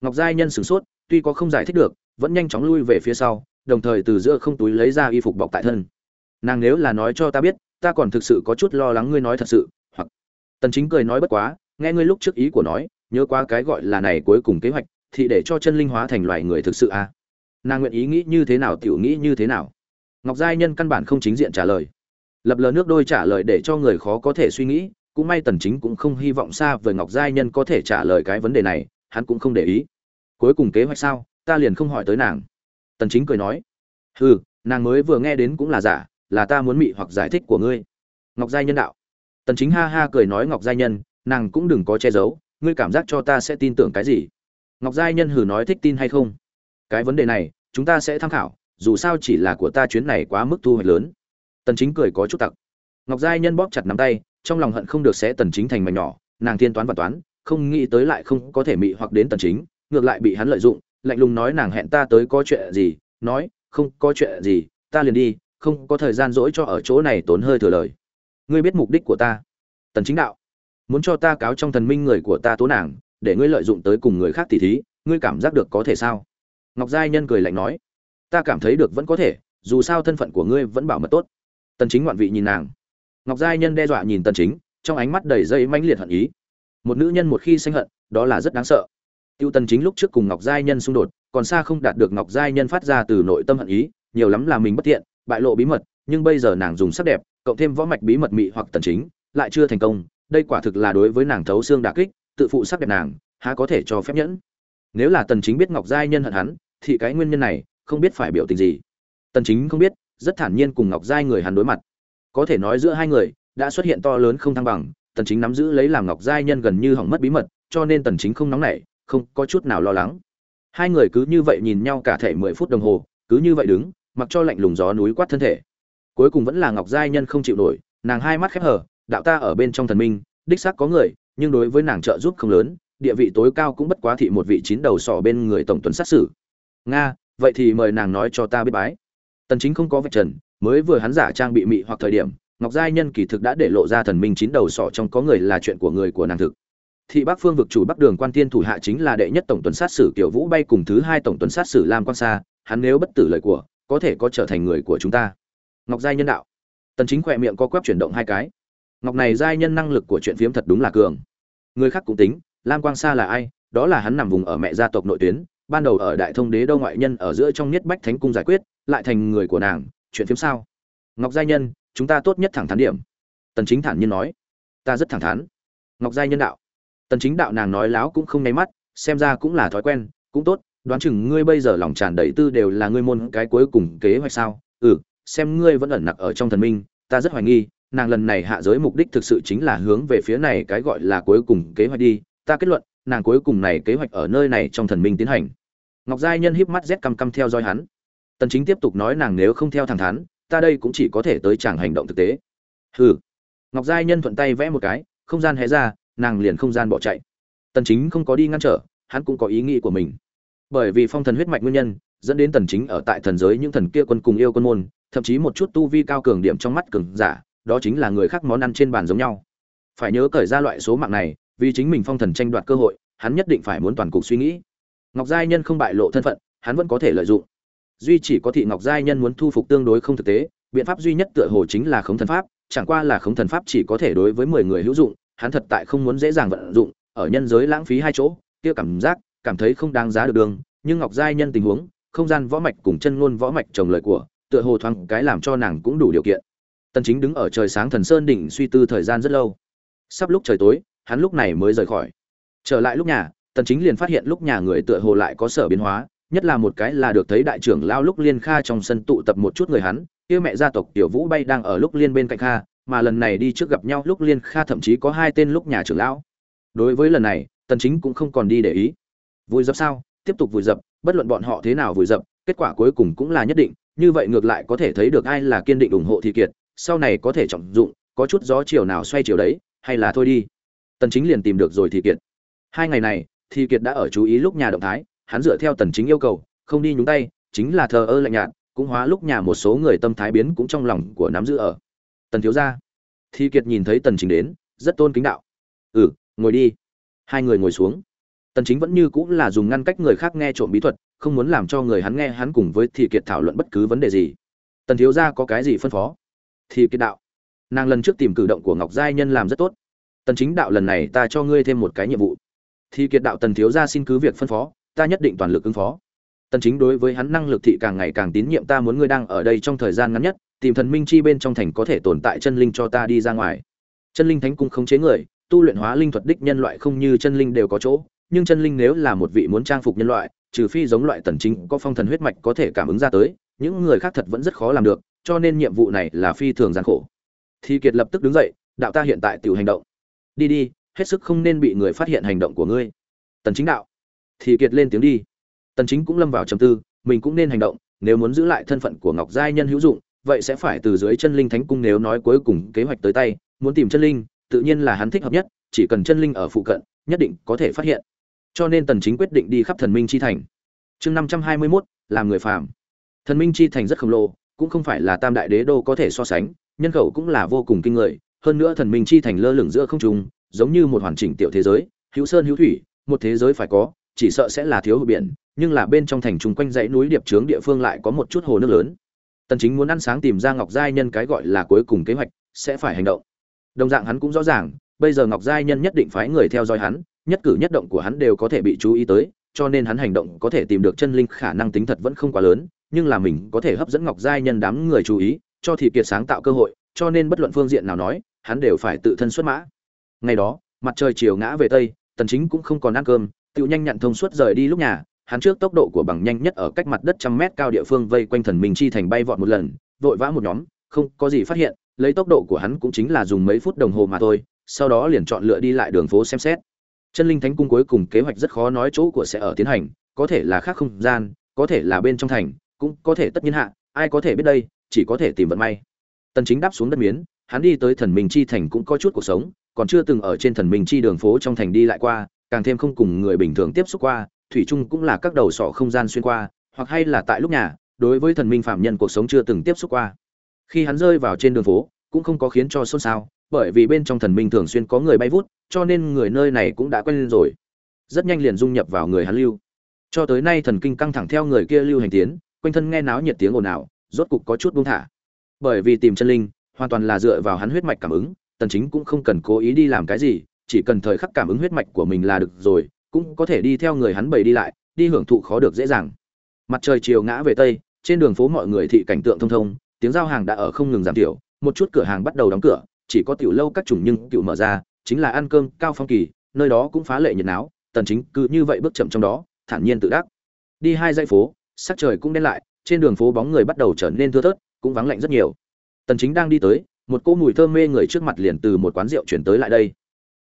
Ngọc giai nhân sửng sốt, tuy có không giải thích được, vẫn nhanh chóng lui về phía sau đồng thời từ giữa không túi lấy ra y phục bọc tại thân. Nàng nếu là nói cho ta biết, ta còn thực sự có chút lo lắng ngươi nói thật sự, hoặc tần chính cười nói bất quá, nghe ngươi lúc trước ý của nói, nhớ qua cái gọi là này cuối cùng kế hoạch, thì để cho chân linh hóa thành loài người thực sự à? nàng nguyện ý nghĩ như thế nào tiểu nghĩ như thế nào. Ngọc giai nhân căn bản không chính diện trả lời. Lập lờ nước đôi trả lời để cho người khó có thể suy nghĩ, cũng may tần chính cũng không hy vọng xa với ngọc giai nhân có thể trả lời cái vấn đề này, hắn cũng không để ý. Cuối cùng kế hoạch sao, ta liền không hỏi tới nàng tần chính cười nói, hừ, nàng mới vừa nghe đến cũng là giả, là ta muốn mị hoặc giải thích của ngươi. Ngọc giai nhân đạo. Tần chính ha ha cười nói, ngọc giai nhân, nàng cũng đừng có che giấu, ngươi cảm giác cho ta sẽ tin tưởng cái gì? Ngọc giai nhân hừ nói, thích tin hay không? Cái vấn đề này, chúng ta sẽ tham khảo, dù sao chỉ là của ta chuyến này quá mức thu hoạch lớn. Tần chính cười có chút tặc. Ngọc giai nhân bóp chặt nắm tay, trong lòng hận không được sẽ tần chính thành mảnh nhỏ, nàng thiên toán và toán, không nghĩ tới lại không có thể mị hoặc đến tần chính, ngược lại bị hắn lợi dụng lạnh lùng nói nàng hẹn ta tới có chuyện gì, nói, không có chuyện gì, ta liền đi, không có thời gian dỗi cho ở chỗ này tốn hơi thừa lời. Ngươi biết mục đích của ta. Tần chính đạo, muốn cho ta cáo trong thần minh người của ta tố nàng, để ngươi lợi dụng tới cùng người khác tỉ thí, ngươi cảm giác được có thể sao? Ngọc giai nhân cười lạnh nói, ta cảm thấy được vẫn có thể, dù sao thân phận của ngươi vẫn bảo mật tốt. Tần chính ngoạn vị nhìn nàng. Ngọc giai nhân đe dọa nhìn tần chính, trong ánh mắt đầy dây mãnh liệt hận ý. Một nữ nhân một khi sinh hận, đó là rất đáng sợ tiêu tần chính lúc trước cùng ngọc giai nhân xung đột, còn xa không đạt được ngọc giai nhân phát ra từ nội tâm hận ý, nhiều lắm là mình bất tiện, bại lộ bí mật, nhưng bây giờ nàng dùng sắc đẹp, cộng thêm võ mạch bí mật mị hoặc tần chính, lại chưa thành công, đây quả thực là đối với nàng thấu xương đả kích, tự phụ sắc đẹp nàng, há có thể cho phép nhẫn. Nếu là tần chính biết ngọc giai nhân hận hắn, thì cái nguyên nhân này, không biết phải biểu tình gì. Tần chính không biết, rất thản nhiên cùng ngọc giai người hắn đối mặt. Có thể nói giữa hai người, đã xuất hiện to lớn không thăng bằng, tần chính nắm giữ lấy làm ngọc giai nhân gần như hỏng mất bí mật, cho nên tần chính không nóng nảy không có chút nào lo lắng. Hai người cứ như vậy nhìn nhau cả thể 10 phút đồng hồ, cứ như vậy đứng, mặc cho lạnh lùng gió núi quát thân thể. Cuối cùng vẫn là ngọc giai nhân không chịu nổi, nàng hai mắt khép hờ, đạo ta ở bên trong thần minh, đích xác có người, nhưng đối với nàng trợ giúp không lớn, địa vị tối cao cũng bất quá thị một vị chín đầu sỏ bên người tổng tuần sát xử. Nga, vậy thì mời nàng nói cho ta biết bái. Tần chính không có vạch trần, mới vừa hắn giả trang bị mị hoặc thời điểm, ngọc giai nhân kỳ thực đã để lộ ra thần minh chín đầu sọ trong có người là chuyện của người của nàng thực thị bắc phương vực chủ bắc đường quan tiên thủ hạ chính là đệ nhất tổng tuần sát sử kiểu vũ bay cùng thứ hai tổng tuần sát sử lam quan sa, hắn nếu bất tử lời của, có thể có trở thành người của chúng ta. Ngọc giai nhân đạo. Tần chính khỏe miệng có quắp chuyển động hai cái. Ngọc này giai nhân năng lực của chuyện phiếm thật đúng là cường. Người khác cũng tính, lam quang sa là ai, đó là hắn nằm vùng ở mẹ gia tộc nội tuyến, ban đầu ở đại thông đế đô ngoại nhân ở giữa trong niết bách thánh cung giải quyết, lại thành người của nàng, chuyện phiếm sao? Ngọc giai nhân, chúng ta tốt nhất thẳng thắn điểm. Tần chính thản nhiên nói. Ta rất thẳng thắn. Ngọc giai nhân đạo tần chính đạo nàng nói láo cũng không nháy mắt, xem ra cũng là thói quen, cũng tốt, đoán chừng ngươi bây giờ lòng tràn đầy tư đều là ngươi môn cái cuối cùng kế hoạch sao? Ừ xem ngươi vẫn ẩn nặc ở trong thần minh, ta rất hoài nghi, nàng lần này hạ giới mục đích thực sự chính là hướng về phía này cái gọi là cuối cùng kế hoạch đi, ta kết luận, nàng cuối cùng này kế hoạch ở nơi này trong thần minh tiến hành. Ngọc giai nhân híp mắt rét căm căm theo dõi hắn. Tần chính tiếp tục nói nàng nếu không theo thẳng thắn, ta đây cũng chỉ có thể tới chẳng hành động thực tế. Hừ. Ngọc giai nhân thuận tay vẽ một cái, không gian hé ra nàng liền không gian bỏ chạy. Tần chính không có đi ngăn trở, hắn cũng có ý nghĩ của mình. Bởi vì phong thần huyết mạch nguyên nhân, dẫn đến tần chính ở tại thần giới những thần kia quân cùng yêu quân môn, thậm chí một chút tu vi cao cường điểm trong mắt cường giả, đó chính là người khác món ăn trên bàn giống nhau. Phải nhớ cởi ra loại số mạng này, vì chính mình phong thần tranh đoạt cơ hội, hắn nhất định phải muốn toàn cục suy nghĩ. Ngọc giai nhân không bại lộ thân phận, hắn vẫn có thể lợi dụng. Duy chỉ có thị ngọc giai nhân muốn thu phục tương đối không thực tế, biện pháp duy nhất tựa hồ chính là khống thần pháp, chẳng qua là khống thần pháp chỉ có thể đối với mười người hữu dụng hắn thật tại không muốn dễ dàng vận dụng, ở nhân giới lãng phí hai chỗ, kia cảm giác, cảm thấy không đáng giá được đường, nhưng ngọc giai nhân tình huống, không gian võ mạch cùng chân ngôn võ mạch trồng lời của, tựa hồ thoáng cái làm cho nàng cũng đủ điều kiện. Tần chính đứng ở trời sáng thần sơn đỉnh suy tư thời gian rất lâu. Sắp lúc trời tối, hắn lúc này mới rời khỏi. Trở lại lúc nhà, tần chính liền phát hiện lúc nhà người tựa hồ lại có sở biến hóa, nhất là một cái là được thấy đại trưởng lao lúc liên kha trong sân tụ tập một chút người hắn, kia mẹ gia tộc tiểu vũ bay đang ở lúc liên bên cạnh kha mà lần này đi trước gặp nhau lúc liên kha thậm chí có hai tên lúc nhà trưởng lão. Đối với lần này, tần chính cũng không còn đi để ý. Vùi dập sao? Tiếp tục vùi dập, bất luận bọn họ thế nào vùi dập, kết quả cuối cùng cũng là nhất định, như vậy ngược lại có thể thấy được ai là kiên định ủng hộ thị kiệt, sau này có thể trọng dụng, có chút gió chiều nào xoay chiều đấy, hay là thôi đi. Tần chính liền tìm được rồi thị kiệt. Hai ngày này thị kiệt đã ở chú ý lúc nhà động thái, hắn dựa theo tần chính yêu cầu, không đi nhúng tay, chính là thờ ơ lạnh nhạt, cũng hóa lúc nhà một số người tâm thái biến cũng trong lòng của nắm giữ ở tần thiếu gia. Thi kiệt nhìn thấy tần chính đến, rất tôn kính đạo. Ừ ngồi đi. Hai người ngồi xuống. Tần chính vẫn như cũng là dùng ngăn cách người khác nghe trộm bí thuật, không muốn làm cho người hắn nghe hắn cùng với Thi kiệt thảo luận bất cứ vấn đề gì. Tần thiếu gia có cái gì phân phó? Thi kiệt đạo. Nàng lần trước tìm cử động của ngọc giai nhân làm rất tốt. Tần chính đạo lần này ta cho ngươi thêm một cái nhiệm vụ. Thi kiệt đạo tần thiếu gia xin cứ việc phân phó, ta nhất định toàn lực ứng phó. Tần chính đối với hắn năng lực thị càng ngày càng tín nhiệm ta muốn ngươi đang ở đây trong thời gian ngắn nhất tìm thần minh chi bên trong thành có thể tồn tại chân linh cho ta đi ra ngoài. Chân linh thánh cung không chế người, tu luyện hóa linh thuật đích nhân loại không như chân linh đều có chỗ, nhưng chân linh nếu là một vị muốn trang phục nhân loại, trừ phi giống loại tần chính có phong thần huyết mạch có thể cảm ứng ra tới, những người khác thật vẫn rất khó làm được, cho nên nhiệm vụ này là phi thường gian khổ. Thì kiệt lập tức đứng dậy, đạo ta hiện tại tiểu hành động. Đi đi, hết sức không nên bị người phát hiện hành động của ngươi. Tần chính đạo. Thì kiệt lên tiếng đi. Tần chính cũng lâm vào trầm tư, mình cũng nên hành động, nếu muốn giữ lại thân phận của ngọc giai nhân hữu dụng vậy sẽ phải từ dưới chân linh thánh cung nếu nói cuối cùng kế hoạch tới tay muốn tìm chân linh tự nhiên là hắn thích hợp nhất chỉ cần chân linh ở phụ cận nhất định có thể phát hiện. Cho nên tần chính quyết định đi khắp thần minh chi thành. Chương 521, làm người phàm. Thần minh chi thành rất khổng lồ cũng không phải là tam đại đế đô có thể so sánh nhân khẩu cũng là vô cùng kinh người hơn nữa thần minh chi thành lơ lửng giữa không trung giống như một hoàn chỉnh tiểu thế giới hữu sơn hữu thủy một thế giới phải có chỉ sợ sẽ là thiếu hụt biển nhưng là bên trong thành trung quanh dãy núi điệp trướng địa phương lại có một chút hồ nước lớn tần chính muốn ăn sáng tìm ra ngọc giai nhân cái gọi là cuối cùng kế hoạch, sẽ phải hành động. Đồng dạng hắn cũng rõ ràng, bây giờ ngọc giai nhân nhất định phái người theo dõi hắn, nhất cử nhất động của hắn đều có thể bị chú ý tới, cho nên hắn hành động có thể tìm được chân linh khả năng tính thật vẫn không quá lớn, nhưng là mình có thể hấp dẫn ngọc giai nhân đám người chú ý, cho thị kiệt sáng tạo cơ hội, cho nên bất luận phương diện nào nói, hắn đều phải tự thân xuất mã. Ngày đó, mặt trời chiều ngã về tây, tần chính cũng không còn ăn cơm tự nhanh nhận thông suốt rời đi lúc nhà hắn trước tốc độ của bằng nhanh nhất ở cách mặt đất trăm mét cao địa phương vây quanh thần minh chi thành bay vọt một lần, vội vã một nhóm, không có gì phát hiện, lấy tốc độ của hắn cũng chính là dùng mấy phút đồng hồ mà thôi, sau đó liền chọn lựa đi lại đường phố xem xét. Chân linh thánh cung cuối cùng kế hoạch rất khó nói chỗ của sẽ ở tiến hành, có thể là khác không gian, có thể là bên trong thành, cũng có thể tất nhiên hạ, ai có thể biết đây, chỉ có thể tìm vận may. Tần chính đáp xuống đất miến, hắn đi tới thần minh chi thành cũng có chút cuộc sống, còn chưa từng ở trên thần minh chi đường phố trong thành đi lại qua, càng thêm không cùng người bình thường tiếp xúc qua thủy chung cũng là các đầu sọ không gian xuyên qua, hoặc hay là tại lúc nhà, đối với thần minh phạm nhân cuộc sống chưa từng tiếp xúc qua. Khi hắn rơi vào trên đường phố, cũng không có khiến cho xôn xao, bởi vì bên trong thần minh thường xuyên có người bay vút, cho nên người nơi này cũng đã quen rồi. Rất nhanh liền dung nhập vào người hắn lưu. Cho tới nay thần kinh căng thẳng theo người kia lưu hành tiến, quanh thân nghe náo nhiệt tiếng ồn ào, rốt cục có chút buông thả. Bởi vì tìm chân linh, hoàn toàn là dựa vào hắn huyết mạch cảm ứng, tần chính cũng không cần cố ý đi làm cái gì, chỉ cần thời khắc cảm ứng huyết mạch của mình là được rồi cũng có thể đi theo người hắn bầy đi lại, đi hưởng thụ khó được dễ dàng. Mặt trời chiều ngã về tây, trên đường phố mọi người thị cảnh tượng thông thông, tiếng giao hàng đã ở không ngừng giảm thiểu, một chút cửa hàng bắt đầu đóng cửa, chỉ có tiểu lâu các chủng nhưng tiểu mở ra, chính là ăn cơm cao phong kỳ, nơi đó cũng phá lệ nhiệt náo, tần chính cứ như vậy bước chậm trong đó, thản nhiên tự đắc. Đi hai dãy phố, sắc trời cũng đen lại, trên đường phố bóng người bắt đầu trở nên thưa thớt, cũng vắng lạnh rất nhiều. Tần chính đang đi tới, một cỗ mùi thơm mê người trước mặt liền từ một quán rượu chuyển tới lại đây.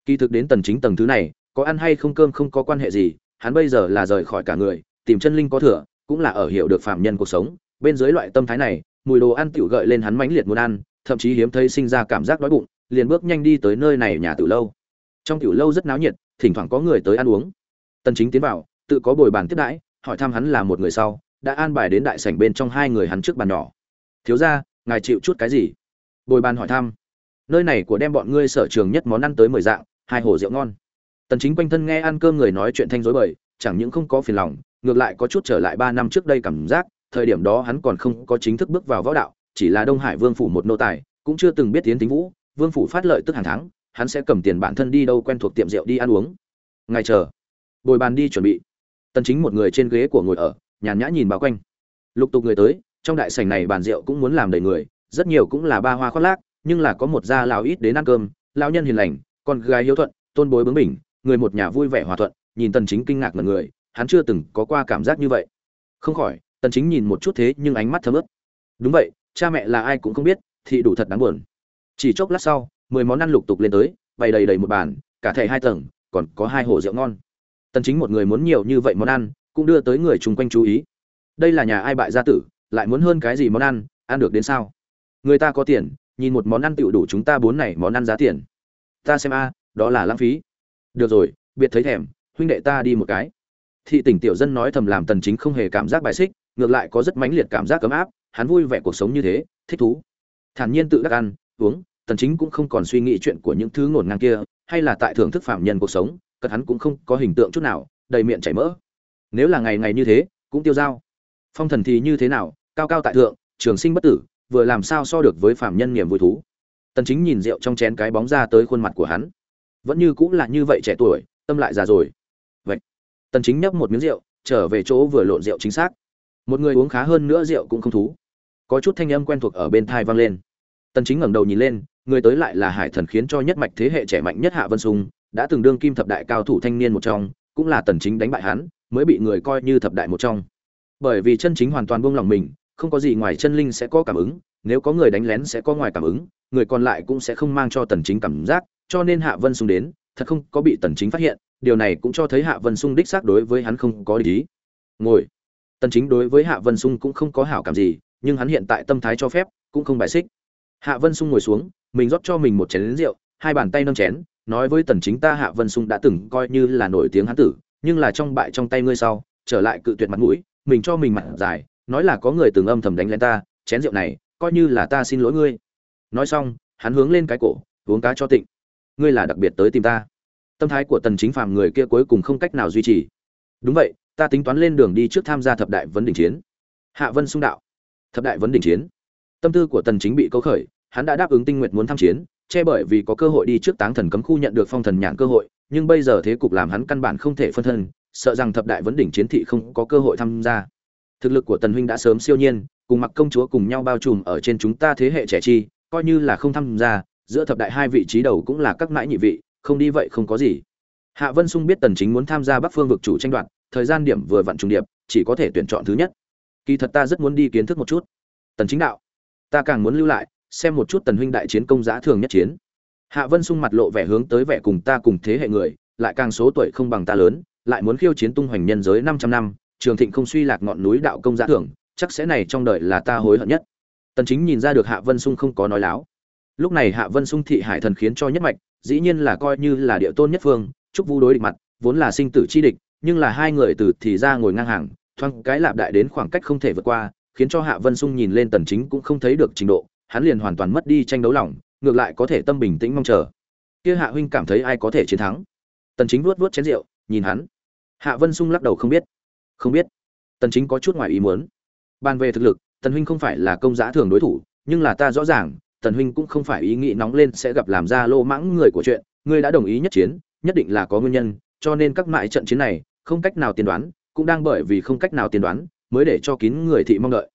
Kỳ thực đến tần chính tầng thứ này có ăn hay không cơm không có quan hệ gì, hắn bây giờ là rời khỏi cả người, tìm chân linh có thừa, cũng là ở hiểu được phạm nhân cuộc sống. Bên dưới loại tâm thái này, mùi đồ ăn tiểu gợi lên hắn mãnh liệt muốn ăn, thậm chí hiếm thấy sinh ra cảm giác đói bụng, liền bước nhanh đi tới nơi này nhà tiểu lâu. Trong tiểu lâu rất náo nhiệt, thỉnh thoảng có người tới ăn uống. Tần chính tiến vào, tự có bồi bàn tiếp đãi, hỏi thăm hắn là một người sau, đã an bài đến đại sảnh bên trong hai người hắn trước bàn nhỏ. Thiếu gia, ngài chịu chút cái gì? Bồi bàn hỏi thăm. Nơi này của đem bọn ngươi sở trường nhất món ăn tới mười dạng, hai hồ rượu ngon tần chính quanh thân nghe ăn cơm người nói chuyện thanh rối bời, chẳng những không có phiền lòng, ngược lại có chút trở lại ba năm trước đây cảm giác, thời điểm đó hắn còn không có chính thức bước vào võ đạo, chỉ là đông hải vương phủ một nô tài, cũng chưa từng biết tiến tính vũ, vương phủ phát lợi tức hàng tháng, hắn sẽ cầm tiền bản thân đi đâu quen thuộc tiệm rượu đi ăn uống. Ngày chờ. Bồi bàn đi chuẩn bị. Tần chính một người trên ghế của ngồi ở, nhàn nhã nhìn bao quanh. Lục tục người tới, trong đại sảnh này bàn rượu cũng muốn làm đầy người, rất nhiều cũng là ba hoa khoác lác, nhưng là có một gia lão ít đến ăn cơm, lão nhân hiền lành, con gái hiếu thuận, tôn bối bướng bỉnh người một nhà vui vẻ hòa thuận, nhìn tần chính kinh ngạc ngẩn người, hắn chưa từng có qua cảm giác như vậy. Không khỏi, tần chính nhìn một chút thế nhưng ánh mắt thấm ướt. Đúng vậy, cha mẹ là ai cũng không biết, thì đủ thật đáng buồn. Chỉ chốc lát sau, mười món ăn lục tục lên tới, bày đầy đầy một bàn, cả thẻ hai tầng, còn có hai hồ rượu ngon. Tần chính một người muốn nhiều như vậy món ăn, cũng đưa tới người chung quanh chú ý. Đây là nhà ai bại gia tử, lại muốn hơn cái gì món ăn ăn được đến sao? Người ta có tiền, nhìn một món ăn tiểu đủ chúng ta bốn này món ăn giá tiền. Ta xem a, đó là lãng phí được rồi, biệt thấy thèm, huynh đệ ta đi một cái. Thị tỉnh tiểu dân nói thầm làm tần chính không hề cảm giác bài xích, ngược lại có rất mãnh liệt cảm giác cấm áp, hắn vui vẻ cuộc sống như thế, thích thú. Thản nhiên tự đắc ăn, uống, tần chính cũng không còn suy nghĩ chuyện của những thứ ngổn ngang kia, hay là tại thưởng thức phạm nhân cuộc sống, cất hắn cũng không có hình tượng chút nào, đầy miệng chảy mỡ. Nếu là ngày ngày như thế, cũng tiêu dao. Phong thần thì như thế nào, cao cao tại thượng, trường sinh bất tử, vừa làm sao so được với phạm nhân niềm vui thú. Tần chính nhìn rượu trong chén cái bóng ra tới khuôn mặt của hắn vẫn như cũng là như vậy trẻ tuổi, tâm lại già rồi. Vậy, tần chính nhấp một miếng rượu, trở về chỗ vừa lộn rượu chính xác. Một người uống khá hơn nữa rượu cũng không thú. Có chút thanh âm quen thuộc ở bên thai vang lên. Tần chính ngẩng đầu nhìn lên, người tới lại là hải thần khiến cho nhất mạch thế hệ trẻ mạnh nhất hạ vân sung, đã từng đương kim thập đại cao thủ thanh niên một trong, cũng là tần chính đánh bại hắn, mới bị người coi như thập đại một trong. Bởi vì chân chính hoàn toàn buông lòng mình, không có gì ngoài chân linh sẽ có cảm ứng, nếu có người đánh lén sẽ có ngoài cảm ứng, người còn lại cũng sẽ không mang cho tần chính cảm giác cho nên hạ vân sung đến, thật không có bị tần chính phát hiện, điều này cũng cho thấy hạ vân sung đích xác đối với hắn không có ý. Ngồi. Tần chính đối với hạ vân sung cũng không có hảo cảm gì, nhưng hắn hiện tại tâm thái cho phép, cũng không bài xích. Hạ vân sung ngồi xuống, mình rót cho mình một chén rượu, hai bàn tay nâng chén, nói với tần chính ta hạ vân sung đã từng coi như là nổi tiếng hắn tử, nhưng là trong bại trong tay ngươi sau, trở lại cự tuyệt mặt mũi, mình cho mình mặt dài, nói là có người từng âm thầm đánh lên ta, chén rượu này, coi như là ta xin lỗi ngươi. Nói xong, hắn hướng lên cái cổ, uống cá cho tịnh ngươi là đặc biệt tới tìm ta. Tâm thái của tần chính phàm người kia cuối cùng không cách nào duy trì. Đúng vậy, ta tính toán lên đường đi trước tham gia thập đại vấn đỉnh chiến. Hạ vân sung đạo. Thập đại vấn đỉnh chiến. Tâm tư của tần chính bị câu khởi, hắn đã đáp ứng tinh nguyện muốn tham chiến, che bởi vì có cơ hội đi trước táng thần cấm khu nhận được phong thần nhãn cơ hội, nhưng bây giờ thế cục làm hắn căn bản không thể phân thân, sợ rằng thập đại vấn đỉnh chiến thị không có cơ hội tham gia. Thực lực của tần huynh đã sớm siêu nhiên, cùng mặc công chúa cùng nhau bao trùm ở trên chúng ta thế hệ trẻ chi, coi như là không tham gia giữa thập đại hai vị trí đầu cũng là các mãi nhị vị, không đi vậy không có gì. Hạ vân sung biết tần chính muốn tham gia bắc phương vực chủ tranh đoạt, thời gian điểm vừa vặn trùng điệp, chỉ có thể tuyển chọn thứ nhất. Kỳ thật ta rất muốn đi kiến thức một chút. Tần chính đạo, ta càng muốn lưu lại, xem một chút tần huynh đại chiến công giá thường nhất chiến. Hạ vân sung mặt lộ vẻ hướng tới vẻ cùng ta cùng thế hệ người, lại càng số tuổi không bằng ta lớn, lại muốn khiêu chiến tung hoành nhân giới 500 năm, trường thịnh không suy lạc ngọn núi đạo công giá thường, chắc sẽ này trong đời là ta hối hận nhất. Tần chính nhìn ra được hạ vân sung không có nói láo lúc này hạ vân sung thị hải thần khiến cho nhất mạch, dĩ nhiên là coi như là địa tôn nhất phương chúc vu đối địch mặt, vốn là sinh tử chi địch, nhưng là hai người từ thì ra ngồi ngang hàng, thoáng cái lạp đại đến khoảng cách không thể vượt qua, khiến cho hạ vân sung nhìn lên tần chính cũng không thấy được trình độ, hắn liền hoàn toàn mất đi tranh đấu lòng, ngược lại có thể tâm bình tĩnh mong chờ. Kia hạ huynh cảm thấy ai có thể chiến thắng? Tần chính vuốt vuốt chén rượu, nhìn hắn. Hạ vân sung lắc đầu không biết. Không biết. Tần chính có chút ngoài ý muốn. Bàn về thực lực, tần huynh không phải là công giá thường đối thủ, nhưng là ta rõ ràng tần huynh cũng không phải ý nghĩ nóng lên sẽ gặp làm ra lô mãng người của chuyện, ngươi đã đồng ý nhất chiến, nhất định là có nguyên nhân, cho nên các mại trận chiến này, không cách nào tiên đoán, cũng đang bởi vì không cách nào tiên đoán, mới để cho kín người thị mong đợi.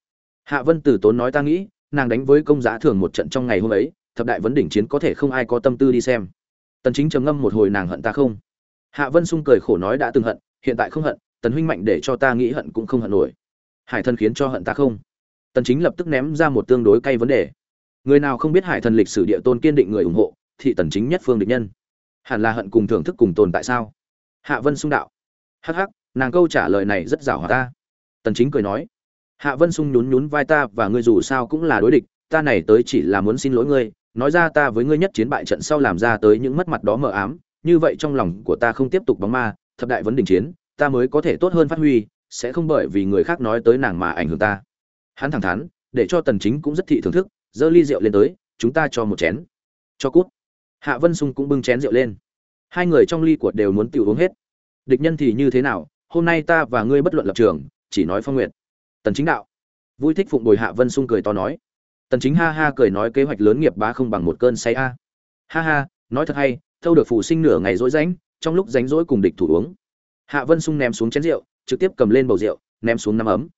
Hạ vân tử tốn nói ta nghĩ, nàng đánh với công giá thường một trận trong ngày hôm ấy, thập đại vấn đỉnh chiến có thể không ai có tâm tư đi xem. Tần chính trầm ngâm một hồi nàng hận ta không? Hạ vân sung cười khổ nói đã từng hận, hiện tại không hận, tần huynh mạnh để cho ta nghĩ hận cũng không hận nổi. Hải thân khiến cho hận ta không? Tần chính lập tức ném ra một tương đối cay vấn đề người nào không biết hải thần lịch sử địa tôn kiên định người ủng hộ, thị tần chính nhất phương địch nhân. Hẳn là hận cùng thưởng thức cùng tồn tại sao? Hạ vân sung đạo. Hắc hắc, nàng câu trả lời này rất giảo hòa ta. Tần chính cười nói. Hạ vân sung nhún nhún vai ta và ngươi dù sao cũng là đối địch, ta này tới chỉ là muốn xin lỗi ngươi, nói ra ta với ngươi nhất chiến bại trận sau làm ra tới những mất mặt đó mờ ám, như vậy trong lòng của ta không tiếp tục bóng ma, thập đại vấn đỉnh chiến, ta mới có thể tốt hơn phát huy, sẽ không bởi vì người khác nói tới nàng mà ảnh hưởng ta. Hắn thẳng thắn, để cho tần chính cũng rất thị thưởng thức dơ ly rượu lên tới, chúng ta cho một chén. Cho cút. Hạ vân sung cũng bưng chén rượu lên. Hai người trong ly của đều muốn tiểu uống hết. Địch nhân thì như thế nào? Hôm nay ta và ngươi bất luận lập trường, chỉ nói phong nguyện tần chính đạo. Vui thích phụng bồi hạ vân sung cười to nói. Tần chính ha ha cười nói kế hoạch lớn nghiệp bá không bằng một cơn say a. Ha ha, nói thật hay, thâu được phụ sinh nửa ngày rỗi rãnh, trong lúc rảnh rỗi cùng địch thủ uống. Hạ vân sung ném xuống chén rượu, trực tiếp cầm lên bầu rượu, ném xuống năm ấm.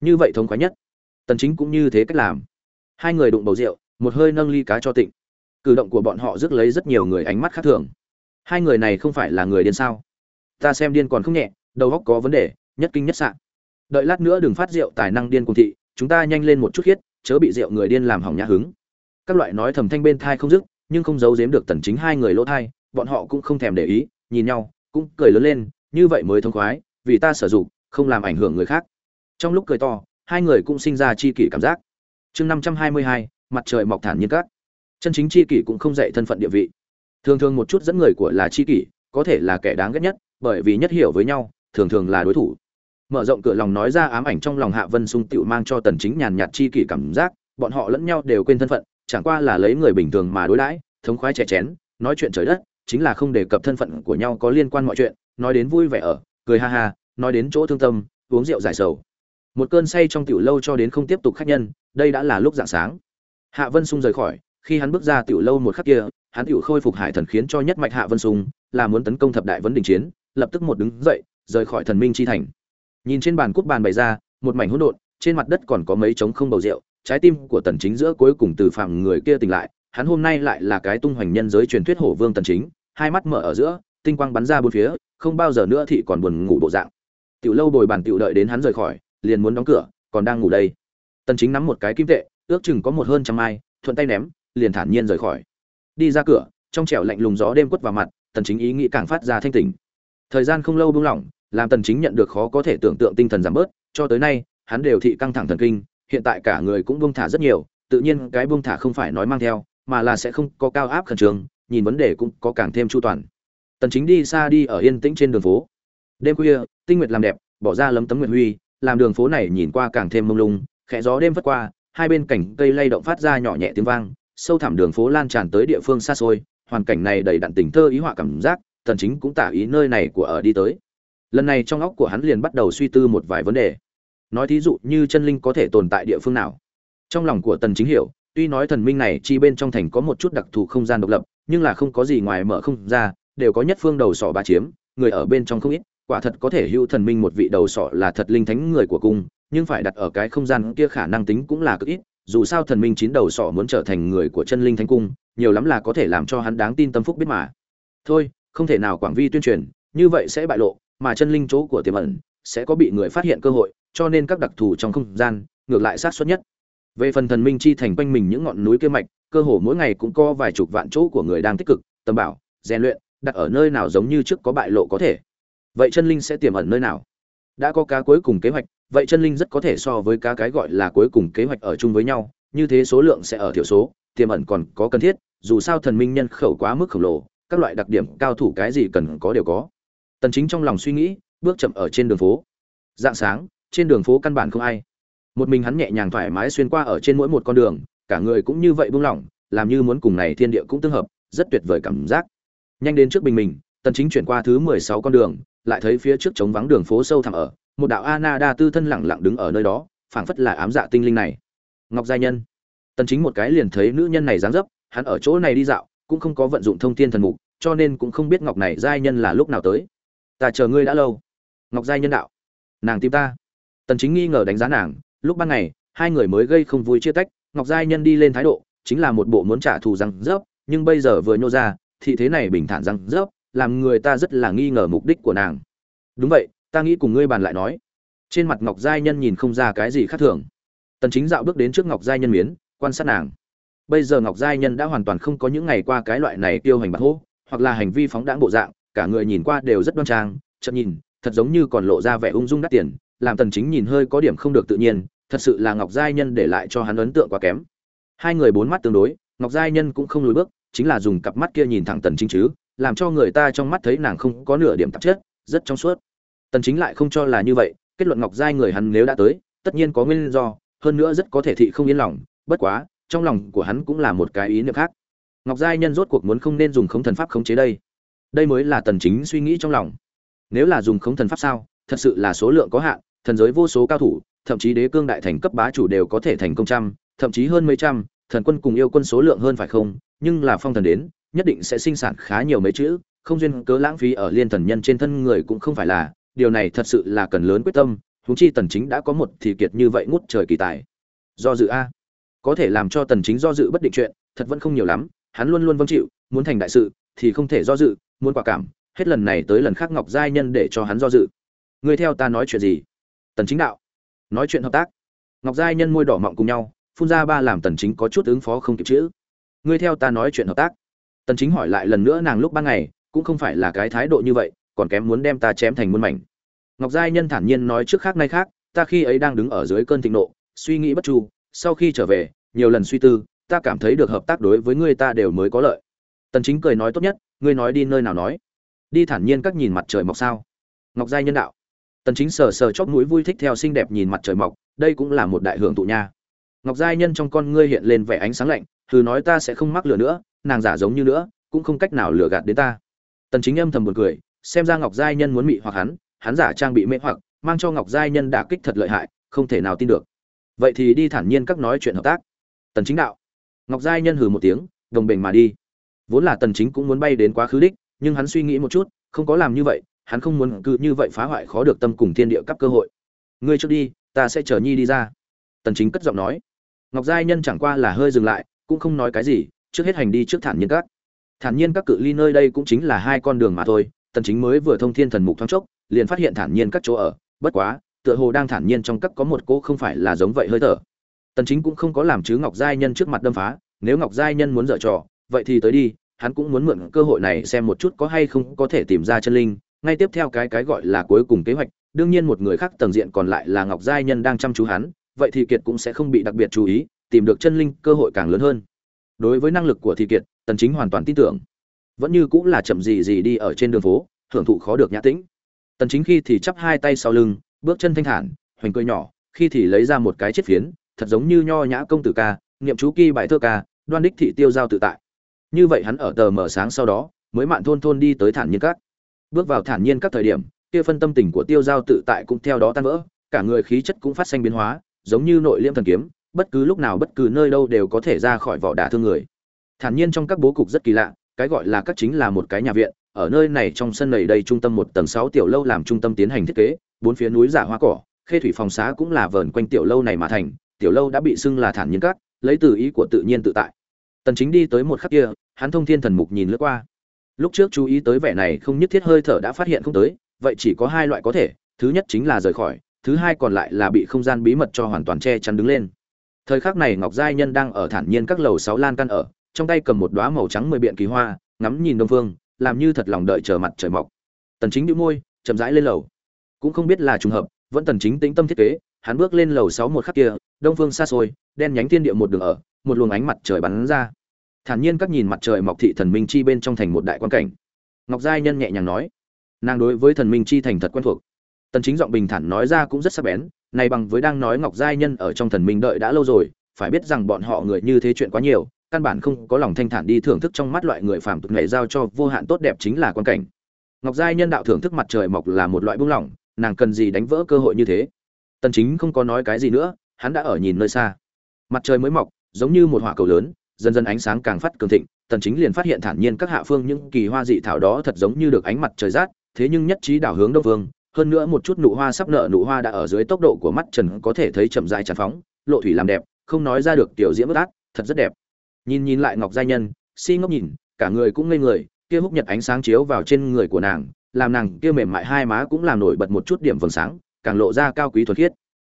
Như vậy thống khoái nhất. Tần chính cũng như thế cách làm hai người đụng bầu rượu, một hơi nâng ly cá cho tịnh. Cử động của bọn họ rước lấy rất nhiều người ánh mắt khác thường. Hai người này không phải là người điên sao? Ta xem điên còn không nhẹ, đầu óc có vấn đề, nhất kinh nhất sạn đợi lát nữa đừng phát rượu tài năng điên cùng thị, chúng ta nhanh lên một chút khiết, chớ bị rượu người điên làm hỏng nhã hứng. Các loại nói thầm thanh bên thai không dứt, nhưng không giấu giếm được tần chính hai người lỗ thai, bọn họ cũng không thèm để ý, nhìn nhau, cũng cười lớn lên, như vậy mới thông khoái, vì ta sử dụng, không làm ảnh hưởng người khác. Trong lúc cười to, hai người cũng sinh ra chi kỷ cảm giác chương 522, mặt trời mọc thản nhiên các. Chân chính chi kỷ cũng không dạy thân phận địa vị. Thường thường một chút dẫn người của là chi kỷ có thể là kẻ đáng ghét nhất bởi vì nhất hiểu với nhau thường thường là đối thủ. Mở rộng cửa lòng nói ra ám ảnh trong lòng hạ vân sung tựu mang cho tần chính nhàn nhạt chi kỷ cảm giác bọn họ lẫn nhau đều quên thân phận chẳng qua là lấy người bình thường mà đối đãi thống khoái trẻ chén nói chuyện trời đất chính là không đề cập thân phận của nhau có liên quan mọi chuyện nói đến vui vẻ ở cười ha ha nói đến chỗ thương tâm uống rượu giải sầu một cơn say trong tiểu lâu cho đến không tiếp tục khách nhân, đây đã là lúc dạng sáng. Hạ vân sung rời khỏi, khi hắn bước ra tiểu lâu một khắc kia, hắn tiểu khôi phục hải thần khiến cho nhất mạch hạ vân sung, là muốn tấn công thập đại vấn đình chiến, lập tức một đứng dậy, rời khỏi thần minh chi thành. Nhìn trên bàn cúp bàn bày ra, một mảnh hỗn độn, trên mặt đất còn có mấy trống không bầu rượu, trái tim của tần chính giữa cuối cùng từ phạm người kia tỉnh lại, hắn hôm nay lại là cái tung hoành nhân giới truyền thuyết hổ vương tần chính, hai mắt mở ở giữa, tinh quang bắn ra bốn phía, không bao giờ nữa thì còn buồn ngủ bộ dạng. Tiểu lâu bồi bàn tiểu đợi đến hắn rời khỏi liền muốn đóng cửa, còn đang ngủ đây. Tần chính nắm một cái kim tệ, ước chừng có một hơn trăm mai thuận tay ném, liền thản nhiên rời khỏi. Đi ra cửa, trong trẻo lạnh lùng gió đêm quất vào mặt, tần chính ý nghĩ càng phát ra thanh tỉnh. Thời gian không lâu buông lỏng, làm tần chính nhận được khó có thể tưởng tượng tinh thần giảm bớt, cho tới nay, hắn đều thị căng thẳng thần kinh, hiện tại cả người cũng buông thả rất nhiều, tự nhiên cái buông thả không phải nói mang theo, mà là sẽ không có cao áp khẩn trương, nhìn vấn đề cũng có càng thêm chu toàn. Tần chính đi xa đi ở yên tĩnh trên đường phố. Đêm khuya, tinh nguyệt làm đẹp, bỏ ra lấm tấm nguyệt huy làm đường phố này nhìn qua càng thêm mông lung, khẽ gió đêm vất qua, hai bên cảnh cây lay động phát ra nhỏ nhẹ tiếng vang, sâu thẳm đường phố lan tràn tới địa phương xa xôi, hoàn cảnh này đầy đặn tình thơ ý họa cảm giác tần chính cũng tả ý nơi này của ở đi tới. Lần này trong óc của hắn liền bắt đầu suy tư một vài vấn đề. Nói thí dụ như chân linh có thể tồn tại địa phương nào? Trong lòng của tần chính hiểu, tuy nói thần minh này chi bên trong thành có một chút đặc thù không gian độc lập, nhưng là không có gì ngoài mở không ra, đều có nhất phương đầu sọ ba chiếm, người ở bên trong không ít quả thật có thể hữu thần minh một vị đầu sọ là thật linh thánh người của cung, nhưng phải đặt ở cái không gian kia khả năng tính cũng là cực ít, dù sao thần minh chín đầu sọ muốn trở thành người của chân linh thánh cung, nhiều lắm là có thể làm cho hắn đáng tin tâm phúc biết mà. Thôi, không thể nào quảng vi tuyên truyền, như vậy sẽ bại lộ, mà chân linh chỗ của tiềm ẩn sẽ có bị người phát hiện cơ hội, cho nên các đặc thù trong không gian ngược lại sát xuất nhất. Về phần thần minh chi thành quanh mình những ngọn núi kia mạch, cơ hồ mỗi ngày cũng có vài chục vạn chỗ của người đang tích cực tâm bảo, rèn luyện, đặt ở nơi nào giống như trước có bại lộ có thể vậy chân linh sẽ tiềm ẩn nơi nào? Đã có cá cuối cùng kế hoạch, vậy chân linh rất có thể so với cá cái gọi là cuối cùng kế hoạch ở chung với nhau, như thế số lượng sẽ ở thiểu số, tiềm ẩn còn có cần thiết, dù sao thần minh nhân khẩu quá mức khổng lồ, các loại đặc điểm cao thủ cái gì cần có đều có. Tần chính trong lòng suy nghĩ, bước chậm ở trên đường phố. Dạng sáng, trên đường phố căn bản không ai. Một mình hắn nhẹ nhàng thoải mái xuyên qua ở trên mỗi một con đường, cả người cũng như vậy buông lỏng, làm như muốn cùng này thiên địa cũng tương hợp, rất tuyệt vời cảm giác. Nhanh đến trước bình mình, tần chính chuyển qua thứ 16 con đường lại thấy phía trước trống vắng đường phố sâu thẳm ở, một đạo anada tư thân lặng lặng đứng ở nơi đó, phảng phất là ám dạ tinh linh này. Ngọc gia nhân. Tần chính một cái liền thấy nữ nhân này dáng dấp, hắn ở chỗ này đi dạo, cũng không có vận dụng thông thiên thần mục, cho nên cũng không biết ngọc này giai nhân là lúc nào tới. Ta chờ ngươi đã lâu. Ngọc giai nhân đạo. Nàng tìm ta. Tần chính nghi ngờ đánh giá nàng, lúc ban ngày, hai người mới gây không vui chia tách, ngọc giai nhân đi lên thái độ, chính là một bộ muốn trả thù răng rớp nhưng bây giờ vừa nhô ra, thì thế này bình thản răng rớp làm người ta rất là nghi ngờ mục đích của nàng. Đúng vậy, ta nghĩ cùng ngươi bàn lại nói. Trên mặt ngọc giai nhân nhìn không ra cái gì khác thường. Tần chính dạo bước đến trước ngọc giai nhân miến, quan sát nàng. Bây giờ ngọc giai nhân đã hoàn toàn không có những ngày qua cái loại này tiêu hành bạc hô hoặc là hành vi phóng đãng bộ dạng, cả người nhìn qua đều rất đoan trang chậm nhìn, thật giống như còn lộ ra vẻ ung dung đắt tiền, làm tần chính nhìn hơi có điểm không được tự nhiên, thật sự là ngọc giai nhân để lại cho hắn ấn tượng quá kém. Hai người bốn mắt tương đối, ngọc giai nhân cũng không lùi bước, chính là dùng cặp mắt kia nhìn thẳng tần chính chứ làm cho người ta trong mắt thấy nàng không có nửa điểm tạp chất, rất trong suốt. Tần chính lại không cho là như vậy, kết luận ngọc giai người hắn nếu đã tới, tất nhiên có nguyên do, hơn nữa rất có thể thị không yên lòng, bất quá, trong lòng của hắn cũng là một cái ý niệm khác. Ngọc giai nhân rốt cuộc muốn không nên dùng khống thần pháp khống chế đây. Đây mới là tần chính suy nghĩ trong lòng. Nếu là dùng khống thần pháp sao, thật sự là số lượng có hạn, thần giới vô số cao thủ, thậm chí đế cương đại thành cấp bá chủ đều có thể thành công trăm, thậm chí hơn mấy trăm, thần quân cùng yêu quân số lượng hơn phải không, nhưng là phong thần đến nhất định sẽ sinh sản khá nhiều mấy chữ, không duyên cớ lãng phí ở liên thần nhân trên thân người cũng không phải là, điều này thật sự là cần lớn quyết tâm, huống chi tần chính đã có một thì kiệt như vậy ngút trời kỳ tài. Do dự a. Có thể làm cho tần chính do dự bất định chuyện, thật vẫn không nhiều lắm, hắn luôn luôn vâng chịu, muốn thành đại sự thì không thể do dự, muốn quả cảm, hết lần này tới lần khác ngọc giai nhân để cho hắn do dự. Người theo ta nói chuyện gì? Tần chính đạo. Nói chuyện hợp tác. Ngọc giai nhân môi đỏ mọng cùng nhau, phun ra ba làm tần chính có chút ứng phó không kịp chữ. Ngươi theo ta nói chuyện hợp tác tần chính hỏi lại lần nữa nàng lúc ban ngày, cũng không phải là cái thái độ như vậy, còn kém muốn đem ta chém thành muôn mảnh. Ngọc giai nhân thản nhiên nói trước khác nay khác, ta khi ấy đang đứng ở dưới cơn thịnh nộ, suy nghĩ bất chu, sau khi trở về, nhiều lần suy tư, ta cảm thấy được hợp tác đối với ngươi ta đều mới có lợi. Tần chính cười nói tốt nhất, ngươi nói đi nơi nào nói. Đi thản nhiên các nhìn mặt trời mọc sao? Ngọc giai nhân đạo. Tần chính sờ sờ chóp mũi vui thích theo xinh đẹp nhìn mặt trời mọc, đây cũng là một đại hưởng tụ nha. Ngọc giai nhân trong con ngươi hiện lên vẻ ánh sáng lạnh thử nói ta sẽ không mắc lừa nữa nàng giả giống như nữa, cũng không cách nào lừa gạt đến ta. Tần chính âm thầm buồn cười, xem ra ngọc giai nhân muốn mị hoặc hắn hắn giả trang bị mê hoặc, mang cho ngọc giai nhân đả kích thật lợi hại, không thể nào tin được. Vậy thì đi thản nhiên các nói chuyện hợp tác. Tần chính đạo. Ngọc giai nhân hừ một tiếng, đồng bình mà đi. Vốn là tần chính cũng muốn bay đến quá khứ đích, nhưng hắn suy nghĩ một chút, không có làm như vậy, hắn không muốn cứ như vậy phá hoại khó được tâm cùng thiên địa cấp cơ hội. Ngươi trước đi, ta sẽ chờ nhi đi ra. Tần chính cất giọng nói. Ngọc giai nhân chẳng qua là hơi dừng lại, cũng không nói cái gì trước hết hành đi trước thản nhiên các. Thản nhiên các cự ly nơi đây cũng chính là hai con đường mà thôi, tần chính mới vừa thông thiên thần mục thoáng chốc, liền phát hiện thản nhiên các chỗ ở, bất quá, tựa hồ đang thản nhiên trong các có một cô không phải là giống vậy hơi thở. Tần chính cũng không có làm chứ ngọc giai nhân trước mặt đâm phá, nếu ngọc giai nhân muốn dở trò, vậy thì tới đi, hắn cũng muốn mượn cơ hội này xem một chút có hay không có thể tìm ra chân linh. Ngay tiếp theo cái cái gọi là cuối cùng kế hoạch, đương nhiên một người khác tầng diện còn lại là ngọc giai nhân đang chăm chú hắn, vậy thì kiệt cũng sẽ không bị đặc biệt chú ý, tìm được chân linh cơ hội càng lớn hơn đối với năng lực của thị kiệt, tần chính hoàn toàn tin tưởng. Vẫn như cũng là chậm gì gì đi ở trên đường phố, hưởng thụ khó được nhã tĩnh. Tần chính khi thì chắp hai tay sau lưng, bước chân thanh thản, hoành cười nhỏ, khi thì lấy ra một cái chiếc phiến, thật giống như nho nhã công tử ca, niệm chú kỳ bài thơ ca, đoan đích thị tiêu giao tự tại. Như vậy hắn ở tờ mở sáng sau đó, mới mạn thôn thôn đi tới thản nhiên các. Bước vào thản nhiên các thời điểm, kia phân tâm tình của tiêu giao tự tại cũng theo đó tan vỡ, cả người khí chất cũng phát sinh biến hóa, giống như nội liêm thần kiếm bất cứ lúc nào bất cứ nơi đâu đều có thể ra khỏi vỏ đả thương người. Thản nhiên trong các bố cục rất kỳ lạ, cái gọi là các chính là một cái nhà viện, ở nơi này trong sân này đây trung tâm một tầng sáu tiểu lâu làm trung tâm tiến hành thiết kế, bốn phía núi giả hoa cỏ, khê thủy phòng xá cũng là vờn quanh tiểu lâu này mà thành, tiểu lâu đã bị xưng là thản nhiên các, lấy từ ý của tự nhiên tự tại. Tần chính đi tới một khắc kia, hắn thông thiên thần mục nhìn lướt qua. Lúc trước chú ý tới vẻ này không nhất thiết hơi thở đã phát hiện không tới, vậy chỉ có hai loại có thể, thứ nhất chính là rời khỏi, thứ hai còn lại là bị không gian bí mật cho hoàn toàn che chắn đứng lên thời khắc này ngọc giai nhân đang ở thản nhiên các lầu sáu lan căn ở, trong tay cầm một đóa màu trắng mười biện kỳ hoa, ngắm nhìn đông phương, làm như thật lòng đợi chờ mặt trời mọc. Tần chính nhíu môi, chậm rãi lên lầu. Cũng không biết là trùng hợp, vẫn tần chính tĩnh tâm thiết kế, hắn bước lên lầu sáu một khắc kia, đông phương xa xôi, đen nhánh thiên địa một đường ở, một luồng ánh mặt trời bắn ra. Thản nhiên các nhìn mặt trời mọc thị thần minh chi bên trong thành một đại quan cảnh. Ngọc giai nhân nhẹ nhàng nói, nàng đối với thần minh chi thành thật quen thuộc tần chính giọng bình thản nói ra cũng rất sắc bén, này bằng với đang nói ngọc giai nhân ở trong thần minh đợi đã lâu rồi, phải biết rằng bọn họ người như thế chuyện quá nhiều, căn bản không có lòng thanh thản đi thưởng thức trong mắt loại người phàm tục này giao cho vô hạn tốt đẹp chính là quan cảnh ngọc giai nhân đạo thưởng thức mặt trời mọc là một loại buông lỏng, nàng cần gì đánh vỡ cơ hội như thế tần chính không có nói cái gì nữa, hắn đã ở nhìn nơi xa mặt trời mới mọc, giống như một hỏa cầu lớn, dần dần ánh sáng càng phát cường thịnh, tần chính liền phát hiện thản nhiên các hạ phương những kỳ hoa dị thảo đó thật giống như được ánh mặt trời rát, thế nhưng nhất trí đảo hướng đông vương hơn nữa một chút nụ hoa sắp nở nụ hoa đã ở dưới tốc độ của mắt trần có thể thấy chậm dài tràn phóng, lộ thủy làm đẹp, không nói ra được tiểu diễm bất át, thật rất đẹp. Nhìn nhìn lại ngọc giai nhân, si ngốc nhìn, cả người cũng ngây người, kia húc nhật ánh sáng chiếu vào trên người của nàng, làm nàng kia mềm mại hai má cũng làm nổi bật một chút điểm vầng sáng, càng lộ ra cao quý thuần khiết.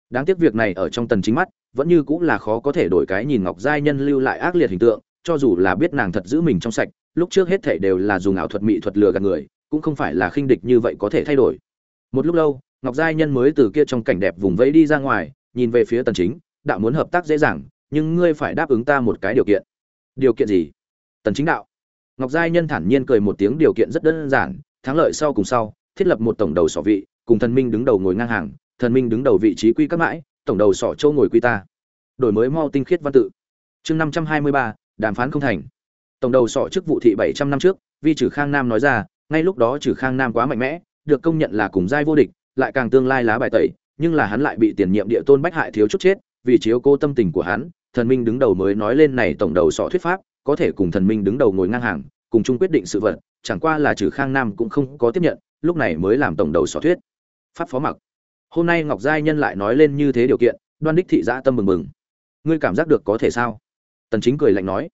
Đáng tiếc việc này ở trong tần chính mắt, vẫn như cũng là khó có thể đổi cái nhìn ngọc giai nhân lưu lại ác liệt hình tượng, cho dù là biết nàng thật giữ mình trong sạch, lúc trước hết thảy đều là dùng ảo thuật mỹ thuật lừa gạt người, cũng không phải là khinh địch như vậy có thể thay đổi một lúc lâu ngọc giai nhân mới từ kia trong cảnh đẹp vùng vẫy đi ra ngoài nhìn về phía tần chính đạo muốn hợp tác dễ dàng nhưng ngươi phải đáp ứng ta một cái điều kiện. Điều kiện gì? Tần chính đạo. Ngọc giai nhân thản nhiên cười một tiếng điều kiện rất đơn giản thắng lợi sau cùng sau thiết lập một tổng đầu sỏ vị cùng thần minh đứng đầu ngồi ngang hàng thần minh đứng đầu vị trí quy các mãi tổng đầu sỏ châu ngồi quy ta. Đổi mới mau tinh khiết văn tự. Chương 523, đàm phán không thành. Tổng đầu sỏ chức vụ thị 700 năm trước vi trừ khang nam nói ra ngay lúc đó trừ khang nam quá mạnh mẽ được công nhận là cùng giai vô địch, lại càng tương lai lá bài tẩy, nhưng là hắn lại bị tiền nhiệm địa tôn bách hại thiếu chút chết, vì chiếu cô tâm tình của hắn, thần minh đứng đầu mới nói lên này tổng đầu sọ thuyết pháp, có thể cùng thần minh đứng đầu ngồi ngang hàng, cùng chung quyết định sự vật, chẳng qua là trừ khang nam cũng không có tiếp nhận, lúc này mới làm tổng đầu sọ thuyết. Pháp phó mặc. Hôm nay ngọc giai nhân lại nói lên như thế điều kiện, đoan đích thị dạ tâm mừng mừng. Ngươi cảm giác được có thể sao? Tần chính cười lạnh nói.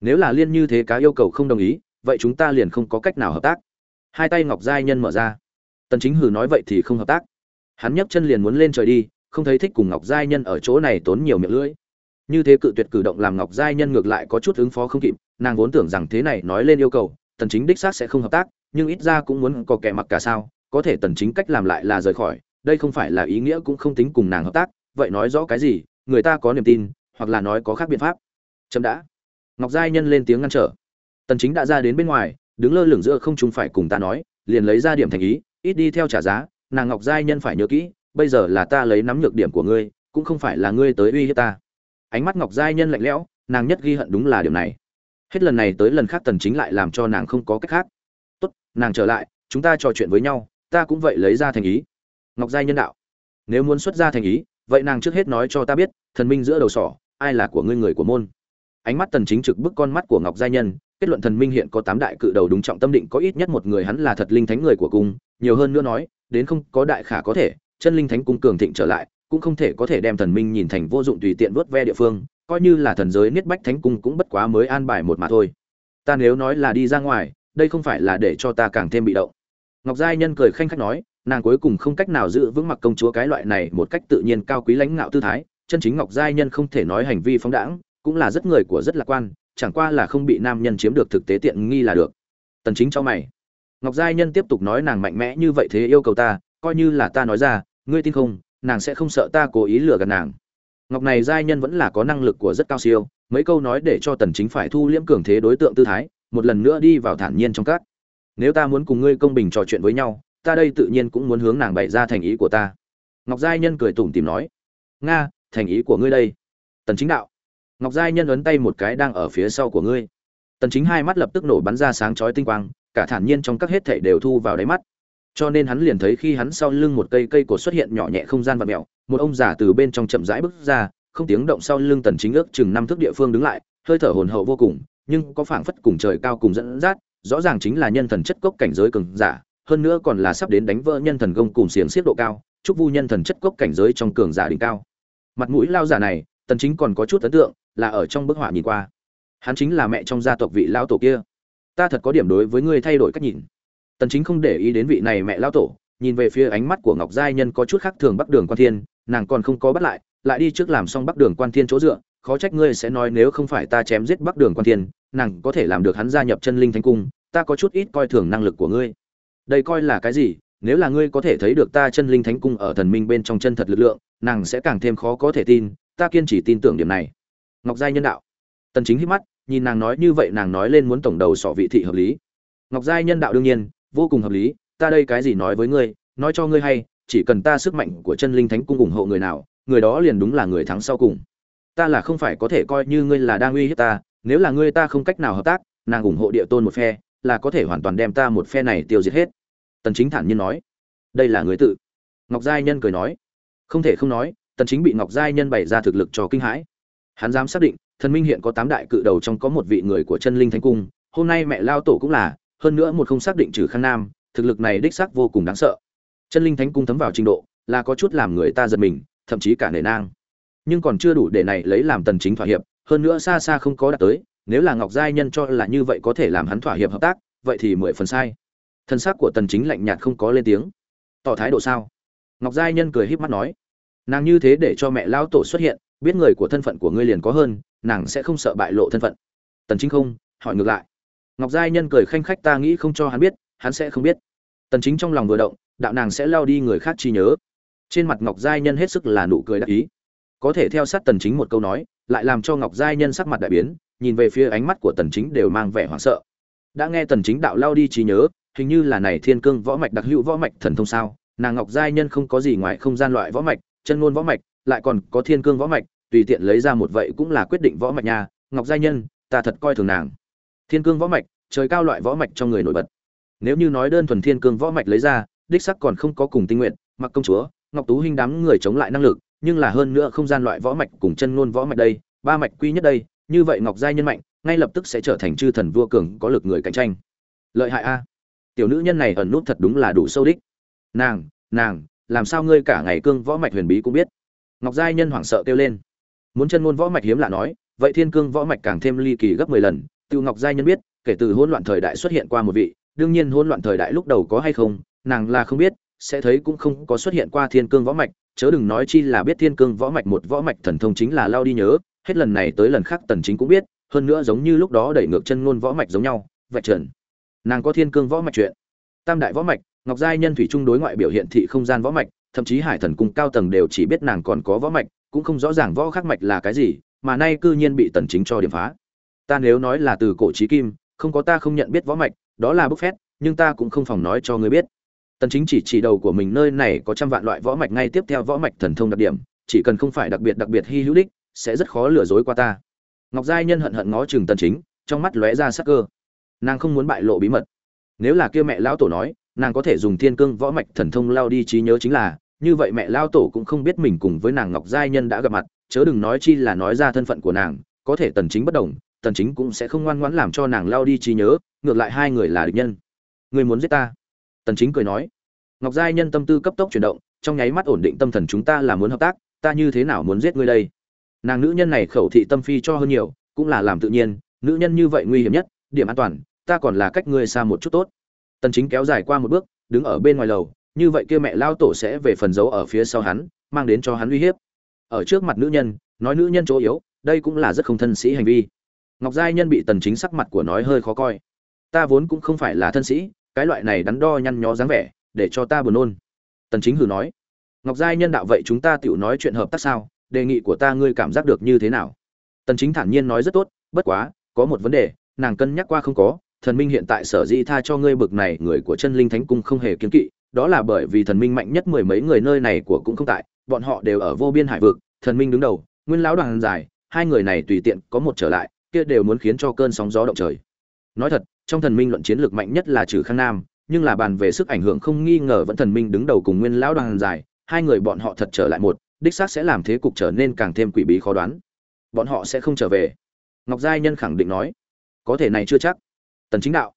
Nếu là liên như thế cá yêu cầu không đồng ý, vậy chúng ta liền không có cách nào hợp tác. Hai tay ngọc giai nhân mở ra tần chính hừ nói vậy thì không hợp tác. Hắn nhấc chân liền muốn lên trời đi, không thấy thích cùng ngọc giai nhân ở chỗ này tốn nhiều miệng lưỡi. Như thế cự tuyệt cử động làm ngọc giai nhân ngược lại có chút ứng phó không kịp, nàng vốn tưởng rằng thế này nói lên yêu cầu, tần chính đích xác sẽ không hợp tác, nhưng ít ra cũng muốn có kẻ mặc cả sao, có thể tần chính cách làm lại là rời khỏi, đây không phải là ý nghĩa cũng không tính cùng nàng hợp tác, vậy nói rõ cái gì, người ta có niềm tin, hoặc là nói có khác biện pháp. Chậm đã. Ngọc giai nhân lên tiếng ngăn trở. Tần chính đã ra đến bên ngoài, đứng lơ lửng giữa không trung phải cùng ta nói, liền lấy ra điểm thành ý ít đi theo trả giá, nàng ngọc giai nhân phải nhớ kỹ, bây giờ là ta lấy nắm nhược điểm của ngươi, cũng không phải là ngươi tới uy hiếp ta. Ánh mắt ngọc giai nhân lạnh lẽo, nàng nhất ghi hận đúng là điều này. Hết lần này tới lần khác tần chính lại làm cho nàng không có cách khác. Tốt, nàng trở lại, chúng ta trò chuyện với nhau, ta cũng vậy lấy ra thành ý. Ngọc giai nhân đạo. Nếu muốn xuất ra thành ý, vậy nàng trước hết nói cho ta biết, thần minh giữa đầu sỏ, ai là của ngươi người của môn. Ánh mắt tần chính trực bức con mắt của ngọc giai nhân kết luận thần minh hiện có tám đại cự đầu đúng trọng tâm định, có ít nhất một người hắn là thật linh thánh người của cung nhiều hơn nữa nói, đến không có đại khả có thể, chân linh thánh cung cường thịnh trở lại, cũng không thể có thể đem thần minh nhìn thành vô dụng tùy tiện vớt ve địa phương, coi như là thần giới niết bách thánh cung cũng bất quá mới an bài một mà thôi. Ta nếu nói là đi ra ngoài, đây không phải là để cho ta càng thêm bị động. Ngọc giai nhân cười khanh khách nói, nàng cuối cùng không cách nào giữ vững mặc công chúa cái loại này một cách tự nhiên cao quý lãnh ngạo tư thái, chân chính ngọc giai nhân không thể nói hành vi phóng đãng, cũng là rất người của rất lạc quan chẳng qua là không bị nam nhân chiếm được thực tế tiện nghi là được. Tần chính cho mày. Ngọc giai nhân tiếp tục nói nàng mạnh mẽ như vậy thế yêu cầu ta, coi như là ta nói ra, ngươi tin không, nàng sẽ không sợ ta cố ý lừa gạt nàng. Ngọc này giai nhân vẫn là có năng lực của rất cao siêu, mấy câu nói để cho tần chính phải thu liễm cường thế đối tượng tư thái, một lần nữa đi vào thản nhiên trong các. Nếu ta muốn cùng ngươi công bình trò chuyện với nhau, ta đây tự nhiên cũng muốn hướng nàng bày ra thành ý của ta. Ngọc giai nhân cười tủm tìm nói. Nga, thành ý của ngươi đây. Tần chính đạo ngọc giai nhân ấn tay một cái đang ở phía sau của ngươi. Tần chính hai mắt lập tức nổ bắn ra sáng chói tinh quang, cả thản nhiên trong các hết thảy đều thu vào đáy mắt. Cho nên hắn liền thấy khi hắn sau lưng một cây cây cột xuất hiện nhỏ nhẹ không gian vật mèo, một ông già từ bên trong chậm rãi bước ra, không tiếng động sau lưng tần chính ước chừng năm thước địa phương đứng lại, hơi thở hồn hậu vô cùng, nhưng có phảng phất cùng trời cao cùng dẫn dắt, rõ ràng chính là nhân thần chất cốc cảnh giới cường giả, hơn nữa còn là sắp đến đánh vỡ nhân thần công cùng xiềng xiết độ cao, chúc vu nhân thần chất cốc cảnh giới trong cường giả đỉnh cao. Mặt mũi lao giả này, tần chính còn có chút ấn tượng là ở trong bức họa nhìn qua. Hắn chính là mẹ trong gia tộc vị lao tổ kia. Ta thật có điểm đối với ngươi thay đổi cách nhìn. Tần chính không để ý đến vị này mẹ lao tổ, nhìn về phía ánh mắt của ngọc giai nhân có chút khác thường bắc đường quan thiên, nàng còn không có bắt lại lại đi trước làm xong bắc đường quan thiên chỗ dựa, khó trách ngươi sẽ nói nếu không phải ta chém giết bắc đường quan thiên, nàng có thể làm được hắn gia nhập chân linh thánh cung, ta có chút ít coi thường năng lực của ngươi. Đây coi là cái gì? Nếu là ngươi có thể thấy được ta chân linh thánh cung ở thần minh bên trong chân thật lực lượng, nàng sẽ càng thêm khó có thể tin, ta kiên trì tin tưởng điểm này ngọc giai nhân đạo. Tần chính hít mắt, nhìn nàng nói như vậy nàng nói lên muốn tổng đầu sọ vị thị hợp lý. Ngọc giai nhân đạo đương nhiên, vô cùng hợp lý, ta đây cái gì nói với ngươi, nói cho ngươi hay, chỉ cần ta sức mạnh của chân linh thánh cung ủng hộ người nào, người đó liền đúng là người thắng sau cùng. Ta là không phải có thể coi như ngươi là đang uy hiếp ta, nếu là ngươi ta không cách nào hợp tác, nàng ủng hộ địa tôn một phe, là có thể hoàn toàn đem ta một phe này tiêu diệt hết. Tần chính thản nhiên nói. Đây là người tự. Ngọc giai nhân cười nói. Không thể không nói, tần chính bị ngọc giai nhân bày ra thực lực cho kinh hãi hắn dám xác định, thần minh hiện có tám đại cự đầu trong có một vị người của chân linh thánh cung, hôm nay mẹ lao tổ cũng là, hơn nữa một không xác định trừ khăn nam, thực lực này đích xác vô cùng đáng sợ. Chân linh thánh cung thấm vào trình độ, là có chút làm người ta giật mình, thậm chí cả nể nang. Nhưng còn chưa đủ để này lấy làm tần chính thỏa hiệp, hơn nữa xa xa không có đạt tới, nếu là ngọc giai nhân cho là như vậy có thể làm hắn thỏa hiệp hợp tác, vậy thì mười phần sai. Thân xác của tần chính lạnh nhạt không có lên tiếng. Tỏ thái độ sao? Ngọc giai nhân cười híp mắt nói. Nàng như thế để cho mẹ lao tổ xuất hiện biết người của thân phận của ngươi liền có hơn, nàng sẽ không sợ bại lộ thân phận. Tần chính không, hỏi ngược lại. Ngọc giai nhân cười khanh khách ta nghĩ không cho hắn biết, hắn sẽ không biết. Tần chính trong lòng vừa động, đạo nàng sẽ lao đi người khác chi nhớ. Trên mặt ngọc giai nhân hết sức là nụ cười đắc ý. Có thể theo sát tần chính một câu nói, lại làm cho ngọc giai nhân sắc mặt đại biến, nhìn về phía ánh mắt của tần chính đều mang vẻ hoảng sợ. Đã nghe tần chính đạo lao đi trí nhớ, hình như là này thiên cương võ mạch đặc hữu võ mạch thần thông sao? Nàng ngọc giai nhân không có gì ngoài không gian loại võ mạch, chân ngôn võ mạch lại còn có thiên cương võ mạch, tùy tiện lấy ra một vậy cũng là quyết định võ mạch nha. Ngọc giai nhân, ta thật coi thường nàng. Thiên cương võ mạch, trời cao loại võ mạch cho người nổi bật. Nếu như nói đơn thuần thiên cương võ mạch lấy ra, đích sắc còn không có cùng tinh nguyện, mặc công chúa, ngọc tú huynh đám người chống lại năng lực, nhưng là hơn nữa không gian loại võ mạch cùng chân ngôn võ mạch đây, ba mạch quy nhất đây, như vậy ngọc giai nhân mạnh, ngay lập tức sẽ trở thành chư thần vua cường có lực người cạnh tranh. Lợi hại a. Tiểu nữ nhân này ẩn nút thật đúng là đủ sâu đích. Nàng nàng, làm sao ngươi cả ngày cương võ mạch huyền bí cũng biết ngọc giai nhân hoảng sợ kêu lên. Muốn chân ngôn võ mạch hiếm lạ nói, vậy thiên cương võ mạch càng thêm ly kỳ gấp mười lần, tiêu ngọc giai nhân biết, kể từ hỗn loạn thời đại xuất hiện qua một vị, đương nhiên hỗn loạn thời đại lúc đầu có hay không, nàng là không biết, sẽ thấy cũng không có xuất hiện qua thiên cương võ mạch, chớ đừng nói chi là biết thiên cương võ mạch một võ mạch thần thông chính là lao đi nhớ, hết lần này tới lần khác tần chính cũng biết, hơn nữa giống như lúc đó đẩy ngược chân ngôn võ mạch giống nhau, vạch trần. Nàng có thiên cương võ mạch chuyện. Tam đại võ mạch, ngọc giai nhân thủy trung đối ngoại biểu hiện thị không gian võ mạch thậm chí hải thần cung cao tầng đều chỉ biết nàng còn có võ mạch, cũng không rõ ràng võ khắc mạch là cái gì, mà nay cư nhiên bị tần chính cho điểm phá. Ta nếu nói là từ cổ trí kim, không có ta không nhận biết võ mạch, đó là bức phét, nhưng ta cũng không phòng nói cho ngươi biết. Tần chính chỉ chỉ đầu của mình nơi này có trăm vạn loại võ mạch ngay tiếp theo võ mạch thần thông đặc điểm, chỉ cần không phải đặc biệt đặc biệt hy hữu đích, sẽ rất khó lừa dối qua ta. Ngọc giai nhân hận hận ngó chừng tần chính, trong mắt lóe ra sắc cơ. Nàng không muốn bại lộ bí mật. Nếu là kia mẹ lão tổ nói, nàng có thể dùng thiên cương võ mạch thần thông lao đi trí nhớ chính là như vậy mẹ lao tổ cũng không biết mình cùng với nàng ngọc giai nhân đã gặp mặt, chớ đừng nói chi là nói ra thân phận của nàng, có thể tần chính bất đồng, tần chính cũng sẽ không ngoan ngoãn làm cho nàng lao đi trí nhớ, ngược lại hai người là địch nhân. Người muốn giết ta? Tần chính cười nói. Ngọc giai nhân tâm tư cấp tốc chuyển động, trong nháy mắt ổn định tâm thần chúng ta là muốn hợp tác, ta như thế nào muốn giết ngươi đây? Nàng nữ nhân này khẩu thị tâm phi cho hơn nhiều, cũng là làm tự nhiên, nữ nhân như vậy nguy hiểm nhất, điểm an toàn, ta còn là cách ngươi xa một chút tốt. Tần chính kéo dài qua một bước, đứng ở bên ngoài lầu như vậy kia mẹ lao tổ sẽ về phần giấu ở phía sau hắn, mang đến cho hắn uy hiếp. Ở trước mặt nữ nhân, nói nữ nhân chỗ yếu, đây cũng là rất không thân sĩ hành vi. Ngọc giai nhân bị tần chính sắc mặt của nói hơi khó coi. Ta vốn cũng không phải là thân sĩ, cái loại này đắn đo nhăn nhó dáng vẻ, để cho ta buồn nôn. Tần chính hử nói. Ngọc giai nhân đạo vậy chúng ta tiểu nói chuyện hợp tác sao? Đề nghị của ta ngươi cảm giác được như thế nào? Tần chính thản nhiên nói rất tốt, bất quá, có một vấn đề, nàng cân nhắc qua không có, thần minh hiện tại sở dĩ tha cho ngươi bực này, người của chân linh thánh cung không hề kiến kỵ đó là bởi vì thần minh mạnh nhất mười mấy người nơi này của cũng không tại, bọn họ đều ở vô biên hải vực, thần minh đứng đầu, nguyên lão đoàn dài hai người này tùy tiện có một trở lại, kia đều muốn khiến cho cơn sóng gió động trời. Nói thật, trong thần minh luận chiến lược mạnh nhất là trừ khang nam, nhưng là bàn về sức ảnh hưởng không nghi ngờ vẫn thần minh đứng đầu cùng nguyên lão đoàn dài hai người bọn họ thật trở lại một, đích xác sẽ làm thế cục trở nên càng thêm quỷ bí khó đoán. Bọn họ sẽ không trở về. Ngọc giai nhân khẳng định nói. Có thể này chưa chắc. Tần chính đạo.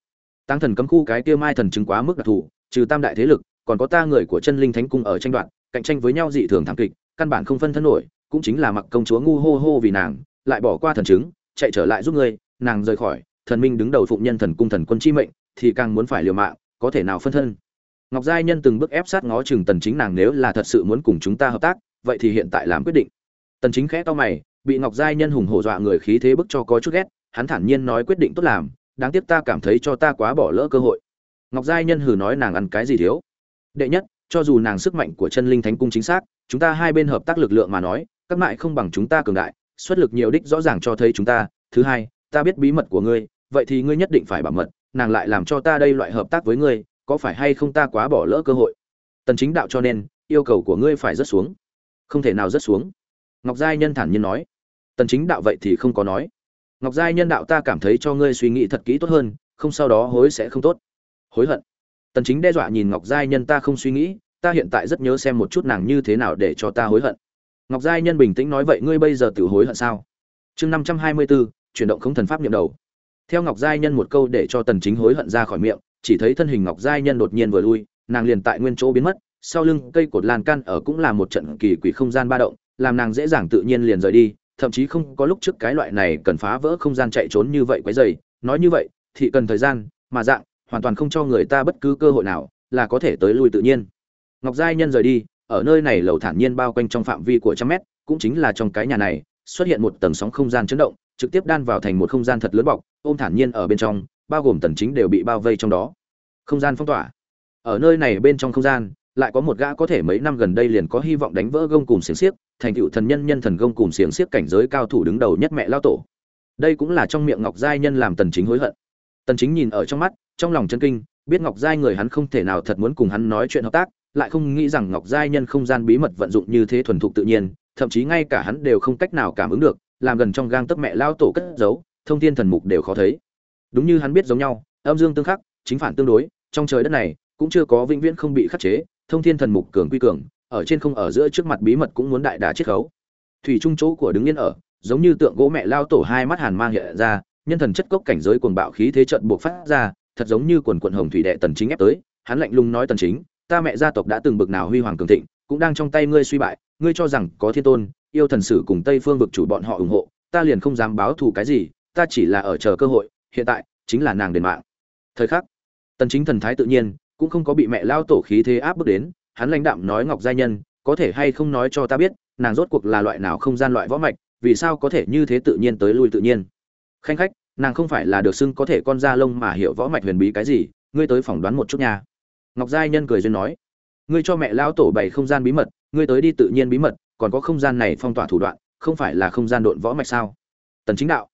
Tăng thần cấm khu cái kia mai thần chứng quá mức đặc thù trừ tam đại thế lực, còn có ta người của chân linh thánh cung ở tranh đoạn cạnh tranh với nhau dị thường thảm kịch, căn bản không phân thân nổi, cũng chính là mặc công chúa ngu hô hô vì nàng, lại bỏ qua thần chứng, chạy trở lại giúp ngươi, nàng rời khỏi, thần minh đứng đầu phụng nhân thần cung thần quân chi mệnh, thì càng muốn phải liều mạng, có thể nào phân thân? Ngọc giai nhân từng bước ép sát ngó chừng tần chính nàng nếu là thật sự muốn cùng chúng ta hợp tác, vậy thì hiện tại làm quyết định. Tần chính khẽ to mày, bị ngọc giai nhân hùng hổ dọa người khí thế bức cho có chút ghét, hắn thản nhiên nói quyết định tốt làm, đáng tiếc ta cảm thấy cho ta quá bỏ lỡ cơ hội ngọc giai nhân hừ nói nàng ăn cái gì thiếu? Đệ nhất, cho dù nàng sức mạnh của chân linh thánh cung chính xác, chúng ta hai bên hợp tác lực lượng mà nói, các mại không bằng chúng ta cường đại, xuất lực nhiều đích rõ ràng cho thấy chúng ta. Thứ hai, ta biết bí mật của ngươi, vậy thì ngươi nhất định phải bảo mật, nàng lại làm cho ta đây loại hợp tác với ngươi, có phải hay không ta quá bỏ lỡ cơ hội? Tần chính đạo cho nên, yêu cầu của ngươi phải rất xuống. Không thể nào rất xuống. Ngọc giai nhân thản nhiên nói. Tần chính đạo vậy thì không có nói. Ngọc giai nhân đạo ta cảm thấy cho ngươi suy nghĩ thật kỹ tốt hơn, không sau đó hối sẽ không tốt hối hận. Tần chính đe dọa nhìn ngọc giai nhân ta không suy nghĩ ta hiện tại rất nhớ xem một chút nàng như thế nào để cho ta hối hận. Ngọc giai nhân bình tĩnh nói vậy ngươi bây giờ tự hối hận sao? Chương 524, chuyển động không thần pháp niệm đầu. Theo ngọc giai nhân một câu để cho tần chính hối hận ra khỏi miệng chỉ thấy thân hình ngọc giai nhân đột nhiên vừa lui nàng liền tại nguyên chỗ biến mất sau lưng cây cột lan can ở cũng là một trận kỳ quỷ không gian ba động làm nàng dễ dàng tự nhiên liền rời đi thậm chí không có lúc trước cái loại này cần phá vỡ không gian chạy trốn như vậy quấy dày nói như vậy thì cần thời gian mà dạng hoàn toàn không cho người ta bất cứ cơ hội nào, là có thể tới lui tự nhiên. Ngọc giai nhân rời đi, ở nơi này lầu thản nhiên bao quanh trong phạm vi của trăm mét, cũng chính là trong cái nhà này, xuất hiện một tầng sóng không gian chấn động, trực tiếp đan vào thành một không gian thật lớn bọc, ôm thản nhiên ở bên trong, bao gồm tần chính đều bị bao vây trong đó. Không gian phong tỏa. Ở nơi này bên trong không gian, lại có một gã có thể mấy năm gần đây liền có hy vọng đánh vỡ gông cùng xiềng xiếc, thành tựu thần nhân nhân thần gông cùng xiềng xiếc cảnh giới cao thủ đứng đầu nhất mẹ lao tổ. Đây cũng là trong miệng ngọc giai nhân làm tần chính hối hận tần chính nhìn ở trong mắt, trong lòng chân kinh, biết ngọc giai người hắn không thể nào thật muốn cùng hắn nói chuyện hợp tác, lại không nghĩ rằng ngọc giai nhân không gian bí mật vận dụng như thế thuần thục tự nhiên, thậm chí ngay cả hắn đều không cách nào cảm ứng được, làm gần trong gang tấc mẹ lao tổ cất giấu, thông thiên thần mục đều khó thấy. Đúng như hắn biết giống nhau, âm dương tương khắc, chính phản tương đối, trong trời đất này, cũng chưa có vĩnh viễn không bị khắc chế, thông thiên thần mục cường quy cường, ở trên không ở giữa trước mặt bí mật cũng muốn đại đá chiết khấu. Thủy trung chỗ của đứng yên ở, giống như tượng gỗ mẹ lao tổ hai mắt hàn mang hiện ra nhân thần chất cốc cảnh giới cuồng bạo khí thế trận buộc phát ra, thật giống như quần quần hồng thủy đệ tần chính ép tới, hắn lạnh lùng nói tần chính, ta mẹ gia tộc đã từng bực nào huy hoàng cường thịnh, cũng đang trong tay ngươi suy bại, ngươi cho rằng có thiên tôn, yêu thần sử cùng tây phương vực chủ bọn họ ủng hộ, ta liền không dám báo thù cái gì, ta chỉ là ở chờ cơ hội, hiện tại chính là nàng đền mạng. Thời khắc, tần chính thần thái tự nhiên, cũng không có bị mẹ lao tổ khí thế áp bức đến, hắn lãnh đạm nói ngọc gia nhân, có thể hay không nói cho ta biết, nàng rốt cuộc là loại nào không gian loại võ mạch, vì sao có thể như thế tự nhiên tới lui tự nhiên? Khanh khách, nàng không phải là được xưng có thể con da lông mà hiểu võ mạch huyền bí cái gì, ngươi tới phỏng đoán một chút nha. Ngọc giai nhân cười duyên nói, ngươi cho mẹ lao tổ bày không gian bí mật, ngươi tới đi tự nhiên bí mật, còn có không gian này phong tỏa thủ đoạn, không phải là không gian độn võ mạch sao? Tần chính đạo.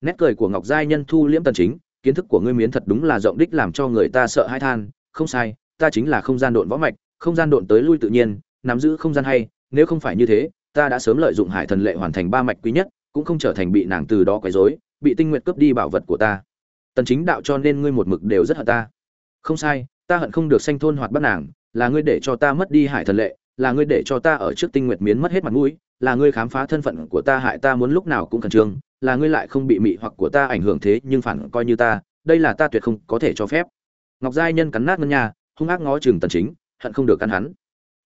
Nét cười của ngọc giai nhân thu liễm tần chính, kiến thức của ngươi miến thật đúng là rộng đích làm cho người ta sợ hãi than, không sai, ta chính là không gian độn võ mạch, không gian độn tới lui tự nhiên, nắm giữ không gian hay, nếu không phải như thế, ta đã sớm lợi dụng hải thần lệ hoàn thành ba mạch quý nhất, cũng không trở thành bị nàng từ đó quấy rối bị tinh nguyện cướp đi bảo vật của ta. Tần chính đạo cho nên ngươi một mực đều rất hận ta. Không sai, ta hận không được sanh thôn hoạt bắt nàng, là ngươi để cho ta mất đi hải thần lệ, là ngươi để cho ta ở trước tinh nguyệt miến mất hết mặt mũi, là ngươi khám phá thân phận của ta hại ta muốn lúc nào cũng khẩn trương, là ngươi lại không bị mị hoặc của ta ảnh hưởng thế nhưng phản coi như ta, đây là ta tuyệt không có thể cho phép. Ngọc giai nhân cắn nát ngân nhà hung ác ngó chừng tần chính, hận không được căn hắn.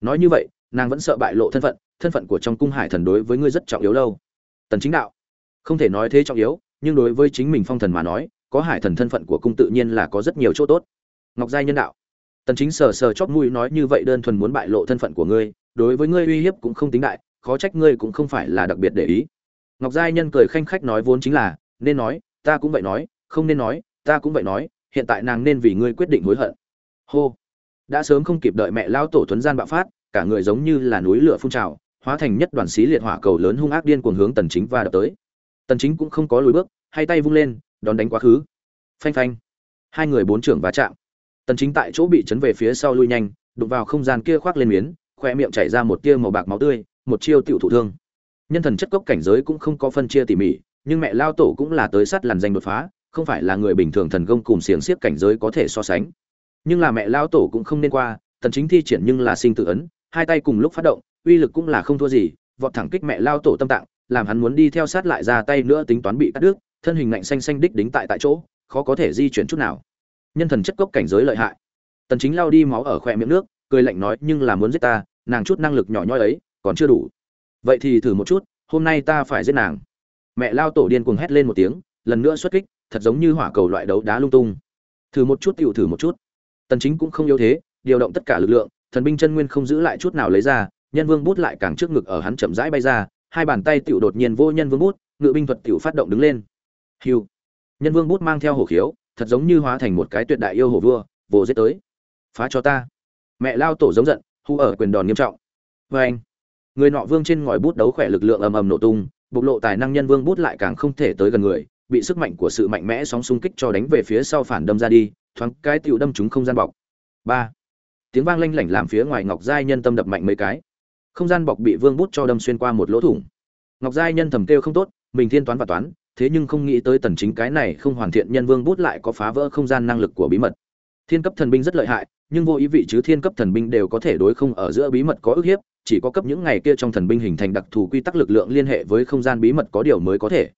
Nói như vậy, nàng vẫn sợ bại lộ thân phận thân phận của trong cung hải thần đối với ngươi rất trọng yếu lâu. Tần chính đạo, không thể nói thế trọng yếu nhưng đối với chính mình phong thần mà nói, có hải thần thân phận của cung tự nhiên là có rất nhiều chỗ tốt. Ngọc giai nhân đạo. Tần chính sờ sờ chót mũi nói như vậy đơn thuần muốn bại lộ thân phận của ngươi, đối với ngươi uy hiếp cũng không tính đại, khó trách ngươi cũng không phải là đặc biệt để ý. Ngọc giai nhân cười khanh khách nói vốn chính là, nên nói, ta cũng vậy nói, không nên nói, ta cũng vậy nói, hiện tại nàng nên vì ngươi quyết định hối hận. Hô. Đã sớm không kịp đợi mẹ lao tổ tuấn gian bạo phát, cả người giống như là núi lửa phun trào, hóa thành nhất đoàn xí liệt hỏa cầu lớn hung ác điên cuồng hướng tần chính và đập tới tần chính cũng không có lùi bước, hai tay vung lên, đón đánh quá khứ. Phanh phanh. Hai người bốn trưởng va chạm. Tần chính tại chỗ bị chấn về phía sau lui nhanh, đụng vào không gian kia khoác lên miến, khoe miệng chảy ra một tia màu bạc máu tươi, một chiêu tiểu thụ thương. Nhân thần chất cốc cảnh giới cũng không có phân chia tỉ mỉ, nhưng mẹ lao tổ cũng là tới sát làn danh đột phá, không phải là người bình thường thần công cùng xiềng xiếc cảnh giới có thể so sánh. Nhưng là mẹ lao tổ cũng không nên qua, tần chính thi triển nhưng là sinh tự ấn, hai tay cùng lúc phát động, uy lực cũng là không thua gì, vọt thẳng kích mẹ lao tổ tâm tạng làm hắn muốn đi theo sát lại ra tay nữa tính toán bị cắt đứt, thân hình lạnh xanh xanh đích đính tại tại chỗ, khó có thể di chuyển chút nào. Nhân thần chất cốc cảnh giới lợi hại. Tần chính lao đi máu ở khỏe miệng nước, cười lạnh nói, nhưng là muốn giết ta, nàng chút năng lực nhỏ nhoi ấy, còn chưa đủ. Vậy thì thử một chút, hôm nay ta phải giết nàng. Mẹ lao tổ điên cuồng hét lên một tiếng, lần nữa xuất kích, thật giống như hỏa cầu loại đấu đá lung tung. Thử một chút tiểu thử một chút. Tần chính cũng không yếu thế, điều động tất cả lực lượng, thần binh chân nguyên không giữ lại chút nào lấy ra, nhân vương bút lại càng trước ngực ở hắn chậm rãi bay ra hai bàn tay tiểu đột nhiên vô nhân vương bút, ngự binh thuật tiểu phát động đứng lên. Hưu nhân vương bút mang theo hổ khiếu, thật giống như hóa thành một cái tuyệt đại yêu hổ vua, vồ giết tới. Phá cho ta. Mẹ lao tổ giống giận hu ở quyền đòn nghiêm trọng. Vê anh, người nọ vương trên ngòi bút đấu khỏe lực lượng ầm ầm nổ tung, bộc lộ tài năng nhân vương bút lại càng không thể tới gần người, bị sức mạnh của sự mạnh mẽ sóng xung kích cho đánh về phía sau phản đâm ra đi, thoáng cái tiểu đâm chúng không gian bọc. Ba. Tiếng vang lanh lảnh làm phía ngoài ngọc giai nhân tâm đập mạnh mấy cái không gian bọc bị vương bút cho đâm xuyên qua một lỗ thủng. Ngọc giai nhân thầm kêu không tốt, mình thiên toán và toán, thế nhưng không nghĩ tới tần chính cái này không hoàn thiện nhân vương bút lại có phá vỡ không gian năng lực của bí mật. Thiên cấp thần binh rất lợi hại, nhưng vô ý vị chứ thiên cấp thần binh đều có thể đối không ở giữa bí mật có ức hiếp, chỉ có cấp những ngày kia trong thần binh hình thành đặc thù quy tắc lực lượng liên hệ với không gian bí mật có điều mới có thể.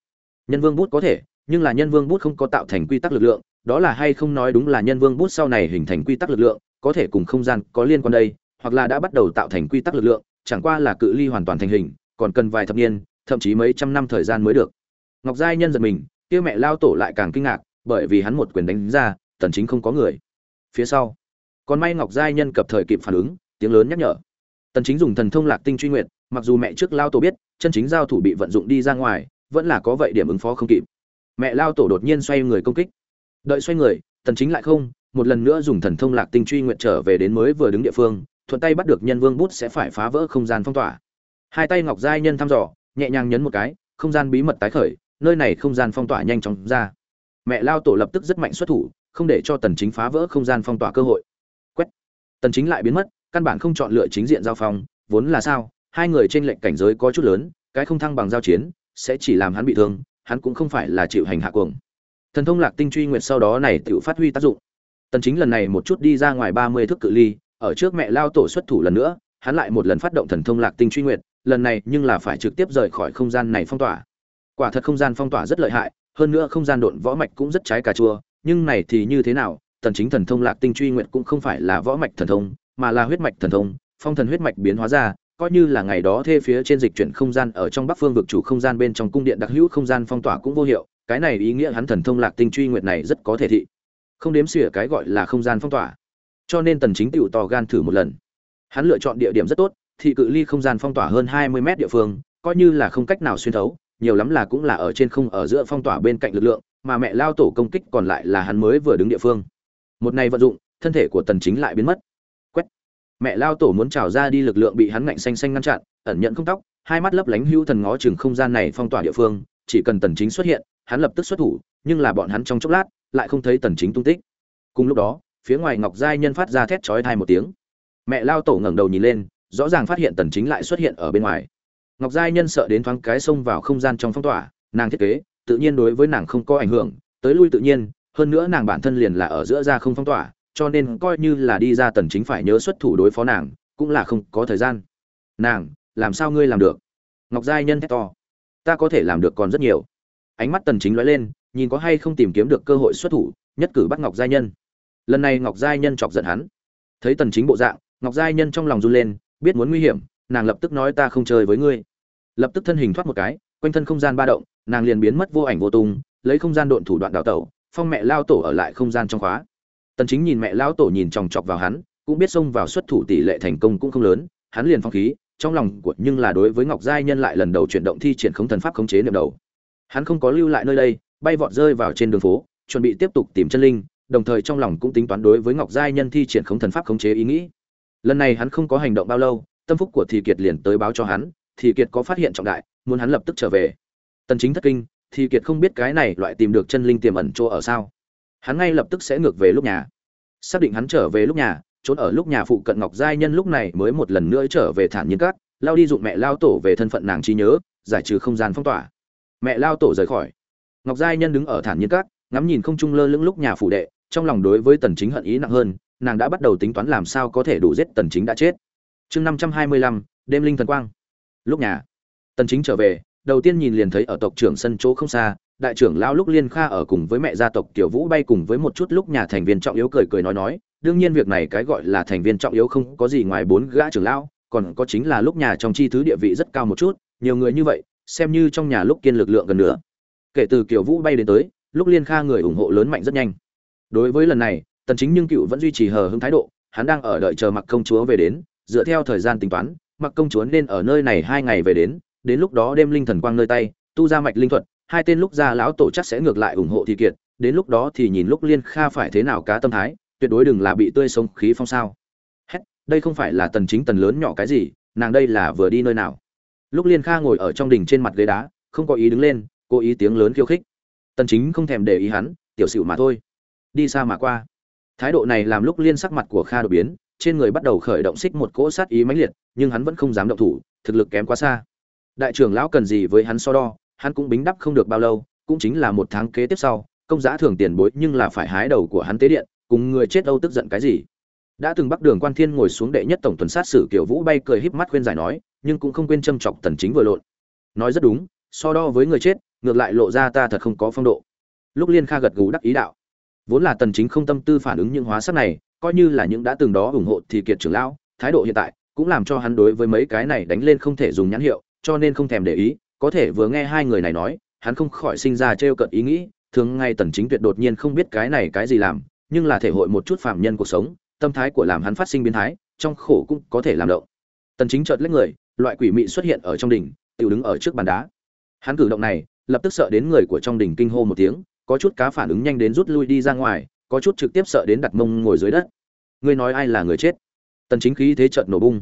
Nhân vương bút có thể, nhưng là nhân vương bút không có tạo thành quy tắc lực lượng, đó là hay không nói đúng là nhân vương bút sau này hình thành quy tắc lực lượng, có thể cùng không gian có liên quan đây, hoặc là đã bắt đầu tạo thành quy tắc lực lượng chẳng qua là cự ly hoàn toàn thành hình, còn cần vài thập niên, thậm chí mấy trăm năm thời gian mới được. Ngọc giai nhân giật mình, kia mẹ lao tổ lại càng kinh ngạc, bởi vì hắn một quyền đánh ra, tần chính không có người. Phía sau, còn may ngọc giai nhân kịp thời kịp phản ứng, tiếng lớn nhắc nhở. Tần chính dùng thần thông lạc tinh truy nguyệt, mặc dù mẹ trước lao tổ biết, chân chính giao thủ bị vận dụng đi ra ngoài, vẫn là có vậy điểm ứng phó không kịp. Mẹ lao tổ đột nhiên xoay người công kích. Đợi xoay người, tần chính lại không, một lần nữa dùng thần thông lạc tinh truy nguyệt trở về đến mới vừa đứng địa phương thuận tay bắt được nhân vương bút sẽ phải phá vỡ không gian phong tỏa. Hai tay ngọc giai nhân thăm dò, nhẹ nhàng nhấn một cái, không gian bí mật tái khởi, nơi này không gian phong tỏa nhanh chóng ra. Mẹ lao tổ lập tức rất mạnh xuất thủ, không để cho tần chính phá vỡ không gian phong tỏa cơ hội. Quét. Tần chính lại biến mất, căn bản không chọn lựa chính diện giao phong, vốn là sao, hai người trên lệnh cảnh giới có chút lớn, cái không thăng bằng giao chiến, sẽ chỉ làm hắn bị thương, hắn cũng không phải là chịu hành hạ cuồng. Thần thông lạc tinh truy nguyệt sau đó này tự phát huy tác dụng. Tần chính lần này một chút đi ra ngoài 30 thước cự ly ở trước mẹ lao tổ xuất thủ lần nữa, hắn lại một lần phát động thần thông lạc tinh truy nguyệt, lần này nhưng là phải trực tiếp rời khỏi không gian này phong tỏa. Quả thật không gian phong tỏa rất lợi hại, hơn nữa không gian độn võ mạch cũng rất trái cà chua, nhưng này thì như thế nào tần chính thần thông lạc tinh truy nguyệt cũng không phải là võ mạch thần thông, mà là huyết mạch thần thông, phong thần huyết mạch biến hóa ra, coi như là ngày đó thê phía trên dịch chuyển không gian ở trong bắc phương vực chủ không gian bên trong cung điện đặc hữu không gian phong tỏa cũng vô hiệu, cái này ý nghĩa hắn thần thông lạc tinh truy nguyệt này rất có thể thị. Không đếm xỉa cái gọi là không gian phong tỏa cho nên tần chính tiểu tò gan thử một lần. Hắn lựa chọn địa điểm rất tốt, thị cự ly không gian phong tỏa hơn 20 mét địa phương, coi như là không cách nào xuyên thấu, nhiều lắm là cũng là ở trên không ở giữa phong tỏa bên cạnh lực lượng, mà mẹ lao tổ công kích còn lại là hắn mới vừa đứng địa phương. Một này vận dụng, thân thể của tần chính lại biến mất. Quét. Mẹ lao tổ muốn trào ra đi lực lượng bị hắn ngạnh xanh xanh ngăn chặn, ẩn nhận không tóc, hai mắt lấp lánh hưu thần ngó chừng không gian này phong tỏa địa phương, chỉ cần tần chính xuất hiện, hắn lập tức xuất thủ, nhưng là bọn hắn trong chốc lát, lại không thấy tần chính tung tích. Cùng lúc đó phía ngoài ngọc giai nhân phát ra thét chói tai một tiếng. Mẹ lao tổ ngẩng đầu nhìn lên, rõ ràng phát hiện tần chính lại xuất hiện ở bên ngoài. Ngọc giai nhân sợ đến thoáng cái xông vào không gian trong phong tỏa, nàng thiết kế, tự nhiên đối với nàng không có ảnh hưởng, tới lui tự nhiên, hơn nữa nàng bản thân liền là ở giữa ra không phong tỏa, cho nên coi như là đi ra tần chính phải nhớ xuất thủ đối phó nàng, cũng là không có thời gian. Nàng, làm sao ngươi làm được? Ngọc giai nhân thét to. Ta có thể làm được còn rất nhiều. Ánh mắt tần chính lóe lên, nhìn có hay không tìm kiếm được cơ hội xuất thủ, nhất cử bắt ngọc giai nhân lần này ngọc giai nhân chọc giận hắn. Thấy tần chính bộ dạng, ngọc giai nhân trong lòng run lên, biết muốn nguy hiểm, nàng lập tức nói ta không chơi với ngươi. Lập tức thân hình thoát một cái, quanh thân không gian ba động, nàng liền biến mất vô ảnh vô tung, lấy không gian độn thủ đoạn đào tẩu, phong mẹ lao tổ ở lại không gian trong khóa. Tần chính nhìn mẹ lao tổ nhìn chòng chọc vào hắn, cũng biết xông vào xuất thủ tỷ lệ thành công cũng không lớn, hắn liền phong khí, trong lòng của nhưng là đối với ngọc giai nhân lại lần đầu chuyển động thi triển không thần pháp khống chế niệm đầu. Hắn không có lưu lại nơi đây, bay vọt rơi vào trên đường phố, chuẩn bị tiếp tục tìm chân linh đồng thời trong lòng cũng tính toán đối với ngọc giai nhân thi triển khống thần pháp khống chế ý nghĩ. Lần này hắn không có hành động bao lâu, tâm phúc của thì kiệt liền tới báo cho hắn, thì kiệt có phát hiện trọng đại, muốn hắn lập tức trở về. Tần chính thất kinh, thì kiệt không biết cái này loại tìm được chân linh tiềm ẩn chỗ ở sao. Hắn ngay lập tức sẽ ngược về lúc nhà. Xác định hắn trở về lúc nhà, trốn ở lúc nhà phụ cận ngọc giai nhân lúc này mới một lần nữa trở về thản nhiên các, lao đi dụng mẹ lao tổ về thân phận nàng trí nhớ, giải trừ không gian phong tỏa. Mẹ lao tổ rời khỏi. Ngọc giai nhân đứng ở thản nhiên các, ngắm nhìn không trung lơ lưng lúc nhà phủ đệ trong lòng đối với tần chính hận ý nặng hơn nàng đã bắt đầu tính toán làm sao có thể đủ giết tần chính đã chết. Chương 525, đêm linh thần quang. Lúc nhà tần chính trở về đầu tiên nhìn liền thấy ở tộc trưởng sân chỗ không xa đại trưởng lão lúc liên kha ở cùng với mẹ gia tộc tiểu vũ bay cùng với một chút lúc nhà thành viên trọng yếu cười cười nói nói đương nhiên việc này cái gọi là thành viên trọng yếu không có gì ngoài bốn gã trưởng lão còn có chính là lúc nhà trong chi thứ địa vị rất cao một chút nhiều người như vậy xem như trong nhà lúc kiên lực lượng gần nữa. Kể từ kiểu vũ bay đến tới lúc liên kha người ủng hộ lớn mạnh rất nhanh đối với lần này tần chính nhưng cựu vẫn duy trì hờ hững thái độ hắn đang ở đợi chờ mặc công chúa về đến. Dựa theo thời gian tính toán mặc công chúa nên ở nơi này hai ngày về đến đến lúc đó đêm linh thần quang nơi tay tu ra mạch linh thuật hai tên lúc ra lão tổ chắc sẽ ngược lại ủng hộ thì kiệt đến lúc đó thì nhìn lúc liên kha phải thế nào cá tâm thái tuyệt đối đừng là bị tươi sống khí phong sao. Hết, đây không phải là tần chính tần lớn nhỏ cái gì nàng đây là vừa đi nơi nào? Lúc liên kha ngồi ở trong đỉnh trên mặt ghế đá không có ý đứng lên cố ý tiếng lớn khiêu khích. Tần chính không thèm để ý hắn tiểu sửu mà thôi đi xa mà qua. Thái độ này làm lúc liên sắc mặt của kha đột biến, trên người bắt đầu khởi động xích một cỗ sát ý mãnh liệt, nhưng hắn vẫn không dám động thủ, thực lực kém quá xa. Đại trưởng lão cần gì với hắn so đo, hắn cũng bính đắp không được bao lâu, cũng chính là một tháng kế tiếp sau, công giá thường tiền bối nhưng là phải hái đầu của hắn tế điện, cùng người chết âu tức giận cái gì? Đã từng bắc đường quan thiên ngồi xuống đệ nhất tổng tuần sát sử kiểu vũ bay cười híp mắt khuyên giải nói, nhưng cũng không quên châm chọc tần chính vừa lộn. Nói rất đúng, so đo với người chết, ngược lại lộ ra ta thật không có phong độ. Lúc liên kha gật gù đắc ý đạo vốn là tần chính không tâm tư phản ứng những hóa sắc này, coi như là những đã từng đó ủng hộ thì kiệt trưởng lão, thái độ hiện tại cũng làm cho hắn đối với mấy cái này đánh lên không thể dùng nhãn hiệu, cho nên không thèm để ý, có thể vừa nghe hai người này nói, hắn không khỏi sinh ra trêu cợt ý nghĩ, thường ngay tần chính tuyệt đột nhiên không biết cái này cái gì làm, nhưng là thể hội một chút phạm nhân cuộc sống, tâm thái của làm hắn phát sinh biến thái, trong khổ cũng có thể làm động. Tần chính chợt lấy người, loại quỷ mị xuất hiện ở trong đỉnh, tiểu đứng ở trước bàn đá. Hắn cử động này lập tức sợ đến người của trong đỉnh kinh hô một tiếng, có chút cá phản ứng nhanh đến rút lui đi ra ngoài, có chút trực tiếp sợ đến đặt mông ngồi dưới đất. Ngươi nói ai là người chết? Tần chính khí thế chợt nổ bung.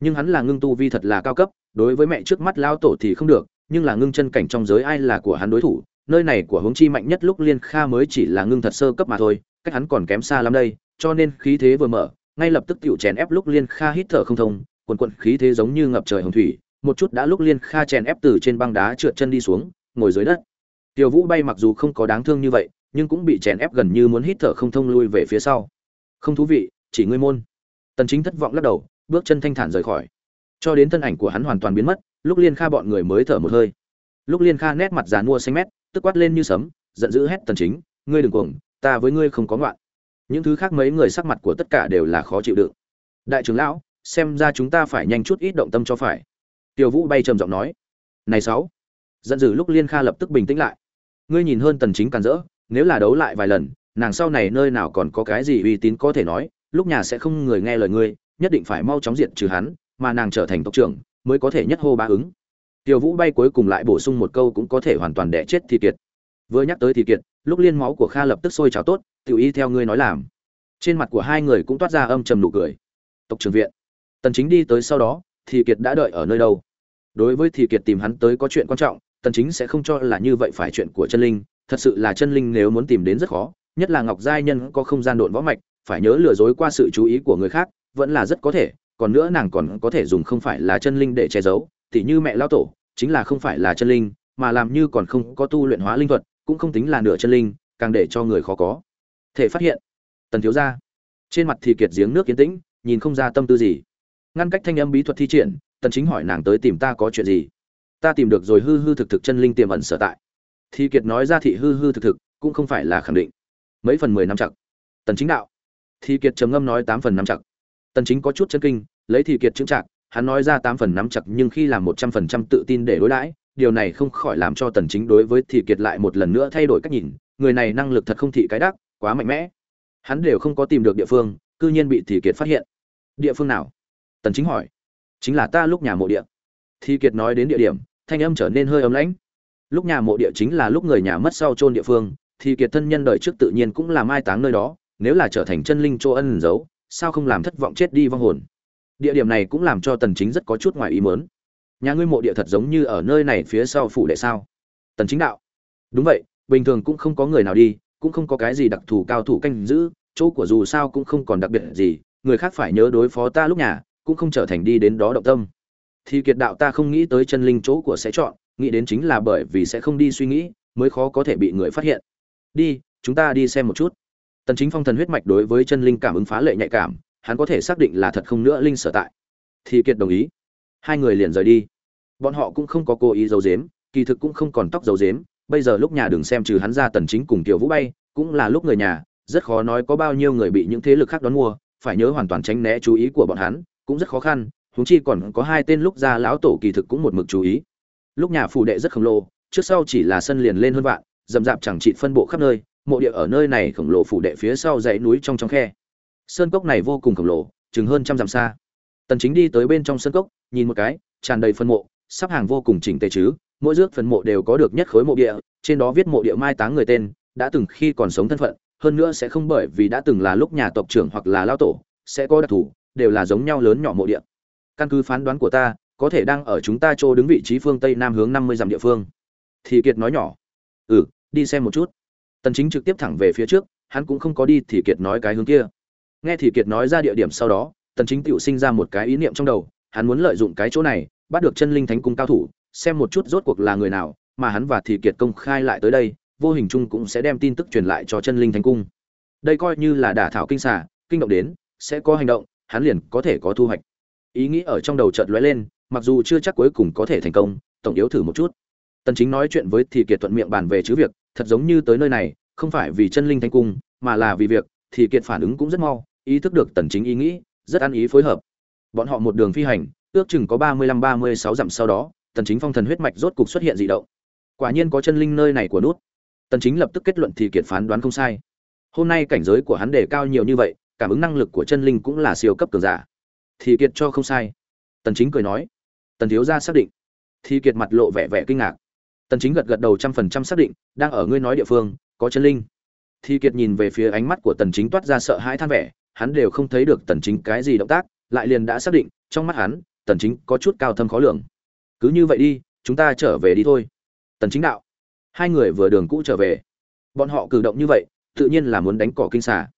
Nhưng hắn là ngưng tu vi thật là cao cấp, đối với mẹ trước mắt lao tổ thì không được, nhưng là ngưng chân cảnh trong giới ai là của hắn đối thủ, nơi này của hướng chi mạnh nhất lúc liên kha mới chỉ là ngưng thật sơ cấp mà thôi, cách hắn còn kém xa lắm đây, cho nên khí thế vừa mở, ngay lập tức tiểu chèn ép lúc liên kha hít thở không thông, quần quận khí thế giống như ngập trời hồng thủy, một chút đã lúc liên kha chèn ép từ trên băng đá trượt chân đi xuống ngồi dưới đất. Tiểu vũ bay mặc dù không có đáng thương như vậy, nhưng cũng bị chèn ép gần như muốn hít thở không thông lui về phía sau. Không thú vị, chỉ ngươi môn. Tần chính thất vọng lắc đầu, bước chân thanh thản rời khỏi. Cho đến thân ảnh của hắn hoàn toàn biến mất, lúc liên kha bọn người mới thở một hơi. Lúc liên kha nét mặt già nua xanh mét, tức quát lên như sấm, giận dữ hét tần chính, ngươi đừng cuồng, ta với ngươi không có ngoạn. Những thứ khác mấy người sắc mặt của tất cả đều là khó chịu đựng. Đại trưởng lão, xem ra chúng ta phải nhanh chút ít động tâm cho phải. Tiểu vũ bay trầm giọng nói, này sáu giận dữ lúc liên kha lập tức bình tĩnh lại. Ngươi nhìn hơn tần chính càn rỡ, nếu là đấu lại vài lần, nàng sau này nơi nào còn có cái gì uy tín có thể nói, lúc nhà sẽ không người nghe lời ngươi, nhất định phải mau chóng diện trừ hắn, mà nàng trở thành tộc trưởng, mới có thể nhất hô ba ứng. Tiểu vũ bay cuối cùng lại bổ sung một câu cũng có thể hoàn toàn đẻ chết thì kiệt. Vừa nhắc tới thì kiệt, lúc liên máu của kha lập tức sôi trào tốt, tiểu y theo ngươi nói làm. Trên mặt của hai người cũng toát ra âm trầm nụ cười. Tộc trưởng viện. Tần chính đi tới sau đó, thì kiệt đã đợi ở nơi đâu? Đối với thì kiệt tìm hắn tới có chuyện quan trọng tần chính sẽ không cho là như vậy phải chuyện của chân linh, thật sự là chân linh nếu muốn tìm đến rất khó, nhất là ngọc giai nhân có không gian độn võ mạch, phải nhớ lừa dối qua sự chú ý của người khác, vẫn là rất có thể, còn nữa nàng còn có thể dùng không phải là chân linh để che giấu, tỉ như mẹ lao tổ, chính là không phải là chân linh, mà làm như còn không có tu luyện hóa linh thuật, cũng không tính là nửa chân linh, càng để cho người khó có. Thể phát hiện. Tần thiếu gia. Trên mặt thì kiệt giếng nước kiến tĩnh, nhìn không ra tâm tư gì. Ngăn cách thanh âm bí thuật thi triển, tần chính hỏi nàng tới tìm ta có chuyện gì ta tìm được rồi hư hư thực thực chân linh tiềm ẩn sở tại. Thì kiệt nói ra thị hư hư thực thực, cũng không phải là khẳng định. Mấy phần mười năm chặt. Tần chính đạo. Thì kiệt trầm ngâm nói tám phần năm chặt. Tần chính có chút chân kinh, lấy thì kiệt chứng trạng, hắn nói ra tám phần năm chặt nhưng khi làm một trăm phần trăm tự tin để đối đãi, điều này không khỏi làm cho tần chính đối với thì kiệt lại một lần nữa thay đổi cách nhìn, người này năng lực thật không thị cái đắc, quá mạnh mẽ. Hắn đều không có tìm được địa phương, cư nhiên bị thì kiệt phát hiện. Địa phương nào? Tần chính hỏi. Chính là ta lúc nhà mộ địa. Thì kiệt nói đến địa điểm thanh âm trở nên hơi ấm lãnh. Lúc nhà mộ địa chính là lúc người nhà mất sau chôn địa phương, thì kiệt thân nhân đời trước tự nhiên cũng là mai táng nơi đó, nếu là trở thành chân linh chỗ ân giấu, sao không làm thất vọng chết đi vong hồn? Địa điểm này cũng làm cho tần chính rất có chút ngoài ý muốn. Nhà ngươi mộ địa thật giống như ở nơi này phía sau phủ đệ sao? Tần chính đạo. Đúng vậy, bình thường cũng không có người nào đi, cũng không có cái gì đặc thù cao thủ canh giữ, chỗ của dù sao cũng không còn đặc biệt gì, người khác phải nhớ đối phó ta lúc nhà, cũng không trở thành đi đến đó động tâm thì kiệt đạo ta không nghĩ tới chân linh chỗ của sẽ chọn, nghĩ đến chính là bởi vì sẽ không đi suy nghĩ, mới khó có thể bị người phát hiện. Đi, chúng ta đi xem một chút. Tần chính phong thần huyết mạch đối với chân linh cảm ứng phá lệ nhạy cảm, hắn có thể xác định là thật không nữa linh sở tại. Thì kiệt đồng ý. Hai người liền rời đi. Bọn họ cũng không có cố ý giấu giếm, kỳ thực cũng không còn tóc giấu giếm, bây giờ lúc nhà đừng xem trừ hắn ra tần chính cùng tiểu vũ bay, cũng là lúc người nhà, rất khó nói có bao nhiêu người bị những thế lực khác đón mua, phải nhớ hoàn toàn tránh né chú ý của bọn hắn, cũng rất khó khăn huống chi còn có hai tên lúc ra lão tổ kỳ thực cũng một mực chú ý. Lúc nhà phủ đệ rất khổng lồ, trước sau chỉ là sân liền lên hơn vạn dầm dạp chẳng trị phân bộ khắp nơi, mộ địa ở nơi này khổng lồ phủ đệ phía sau dãy núi trong trong khe. Sơn cốc này vô cùng khổng lồ, chừng hơn trăm dặm xa. Tần chính đi tới bên trong sơn cốc, nhìn một cái, tràn đầy phân mộ, sắp hàng vô cùng chỉnh tề chứ, mỗi rước phần mộ đều có được nhất khối mộ địa, trên đó viết mộ địa mai táng người tên, đã từng khi còn sống thân phận, hơn nữa sẽ không bởi vì đã từng là lúc nhà tộc trưởng hoặc là lao tổ, sẽ có đặc thù, đều là giống nhau lớn nhỏ mộ địa căn cứ phán đoán của ta, có thể đang ở chúng ta chỗ đứng vị trí phương tây nam hướng năm mươi dặm địa phương. Thì kiệt nói nhỏ. Ừ đi xem một chút. Tần chính trực tiếp thẳng về phía trước, hắn cũng không có đi, thì kiệt nói cái hướng kia. Nghe thì kiệt nói ra địa điểm sau đó, tần chính tự sinh ra một cái ý niệm trong đầu, hắn muốn lợi dụng cái chỗ này, bắt được chân linh thánh cung cao thủ, xem một chút rốt cuộc là người nào, mà hắn và thì kiệt công khai lại tới đây, vô hình chung cũng sẽ đem tin tức truyền lại cho chân linh thánh cung. Đây coi như là đả thảo kinh xà, kinh động đến, sẽ có hành động, hắn liền có thể có thu hoạch ý nghĩ ở trong đầu chợt lóe lên, mặc dù chưa chắc cuối cùng có thể thành công, tổng yếu thử một chút. Tần chính nói chuyện với thì kiệt thuận miệng bàn về chứ việc, thật giống như tới nơi này, không phải vì chân linh thánh cung, mà là vì việc, thì kiệt phản ứng cũng rất mau, ý thức được tần chính ý nghĩ, rất ăn ý phối hợp. Bọn họ một đường phi hành, ước chừng có 35-36 dặm sau đó, tần chính phong thần huyết mạch rốt cục xuất hiện dị động. Quả nhiên có chân linh nơi này của nút. Tần chính lập tức kết luận thì kiệt phán đoán không sai. Hôm nay cảnh giới của hắn đề cao nhiều như vậy, cảm ứng năng lực của chân linh cũng là siêu cấp cường giả thì kiệt cho không sai. Tần chính cười nói. Tần thiếu gia xác định. Thì kiệt mặt lộ vẻ vẻ kinh ngạc. Tần chính gật gật đầu trăm phần trăm xác định, đang ở ngươi nói địa phương, có chân linh. Thì kiệt nhìn về phía ánh mắt của tần chính toát ra sợ hãi than vẻ, hắn đều không thấy được tần chính cái gì động tác, lại liền đã xác định, trong mắt hắn, tần chính có chút cao thâm khó lường. Cứ như vậy đi, chúng ta trở về đi thôi. Tần chính đạo. Hai người vừa đường cũ trở về. Bọn họ cử động như vậy, tự nhiên là muốn đánh cỏ kinh xà.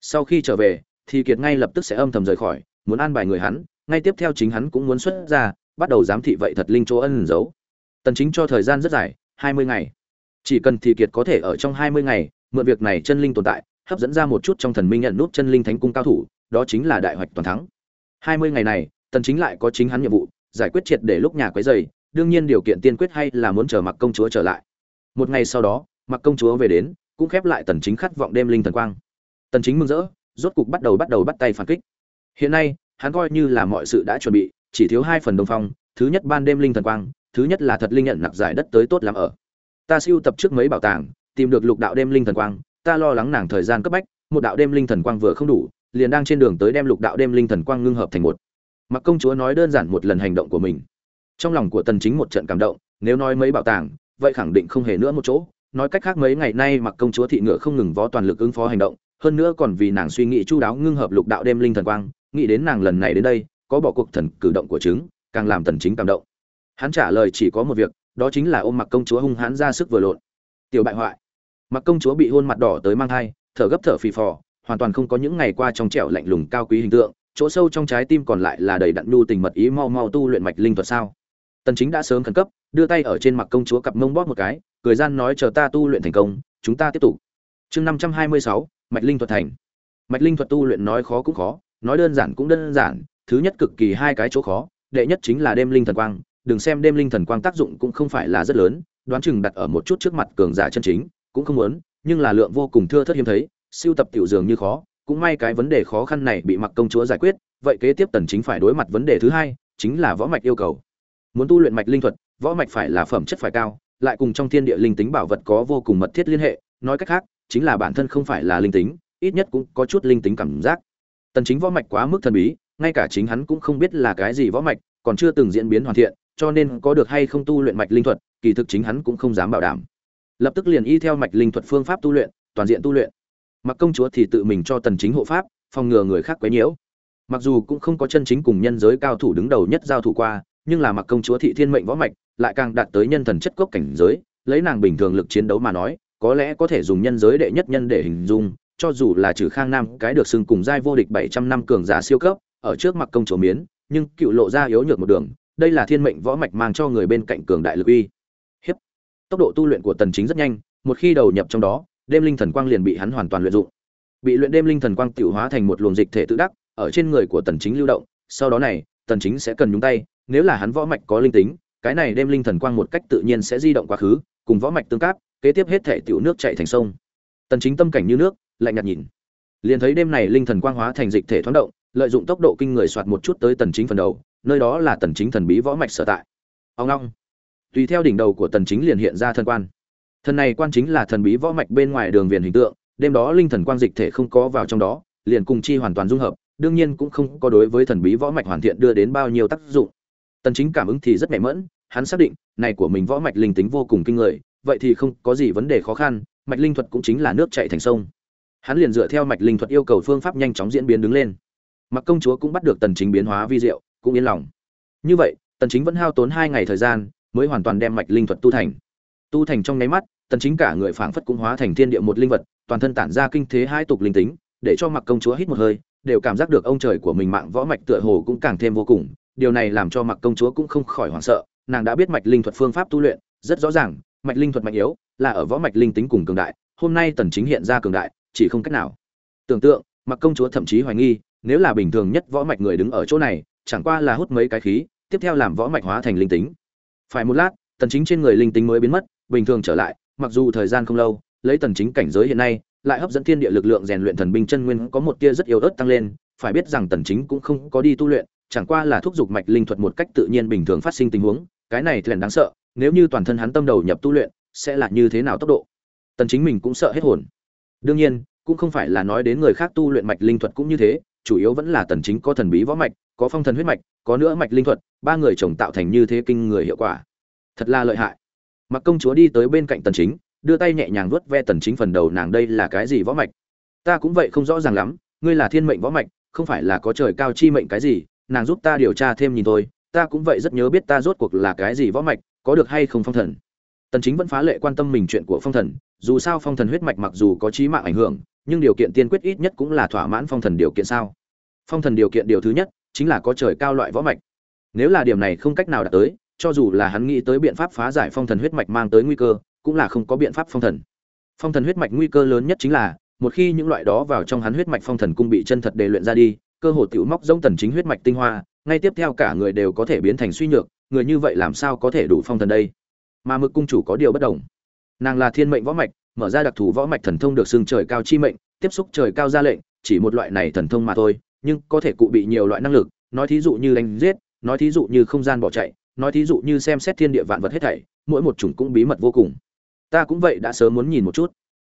Sau khi trở về, thì kiệt ngay lập tức sẽ âm thầm rời khỏi muốn an bài người hắn, ngay tiếp theo chính hắn cũng muốn xuất ra, bắt đầu giám thị vậy thật linh chỗ ân giấu. Tần chính cho thời gian rất dài 20 ngày. Chỉ cần thì kiệt có thể ở trong 20 ngày, mượn việc này chân linh tồn tại, hấp dẫn ra một chút trong thần minh nhận nút chân linh thánh cung cao thủ, đó chính là đại hoạch toàn thắng. 20 ngày này, tần chính lại có chính hắn nhiệm vụ, giải quyết triệt để lúc nhà quấy rầy, đương nhiên điều kiện tiên quyết hay là muốn chờ mặc công chúa trở lại. Một ngày sau đó mặc công chúa về đến, cũng khép lại tần chính khát vọng đêm linh thần quang. Tần chính mừng rỡ, rốt cục bắt đầu bắt đầu bắt tay phản kích hiện nay, hắn coi như là mọi sự đã chuẩn bị, chỉ thiếu hai phần đồng phong, thứ nhất ban đêm linh thần quang, thứ nhất là thật linh nhận nặc giải đất tới tốt lắm ở. Ta siêu tập trước mấy bảo tàng, tìm được lục đạo đêm linh thần quang, ta lo lắng nàng thời gian cấp bách, một đạo đêm linh thần quang vừa không đủ, liền đang trên đường tới đem lục đạo đêm linh thần quang ngưng hợp thành một. Mặc công chúa nói đơn giản một lần hành động của mình. Trong lòng của tần chính một trận cảm động, nếu nói mấy bảo tàng, vậy khẳng định không hề nữa một chỗ. Nói cách khác mấy ngày nay mặc công chúa thị ngựa không ngừng vó toàn lực ứng phó hành động, hơn nữa còn vì nàng suy nghĩ chu đáo ngưng hợp lục đạo đêm linh thần quang nghĩ đến nàng lần này đến đây có bỏ cuộc thần cử động của chứng càng làm tần chính cảm động. Hắn trả lời chỉ có một việc đó chính là ôm mặc công chúa hung hãn ra sức vừa lộn. Tiểu bại hoại. Mặc công chúa bị hôn mặt đỏ tới mang thai thở gấp thở phì phò hoàn toàn không có những ngày qua trong trẻo lạnh lùng cao quý hình tượng chỗ sâu trong trái tim còn lại là đầy đặn nhu tình mật ý mau mau tu luyện mạch linh thuật sao. Tần chính đã sớm khẩn cấp đưa tay ở trên mặt công chúa cặp mông bóp một cái cười gian nói chờ ta tu luyện thành công chúng ta tiếp tục. Chương 526, mạch linh thuật thành. Mạch linh thuật tu luyện nói khó cũng khó nói đơn giản cũng đơn giản, thứ nhất cực kỳ hai cái chỗ khó, đệ nhất chính là đêm linh thần quang, đừng xem đêm linh thần quang tác dụng cũng không phải là rất lớn, đoán chừng đặt ở một chút trước mặt cường giả chân chính, cũng không muốn, nhưng là lượng vô cùng thưa thớt hiếm thấy, siêu tập tiểu dường như khó, cũng may cái vấn đề khó khăn này bị mặc công chúa giải quyết, vậy kế tiếp tần chính phải đối mặt vấn đề thứ hai, chính là võ mạch yêu cầu. Muốn tu luyện mạch linh thuật, võ mạch phải là phẩm chất phải cao, lại cùng trong thiên địa linh tính bảo vật có vô cùng mật thiết liên hệ, nói cách khác, chính là bản thân không phải là linh tính, ít nhất cũng có chút linh tính cảm giác tần chính võ mạch quá mức thần bí, ngay cả chính hắn cũng không biết là cái gì võ mạch, còn chưa từng diễn biến hoàn thiện, cho nên có được hay không tu luyện mạch linh thuật, kỳ thực chính hắn cũng không dám bảo đảm. Lập tức liền y theo mạch linh thuật phương pháp tu luyện, toàn diện tu luyện. Mặc công chúa thì tự mình cho tần chính hộ pháp, phòng ngừa người khác quấy nhiễu. Mặc dù cũng không có chân chính cùng nhân giới cao thủ đứng đầu nhất giao thủ qua, nhưng là mặc công chúa thị thiên mệnh võ mạch lại càng đạt tới nhân thần chất cốc cảnh giới, lấy nàng bình thường lực chiến đấu mà nói, có lẽ có thể dùng nhân giới đệ nhất nhân để hình dung cho dù là trừ khang nam, cái được xưng cùng giai vô địch 700 năm cường giả siêu cấp, ở trước mặt công chúa miến, nhưng cựu lộ ra yếu nhược một đường, đây là thiên mệnh võ mạch mang cho người bên cạnh cường đại lực uy. Hiếp. Tốc độ tu luyện của tần chính rất nhanh, một khi đầu nhập trong đó, đêm linh thần quang liền bị hắn hoàn toàn luyện dụng. Bị luyện đêm linh thần quang tiểu hóa thành một luồng dịch thể tự đắc, ở trên người của tần chính lưu động, sau đó này, tần chính sẽ cần nhúng tay, nếu là hắn võ mạch có linh tính, cái này đêm linh thần quang một cách tự nhiên sẽ di động quá khứ, cùng võ mạch tương cáp, kế tiếp hết thể tiểu nước chảy thành sông. Tần chính tâm cảnh như nước lạnh nhạt nhìn. Liền thấy đêm này linh thần quang hóa thành dịch thể thoáng động, lợi dụng tốc độ kinh người soạt một chút tới tần chính phần đầu, nơi đó là tần chính thần bí võ mạch sở tại. Ông long tùy theo đỉnh đầu của tần chính liền hiện ra thân quan. Thần này quan chính là thần bí võ mạch bên ngoài đường viền hình tượng, đêm đó linh thần quang dịch thể không có vào trong đó, liền cùng chi hoàn toàn dung hợp, đương nhiên cũng không có đối với thần bí võ mạch hoàn thiện đưa đến bao nhiêu tác dụng. Tần chính cảm ứng thì rất mẻ mẫn, hắn xác định, này của mình võ mạch linh tính vô cùng kinh người, vậy thì không có gì vấn đề khó khăn, mạch linh thuật cũng chính là nước chảy thành sông hắn liền dựa theo mạch linh thuật yêu cầu phương pháp nhanh chóng diễn biến đứng lên. Mặc công chúa cũng bắt được tần chính biến hóa vi diệu, cũng yên lòng. Như vậy, tần chính vẫn hao tốn hai ngày thời gian, mới hoàn toàn đem mạch linh thuật tu thành. Tu thành trong nháy mắt, tần chính cả người phảng phất cũng hóa thành thiên địa một linh vật, toàn thân tản ra kinh thế hai tục linh tính, để cho mặc công chúa hít một hơi, đều cảm giác được ông trời của mình mạng võ mạch tựa hồ cũng càng thêm vô cùng. Điều này làm cho mặc công chúa cũng không khỏi hoảng sợ, nàng đã biết mạch linh thuật phương pháp tu luyện, rất rõ ràng, mạch linh thuật mạnh yếu, là ở võ mạch linh tính cùng cường đại, hôm nay tần chính hiện ra cường đại chỉ không cách nào. Tưởng tượng mặc công chúa thậm chí hoài nghi, nếu là bình thường nhất võ mạch người đứng ở chỗ này, chẳng qua là hút mấy cái khí, tiếp theo làm võ mạch hóa thành linh tính. Phải một lát, tần chính trên người linh tính mới biến mất, bình thường trở lại, mặc dù thời gian không lâu, lấy tần chính cảnh giới hiện nay, lại hấp dẫn thiên địa lực lượng rèn luyện thần binh chân nguyên có một tia rất yếu ớt tăng lên, phải biết rằng tần chính cũng không có đi tu luyện, chẳng qua là thúc giục mạch linh thuật một cách tự nhiên bình thường phát sinh tình huống, cái này thuyền đáng sợ, nếu như toàn thân hắn tâm đầu nhập tu luyện, sẽ là như thế nào tốc độ? Tần chính mình cũng sợ hết hồn đương nhiên, cũng không phải là nói đến người khác tu luyện mạch linh thuật cũng như thế, chủ yếu vẫn là tần chính có thần bí võ mạch, có phong thần huyết mạch, có nữa mạch linh thuật, ba người chồng tạo thành như thế kinh người hiệu quả. Thật là lợi hại. Mặc công chúa đi tới bên cạnh tần chính, đưa tay nhẹ nhàng vuốt ve tần chính phần đầu nàng đây là cái gì võ mạch? Ta cũng vậy không rõ ràng lắm, ngươi là thiên mệnh võ mạch, không phải là có trời cao chi mệnh cái gì, nàng giúp ta điều tra thêm nhìn thôi, ta cũng vậy rất nhớ biết ta rốt cuộc là cái gì võ mạch, có được hay không phong thần. Tần chính vẫn phá lệ quan tâm mình chuyện của phong thần dù sao phong thần huyết mạch mặc dù có chí mạng ảnh hưởng, nhưng điều kiện tiên quyết ít nhất cũng là thỏa mãn phong thần điều kiện sao? Phong thần điều kiện điều thứ nhất chính là có trời cao loại võ mạch. Nếu là điểm này không cách nào đạt tới, cho dù là hắn nghĩ tới biện pháp phá giải phong thần huyết mạch mang tới nguy cơ, cũng là không có biện pháp phong thần. Phong thần huyết mạch nguy cơ lớn nhất chính là, một khi những loại đó vào trong hắn huyết mạch phong thần cung bị chân thật đề luyện ra đi, cơ hồ tiểu móc giống tần chính huyết mạch tinh hoa, ngay tiếp theo cả người đều có thể biến thành suy nhược, người như vậy làm sao có thể đủ phong thần đây? Mà mực cung chủ có điều bất đồng nàng là thiên mệnh võ mạch, mở ra đặc thù võ mạch thần thông được xưng trời cao chi mệnh, tiếp xúc trời cao ra lệnh, chỉ một loại này thần thông mà thôi, nhưng có thể cụ bị nhiều loại năng lực, nói thí dụ như đánh giết, nói thí dụ như không gian bỏ chạy, nói thí dụ như xem xét thiên địa vạn vật hết thảy, mỗi một chủng cũng bí mật vô cùng. Ta cũng vậy đã sớm muốn nhìn một chút.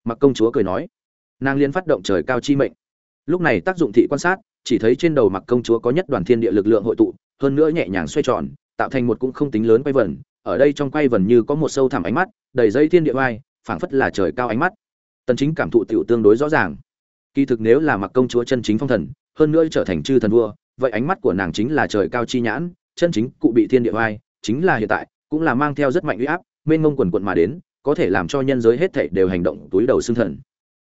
Mặc công chúa cười nói. Nàng liên phát động trời cao chi mệnh. Lúc này tác dụng thị quan sát, chỉ thấy trên đầu mặc công chúa có nhất đoàn thiên địa lực lượng hội tụ, hơn nữa nhẹ nhàng xoay tròn, tạo thành một cũng không tính lớn quay vần ở đây trong quay vần như có một sâu thẳm ánh mắt, đầy dây thiên địa vai phảng phất là trời cao ánh mắt. Tần chính cảm thụ tiểu tương đối rõ ràng. Kỳ thực nếu là mặc công chúa chân chính phong thần, hơn nữa trở thành chư thần vua, vậy ánh mắt của nàng chính là trời cao chi nhãn, chân chính cụ bị thiên địa vai chính là hiện tại, cũng là mang theo rất mạnh uy áp, mênh mông quần quận mà đến, có thể làm cho nhân giới hết thảy đều hành động túi đầu xương thần.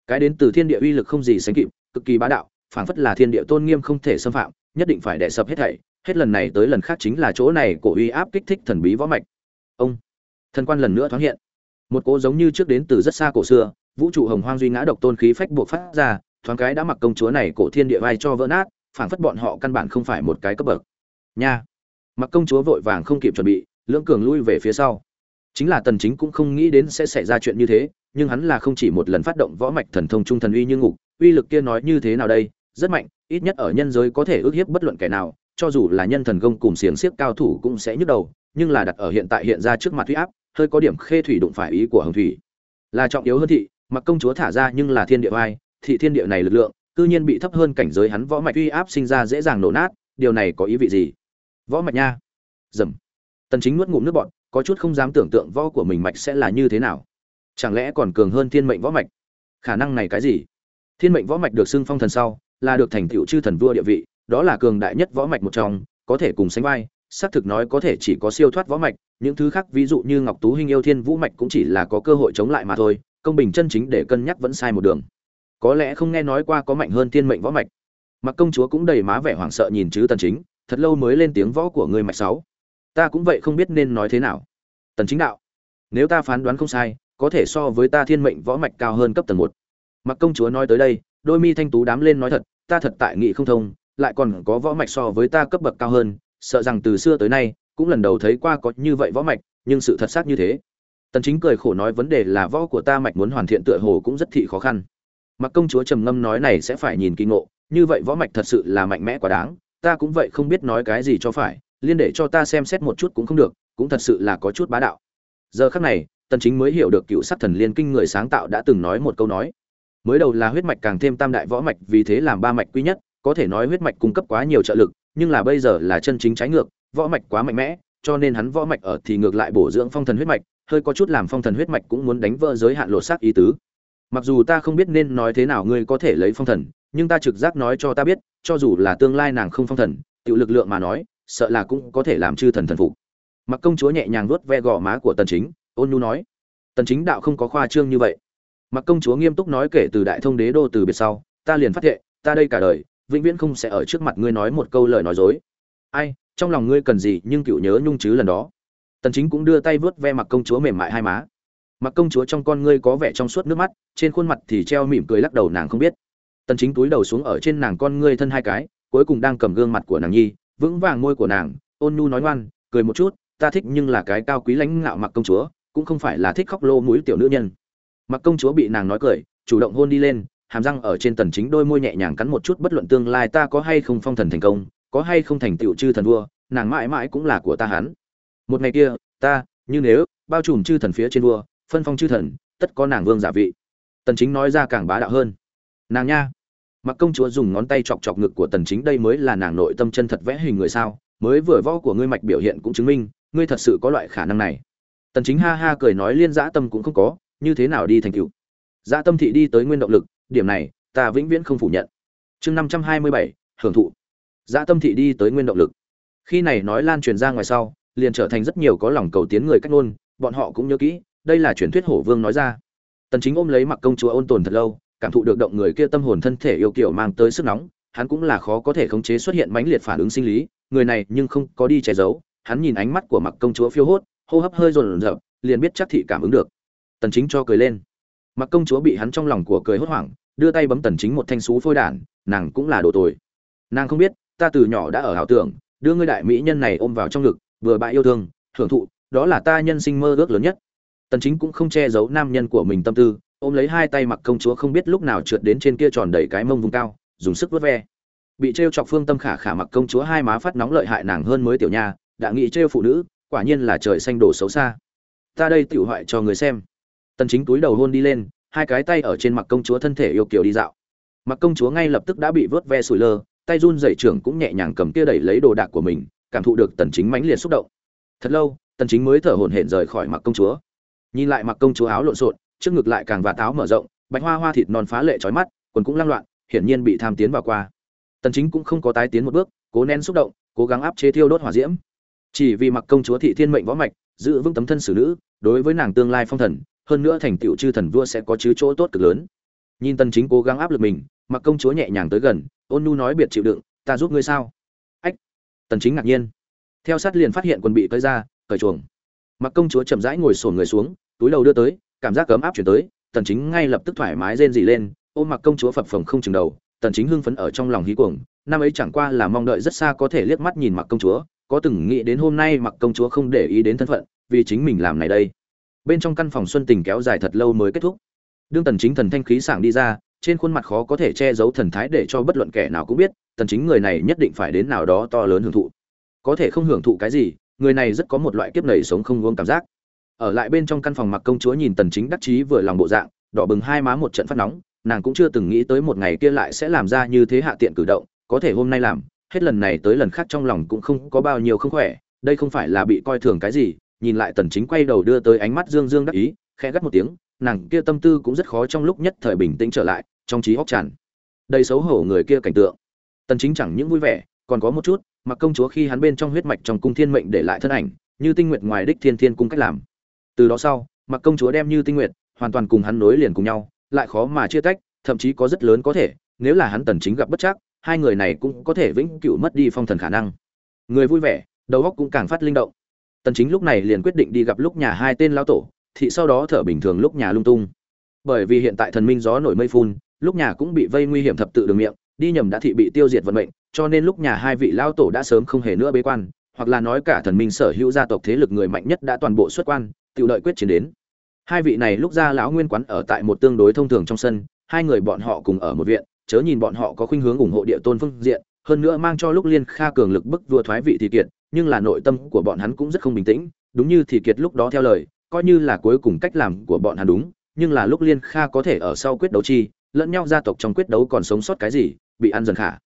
Cái đến từ thiên địa uy lực không gì sánh kịp, cực kỳ bá đạo, phảng phất là thiên địa tôn nghiêm không thể xâm phạm, nhất định phải đè sập hết thảy. Hết lần này tới lần khác chính là chỗ này cổ uy áp kích thích thần bí võ mạch ông. Thần quan lần nữa thoáng hiện. Một cỗ giống như trước đến từ rất xa cổ xưa, vũ trụ hồng hoang duy ngã độc tôn khí phách buộc phát ra, thoáng cái đã mặc công chúa này cổ thiên địa vai cho vỡ nát, phảng phất bọn họ căn bản không phải một cái cấp bậc. Nha. Mặc công chúa vội vàng không kịp chuẩn bị, lưỡng cường lui về phía sau. Chính là tần chính cũng không nghĩ đến sẽ xảy ra chuyện như thế, nhưng hắn là không chỉ một lần phát động võ mạch thần thông trung thần uy như ngục, uy lực kia nói như thế nào đây, rất mạnh, ít nhất ở nhân giới có thể ước hiếp bất luận kẻ nào, cho dù là nhân thần công cùng xiềng xiếc cao thủ cũng sẽ nhức đầu nhưng là đặt ở hiện tại hiện ra trước mặt uy áp, hơi có điểm khê thủy đụng phải ý của hồng thủy. Là trọng yếu hơn thị, mặc công chúa thả ra nhưng là thiên địa vai thị thiên địa này lực lượng, cư nhiên bị thấp hơn cảnh giới hắn võ mạch uy áp sinh ra dễ dàng nổ nát, điều này có ý vị gì? Võ mạch nha. Dầm. Tần chính nuốt ngụm nước bọt, có chút không dám tưởng tượng võ của mình mạch sẽ là như thế nào. Chẳng lẽ còn cường hơn thiên mệnh võ mạch? Khả năng này cái gì? Thiên mệnh võ mạch được xưng phong thần sau, là được thành tựu chư thần vua địa vị, đó là cường đại nhất võ mạch một trong, có thể cùng sánh vai xác thực nói có thể chỉ có siêu thoát võ mạch, những thứ khác ví dụ như ngọc tú Hinh yêu thiên vũ mạch cũng chỉ là có cơ hội chống lại mà thôi, công bình chân chính để cân nhắc vẫn sai một đường. Có lẽ không nghe nói qua có mạnh hơn thiên mệnh võ mạch. Mặc công chúa cũng đầy má vẻ hoảng sợ nhìn chứ tần chính, thật lâu mới lên tiếng võ của người mạch sáu. Ta cũng vậy không biết nên nói thế nào. Tần chính đạo, nếu ta phán đoán không sai, có thể so với ta thiên mệnh võ mạch cao hơn cấp tầng một. Mặc công chúa nói tới đây, đôi mi thanh tú đám lên nói thật, ta thật tại nghị không thông, lại còn có võ mạch so với ta cấp bậc cao hơn sợ rằng từ xưa tới nay, cũng lần đầu thấy qua có như vậy võ mạch, nhưng sự thật xác như thế. Tần chính cười khổ nói vấn đề là võ của ta mạch muốn hoàn thiện tựa hồ cũng rất thị khó khăn. Mặc công chúa trầm ngâm nói này sẽ phải nhìn kỳ ngộ, như vậy võ mạch thật sự là mạnh mẽ quá đáng, ta cũng vậy không biết nói cái gì cho phải, liên để cho ta xem xét một chút cũng không được, cũng thật sự là có chút bá đạo. Giờ khắc này, tần chính mới hiểu được cựu sát thần liên kinh người sáng tạo đã từng nói một câu nói. Mới đầu là huyết mạch càng thêm tam đại võ mạch, vì thế làm ba mạch quý nhất, có thể nói huyết mạch cung cấp quá nhiều trợ lực nhưng là bây giờ là chân chính trái ngược, võ mạch quá mạnh mẽ, cho nên hắn võ mạch ở thì ngược lại bổ dưỡng phong thần huyết mạch, hơi có chút làm phong thần huyết mạch cũng muốn đánh vỡ giới hạn lột xác ý tứ. Mặc dù ta không biết nên nói thế nào ngươi có thể lấy phong thần, nhưng ta trực giác nói cho ta biết, cho dù là tương lai nàng không phong thần, tiểu lực lượng mà nói, sợ là cũng có thể làm chư thần thần phục. Mặc công chúa nhẹ nhàng vuốt ve gò má của tần chính, ôn nhu nói, tần chính đạo không có khoa trương như vậy. Mặc công chúa nghiêm túc nói kể từ đại thông đế đô từ biệt sau, ta liền phát hiện ta đây cả đời vĩnh viễn không sẽ ở trước mặt ngươi nói một câu lời nói dối. Ai, trong lòng ngươi cần gì nhưng cựu nhớ nhung chứ lần đó. Tần chính cũng đưa tay vớt ve mặc công chúa mềm mại hai má. Mặc công chúa trong con ngươi có vẻ trong suốt nước mắt, trên khuôn mặt thì treo mỉm cười lắc đầu nàng không biết. Tần chính túi đầu xuống ở trên nàng con ngươi thân hai cái, cuối cùng đang cầm gương mặt của nàng nhi, vững vàng môi của nàng, ôn nhu nói ngoan, cười một chút, ta thích nhưng là cái cao quý lãnh ngạo mặc công chúa, cũng không phải là thích khóc lô mũi tiểu nữ nhân. Mặc công chúa bị nàng nói cười, chủ động hôn đi lên hàm răng ở trên tần chính đôi môi nhẹ nhàng cắn một chút, bất luận tương lai ta có hay không phong thần thành công, có hay không thành tựu chư thần vua, nàng mãi mãi cũng là của ta hắn. Một ngày kia, ta, như nếu, bao trùm chư thần phía trên vua, phân phong chư thần, tất có nàng vương giả vị. Tần chính nói ra càng bá đạo hơn. Nàng nha, mặc công chúa dùng ngón tay chọc chọc ngực của tần chính, đây mới là nàng nội tâm chân thật vẽ hình người sao, mới vừa võ của ngươi mạch biểu hiện cũng chứng minh, ngươi thật sự có loại khả năng này. Tần chính ha ha cười nói liên dã tâm cũng không có, như thế nào đi thành tựu? Dã tâm thị đi tới nguyên động lực điểm này ta vĩnh viễn không phủ nhận. Chương 527, hưởng thụ. Dã tâm thị đi tới nguyên động lực. Khi này nói lan truyền ra ngoài sau liền trở thành rất nhiều có lòng cầu tiến người cách ngôn bọn họ cũng nhớ kỹ đây là truyền thuyết hổ vương nói ra. Tần chính ôm lấy mặc công chúa ôn tồn thật lâu cảm thụ được động người kia tâm hồn thân thể yêu kiểu mang tới sức nóng hắn cũng là khó có thể khống chế xuất hiện mãnh liệt phản ứng sinh lý người này nhưng không có đi che giấu hắn nhìn ánh mắt của mặc công chúa phiêu hốt hô hấp hơi rồn rợp liền biết chắc thị cảm ứng được. Tần chính cho cười lên. Mặc công chúa bị hắn trong lòng của cười hốt hoảng đưa tay bấm tần chính một thanh sú phôi đản, nàng cũng là đồ tồi. Nàng không biết, ta từ nhỏ đã ở ảo tưởng, đưa ngươi đại mỹ nhân này ôm vào trong ngực, vừa bại yêu thương, hưởng thụ, đó là ta nhân sinh mơ ước lớn nhất. Tần chính cũng không che giấu nam nhân của mình tâm tư, ôm lấy hai tay mặc công chúa không biết lúc nào trượt đến trên kia tròn đẩy cái mông vùng cao, dùng sức vớt ve. Bị trêu chọc phương tâm khả khả mặc công chúa hai má phát nóng lợi hại nàng hơn mới tiểu nha, đã nghĩ trêu phụ nữ, quả nhiên là trời xanh đổ xấu xa. Ta đây tiểu hoại cho người xem. Tần chính túi đầu hôn đi lên hai cái tay ở trên mặt công chúa thân thể yêu kiều đi dạo. Mặc công chúa ngay lập tức đã bị vớt ve sủi lơ, tay run dậy trưởng cũng nhẹ nhàng cầm kia đẩy lấy đồ đạc của mình, cảm thụ được tần chính mãnh liệt xúc động. Thật lâu, tần chính mới thở hổn hển rời khỏi mặc công chúa. Nhìn lại mặc công chúa áo lộn xộn, trước ngực lại càng và táo mở rộng, bạch hoa hoa thịt non phá lệ chói mắt, quần cũng lăng loạn, hiển nhiên bị tham tiến vào qua. Tần chính cũng không có tái tiến một bước, cố nén xúc động, cố gắng áp chế thiêu đốt hỏa diễm. Chỉ vì mặc công chúa thị thiên mệnh võ mạch, giữ vững tấm thân xử nữ, đối với nàng tương lai phong thần hơn nữa thành tựu chư thần vua sẽ có chứ chỗ tốt cực lớn. Nhìn tần chính cố gắng áp lực mình mặc công chúa nhẹ nhàng tới gần, ôn nu nói biệt chịu đựng, ta giúp ngươi sao? Ách. Tần chính ngạc nhiên. Theo sát liền phát hiện quần bị tới ra, cởi chuồng. Mặc công chúa chậm rãi ngồi sồn người xuống, túi đầu đưa tới, cảm giác cấm áp chuyển tới, tần chính ngay lập tức thoải mái rên rỉ lên, ôm mặc công chúa phập phồng không chừng đầu. Tần chính hưng phấn ở trong lòng hí cuồng, năm ấy chẳng qua là mong đợi rất xa có thể liếc mắt nhìn mặc công chúa, có từng nghĩ đến hôm nay mặc công chúa không để ý đến thân phận, vì chính mình làm này đây bên trong căn phòng xuân tình kéo dài thật lâu mới kết thúc. Đương tần chính thần thanh khí sảng đi ra, trên khuôn mặt khó có thể che giấu thần thái để cho bất luận kẻ nào cũng biết, tần chính người này nhất định phải đến nào đó to lớn hưởng thụ. Có thể không hưởng thụ cái gì, người này rất có một loại kiếp nảy sống không uống cảm giác. Ở lại bên trong căn phòng mặc công chúa nhìn tần chính đắc chí vừa lòng bộ dạng, đỏ bừng hai má một trận phát nóng, nàng cũng chưa từng nghĩ tới một ngày kia lại sẽ làm ra như thế hạ tiện cử động, có thể hôm nay làm, hết lần này tới lần khác trong lòng cũng không có bao nhiêu không khỏe, đây không phải là bị coi thường cái gì nhìn lại tần chính quay đầu đưa tới ánh mắt dương dương đắc ý, khẽ gắt một tiếng, nàng kia tâm tư cũng rất khó trong lúc nhất thời bình tĩnh trở lại, trong trí óc tràn đầy xấu hổ người kia cảnh tượng. Tần chính chẳng những vui vẻ, còn có một chút, mặc công chúa khi hắn bên trong huyết mạch trong cung thiên mệnh để lại thân ảnh, như tinh nguyệt ngoài đích thiên thiên cung cách làm. Từ đó sau, mặc công chúa đem như tinh nguyệt, hoàn toàn cùng hắn nối liền cùng nhau, lại khó mà chia tách, thậm chí có rất lớn có thể, nếu là hắn tần chính gặp bất chắc, hai người này cũng có thể vĩnh cửu mất đi phong thần khả năng. Người vui vẻ, đầu óc cũng càng phát linh động tần chính lúc này liền quyết định đi gặp lúc nhà hai tên lão tổ, thị sau đó thở bình thường lúc nhà lung tung bởi vì hiện tại thần minh gió nổi mây phun, lúc nhà cũng bị vây nguy hiểm thập tự đường miệng, đi nhầm đã thị bị tiêu diệt vận mệnh, cho nên lúc nhà hai vị lão tổ đã sớm không hề nữa bế quan, hoặc là nói cả thần minh sở hữu gia tộc thế lực người mạnh nhất đã toàn bộ xuất quan tự đợi quyết chiến đến hai vị này lúc ra lão nguyên quán ở tại một tương đối thông thường trong sân, hai người bọn họ cùng ở một viện, chớ nhìn bọn họ có khuynh hướng ủng hộ địa tôn phương diện, hơn nữa mang cho lúc liên kha cường lực bức vua thoái vị thì kiện nhưng là nội tâm của bọn hắn cũng rất không bình tĩnh, đúng như thì kiệt lúc đó theo lời, coi như là cuối cùng cách làm của bọn hắn đúng, nhưng là lúc liên kha có thể ở sau quyết đấu chi, lẫn nhau gia tộc trong quyết đấu còn sống sót cái gì, bị ăn dần khả.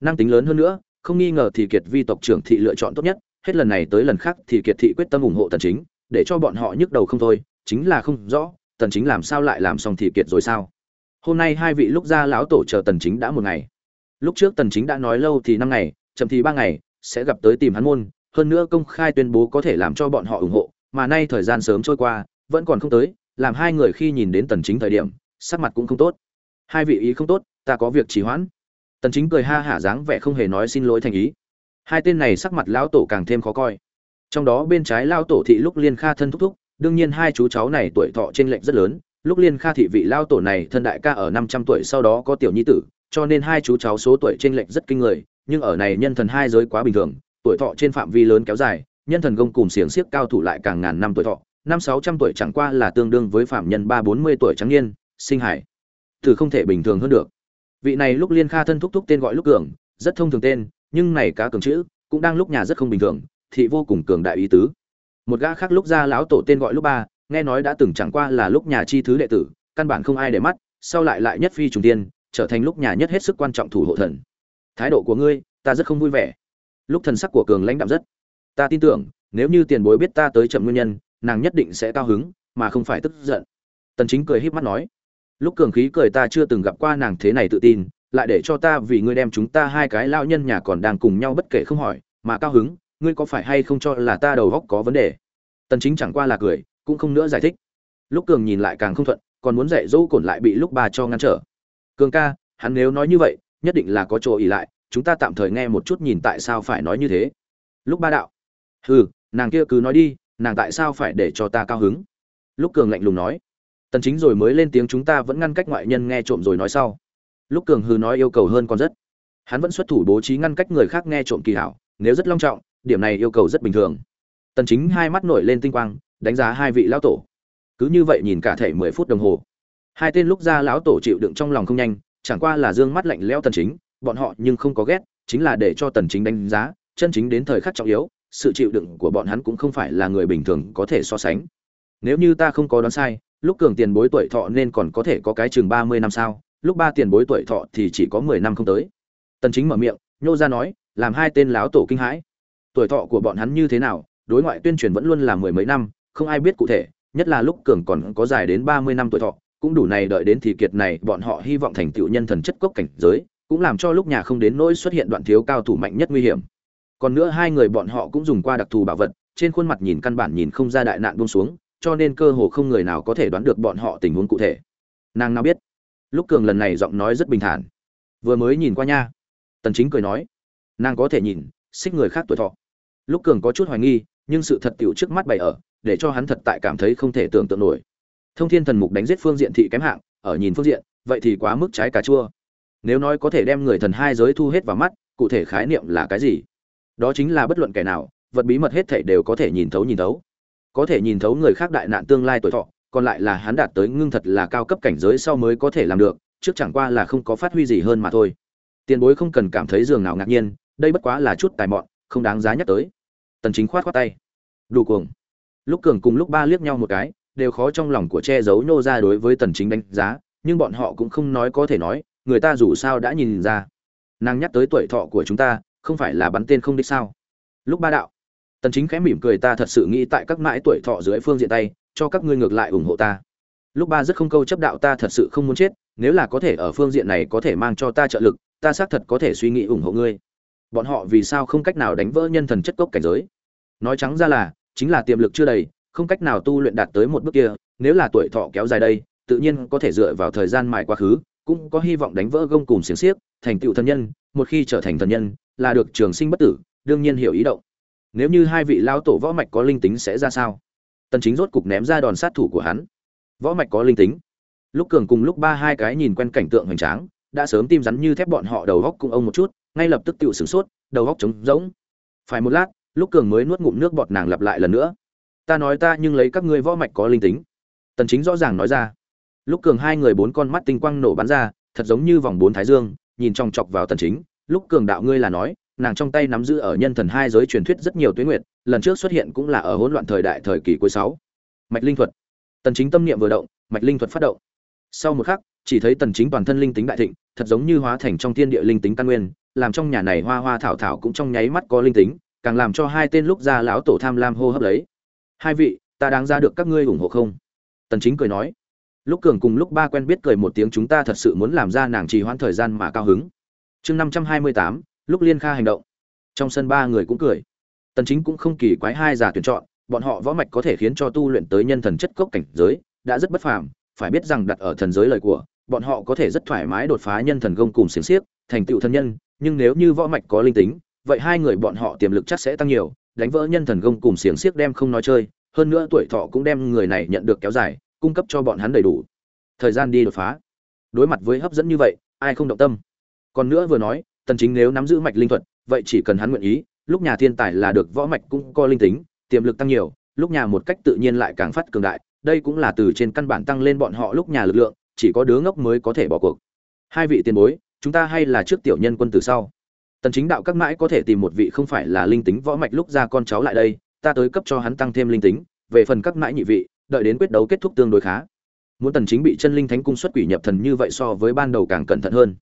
Năng tính lớn hơn nữa, không nghi ngờ thì kiệt vi tộc trưởng thị lựa chọn tốt nhất, hết lần này tới lần khác thì kiệt thị quyết tâm ủng hộ tần chính, để cho bọn họ nhức đầu không thôi, chính là không rõ, tần chính làm sao lại làm xong thì kiệt rồi sao? Hôm nay hai vị lúc ra lão tổ chờ tần chính đã một ngày. Lúc trước tần chính đã nói lâu thì năm ngày, chậm thì ba ngày sẽ gặp tới tìm hắn môn, hơn nữa công khai tuyên bố có thể làm cho bọn họ ủng hộ, mà nay thời gian sớm trôi qua, vẫn còn không tới, làm hai người khi nhìn đến tần chính thời điểm, sắc mặt cũng không tốt. Hai vị ý không tốt, ta có việc trì hoãn. Tần chính cười ha hả dáng vẻ không hề nói xin lỗi thành ý. Hai tên này sắc mặt lão tổ càng thêm khó coi. Trong đó bên trái lão tổ thị lúc liên kha thân thúc thúc, đương nhiên hai chú cháu này tuổi thọ trên lệnh rất lớn, lúc liên kha thị vị lao tổ này thân đại ca ở 500 tuổi sau đó có tiểu nhi tử, cho nên hai chú cháu số tuổi trên lệnh rất kinh người nhưng ở này nhân thần hai giới quá bình thường, tuổi thọ trên phạm vi lớn kéo dài, nhân thần gông cùng xiềng xiếc cao thủ lại càng ngàn năm tuổi thọ, năm sáu trăm tuổi chẳng qua là tương đương với phạm nhân ba bốn mươi tuổi trắng niên, sinh hải. Thử không thể bình thường hơn được. Vị này lúc liên kha thân thúc thúc tên gọi lúc cường, rất thông thường tên, nhưng này cá cường chữ, cũng đang lúc nhà rất không bình thường, thị vô cùng cường đại ý tứ. Một gã khác lúc ra lão tổ tên gọi lúc ba, nghe nói đã từng chẳng qua là lúc nhà chi thứ đệ tử, căn bản không ai để mắt, sau lại lại nhất phi trùng tiên, trở thành lúc nhà nhất hết sức quan trọng thủ hộ thần thái độ của ngươi, ta rất không vui vẻ. Lúc thần sắc của cường lãnh đạm rất. Ta tin tưởng, nếu như tiền bối biết ta tới chậm nguyên nhân, nàng nhất định sẽ cao hứng, mà không phải tức giận. Tần chính cười híp mắt nói. Lúc cường khí cười ta chưa từng gặp qua nàng thế này tự tin, lại để cho ta vì ngươi đem chúng ta hai cái lao nhân nhà còn đang cùng nhau bất kể không hỏi, mà cao hứng, ngươi có phải hay không cho là ta đầu góc có vấn đề? Tần chính chẳng qua là cười, cũng không nữa giải thích. Lúc cường nhìn lại càng không thuận, còn muốn dạy dỗ cổn lại bị lúc bà cho ngăn trở. Cường ca, hắn nếu nói như vậy nhất định là có chỗ ỉ lại, chúng ta tạm thời nghe một chút nhìn tại sao phải nói như thế. Lúc ba đạo, hừ, nàng kia cứ nói đi, nàng tại sao phải để cho ta cao hứng? Lúc cường lạnh lùng nói. Tần chính rồi mới lên tiếng chúng ta vẫn ngăn cách ngoại nhân nghe trộm rồi nói sau. Lúc cường hừ nói yêu cầu hơn còn rất. Hắn vẫn xuất thủ bố trí ngăn cách người khác nghe trộm kỳ hảo, nếu rất long trọng, điểm này yêu cầu rất bình thường. Tần chính hai mắt nổi lên tinh quang, đánh giá hai vị lão tổ. Cứ như vậy nhìn cả thể 10 phút đồng hồ. Hai tên lúc ra lão tổ chịu đựng trong lòng không nhanh chẳng qua là dương mắt lạnh lẽo tần chính, bọn họ nhưng không có ghét, chính là để cho tần chính đánh giá, chân chính đến thời khắc trọng yếu, sự chịu đựng của bọn hắn cũng không phải là người bình thường có thể so sánh. Nếu như ta không có đoán sai, lúc cường tiền bối tuổi thọ nên còn có thể có cái chừng 30 năm sao, lúc ba tiền bối tuổi thọ thì chỉ có 10 năm không tới. Tần chính mở miệng, nhô ra nói, làm hai tên láo tổ kinh hãi. Tuổi thọ của bọn hắn như thế nào, đối ngoại tuyên truyền vẫn luôn là mười mấy năm, không ai biết cụ thể, nhất là lúc cường còn có dài đến 30 năm tuổi thọ cũng đủ này đợi đến thì kiệt này, bọn họ hy vọng thành tựu nhân thần chất cốc cảnh giới, cũng làm cho lúc nhà không đến nỗi xuất hiện đoạn thiếu cao thủ mạnh nhất nguy hiểm. Còn nữa hai người bọn họ cũng dùng qua đặc thù bảo vật, trên khuôn mặt nhìn căn bản nhìn không ra đại nạn buông xuống, cho nên cơ hồ không người nào có thể đoán được bọn họ tình huống cụ thể. Nàng nào biết? Lúc cường lần này giọng nói rất bình thản. Vừa mới nhìn qua nha. Tần chính cười nói. Nàng có thể nhìn, xích người khác tuổi thọ. Lúc cường có chút hoài nghi, nhưng sự thật tiểu trước mắt bày ở, để cho hắn thật tại cảm thấy không thể tưởng tượng nổi thông thiên thần mục đánh giết phương diện thị kém hạng, ở nhìn phương diện, vậy thì quá mức trái cà chua. Nếu nói có thể đem người thần hai giới thu hết vào mắt, cụ thể khái niệm là cái gì? Đó chính là bất luận kẻ nào, vật bí mật hết thể đều có thể nhìn thấu nhìn thấu. Có thể nhìn thấu người khác đại nạn tương lai tuổi thọ, còn lại là hắn đạt tới ngưng thật là cao cấp cảnh giới sau mới có thể làm được, trước chẳng qua là không có phát huy gì hơn mà thôi. Tiền bối không cần cảm thấy giường nào ngạc nhiên, đây bất quá là chút tài mọn, không đáng giá nhắc tới. Tần chính khoát khoát tay. Đủ cuồng. Lúc cường cùng lúc ba liếc nhau một cái đều khó trong lòng của che giấu nhô ra đối với tần chính đánh giá, nhưng bọn họ cũng không nói có thể nói, người ta dù sao đã nhìn ra. Nàng nhắc tới tuổi thọ của chúng ta, không phải là bắn tên không đích sao? Lúc ba đạo, tần chính khẽ mỉm cười ta thật sự nghĩ tại các mãi tuổi thọ dưới phương diện tay, cho các ngươi ngược lại ủng hộ ta. Lúc ba rất không câu chấp đạo ta thật sự không muốn chết, nếu là có thể ở phương diện này có thể mang cho ta trợ lực, ta xác thật có thể suy nghĩ ủng hộ ngươi. Bọn họ vì sao không cách nào đánh vỡ nhân thần chất cốc cảnh giới? Nói trắng ra là, chính là tiềm lực chưa đầy không cách nào tu luyện đạt tới một bước kia, nếu là tuổi thọ kéo dài đây, tự nhiên có thể dựa vào thời gian mài quá khứ, cũng có hy vọng đánh vỡ gông cùng xiềng xiếc, thành tựu thần nhân, một khi trở thành thần nhân, là được trường sinh bất tử, đương nhiên hiểu ý động. Nếu như hai vị lao tổ võ mạch có linh tính sẽ ra sao? Tần chính rốt cục ném ra đòn sát thủ của hắn. Võ mạch có linh tính. Lúc cường cùng lúc ba hai cái nhìn quen cảnh tượng hoành tráng, đã sớm tim rắn như thép bọn họ đầu góc cùng ông một chút, ngay lập tức tự sửng sốt, đầu góc trống rỗng. Phải một lát, lúc cường mới nuốt ngụm nước bọt nàng lặp lại lần nữa ta nói ta nhưng lấy các ngươi võ mạch có linh tính. Tần chính rõ ràng nói ra. Lúc cường hai người bốn con mắt tinh quang nổ bắn ra, thật giống như vòng bốn thái dương, nhìn trong chọc vào tần chính. Lúc cường đạo ngươi là nói, nàng trong tay nắm giữ ở nhân thần hai giới truyền thuyết rất nhiều tuyến nguyệt, lần trước xuất hiện cũng là ở hỗn loạn thời đại thời kỳ cuối sáu. Mạch linh thuật. Tần chính tâm niệm vừa động, mạch linh thuật phát động. Sau một khắc, chỉ thấy tần chính toàn thân linh tính đại thịnh, thật giống như hóa thành trong thiên địa linh tính căn nguyên, làm trong nhà này hoa hoa thảo thảo cũng trong nháy mắt có linh tính, càng làm cho hai tên lúc ra lão tổ tham lam hô hấp lấy hai vị ta đáng ra được các ngươi ủng hộ không? Tần chính cười nói. Lúc cường cùng lúc ba quen biết cười một tiếng chúng ta thật sự muốn làm ra nàng trì hoãn thời gian mà cao hứng. Chương 528, lúc liên kha hành động. Trong sân ba người cũng cười. Tần chính cũng không kỳ quái hai giả tuyển chọn bọn họ võ mạch có thể khiến cho tu luyện tới nhân thần chất cốc cảnh giới đã rất bất phàm phải biết rằng đặt ở thần giới lời của bọn họ có thể rất thoải mái đột phá nhân thần công cùng xiềng xiếc thành tựu thân nhân nhưng nếu như võ mạch có linh tính vậy hai người bọn họ tiềm lực chắc sẽ tăng nhiều đánh vỡ nhân thần công cùng xiềng xiếc đem không nói chơi, hơn nữa tuổi thọ cũng đem người này nhận được kéo dài, cung cấp cho bọn hắn đầy đủ. Thời gian đi đột phá. Đối mặt với hấp dẫn như vậy, ai không động tâm? Còn nữa vừa nói, tần chính nếu nắm giữ mạch linh thuật, vậy chỉ cần hắn nguyện ý, lúc nhà thiên tài là được võ mạch cũng có linh tính, tiềm lực tăng nhiều, lúc nhà một cách tự nhiên lại càng phát cường đại, đây cũng là từ trên căn bản tăng lên bọn họ lúc nhà lực lượng, chỉ có đứa ngốc mới có thể bỏ cuộc. Hai vị tiền bối, chúng ta hay là trước tiểu nhân quân từ sau tần chính đạo các mãi có thể tìm một vị không phải là linh tính võ mạch lúc ra con cháu lại đây, ta tới cấp cho hắn tăng thêm linh tính, về phần các mãi nhị vị, đợi đến quyết đấu kết thúc tương đối khá. Muốn tần chính bị chân linh thánh cung xuất quỷ nhập thần như vậy so với ban đầu càng cẩn thận hơn.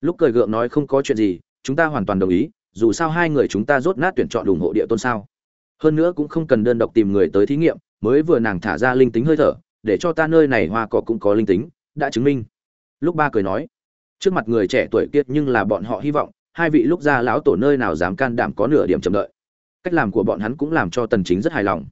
Lúc cười gượng nói không có chuyện gì, chúng ta hoàn toàn đồng ý, dù sao hai người chúng ta rốt nát tuyển chọn ủng hộ địa tôn sao. Hơn nữa cũng không cần đơn độc tìm người tới thí nghiệm, mới vừa nàng thả ra linh tính hơi thở, để cho ta nơi này hoa cỏ cũng có linh tính, đã chứng minh. Lúc ba cười nói, trước mặt người trẻ tuổi kiệt nhưng là bọn họ hy vọng hai vị lúc ra lão tổ nơi nào dám can đảm có nửa điểm chậm đợi. Cách làm của bọn hắn cũng làm cho tần chính rất hài lòng.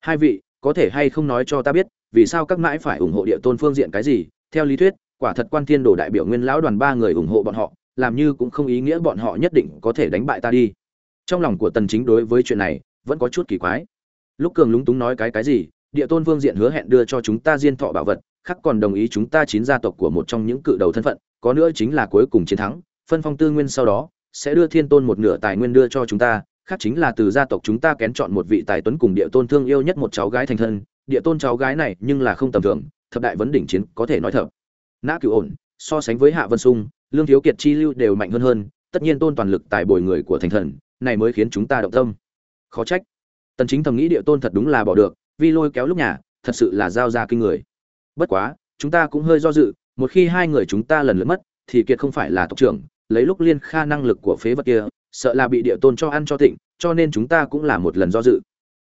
Hai vị, có thể hay không nói cho ta biết, vì sao các mãi phải ủng hộ địa tôn phương diện cái gì? Theo lý thuyết, quả thật quan thiên đồ đại biểu nguyên lão đoàn ba người ủng hộ bọn họ, làm như cũng không ý nghĩa bọn họ nhất định có thể đánh bại ta đi. Trong lòng của tần chính đối với chuyện này, vẫn có chút kỳ quái. Lúc cường lúng túng nói cái cái gì, địa tôn vương diện hứa hẹn đưa cho chúng ta diên thọ bảo vật khác còn đồng ý chúng ta chín gia tộc của một trong những cự đầu thân phận, có nữa chính là cuối cùng chiến thắng phân phong tư nguyên sau đó, sẽ đưa thiên tôn một nửa tài nguyên đưa cho chúng ta, khác chính là từ gia tộc chúng ta kén chọn một vị tài tuấn cùng địa tôn thương yêu nhất một cháu gái thành thân. Địa tôn cháu gái này nhưng là không tầm thường, thập đại vấn đỉnh chiến có thể nói thật nã cửu ổn, so sánh với hạ vân sung, lương thiếu kiệt chi lưu đều mạnh hơn hơn, tất nhiên tôn toàn lực tài bồi người của thành thần, này mới khiến chúng ta động tâm. Khó trách. Tần chính thầm nghĩ địa tôn thật đúng là bỏ được vì lôi kéo lúc nhà, thật sự là giao ra kinh người. Bất quá, chúng ta cũng hơi do dự, một khi hai người chúng ta lần lượt mất, thì kiệt không phải là tộc trưởng lấy lúc liên kha năng lực của phế vật kia, sợ là bị địa tôn cho ăn cho thịnh, cho nên chúng ta cũng là một lần do dự.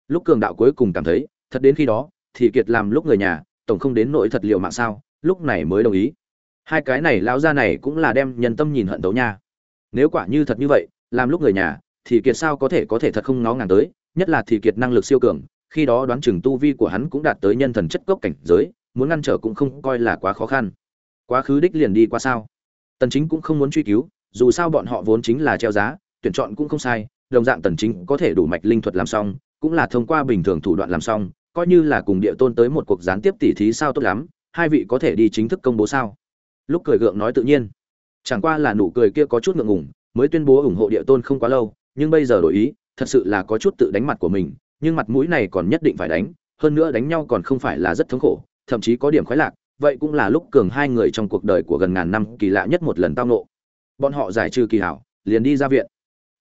Lúc cường đạo cuối cùng cảm thấy, thật đến khi đó, thì kiệt làm lúc người nhà, tổng không đến nỗi thật liệu mạng sao, lúc này mới đồng ý. Hai cái này lão gia này cũng là đem nhân tâm nhìn hận tấu nha. Nếu quả như thật như vậy, làm lúc người nhà, thì kiệt sao có thể có thể thật không ngó ngàng tới, nhất là thì kiệt năng lực siêu cường, khi đó đoán chừng tu vi của hắn cũng đạt tới nhân thần chất cốc cảnh giới, muốn ngăn trở cũng không coi là quá khó khăn. Quá khứ đích liền đi qua sao? Tần chính cũng không muốn truy cứu, dù sao bọn họ vốn chính là treo giá, tuyển chọn cũng không sai, đồng dạng tần chính có thể đủ mạch linh thuật làm xong, cũng là thông qua bình thường thủ đoạn làm xong, coi như là cùng địa tôn tới một cuộc gián tiếp tỉ thí sao tốt lắm, hai vị có thể đi chính thức công bố sao? Lúc cười gượng nói tự nhiên. Chẳng qua là nụ cười kia có chút ngượng ngùng, mới tuyên bố ủng hộ địa tôn không quá lâu, nhưng bây giờ đổi ý, thật sự là có chút tự đánh mặt của mình, nhưng mặt mũi này còn nhất định phải đánh, hơn nữa đánh nhau còn không phải là rất thống khổ, thậm chí có điểm khoái lạc vậy cũng là lúc cường hai người trong cuộc đời của gần ngàn năm kỳ lạ nhất một lần tao nộ. Bọn họ giải trừ kỳ hảo, liền đi ra viện.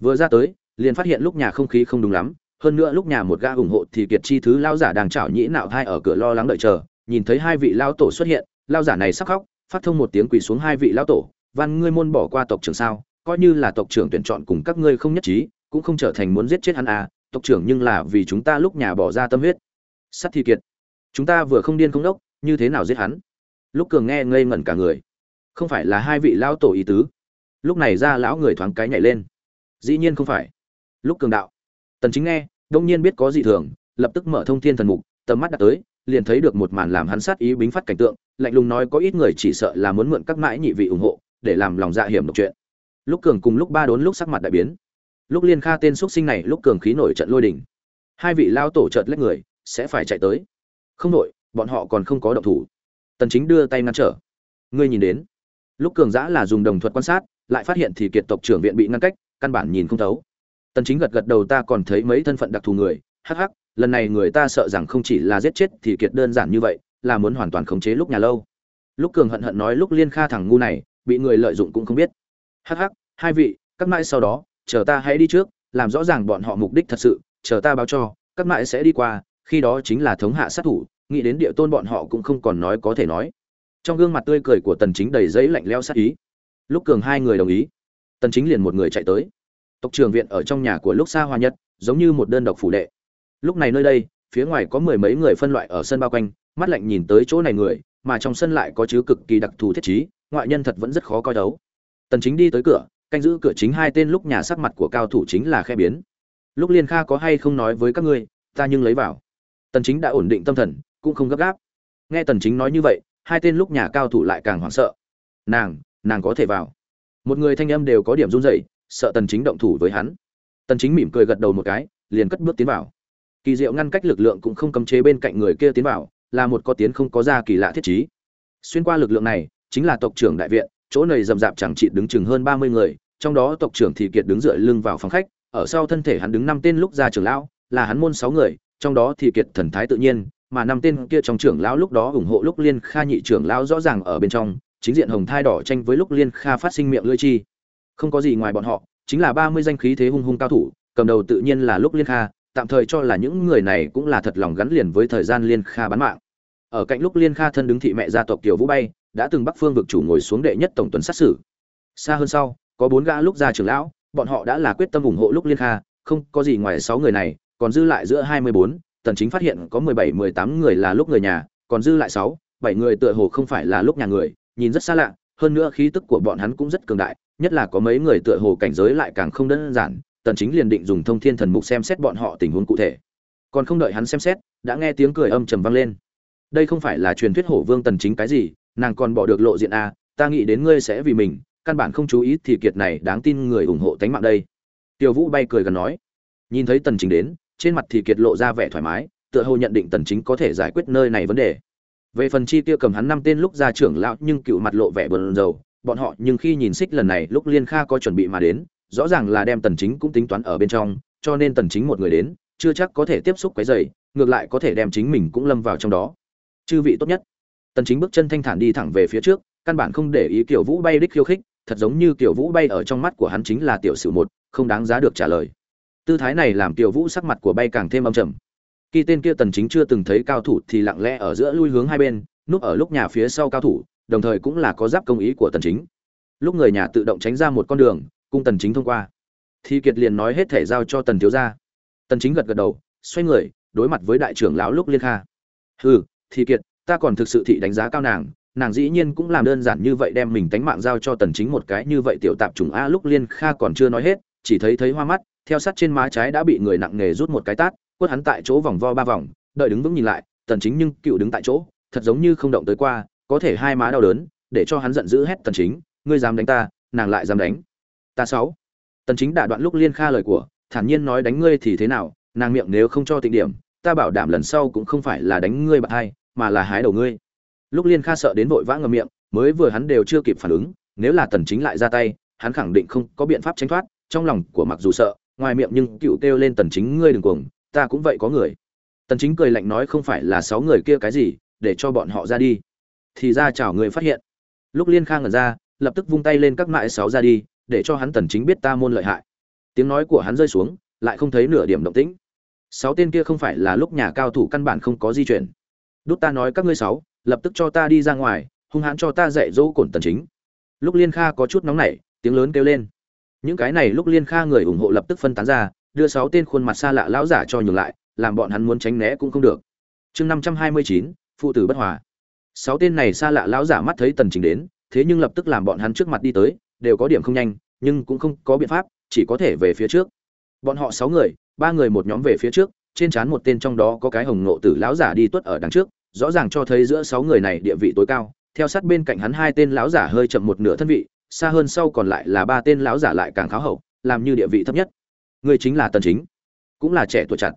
Vừa ra tới, liền phát hiện lúc nhà không khí không đúng lắm, hơn nữa lúc nhà một ga ủng hộ thì kiệt chi thứ lao giả đang chảo nhĩ nạo thai ở cửa lo lắng đợi chờ, nhìn thấy hai vị lao tổ xuất hiện, lao giả này sắc khóc, phát thông một tiếng quỳ xuống hai vị lao tổ, văn, ngươi môn bỏ qua tộc trưởng sao? Coi như là tộc trưởng tuyển chọn cùng các ngươi không nhất trí, cũng không trở thành muốn giết chết hắn à tộc trưởng nhưng là vì chúng ta lúc nhà bỏ ra tâm huyết. Sắt thi kiệt, chúng ta vừa không điên không đốc, như thế nào giết hắn? Lúc cường nghe ngây ngẩn cả người. Không phải là hai vị lão tổ ý tứ. Lúc này ra lão người thoáng cái nhảy lên. Dĩ nhiên không phải. Lúc cường đạo. Tần chính nghe, đông nhiên biết có gì thường, lập tức mở thông thiên thần mục, tầm mắt đặt tới, liền thấy được một màn làm hắn sát ý bính phát cảnh tượng, lạnh lùng nói có ít người chỉ sợ là muốn mượn các mãi nhị vị ủng hộ, để làm lòng dạ hiểm độc chuyện. Lúc cường cùng lúc ba đốn lúc sắc mặt đại biến. Lúc liên kha tên xuất sinh này, lúc cường khí nổi trận lôi đỉnh hai vị lao tổ chợt lách người, sẽ phải chạy tới. Không nổi bọn họ còn không có động thủ tần chính đưa tay ngăn trở. Ngươi nhìn đến. Lúc cường giã là dùng đồng thuật quan sát, lại phát hiện thì kiệt tộc trưởng viện bị ngăn cách, căn bản nhìn không thấu. Tần chính gật gật đầu ta còn thấy mấy thân phận đặc thù người, hắc hắc, lần này người ta sợ rằng không chỉ là giết chết thì kiệt đơn giản như vậy, là muốn hoàn toàn khống chế lúc nhà lâu. Lúc cường hận hận nói lúc liên kha thằng ngu này, bị người lợi dụng cũng không biết. Hắc hắc, hai vị, các mãi sau đó, chờ ta hãy đi trước, làm rõ ràng bọn họ mục đích thật sự, chờ ta báo cho, các mãi sẽ đi qua, khi đó chính là thống hạ sát thủ nghĩ đến địa tôn bọn họ cũng không còn nói có thể nói. Trong gương mặt tươi cười của tần chính đầy giấy lạnh lẽo sát ý. Lúc cường hai người đồng ý, tần chính liền một người chạy tới. Tộc trường viện ở trong nhà của lúc xa hoa nhất, giống như một đơn độc phủ đệ. Lúc này nơi đây, phía ngoài có mười mấy người phân loại ở sân bao quanh, mắt lạnh nhìn tới chỗ này người, mà trong sân lại có chứa cực kỳ đặc thù thiết trí, ngoại nhân thật vẫn rất khó coi đấu. Tần chính đi tới cửa, canh giữ cửa chính hai tên lúc nhà sắc mặt của cao thủ chính là khe biến. Lúc liên kha có hay không nói với các ngươi, ta nhưng lấy vào. Tần chính đã ổn định tâm thần cũng không gấp gáp. Nghe tần chính nói như vậy, hai tên lúc nhà cao thủ lại càng hoảng sợ. Nàng nàng có thể vào. Một người thanh âm đều có điểm run rẩy, sợ tần chính động thủ với hắn. Tần chính mỉm cười gật đầu một cái, liền cất bước tiến vào. Kỳ diệu ngăn cách lực lượng cũng không cấm chế bên cạnh người kia tiến vào, là một có tiến không có ra kỳ lạ thiết trí. Xuyên qua lực lượng này, chính là tộc trưởng đại viện, chỗ này rầm rạp chẳng chỉ đứng chừng hơn 30 người, trong đó tộc trưởng thì kiệt đứng dựa lưng vào phòng khách, ở sau thân thể hắn đứng năm tên lúc ra trưởng lão, là hắn môn 6 người, trong đó thì kiệt thần thái tự nhiên mà năm tên kia trong trưởng lão lúc đó ủng hộ lúc liên kha nhị trưởng lão rõ ràng ở bên trong, chính diện hồng thai đỏ tranh với lúc liên kha phát sinh miệng lưỡi chi. Không có gì ngoài bọn họ, chính là 30 danh khí thế hung hung cao thủ, cầm đầu tự nhiên là lúc liên kha, tạm thời cho là những người này cũng là thật lòng gắn liền với thời gian liên kha bán mạng. Ở cạnh lúc liên kha thân đứng thị mẹ gia tộc tiểu vũ bay, đã từng bắc phương vực chủ ngồi xuống đệ nhất tổng tuần xét xử. Xa hơn sau, có bốn gã lúc gia trưởng lão, bọn họ đã là quyết tâm ủng hộ lúc liên kha, không có gì ngoài sáu người này, còn dư lại giữa hai mươi bốn tần chính phát hiện có mười bảy mười tám người là lúc người nhà còn dư lại sáu bảy người tựa hồ không phải là lúc nhà người nhìn rất xa lạ hơn nữa khí tức của bọn hắn cũng rất cường đại nhất là có mấy người tựa hồ cảnh giới lại càng không đơn giản tần chính liền định dùng thông thiên thần mục xem xét bọn họ tình huống cụ thể. Còn không đợi hắn xem xét đã nghe tiếng cười âm trầm vang lên. Đây không phải là truyền thuyết hổ vương tần chính cái gì nàng còn bỏ được lộ diện a à, ta nghĩ đến ngươi sẽ vì mình căn bản không chú ý thì kiệt này đáng tin người ủng hộ tánh mạng đây. Tiêu vũ bay cười gần nói. Nhìn thấy tần chính đến trên mặt thì kiệt lộ ra vẻ thoải mái, tựa hồ nhận định tần chính có thể giải quyết nơi này vấn đề. Về phần chi tiêu cầm hắn năm tên lúc ra trưởng lão nhưng cựu mặt lộ vẻ buồn rầu, bọn họ nhưng khi nhìn xích lần này lúc liên kha có chuẩn bị mà đến, rõ ràng là đem tần chính cũng tính toán ở bên trong, cho nên tần chính một người đến, chưa chắc có thể tiếp xúc quấy rầy, ngược lại có thể đem chính mình cũng lâm vào trong đó. Chư vị tốt nhất. Tần chính bước chân thanh thản đi thẳng về phía trước, căn bản không để ý tiểu vũ bay đích khiêu khích, thật giống như tiểu vũ bay ở trong mắt của hắn chính là tiểu sử một, không đáng giá được trả lời tư thái này làm tiểu vũ sắc mặt của bay càng thêm âm trầm. Khi tên kia tần chính chưa từng thấy cao thủ thì lặng lẽ ở giữa lui hướng hai bên, núp ở lúc nhà phía sau cao thủ, đồng thời cũng là có giáp công ý của tần chính. Lúc người nhà tự động tránh ra một con đường, cung tần chính thông qua. Thì kiệt liền nói hết thể giao cho tần thiếu gia. Tần chính gật gật đầu, xoay người, đối mặt với đại trưởng lão lúc liên kha. Hừ thì kiệt, ta còn thực sự thị đánh giá cao nàng nàng dĩ nhiên cũng làm đơn giản như vậy đem mình tánh mạng giao cho tần chính một cái như vậy tiểu tạp trùng a lúc liên kha còn chưa nói hết, chỉ thấy thấy hoa mắt theo sát trên má trái đã bị người nặng nghề rút một cái tát, quất hắn tại chỗ vòng vo ba vòng, đợi đứng vững nhìn lại, tần chính nhưng cựu đứng tại chỗ, thật giống như không động tới qua, có thể hai má đau đớn, để cho hắn giận dữ hét tần chính, ngươi dám đánh ta, nàng lại dám đánh. Ta sáu. Tần chính đã đoạn lúc liên kha lời của, thản nhiên nói đánh ngươi thì thế nào, nàng miệng nếu không cho tịnh điểm, ta bảo đảm lần sau cũng không phải là đánh ngươi bạn hai, mà là hái đầu ngươi. Lúc liên kha sợ đến vội vã ngậm miệng, mới vừa hắn đều chưa kịp phản ứng, nếu là tần chính lại ra tay, hắn khẳng định không có biện pháp tránh thoát, trong lòng của mặc dù sợ ngoài miệng nhưng cựu kêu lên tần chính ngươi đừng cuồng, ta cũng vậy có người. Tần chính cười lạnh nói không phải là sáu người kia cái gì, để cho bọn họ ra đi. Thì ra chào người phát hiện. Lúc liên khang ngẩn ra, lập tức vung tay lên các mại sáu ra đi, để cho hắn tần chính biết ta môn lợi hại. Tiếng nói của hắn rơi xuống, lại không thấy nửa điểm động tĩnh. Sáu tên kia không phải là lúc nhà cao thủ căn bản không có di chuyển. Đút ta nói các ngươi sáu, lập tức cho ta đi ra ngoài, hung hãn cho ta dạy dỗ cổn tần chính. Lúc liên kha có chút nóng nảy, tiếng lớn kêu lên những cái này lúc liên kha người ủng hộ lập tức phân tán ra, đưa sáu tên khuôn mặt xa lạ lão giả cho nhường lại, làm bọn hắn muốn tránh né cũng không được. Chương năm trăm hai mươi chín, phụ tử bất hòa. Sáu tên này xa lạ lão giả mắt thấy tần chính đến, thế nhưng lập tức làm bọn hắn trước mặt đi tới, đều có điểm không nhanh, nhưng cũng không có biện pháp, chỉ có thể về phía trước. Bọn họ sáu người, ba người một nhóm về phía trước, trên trán một tên trong đó có cái hồng nộ tử lão giả đi tuất ở đằng trước, rõ ràng cho thấy giữa sáu người này địa vị tối cao, theo sát bên cạnh hắn hai tên lão giả hơi chậm một nửa thân vị xa hơn sau còn lại là ba tên lão giả lại càng kháo hậu, làm như địa vị thấp nhất. Người chính là tần chính, cũng là trẻ tuổi chặt.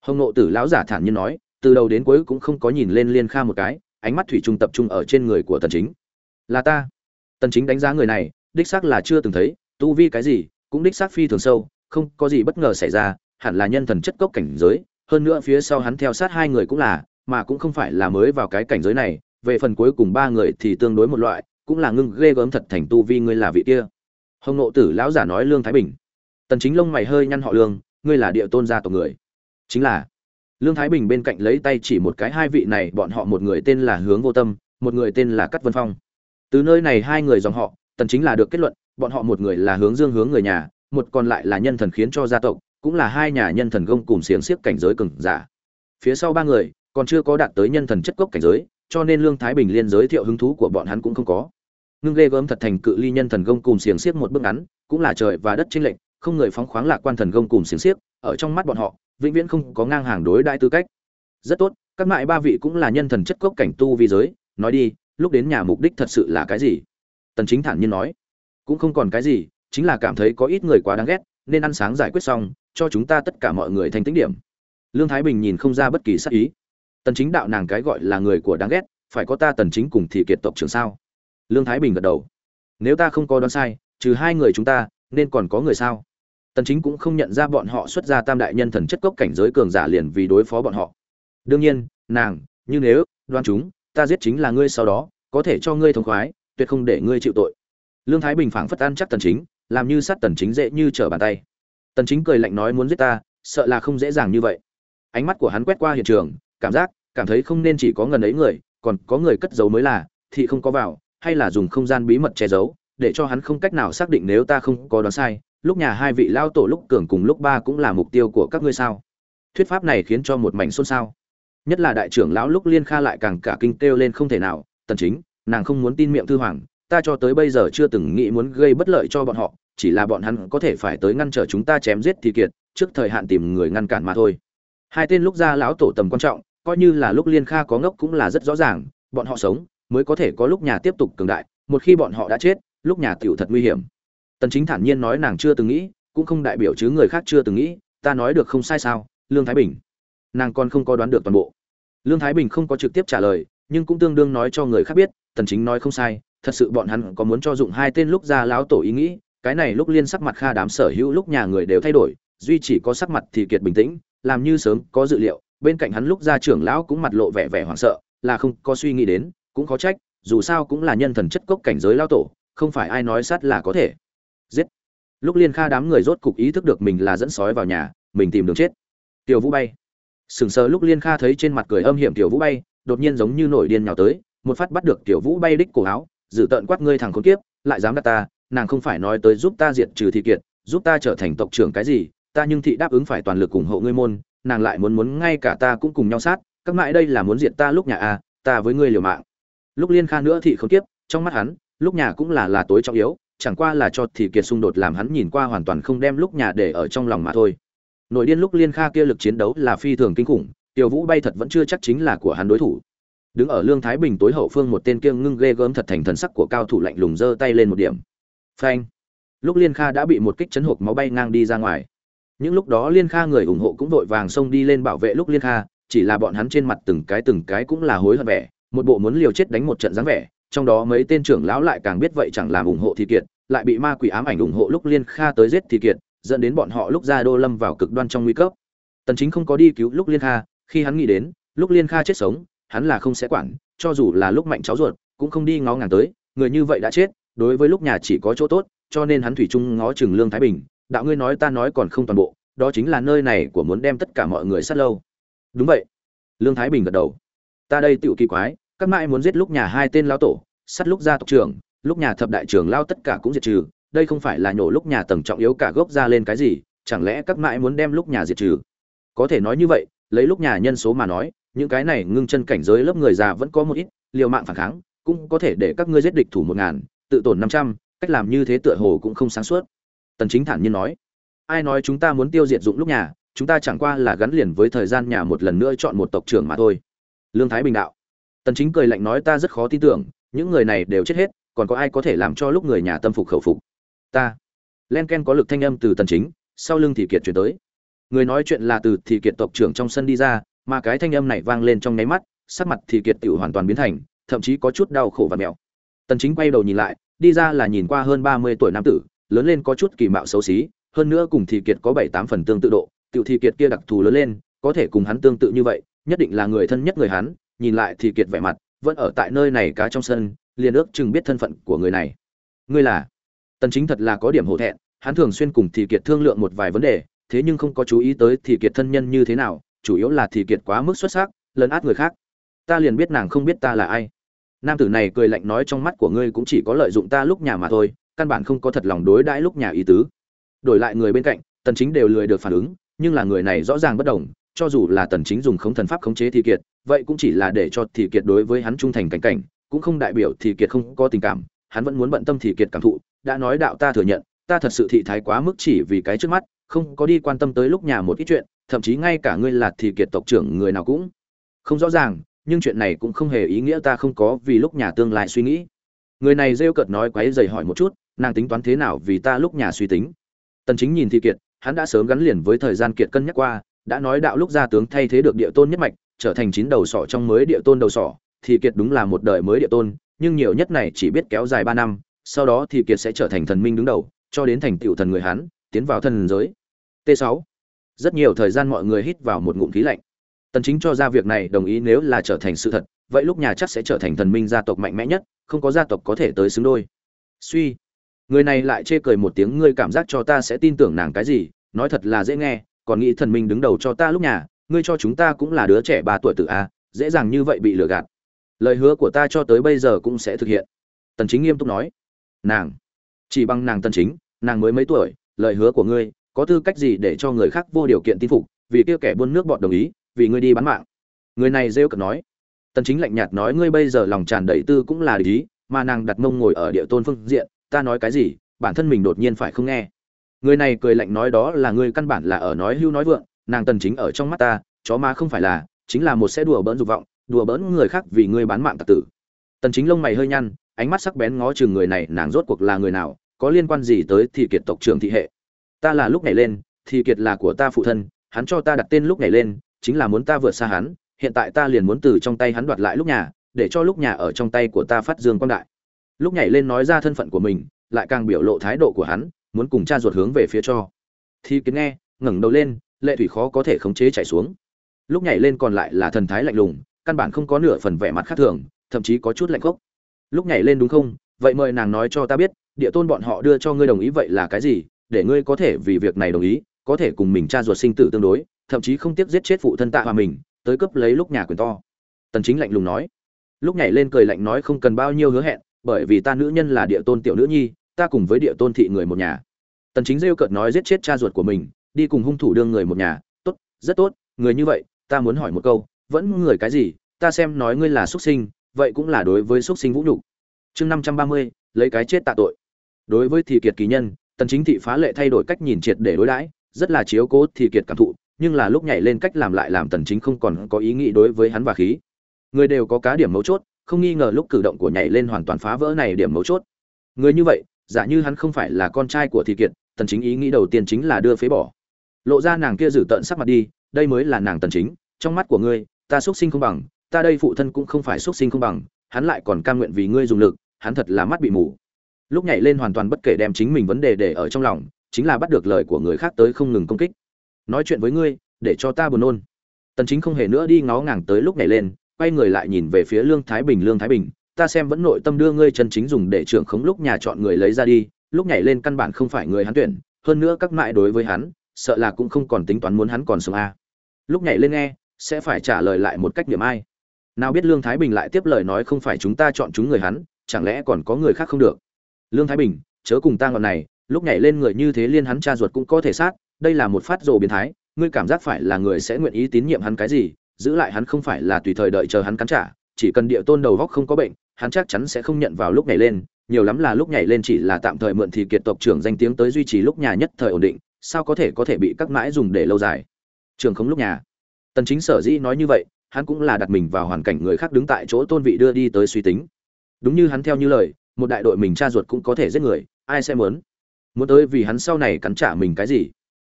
Hồng nộ tử lão giả thản nhiên nói, từ đầu đến cuối cũng không có nhìn lên liên kha một cái, ánh mắt thủy trung tập trung ở trên người của tần chính. Là ta. Tần chính đánh giá người này, đích xác là chưa từng thấy, tu vi cái gì, cũng đích xác phi thường sâu, không có gì bất ngờ xảy ra, hẳn là nhân thần chất cốc cảnh giới, hơn nữa phía sau hắn theo sát hai người cũng là, mà cũng không phải là mới vào cái cảnh giới này, về phần cuối cùng ba người thì tương đối một loại cũng là ngưng ghê gớm thật thành tu vi ngươi là vị kia. Hồng nộ tử lão giả nói lương thái bình. Tần chính lông mày hơi nhăn họ lương, ngươi là địa tôn gia tộc người. Chính là, lương thái bình bên cạnh lấy tay chỉ một cái hai vị này, bọn họ một người tên là hướng vô tâm, một người tên là cắt vân phong. Từ nơi này hai người dòng họ, tần chính là được kết luận, bọn họ một người là hướng dương hướng người nhà, một còn lại là nhân thần khiến cho gia tộc, cũng là hai nhà nhân thần gông cùng xiềng xiếc cảnh giới cường giả. Phía sau ba người, còn chưa có đạt tới nhân thần chất cốc cảnh giới cho nên lương thái bình liên giới thiệu hứng thú của bọn hắn cũng không có. Ngưng ghê gớm thật thành cự ly nhân thần gông cùng xiềng xiếc một bước ngắn, cũng là trời và đất chênh lệch, không người phóng khoáng lạc quan thần gông cùng xiềng xiếc, ở trong mắt bọn họ, vĩnh viễn không có ngang hàng đối đại tư cách. Rất tốt, các mại ba vị cũng là nhân thần chất cốc cảnh tu vi giới, nói đi, lúc đến nhà mục đích thật sự là cái gì? Tần chính thản nhiên nói. Cũng không còn cái gì, chính là cảm thấy có ít người quá đáng ghét, nên ăn sáng giải quyết xong, cho chúng ta tất cả mọi người thành tính điểm. Lương thái bình nhìn không ra bất kỳ sắc ý tần chính đạo nàng cái gọi là người của đáng ghét, phải có ta tần chính cùng thì kiệt tộc trưởng sao? Lương thái bình gật đầu. Nếu ta không có đoán sai, trừ hai người chúng ta, nên còn có người sao? Tần chính cũng không nhận ra bọn họ xuất ra tam đại nhân thần chất cốc cảnh giới cường giả liền vì đối phó bọn họ. Đương nhiên, nàng, như nếu, đoán chúng, ta giết chính là ngươi sau đó, có thể cho ngươi thống khoái, tuyệt không để ngươi chịu tội. Lương thái bình phảng phất an chắc tần chính, làm như sát tần chính dễ như trở bàn tay. Tần chính cười lạnh nói muốn giết ta, sợ là không dễ dàng như vậy. Ánh mắt của hắn quét qua hiện trường cảm giác, cảm thấy không nên chỉ có ngần ấy người, còn có người cất giấu mới là, thì không có vào, hay là dùng không gian bí mật che giấu, để cho hắn không cách nào xác định nếu ta không có đoán sai, lúc nhà hai vị lao tổ lúc cường cùng lúc ba cũng là mục tiêu của các ngươi sao? Thuyết pháp này khiến cho một mảnh xôn xao. Nhất là đại trưởng lão lúc liên kha lại càng cả kinh kêu lên không thể nào, tần chính, nàng không muốn tin miệng thư hoàng, ta cho tới bây giờ chưa từng nghĩ muốn gây bất lợi cho bọn họ, chỉ là bọn hắn có thể phải tới ngăn trở chúng ta chém giết thì kiệt, trước thời hạn tìm người ngăn cản mà thôi hai tên lúc ra lão tổ tầm quan trọng, coi như là lúc liên kha có ngốc cũng là rất rõ ràng, bọn họ sống mới có thể có lúc nhà tiếp tục cường đại, một khi bọn họ đã chết, lúc nhà tiểu thật nguy hiểm. Tần chính thản nhiên nói nàng chưa từng nghĩ, cũng không đại biểu chứ người khác chưa từng nghĩ, ta nói được không sai sao, lương thái bình. Nàng còn không có đoán được toàn bộ. Lương thái bình không có trực tiếp trả lời, nhưng cũng tương đương nói cho người khác biết, tần chính nói không sai, thật sự bọn hắn có muốn cho dụng hai tên lúc ra lão tổ ý nghĩ, cái này lúc liên sắc mặt kha đám sở hữu lúc nhà người đều thay đổi, duy chỉ có sắc mặt thì kiệt bình tĩnh làm như sớm có dự liệu, bên cạnh hắn lúc ra trưởng lão cũng mặt lộ vẻ vẻ hoảng sợ, là không có suy nghĩ đến, cũng có trách, dù sao cũng là nhân thần chất cốc cảnh giới lao tổ, không phải ai nói sát là có thể. Giết! Lúc liên kha đám người rốt cục ý thức được mình là dẫn sói vào nhà, mình tìm đường chết. Tiểu vũ bay! Sừng sờ lúc liên kha thấy trên mặt cười âm hiểm tiểu vũ bay, đột nhiên giống như nổi điên nhào tới, một phát bắt được tiểu vũ bay đích cổ áo dự tợn quát ngươi thằng khốn kiếp, lại dám đặt ta, nàng không phải nói tới giúp ta diệt trừ thị kiệt, giúp ta trở thành tộc trưởng cái gì ta nhưng thị đáp ứng phải toàn lực ủng hộ ngươi môn, nàng lại muốn muốn ngay cả ta cũng cùng nhau sát, các mãi đây là muốn diệt ta lúc nhà a ta với ngươi liều mạng. Lúc liên kha nữa thị không kiếp trong mắt hắn, lúc nhà cũng là là tối trọng yếu, chẳng qua là cho thị kiệt xung đột làm hắn nhìn qua hoàn toàn không đem lúc nhà để ở trong lòng mà thôi. Nội điên lúc liên kha kia lực chiến đấu là phi thường kinh khủng, tiểu vũ bay thật vẫn chưa chắc chính là của hắn đối thủ. Đứng ở lương thái bình tối hậu phương một tên kiêng ngưng ghê gớm thật thành thần sắc của cao thủ lạnh lùng giơ tay lên một điểm. Phanh. Lúc liên kha đã bị một kích chấn hộp máu bay ngang đi ra ngoài những lúc đó liên kha người ủng hộ cũng vội vàng xông đi lên bảo vệ lúc liên kha, chỉ là bọn hắn trên mặt từng cái từng cái cũng là hối hận vẻ, một bộ muốn liều chết đánh một trận dáng vẻ, trong đó mấy tên trưởng lão lại càng biết vậy chẳng làm ủng hộ thì kiệt, lại bị ma quỷ ám ảnh ủng hộ lúc liên kha tới giết thì kiệt, dẫn đến bọn họ lúc ra đô lâm vào cực đoan trong nguy cấp. Tần chính không có đi cứu lúc liên kha, khi hắn nghĩ đến, lúc liên kha chết sống, hắn là không sẽ quản, cho dù là lúc mạnh cháu ruột, cũng không đi ngó ngàng tới, người như vậy đã chết, đối với lúc nhà chỉ có chỗ tốt, cho nên hắn thủy chung ngó chừng lương thái bình đạo ngươi nói ta nói còn không toàn bộ, đó chính là nơi này của muốn đem tất cả mọi người sát lâu. Đúng vậy. Lương thái bình gật đầu. Ta đây tựu kỳ quái, các mãi muốn giết lúc nhà hai tên lao tổ, sát lúc gia tộc trưởng, lúc nhà thập đại trưởng lao tất cả cũng diệt trừ, đây không phải là nhổ lúc nhà tầng trọng yếu cả gốc ra lên cái gì, chẳng lẽ các mãi muốn đem lúc nhà diệt trừ? Có thể nói như vậy, lấy lúc nhà nhân số mà nói, những cái này ngưng chân cảnh giới lớp người già vẫn có một ít, liều mạng phản kháng, cũng có thể để các ngươi giết địch thủ một ngàn, tự tổn năm trăm, cách làm như thế tựa hồ cũng không sáng suốt tần chính thản nhiên nói, ai nói chúng ta muốn tiêu diệt dụng lúc nhà, chúng ta chẳng qua là gắn liền với thời gian nhà một lần nữa chọn một tộc trưởng mà thôi. Lương thái bình đạo. Tần chính cười lạnh nói, ta rất khó tin tưởng, những người này đều chết hết, còn có ai có thể làm cho lúc người nhà tâm phục khẩu phục? Ta. Len ken có lực thanh âm từ tần chính, sau lưng thì kiệt chuyển tới. Người nói chuyện là từ thì kiệt tộc trưởng trong sân đi ra, mà cái thanh âm này vang lên trong nháy mắt, sắc mặt thì kiệt tiểu hoàn toàn biến thành, thậm chí có chút đau khổ và mèo tần chính quay đầu nhìn lại, đi ra là nhìn qua hơn 30 tuổi nam tử lớn lên có chút kỳ mạo xấu xí, hơn nữa cùng thì kiệt có bảy tám phần tương tự độ, tiểu thì kiệt kia đặc thù lớn lên, có thể cùng hắn tương tự như vậy, nhất định là người thân nhất người hắn, nhìn lại thì kiệt vẻ mặt, vẫn ở tại nơi này cá trong sân, liền ước chừng biết thân phận của người này. Ngươi là? Tần chính thật là có điểm hổ thẹn, hắn thường xuyên cùng thì kiệt thương lượng một vài vấn đề, thế nhưng không có chú ý tới thì kiệt thân nhân như thế nào, chủ yếu là thì kiệt quá mức xuất sắc, lấn át người khác. Ta liền biết nàng không biết ta là ai. Nam tử này cười lạnh nói trong mắt của ngươi cũng chỉ có lợi dụng ta lúc nhà mà thôi căn bản không có thật lòng đối đãi lúc nhà ý tứ. Đổi lại người bên cạnh, tần chính đều lười được phản ứng, nhưng là người này rõ ràng bất đồng, cho dù là tần chính dùng khống thần pháp khống chế thì kiệt, vậy cũng chỉ là để cho thì kiệt đối với hắn trung thành cảnh cảnh, cũng không đại biểu thì kiệt không có tình cảm, hắn vẫn muốn bận tâm thì kiệt cảm thụ, đã nói đạo ta thừa nhận, ta thật sự thị thái quá mức chỉ vì cái trước mắt, không có đi quan tâm tới lúc nhà một ít chuyện, thậm chí ngay cả ngươi là thì kiệt tộc trưởng người nào cũng không rõ ràng, nhưng chuyện này cũng không hề ý nghĩa ta không có vì lúc nhà tương lai suy nghĩ. Người này rêu cợt nói quấy dày hỏi một chút nàng tính toán thế nào vì ta lúc nhà suy tính tần chính nhìn Thi kiệt hắn đã sớm gắn liền với thời gian kiệt cân nhắc qua đã nói đạo lúc gia tướng thay thế được địa tôn nhất mạch trở thành chín đầu sỏ trong mới địa tôn đầu sỏ thì kiệt đúng là một đời mới địa tôn nhưng nhiều nhất này chỉ biết kéo dài 3 năm sau đó thì kiệt sẽ trở thành thần minh đứng đầu cho đến thành tựu thần người hắn tiến vào thần giới T6. Rất nhiều thời gian mọi người hít vào một ngụm khí lạnh. Tần Chính cho ra việc này đồng ý nếu là trở thành sự thật, vậy lúc nhà chắc sẽ trở thành thần minh gia tộc mạnh mẽ nhất, không có gia tộc có thể tới xứng đôi. Suy, người này lại chê cười một tiếng, ngươi cảm giác cho ta sẽ tin tưởng nàng cái gì? Nói thật là dễ nghe, còn nghĩ thần minh đứng đầu cho ta lúc nhà, ngươi cho chúng ta cũng là đứa trẻ ba tuổi tự a, dễ dàng như vậy bị lừa gạt. Lời hứa của ta cho tới bây giờ cũng sẽ thực hiện. Tần Chính nghiêm túc nói. Nàng, chỉ bằng nàng Tần Chính, nàng mới mấy tuổi, lời hứa của ngươi, có tư cách gì để cho người khác vô điều kiện tin phục vì kia kẻ buôn nước bọn đồng ý vì ngươi đi bán mạng người này rêu cợt nói tần chính lạnh nhạt nói ngươi bây giờ lòng tràn đầy tư cũng là lý mà nàng đặt mông ngồi ở địa tôn phương diện ta nói cái gì, bản thân mình đột nhiên phải không nghe. Người này cười lạnh nói đó là ngươi căn bản là ở nói hưu nói vượng, nàng tần chính ở trong mắt ta, chó ma không phải là, chính là một xe đùa bỡn dục vọng, đùa bỡn người khác vì ngươi bán mạng tặc tử. Tần chính lông mày hơi nhăn, ánh mắt sắc bén ngó chừng người này, nàng rốt cuộc là người nào, có liên quan gì tới thì kiệt tộc trưởng thị hệ. Ta là lúc này lên, thì kiệt là của ta phụ thân, hắn cho ta đặt tên lúc này lên, chính là muốn ta vượt xa hắn, hiện tại ta liền muốn từ trong tay hắn đoạt lại lúc nhà, để cho lúc nhà ở trong tay của ta phát dương quang đại lúc nhảy lên nói ra thân phận của mình, lại càng biểu lộ thái độ của hắn, muốn cùng cha ruột hướng về phía cho. Thì kiến nghe, ngẩng đầu lên, lệ thủy khó có thể khống chế chảy xuống. Lúc nhảy lên còn lại là thần thái lạnh lùng, căn bản không có nửa phần vẻ mặt khác thường, thậm chí có chút lạnh khốc. Lúc nhảy lên đúng không? Vậy mời nàng nói cho ta biết, địa tôn bọn họ đưa cho ngươi đồng ý vậy là cái gì, để ngươi có thể vì việc này đồng ý, có thể cùng mình cha ruột sinh tử tương đối, thậm chí không tiếc giết chết phụ thân tạ hòa mình, tới cướp lấy lúc nhà quyền to. Tần chính lạnh lùng nói. Lúc nhảy lên cười lạnh nói không cần bao nhiêu hứa hẹn bởi vì ta nữ nhân là địa tôn tiểu nữ nhi ta cùng với địa tôn thị người một nhà. Tần chính rêu cợt nói giết chết cha ruột của mình đi cùng hung thủ đương người một nhà. Tốt rất tốt người như vậy ta muốn hỏi một câu vẫn người cái gì? Ta xem nói ngươi là xuất sinh vậy cũng là đối với xuất sinh vũ nhục. Chương 530, lấy cái chết tạ tội. Đối với thị kiệt kỳ nhân tần chính thị phá lệ thay đổi cách nhìn triệt để đối đãi rất là chiếu cố thị kiệt cảm thụ nhưng là lúc nhảy lên cách làm lại làm tần chính không còn có ý nghĩ đối với hắn và khí. Người đều có cá điểm mấu chốt không nghi ngờ lúc cử động của nhảy lên hoàn toàn phá vỡ này điểm mấu chốt. Người như vậy, giả như hắn không phải là con trai của thị kiệt, tần chính ý nghĩ đầu tiên chính là đưa phế bỏ. Lộ ra nàng kia giữ tận sắc mặt đi, đây mới là nàng tần chính, trong mắt của ngươi, ta xuất sinh không bằng, ta đây phụ thân cũng không phải xuất sinh không bằng, hắn lại còn cam nguyện vì ngươi dùng lực, hắn thật là mắt bị mù. Lúc nhảy lên hoàn toàn bất kể đem chính mình vấn đề để ở trong lòng, chính là bắt được lời của người khác tới không ngừng công kích. Nói chuyện với ngươi, để cho ta buồn nôn. Tần chính không hề nữa đi ngó ngàng tới lúc nhảy lên quay người lại nhìn về phía lương thái bình, lương thái bình, ta xem vẫn nội tâm đưa ngươi chân chính dùng để trưởng khống lúc nhà chọn người lấy ra đi, lúc nhảy lên căn bản không phải người hắn tuyển, hơn nữa các mại đối với hắn, sợ là cũng không còn tính toán muốn hắn còn sống a lúc nhảy lên nghe, sẽ phải trả lời lại một cách điểm ai. Nào biết lương thái bình lại tiếp lời nói không phải chúng ta chọn chúng người hắn, chẳng lẽ còn có người khác không được? Lương thái bình, chớ cùng ta ngọn này, lúc nhảy lên người như thế liên hắn cha ruột cũng có thể sát, đây là một phát rồ biến thái, ngươi cảm giác phải là người sẽ nguyện ý tín nhiệm hắn cái gì giữ lại hắn không phải là tùy thời đợi chờ hắn cắn trả, chỉ cần địa tôn đầu góc không có bệnh, hắn chắc chắn sẽ không nhận vào lúc nhảy lên, nhiều lắm là lúc nhảy lên chỉ là tạm thời mượn thì kiệt tộc trưởng danh tiếng tới duy trì lúc nhà nhất thời ổn định, sao có thể có thể bị các mãi dùng để lâu dài? Trường không lúc nhà. Tần chính sở dĩ nói như vậy, hắn cũng là đặt mình vào hoàn cảnh người khác đứng tại chỗ tôn vị đưa đi tới suy tính. Đúng như hắn theo như lời, một đại đội mình cha ruột cũng có thể giết người, ai sẽ muốn? Muốn tới vì hắn sau này cắn trả mình cái gì?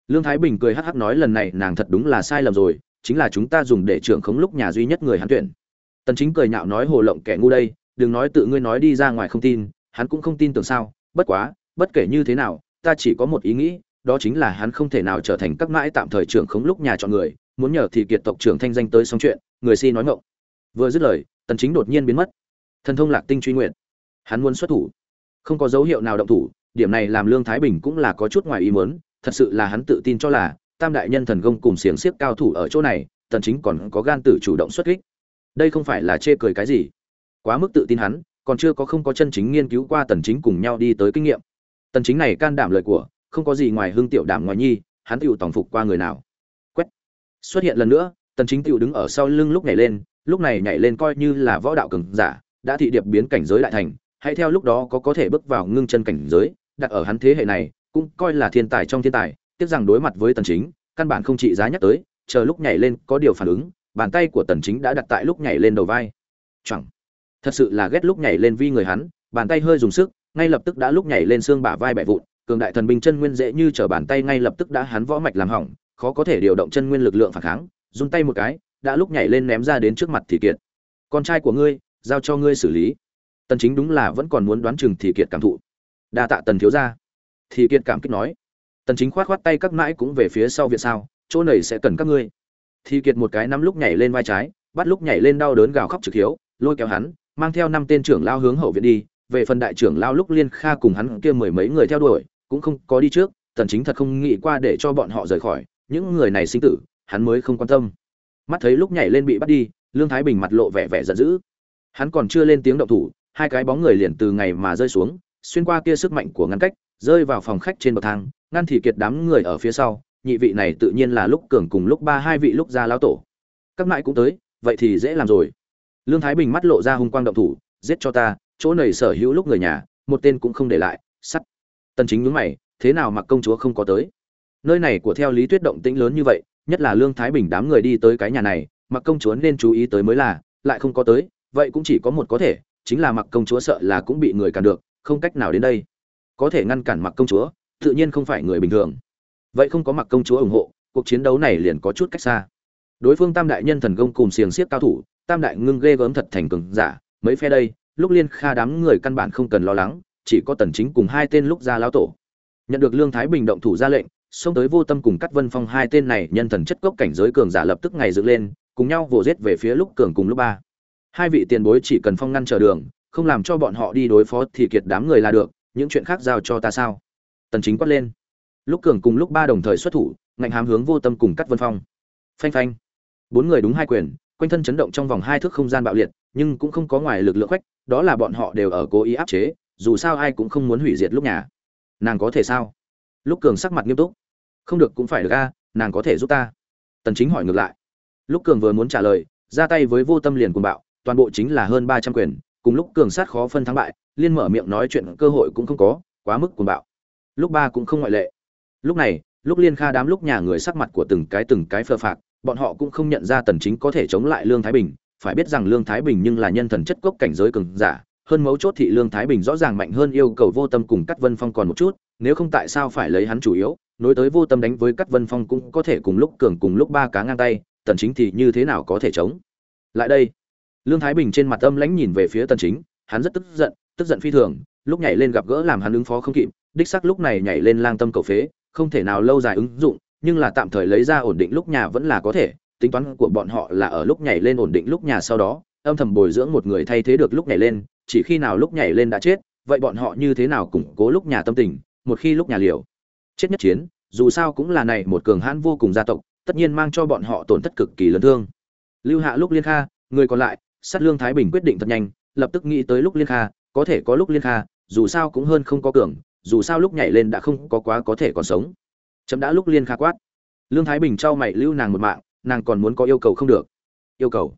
Lương thái bình cười hắc hắc nói lần này nàng thật đúng là sai lầm rồi chính là chúng ta dùng để trưởng khống lúc nhà duy nhất người hắn tuyển. Tần chính cười nhạo nói, hồ lộng kẻ ngu đây, đừng nói tự ngươi nói đi ra ngoài không tin, hắn cũng không tin tưởng sao? Bất quá, bất kể như thế nào, ta chỉ có một ý nghĩ, đó chính là hắn không thể nào trở thành các mãi tạm thời trưởng khống lúc nhà chọn người, muốn nhờ thì kiệt tộc trưởng thanh danh tới xong chuyện, người si nói ngọng. Vừa dứt lời, tần chính đột nhiên biến mất. Thần thông lạc tinh truy nguyện hắn muốn xuất thủ. Không có dấu hiệu nào động thủ, điểm này làm lương thái bình cũng là có chút ngoài ý muốn, thật sự là hắn tự tin cho là tam đại nhân thần công cùng xiềng xiếc cao thủ ở chỗ này, tần chính còn có gan tử chủ động xuất kích. Đây không phải là chê cười cái gì. Quá mức tự tin hắn, còn chưa có không có chân chính nghiên cứu qua tần chính cùng nhau đi tới kinh nghiệm. Tần chính này can đảm lời của, không có gì ngoài hương tiểu đảm ngoài nhi, hắn tiểu tổng phục qua người nào. Quét. Xuất hiện lần nữa, tần chính tiểu đứng ở sau lưng lúc nhảy lên, lúc này nhảy lên coi như là võ đạo cường giả, đã thị điệp biến cảnh giới đại thành, hãy theo lúc đó có có thể bước vào ngưng chân cảnh giới, đặt ở hắn thế hệ này, cũng coi là thiên tài trong thiên tài tiếc rằng đối mặt với tần chính, căn bản không trị giá nhắc tới, chờ lúc nhảy lên có điều phản ứng, bàn tay của tần chính đã đặt tại lúc nhảy lên đầu vai. Chẳng, thật sự là ghét lúc nhảy lên vi người hắn, bàn tay hơi dùng sức, ngay lập tức đã lúc nhảy lên xương bả vai bẻ vụn, cường đại thần binh chân nguyên dễ như trở bàn tay ngay lập tức đã hắn võ mạch làm hỏng, khó có thể điều động chân nguyên lực lượng phản kháng, run tay một cái, đã lúc nhảy lên ném ra đến trước mặt thì kiệt. Con trai của ngươi, giao cho ngươi xử lý. Tần chính đúng là vẫn còn muốn đoán chừng thì kiệt cảm thụ. Đa tạ tần thiếu gia. Thì kiệt cảm kích nói tần chính khoát khoát tay các mãi cũng về phía sau viện sao, chỗ này sẽ cần các ngươi. Thì kiệt một cái nắm lúc nhảy lên vai trái, bắt lúc nhảy lên đau đớn gào khóc trực hiếu, lôi kéo hắn, mang theo năm tên trưởng lao hướng hậu viện đi, về phần đại trưởng lao lúc liên kha cùng hắn kia mười mấy người theo đuổi, cũng không có đi trước, tần chính thật không nghĩ qua để cho bọn họ rời khỏi, những người này sinh tử, hắn mới không quan tâm. Mắt thấy lúc nhảy lên bị bắt đi, lương thái bình mặt lộ vẻ vẻ giận dữ. Hắn còn chưa lên tiếng động thủ, hai cái bóng người liền từ ngày mà rơi xuống, xuyên qua kia sức mạnh của ngăn cách, rơi vào phòng khách trên bậc thang ngăn thì kiệt đám người ở phía sau, nhị vị này tự nhiên là lúc cường cùng lúc ba, hai vị lúc ra lão tổ. Các mãi cũng tới, vậy thì dễ làm rồi. Lương thái bình mắt lộ ra hung quang động thủ, giết cho ta, chỗ này sở hữu lúc người nhà, một tên cũng không để lại, sắt. Tần chính nhướng mày, thế nào mặc công chúa không có tới? Nơi này của theo lý tuyết động tĩnh lớn như vậy, nhất là lương thái bình đám người đi tới cái nhà này, mặc công chúa nên chú ý tới mới là, lại không có tới, vậy cũng chỉ có một có thể, chính là mặc công chúa sợ là cũng bị người cản được, không cách nào đến đây. Có thể ngăn cản mặc công chúa tự nhiên không phải người bình thường. Vậy không có mặc công chúa ủng hộ, cuộc chiến đấu này liền có chút cách xa. Đối phương tam đại nhân thần công cùng xiềng xiếc cao thủ, tam đại ngưng ghê gớm thật thành cường giả, mấy phe đây, lúc liên kha đám người căn bản không cần lo lắng, chỉ có tần chính cùng hai tên lúc ra lão tổ. Nhận được lương thái bình động thủ ra lệnh, xông tới vô tâm cùng cắt vân phong hai tên này nhân thần chất cốc cảnh giới cường giả lập tức ngày dựng lên, cùng nhau vồ giết về phía lúc cường cùng lúc ba. Hai vị tiền bối chỉ cần phong ngăn trở đường, không làm cho bọn họ đi đối phó thì kiệt đám người là được, những chuyện khác giao cho ta sao? Tần chính quát lên. Lúc cường cùng lúc ba đồng thời xuất thủ, ngạnh hám hướng vô tâm cùng cắt vân phong. Phanh phanh. Bốn người đúng hai quyền, quanh thân chấn động trong vòng hai thước không gian bạo liệt, nhưng cũng không có ngoài lực lượng khách đó là bọn họ đều ở cố ý áp chế, dù sao ai cũng không muốn hủy diệt lúc nhà. Nàng có thể sao? Lúc cường sắc mặt nghiêm túc. Không được cũng phải được a, nàng có thể giúp ta. Tần chính hỏi ngược lại. Lúc cường vừa muốn trả lời, ra tay với vô tâm liền cùng bạo, toàn bộ chính là hơn 300 quyền, cùng lúc cường sát khó phân thắng bại, liên mở miệng nói chuyện cơ hội cũng không có, quá mức cuồng bạo lúc ba cũng không ngoại lệ. Lúc này, lúc liên kha đám lúc nhà người sắc mặt của từng cái từng cái phơ phạc, bọn họ cũng không nhận ra tần chính có thể chống lại lương thái bình. Phải biết rằng lương thái bình nhưng là nhân thần chất cốc cảnh giới cường giả, hơn mấu chốt thị lương thái bình rõ ràng mạnh hơn yêu cầu vô tâm cùng cắt vân phong còn một chút, nếu không tại sao phải lấy hắn chủ yếu, nối tới vô tâm đánh với cắt vân phong cũng có thể cùng lúc cường cùng lúc ba cá ngang tay, tần chính thì như thế nào có thể chống? Lại đây, lương thái bình trên mặt âm lãnh nhìn về phía tần chính, hắn rất tức giận tức giận phi thường, lúc nhảy lên gặp gỡ làm hắn ứng phó không kịp đích xác lúc này nhảy lên lang tâm cầu phế, không thể nào lâu dài ứng dụng, nhưng là tạm thời lấy ra ổn định lúc nhà vẫn là có thể, tính toán của bọn họ là ở lúc nhảy lên ổn định lúc nhà sau đó, âm thầm bồi dưỡng một người thay thế được lúc nhảy lên, chỉ khi nào lúc nhảy lên đã chết, vậy bọn họ như thế nào củng cố lúc nhà tâm tình, một khi lúc nhà liều. Chết nhất chiến, dù sao cũng là này một cường hãn vô cùng gia tộc, tất nhiên mang cho bọn họ tổn thất cực kỳ lớn thương. Lưu hạ lúc liên kha, người còn lại, sát lương thái bình quyết định thật nhanh, lập tức nghĩ tới lúc liên kha, có thể có lúc liên kha, dù sao cũng hơn không có cường dù sao lúc nhảy lên đã không có quá có thể còn sống. Chấm đã lúc liên kha quát. Lương thái bình trao mày lưu nàng một mạng, nàng còn muốn có yêu cầu không được. Yêu cầu.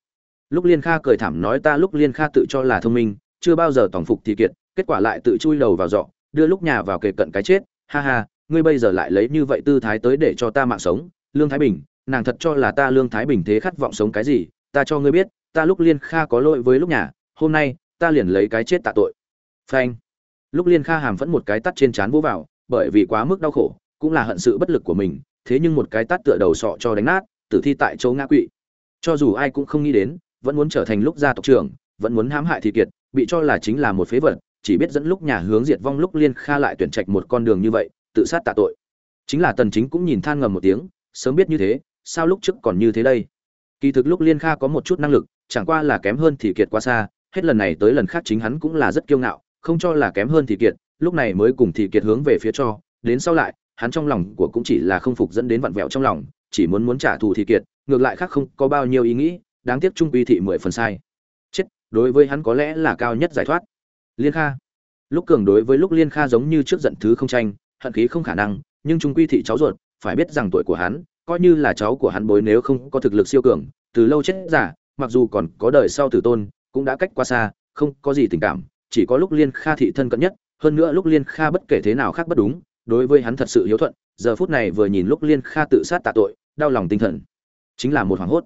Lúc liên kha cười thảm nói ta lúc liên kha tự cho là thông minh, chưa bao giờ tổng phục thì kiệt, kết quả lại tự chui đầu vào dọ đưa lúc nhà vào kề cận cái chết. Ha ha, ngươi bây giờ lại lấy như vậy tư thái tới để cho ta mạng sống. Lương thái bình, nàng thật cho là ta lương thái bình thế khát vọng sống cái gì, ta cho ngươi biết, ta lúc liên kha có lỗi với lúc nhà, hôm nay ta liền lấy cái chết tạ tội. Phanh lúc liên kha hàm phẫn một cái tắt trên trán vỗ vào, bởi vì quá mức đau khổ, cũng là hận sự bất lực của mình, thế nhưng một cái tắt tựa đầu sọ cho đánh nát, tử thi tại chỗ ngã quỵ. Cho dù ai cũng không nghĩ đến, vẫn muốn trở thành lúc gia tộc trưởng, vẫn muốn hãm hại thị kiệt, bị cho là chính là một phế vật, chỉ biết dẫn lúc nhà hướng diệt vong lúc liên kha lại tuyển trạch một con đường như vậy, tự sát tạ tội. Chính là tần chính cũng nhìn than ngầm một tiếng, sớm biết như thế, sao lúc trước còn như thế đây? Kỳ thực lúc liên kha có một chút năng lực, chẳng qua là kém hơn thì kiệt quá xa, hết lần này tới lần khác chính hắn cũng là rất kiêu ngạo không cho là kém hơn thì kiệt, lúc này mới cùng thì kiệt hướng về phía cho, đến sau lại, hắn trong lòng của cũng chỉ là không phục dẫn đến vặn vẹo trong lòng, chỉ muốn muốn trả thù thì kiệt, ngược lại khác không có bao nhiêu ý nghĩ, đáng tiếc trung uy thị mười phần sai. Chết, đối với hắn có lẽ là cao nhất giải thoát. Liên kha. Lúc cường đối với lúc liên kha giống như trước giận thứ không tranh, hận khí không khả năng, nhưng trung quy thị cháu ruột, phải biết rằng tuổi của hắn, coi như là cháu của hắn bối nếu không có thực lực siêu cường, từ lâu chết giả mặc dù còn có đời sau tử tôn, cũng đã cách quá xa, không có gì tình cảm chỉ có lúc liên kha thị thân cận nhất, hơn nữa lúc liên kha bất kể thế nào khác bất đúng, đối với hắn thật sự hiếu thuận, giờ phút này vừa nhìn lúc liên kha tự sát tạ tội, đau lòng tinh thần. Chính là một hoảng hốt.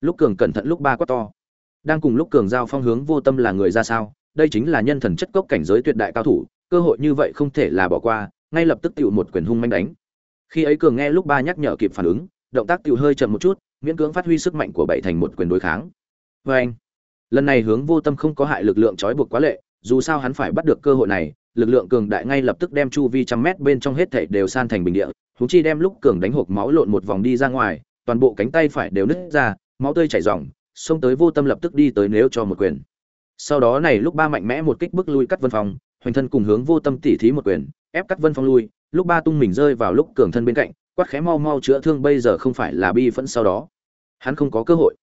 Lúc cường cẩn thận lúc ba quá to. Đang cùng lúc cường giao phong hướng vô tâm là người ra sao, đây chính là nhân thần chất cốc cảnh giới tuyệt đại cao thủ, cơ hội như vậy không thể là bỏ qua, ngay lập tức tựu một quyền hung manh đánh. Khi ấy cường nghe lúc ba nhắc nhở kịp phản ứng, động tác tựu hơi chậm một chút, miễn cưỡng phát huy sức mạnh của bảy thành một quyền đối kháng. Vê anh lần này hướng vô tâm không có hại lực lượng trói buộc quá lệ dù sao hắn phải bắt được cơ hội này, lực lượng cường đại ngay lập tức đem chu vi trăm mét bên trong hết thảy đều san thành bình địa húng chi đem lúc cường đánh hộp máu lộn một vòng đi ra ngoài, toàn bộ cánh tay phải đều nứt ra, máu tươi chảy ròng, xông tới vô tâm lập tức đi tới nếu cho một quyền. Sau đó này lúc ba mạnh mẽ một kích bức lui cắt vân phong, hoành thân cùng hướng vô tâm tỉ thí một quyền, ép cắt vân phong lui, lúc ba tung mình rơi vào lúc cường thân bên cạnh, quát khẽ mau mau chữa thương bây giờ không phải là bi phẫn sau đó. Hắn không có cơ hội.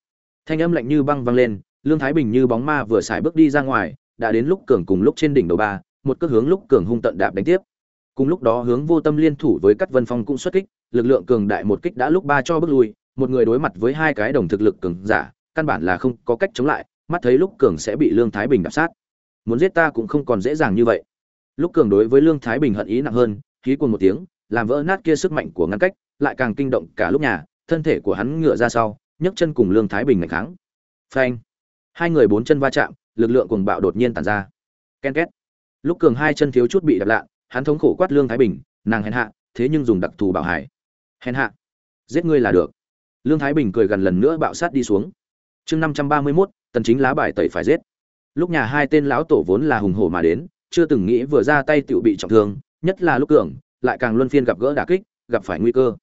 Thanh âm lạnh như băng vang lên, lương thái bình như bóng ma vừa xài bước đi ra ngoài đã đến lúc cường cùng lúc trên đỉnh đầu ba, một cước hướng lúc cường hung tận đạp đánh tiếp. Cùng lúc đó hướng vô tâm liên thủ với cắt vân phong cũng xuất kích, lực lượng cường đại một kích đã lúc ba cho bước lui, một người đối mặt với hai cái đồng thực lực cường giả, căn bản là không có cách chống lại, mắt thấy lúc cường sẽ bị lương thái bình đạp sát. Muốn giết ta cũng không còn dễ dàng như vậy. Lúc cường đối với lương thái bình hận ý nặng hơn, khí cuồng một tiếng, làm vỡ nát kia sức mạnh của ngăn cách, lại càng kinh động cả lúc nhà, thân thể của hắn ngựa ra sau, nhấc chân cùng lương thái bình ngày kháng. Phanh. Hai người bốn chân va chạm lực lượng cuồng bạo đột nhiên tản ra. Ken két. Lúc cường hai chân thiếu chút bị đập lạ, hắn thống khổ quát lương thái bình, nàng hèn hạ, thế nhưng dùng đặc thù bảo hải. Hèn hạ, giết ngươi là được. Lương thái bình cười gần lần nữa bạo sát đi xuống. Chương năm trăm ba mươi mốt, tần chính lá bài tẩy phải giết. Lúc nhà hai tên lão tổ vốn là hùng hổ mà đến, chưa từng nghĩ vừa ra tay tựu bị trọng thương, nhất là lúc cường, lại càng luân phiên gặp gỡ đả kích, gặp phải nguy cơ.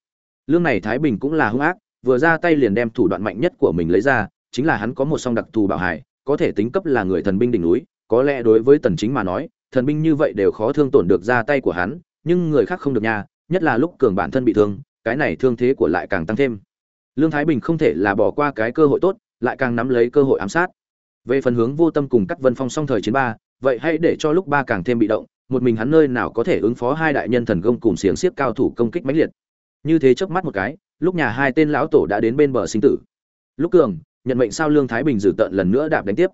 Lương này thái bình cũng là hung ác, vừa ra tay liền đem thủ đoạn mạnh nhất của mình lấy ra, chính là hắn có một song đặc thù bảo hải có thể tính cấp là người thần binh đỉnh núi, có lẽ đối với tần chính mà nói, thần binh như vậy đều khó thương tổn được ra tay của hắn, nhưng người khác không được nha, nhất là lúc cường bản thân bị thương, cái này thương thế của lại càng tăng thêm. Lương thái bình không thể là bỏ qua cái cơ hội tốt, lại càng nắm lấy cơ hội ám sát. Về phần hướng vô tâm cùng cắt vân phong song thời chiến ba, vậy hãy để cho lúc ba càng thêm bị động, một mình hắn nơi nào có thể ứng phó hai đại nhân thần công cùng xiềng xiếc cao thủ công kích mãnh liệt. Như thế chớp mắt một cái, lúc nhà hai tên lão tổ đã đến bên bờ sinh tử. Lúc cường nhận mệnh sao lương thái bình dự tận lần nữa đạp đánh tiếp.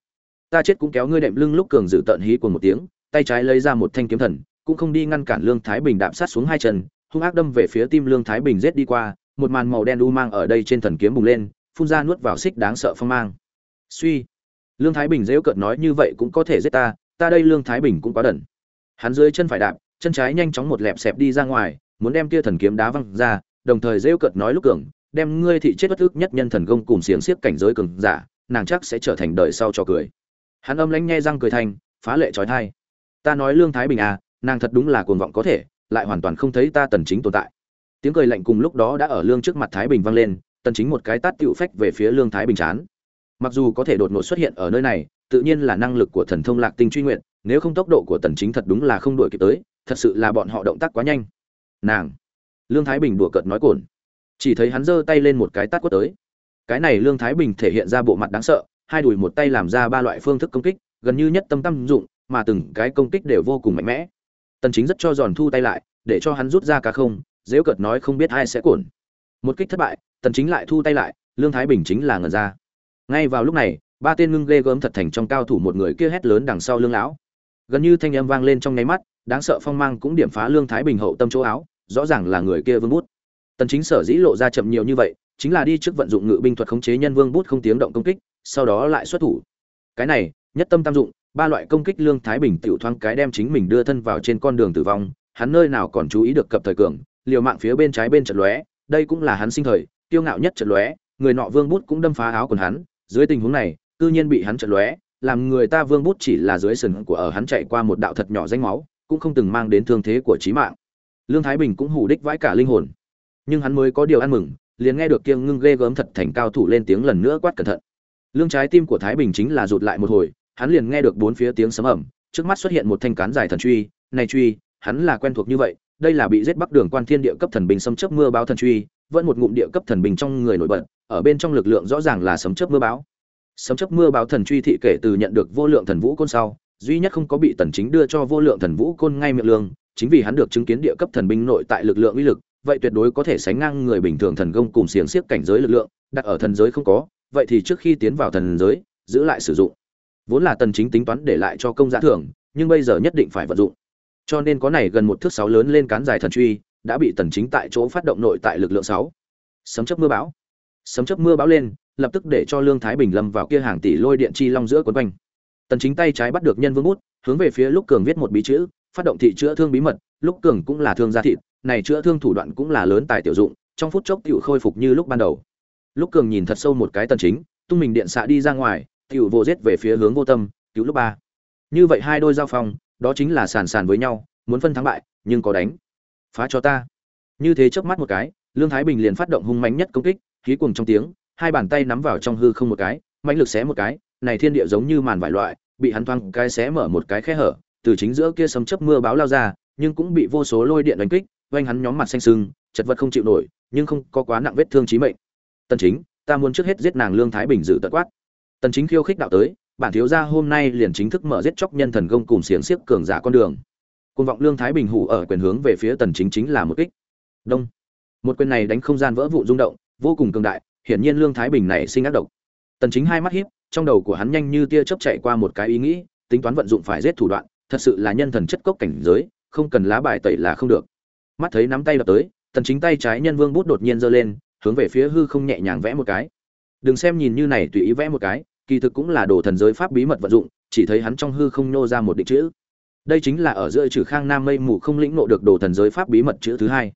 Ta chết cũng kéo ngươi đệm lưng lúc cường dự tận hí cuồng một tiếng, tay trái lấy ra một thanh kiếm thần, cũng không đi ngăn cản lương thái bình đạp sát xuống hai chân, hung ác đâm về phía tim lương thái bình giết đi qua, một màn màu đen u mang ở đây trên thần kiếm bùng lên, phun ra nuốt vào xích đáng sợ phong mang. Suy, lương thái bình dễu cợt nói như vậy cũng có thể giết ta ta đây lương thái bình cũng quá đần. Hắn dưới chân phải đạp, chân trái nhanh chóng một lẹp xẹp đi ra ngoài, muốn đem kia thần kiếm đá văng ra, đồng thời rêu cợt nói lúc cường đem ngươi thị chết bất ức nhất nhân thần công cùng xiềng xiếc cảnh giới cường giả, nàng chắc sẽ trở thành đời sau cho cười. Hắn âm lãnh nghe răng cười thành, phá lệ trói thai. Ta nói lương thái bình à nàng thật đúng là cuồng vọng có thể, lại hoàn toàn không thấy ta tần chính tồn tại. Tiếng cười lạnh cùng lúc đó đã ở lương trước mặt thái bình vang lên, tần chính một cái tát tựu phách về phía lương thái bình chán. Mặc dù có thể đột ngột xuất hiện ở nơi này, tự nhiên là năng lực của thần thông lạc tinh truy nguyện, nếu không tốc độ của tần chính thật đúng là không đuổi kịp tới, thật sự là bọn họ động tác quá nhanh. Nàng, lương thái bình đùa cợt nói cồn chỉ thấy hắn giơ tay lên một cái tát quất tới. Cái này lương thái bình thể hiện ra bộ mặt đáng sợ, hai đùi một tay làm ra ba loại phương thức công kích, gần như nhất tâm tâm dụng, mà từng cái công kích đều vô cùng mạnh mẽ. Tần chính rất cho giòn thu tay lại, để cho hắn rút ra cả không, dễ cợt nói không biết ai sẽ cuộn. Một kích thất bại, tần chính lại thu tay lại, lương thái bình chính là ngẩn ra. Ngay vào lúc này, ba tên ngưng ghê gớm thật thành trong cao thủ một người kia hét lớn đằng sau lương lão. Gần như thanh âm vang lên trong nháy mắt, đáng sợ phong mang cũng điểm phá lương thái bình hậu tâm chỗ áo, rõ ràng là người kia vương bút tần chính sở dĩ lộ ra chậm nhiều như vậy, chính là đi trước vận dụng ngự binh thuật khống chế nhân vương bút không tiếng động công kích, sau đó lại xuất thủ. Cái này, nhất tâm tam dụng, ba loại công kích lương thái bình tiểu thoáng cái đem chính mình đưa thân vào trên con đường tử vong, hắn nơi nào còn chú ý được cập thời cường, liều mạng phía bên trái bên trận lóe, đây cũng là hắn sinh thời tiêu ngạo nhất trận lóe, người nọ vương bút cũng đâm phá áo quần hắn, dưới tình huống này tự nhiên bị hắn trận lóe, làm người ta vương bút chỉ là dưới sừng của ở hắn chạy qua một đạo thật nhỏ danh máu, cũng không từng mang đến thương thế của chí mạng. Lương thái bình cũng hủ đích vãi cả linh hồn nhưng hắn mới có điều ăn mừng, liền nghe được kiêng ngưng ghê gớm thật thành cao thủ lên tiếng lần nữa quát cẩn thận. Lương trái tim của thái bình chính là rụt lại một hồi, hắn liền nghe được bốn phía tiếng sấm ẩm trước mắt xuất hiện một thanh cán dài thần truy, này truy, hắn là quen thuộc như vậy, đây là bị giết bắc đường quan thiên địa cấp thần bình sấm chớp mưa báo thần truy, vẫn một ngụm địa cấp thần bình trong người nổi bật, ở bên trong lực lượng rõ ràng là sấm chớp mưa báo. Sấm chớp mưa báo thần truy thị kể từ nhận được vô lượng thần vũ côn sau, duy nhất không có bị tần chính đưa cho vô lượng thần vũ côn ngay miệng lương, chính vì hắn được chứng kiến địa cấp thần binh nội tại lực lượng uy lực vậy tuyệt đối có thể sánh ngang người bình thường thần công cùng xiềng xiếc cảnh giới lực lượng, đặt ở thần giới không có, vậy thì trước khi tiến vào thần giới, giữ lại sử dụng. Vốn là tần chính tính toán để lại cho công giả thưởng, nhưng bây giờ nhất định phải vận dụng. Cho nên có này gần một thước sáu lớn lên cán dài thần truy, đã bị tần chính tại chỗ phát động nội tại lực lượng 6. sấm chớp mưa bão. Sấm chớp mưa bão lên, lập tức để cho lương thái bình lâm vào kia hàng tỷ lôi điện chi long giữa cuốn quanh. Tần chính tay trái bắt được nhân vương bút, hướng về phía lúc cường viết một bí chữ phát động thị chữa thương bí mật, lúc cường cũng là thương gia thịt, này chữa thương thủ đoạn cũng là lớn tài tiểu dụng, trong phút chốc tiểu khôi phục như lúc ban đầu. Lúc cường nhìn thật sâu một cái tần chính, tung mình điện xạ đi ra ngoài, tiểu vô giết về phía hướng vô tâm, cứu lúc ba. Như vậy hai đôi giao phong, đó chính là sàn sàn với nhau, muốn phân thắng bại, nhưng có đánh. Phá cho ta. Như thế chớp mắt một cái, lương thái bình liền phát động hung mãnh nhất công kích, khí cuồng trong tiếng, hai bàn tay nắm vào trong hư không một cái, mãnh lực xé một cái, này thiên địa giống như màn vải loại, bị hắn thoang cái xé mở một cái khe hở từ chính giữa kia sấm chớp mưa báo lao ra, nhưng cũng bị vô số lôi điện đánh kích quanh hắn nhóm mặt xanh sưng, chật vật không chịu nổi, nhưng không có quá nặng vết thương chí mệnh. Tần chính, ta muốn trước hết giết nàng lương thái bình dự tận quát. Tần chính khiêu khích đạo tới, bản thiếu gia hôm nay liền chính thức mở giết chóc nhân thần công cùng xiềng xiếc cường giả con đường. Cuồng vọng lương thái bình hủ ở quyền hướng về phía tần chính chính là một kích. Đông. Một quyền này đánh không gian vỡ vụn rung động, vô cùng cường đại, hiển nhiên lương thái bình này sinh ác độc. Tần chính hai mắt híp, trong đầu của hắn nhanh như tia chớp chạy qua một cái ý nghĩ, tính toán vận dụng phải giết thủ đoạn thật sự là nhân thần chất cốc cảnh giới, không cần lá bài tẩy là không được. Mắt thấy nắm tay đập tới tần chính tay trái nhân vương bút đột nhiên giơ lên, hướng về phía hư không nhẹ nhàng vẽ một cái. Đừng xem nhìn như này tùy ý vẽ một cái, kỳ thực cũng là đồ thần giới pháp bí mật vận dụng, chỉ thấy hắn trong hư không nô ra một định chữ. Đây chính là ở giữa trừ khang nam mây mù không lĩnh nộ được đồ thần giới pháp bí mật chữ thứ hai.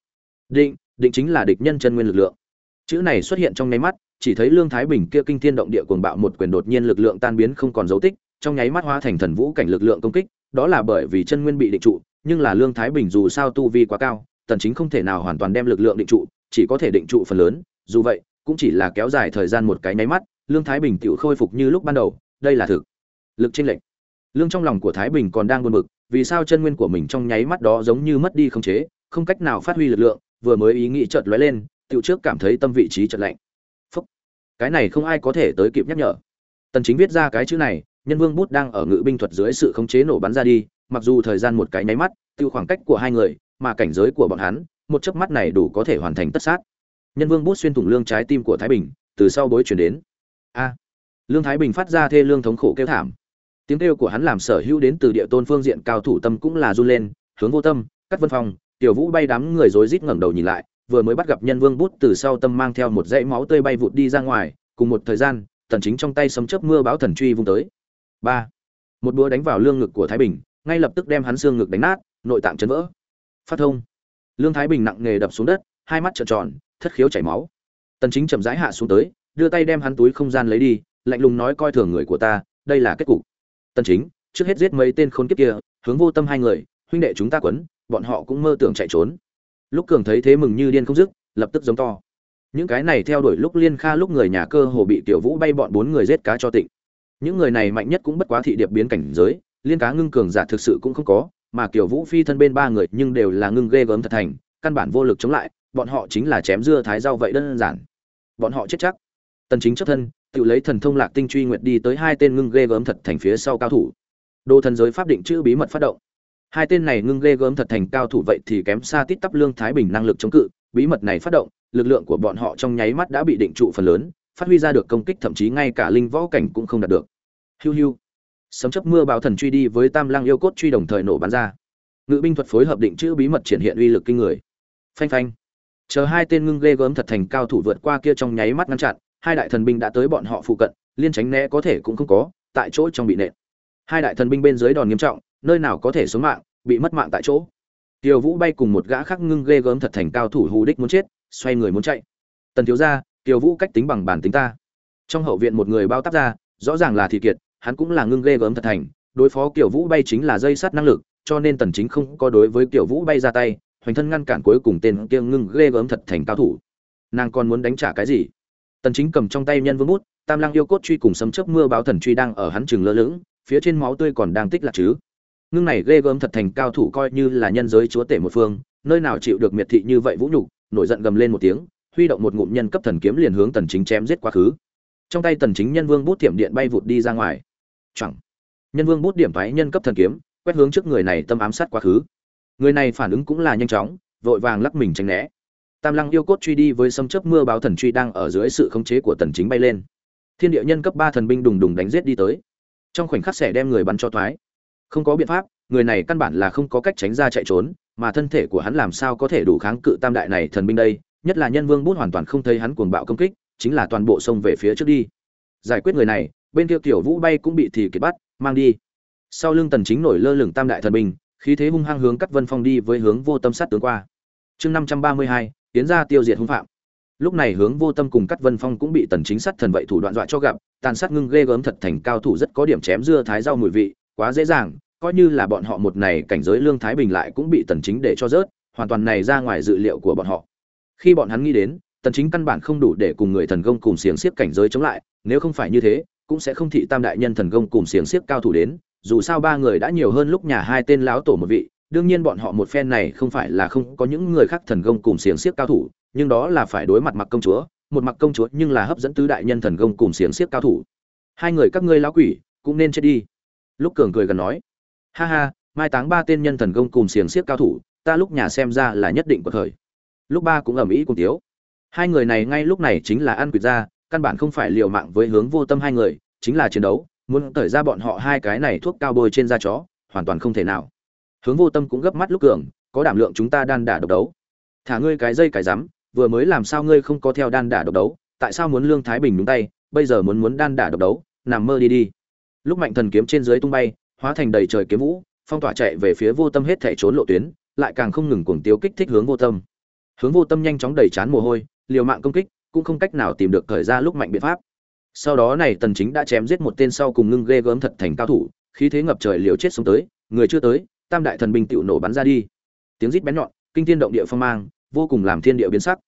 Định định chính là địch nhân chân nguyên lực lượng. Chữ này xuất hiện trong nháy mắt, chỉ thấy lương thái bình kia kinh thiên động địa cuồng bạo một quyền đột nhiên lực lượng tan biến không còn dấu tích, trong nháy mắt hóa thành thần vũ cảnh lực lượng công kích đó là bởi vì chân nguyên bị định trụ, nhưng là lương thái bình dù sao tu vi quá cao, tần chính không thể nào hoàn toàn đem lực lượng định trụ, chỉ có thể định trụ phần lớn. Dù vậy, cũng chỉ là kéo dài thời gian một cái nháy mắt, lương thái bình tiểu khôi phục như lúc ban đầu, đây là thực lực chênh lệnh lương trong lòng của thái bình còn đang buồn bực, vì sao chân nguyên của mình trong nháy mắt đó giống như mất đi không chế, không cách nào phát huy lực lượng, vừa mới ý nghĩ chợt lóe lên, tiểu trước cảm thấy tâm vị trí chợt lạnh. Phúc. cái này không ai có thể tới kịp nhắc nhở. Tần chính viết ra cái chữ này nhân vương bút đang ở ngự binh thuật dưới sự khống chế nổ bắn ra đi, mặc dù thời gian một cái nháy mắt, tiêu khoảng cách của hai người, mà cảnh giới của bọn hắn, một chớp mắt này đủ có thể hoàn thành tất sát. Nhân vương bút xuyên thủng lương trái tim của thái bình, từ sau bối chuyển đến. A! Lương thái bình phát ra thê lương thống khổ kêu thảm. Tiếng kêu của hắn làm sở hữu đến từ địa tôn phương diện cao thủ tâm cũng là run lên, hướng vô tâm, cắt vân phong tiểu vũ bay đám người rối rít ngẩng đầu nhìn lại, vừa mới bắt gặp nhân vương bút từ sau tâm mang theo một dãy máu tươi bay vụt đi ra ngoài, cùng một thời gian, tần chính trong tay sấm chớp mưa báo thần truy vung tới ba. Một búa đánh vào lương ngực của thái bình, ngay lập tức đem hắn xương ngực đánh nát, nội tạng chấn vỡ. Phát thông. Lương thái bình nặng nề đập xuống đất, hai mắt trợn tròn, thất khiếu chảy máu. Tần chính chậm rãi hạ xuống tới, đưa tay đem hắn túi không gian lấy đi, lạnh lùng nói coi thường người của ta, đây là kết cục. Tần chính, trước hết giết mấy tên khốn kiếp kia, hướng vô tâm hai người, huynh đệ chúng ta quấn, bọn họ cũng mơ tưởng chạy trốn. Lúc cường thấy thế mừng như điên không dứt, lập tức giống to. Những cái này theo đuổi lúc liên kha lúc người nhà cơ hồ bị tiểu vũ bay bọn bốn người giết cá cho tịnh những người này mạnh nhất cũng bất quá thị điệp biến cảnh giới, liên cá ngưng cường giả thực sự cũng không có, mà kiểu vũ phi thân bên ba người nhưng đều là ngưng ghê gớm thật thành, căn bản vô lực chống lại, bọn họ chính là chém dưa thái rau vậy đơn giản. Bọn họ chết chắc. Tần chính chấp thân, tự lấy thần thông lạc tinh truy nguyệt đi tới hai tên ngưng ghê gớm thật thành phía sau cao thủ. Đô thần giới pháp định chữ bí mật phát động. Hai tên này ngưng ghê gớm thật thành cao thủ vậy thì kém xa tít tắp lương thái bình năng lực chống cự, bí mật này phát động, lực lượng của bọn họ trong nháy mắt đã bị định trụ phần lớn phát huy ra được công kích thậm chí ngay cả linh võ cảnh cũng không đạt được. Hiu hiu. Sấm chấp mưa bão thần truy đi với tam lăng yêu cốt truy đồng thời nổ bắn ra. Ngự binh thuật phối hợp định chữ bí mật triển hiện uy lực kinh người. Phanh phanh. Chờ hai tên ngưng ghê gớm thật thành cao thủ vượt qua kia trong nháy mắt ngăn chặn hai đại thần binh đã tới bọn họ phụ cận liên tránh né có thể cũng không có tại chỗ trong bị nện. Hai đại thần binh bên dưới đòn nghiêm trọng nơi nào có thể sống mạng bị mất mạng tại chỗ. Tiêu Vũ bay cùng một gã khác ngưng ghê gớm thật thành cao thủ hù đích muốn chết, xoay người muốn chạy. Tần thiếu gia, Tiêu Vũ cách tính bằng bản tính ta. Trong hậu viện một người bao tác ra, rõ ràng là Thị Kiệt, hắn cũng là ngưng ghê gớm thật thành, đối phó Kiều Vũ bay chính là dây sắt năng lực, cho nên Tần Chính không có đối với Kiều Vũ bay ra tay, hoành thân ngăn cản cuối cùng tên kia ngưng ghê gớm thật thành cao thủ. Nàng còn muốn đánh trả cái gì? Tần Chính cầm trong tay nhân vương bút, Tam Lăng yêu cốt truy cùng sấm chớp mưa báo thần truy đang ở hắn trường lơ lửng, phía trên máu tươi còn đang tích lạc chứ. Ngưng này ghê gớm thật thành cao thủ coi như là nhân giới chúa tể một phương, nơi nào chịu được miệt thị như vậy vũ nhục, nổi giận gầm lên một tiếng, huy động một ngụm nhân cấp thần kiếm liền hướng Tần Chính chém giết quá khứ. Trong tay Tần Chính nhân vương bút tiệm điện bay vụt đi ra ngoài. Chẳng. Nhân vương bút điểm thoái nhân cấp thần kiếm, quét hướng trước người này tâm ám sát quá khứ. Người này phản ứng cũng là nhanh chóng, vội vàng lắc mình tránh né. Tam Lăng yêu cốt truy đi với sấm chớp mưa báo thần truy đang ở dưới sự khống chế của Tần Chính bay lên. Thiên địa nhân cấp 3 thần binh đùng đùng đánh giết đi tới. Trong khoảnh khắc sẽ đem người bắn cho thoái. Không có biện pháp, người này căn bản là không có cách tránh ra chạy trốn, mà thân thể của hắn làm sao có thể đủ kháng cự tam đại này thần binh đây, nhất là nhân vương bút hoàn toàn không thấy hắn cuồng bạo công kích, chính là toàn bộ sông về phía trước đi. Giải quyết người này, bên kia tiểu Vũ bay cũng bị thì kiệt bắt, mang đi. Sau lưng Tần Chính nổi lơ lửng tam đại thần binh, khí thế hung hăng hướng Cắt Vân Phong đi với hướng vô tâm sát tướng qua. Chương 532, tiến ra tiêu diệt hung phạm. Lúc này hướng vô tâm cùng Cắt Vân Phong cũng bị Tần Chính sát thần vậy thủ đoạn dọa cho gặp, tàn sát ngưng ghê gớm thật thành cao thủ rất có điểm chém dưa thái rau mùi vị, quá dễ dàng, coi như là bọn họ một này cảnh giới lương thái bình lại cũng bị tần chính để cho rớt hoàn toàn này ra ngoài dự liệu của bọn họ khi bọn hắn nghĩ đến, tần chính căn bản không đủ để cùng người thần công cùng xiềng xiếc cảnh giới chống lại, nếu không phải như thế, cũng sẽ không thị tam đại nhân thần công cùng xiềng xiếc cao thủ đến, dù sao ba người đã nhiều hơn lúc nhà hai tên lão tổ một vị, đương nhiên bọn họ một phen này không phải là không có những người khác thần công cùng xiềng xiếc cao thủ, nhưng đó là phải đối mặt mặc công chúa, một mặc công chúa nhưng là hấp dẫn tứ đại nhân thần công cùng xiềng xiếc cao thủ. Hai người các ngươi lão quỷ, cũng nên chết đi. Lúc cường cười gần nói, ha ha, mai táng ba tên nhân thần công cùng xiềng xiếc cao thủ, ta lúc nhà xem ra là nhất định của thời lúc ba cũng ầm ĩ cùng tiếu. Hai người này ngay lúc này chính là ăn quỵt ra căn bản không phải liều mạng với hướng vô tâm hai người chính là chiến đấu muốn tởi ra bọn họ hai cái này thuốc cao bôi trên da chó hoàn toàn không thể nào. Hướng vô tâm cũng gấp mắt lúc cường có đảm lượng chúng ta đan đả độc đấu. Thả ngươi cái dây cái rắm vừa mới làm sao ngươi không có theo đan đả độc đấu tại sao muốn lương thái bình đúng tay bây giờ muốn muốn đan đả độc đấu nằm mơ đi đi. Lúc mạnh thần kiếm trên dưới tung bay hóa thành đầy trời kiếm vũ, phong tỏa chạy về phía vô tâm hết thể trốn lộ tuyến, lại càng không ngừng cuồng tiêu kích thích hướng vô tâm. Hướng vô tâm nhanh chóng đẩy chán mồ hôi, liều mạng công kích, cũng không cách nào tìm được thời ra lúc mạnh biện pháp. Sau đó này Tần Chính đã chém giết một tên sau cùng ngưng ghê gớm thật thành cao thủ, khí thế ngập trời liều chết sống tới, người chưa tới, tam đại thần binh tiểu nổ bắn ra đi. Tiếng rít bén nhọn, kinh thiên động địa phong mang, vô cùng làm thiên địa biến sắc.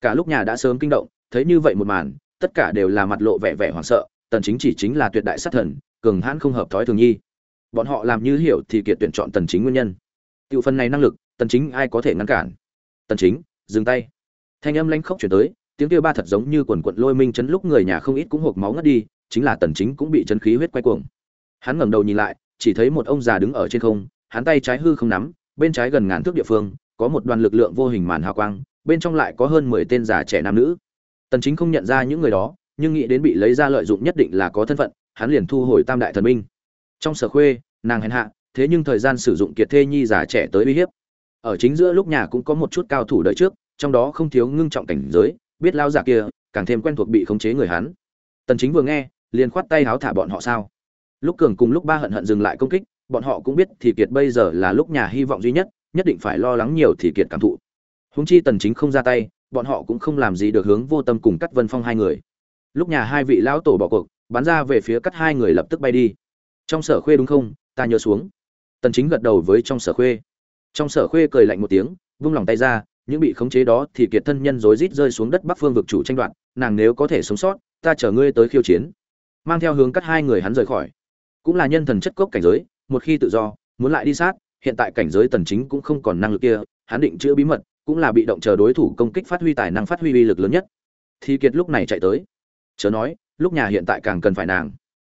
Cả lúc nhà đã sớm kinh động, thấy như vậy một màn, tất cả đều là mặt lộ vẻ vẻ hoảng sợ, Tần Chính chỉ chính là tuyệt đại sát thần, cường hãn không hợp thói thường nhi bọn họ làm như hiểu thì kiệt tuyển chọn tần chính nguyên nhân tiểu phần này năng lực tần chính ai có thể ngăn cản tần chính dừng tay. Thanh âm lãnh khốc chuyển tới, tiếng kêu ba thật giống như quần quận lôi minh chấn lúc người nhà không ít cũng hộc máu ngất đi, chính là tần chính cũng bị chấn khí huyết quay cuồng. Hắn ngẩng đầu nhìn lại, chỉ thấy một ông già đứng ở trên không, hắn tay trái hư không nắm, bên trái gần ngàn thước địa phương, có một đoàn lực lượng vô hình màn hào quang, bên trong lại có hơn 10 tên già trẻ nam nữ. Tần chính không nhận ra những người đó, nhưng nghĩ đến bị lấy ra lợi dụng nhất định là có thân phận, hắn liền thu hồi tam đại thần minh. trong sở khuê, nàng hèn hạ, thế nhưng thời gian sử dụng kiệt thê nhi già trẻ tới uy hiếp ở chính giữa lúc nhà cũng có một chút cao thủ đợi trước, trong đó không thiếu ngưng trọng cảnh giới, biết lao giả kia, càng thêm quen thuộc bị khống chế người hắn. Tần chính vừa nghe, liền khoát tay háo thả bọn họ sao. Lúc cường cùng lúc ba hận hận dừng lại công kích, bọn họ cũng biết thì kiệt bây giờ là lúc nhà hy vọng duy nhất nhất định phải lo lắng nhiều thì kiệt cảm thụ. Huống chi tần chính không ra tay, bọn họ cũng không làm gì được hướng vô tâm cùng cắt vân phong hai người. Lúc nhà hai vị lão tổ bỏ cuộc, bắn ra về phía cắt hai người lập tức bay đi. Trong sở khuê đúng không? Ta nhớ xuống. Tần chính gật đầu với trong sở khuê trong sở khuê cười lạnh một tiếng, vung lòng tay ra, những bị khống chế đó thì kiệt thân nhân rối rít rơi xuống đất bắc phương vực chủ tranh đoạt, nàng nếu có thể sống sót, ta chở ngươi tới khiêu chiến. Mang theo hướng cắt hai người hắn rời khỏi. Cũng là nhân thần chất cốc cảnh giới, một khi tự do, muốn lại đi sát, hiện tại cảnh giới tần chính cũng không còn năng lực kia, hắn định chữa bí mật, cũng là bị động chờ đối thủ công kích phát huy tài năng phát huy uy lực lớn nhất. Thì kiệt lúc này chạy tới. Chớ nói, lúc nhà hiện tại càng cần phải nàng.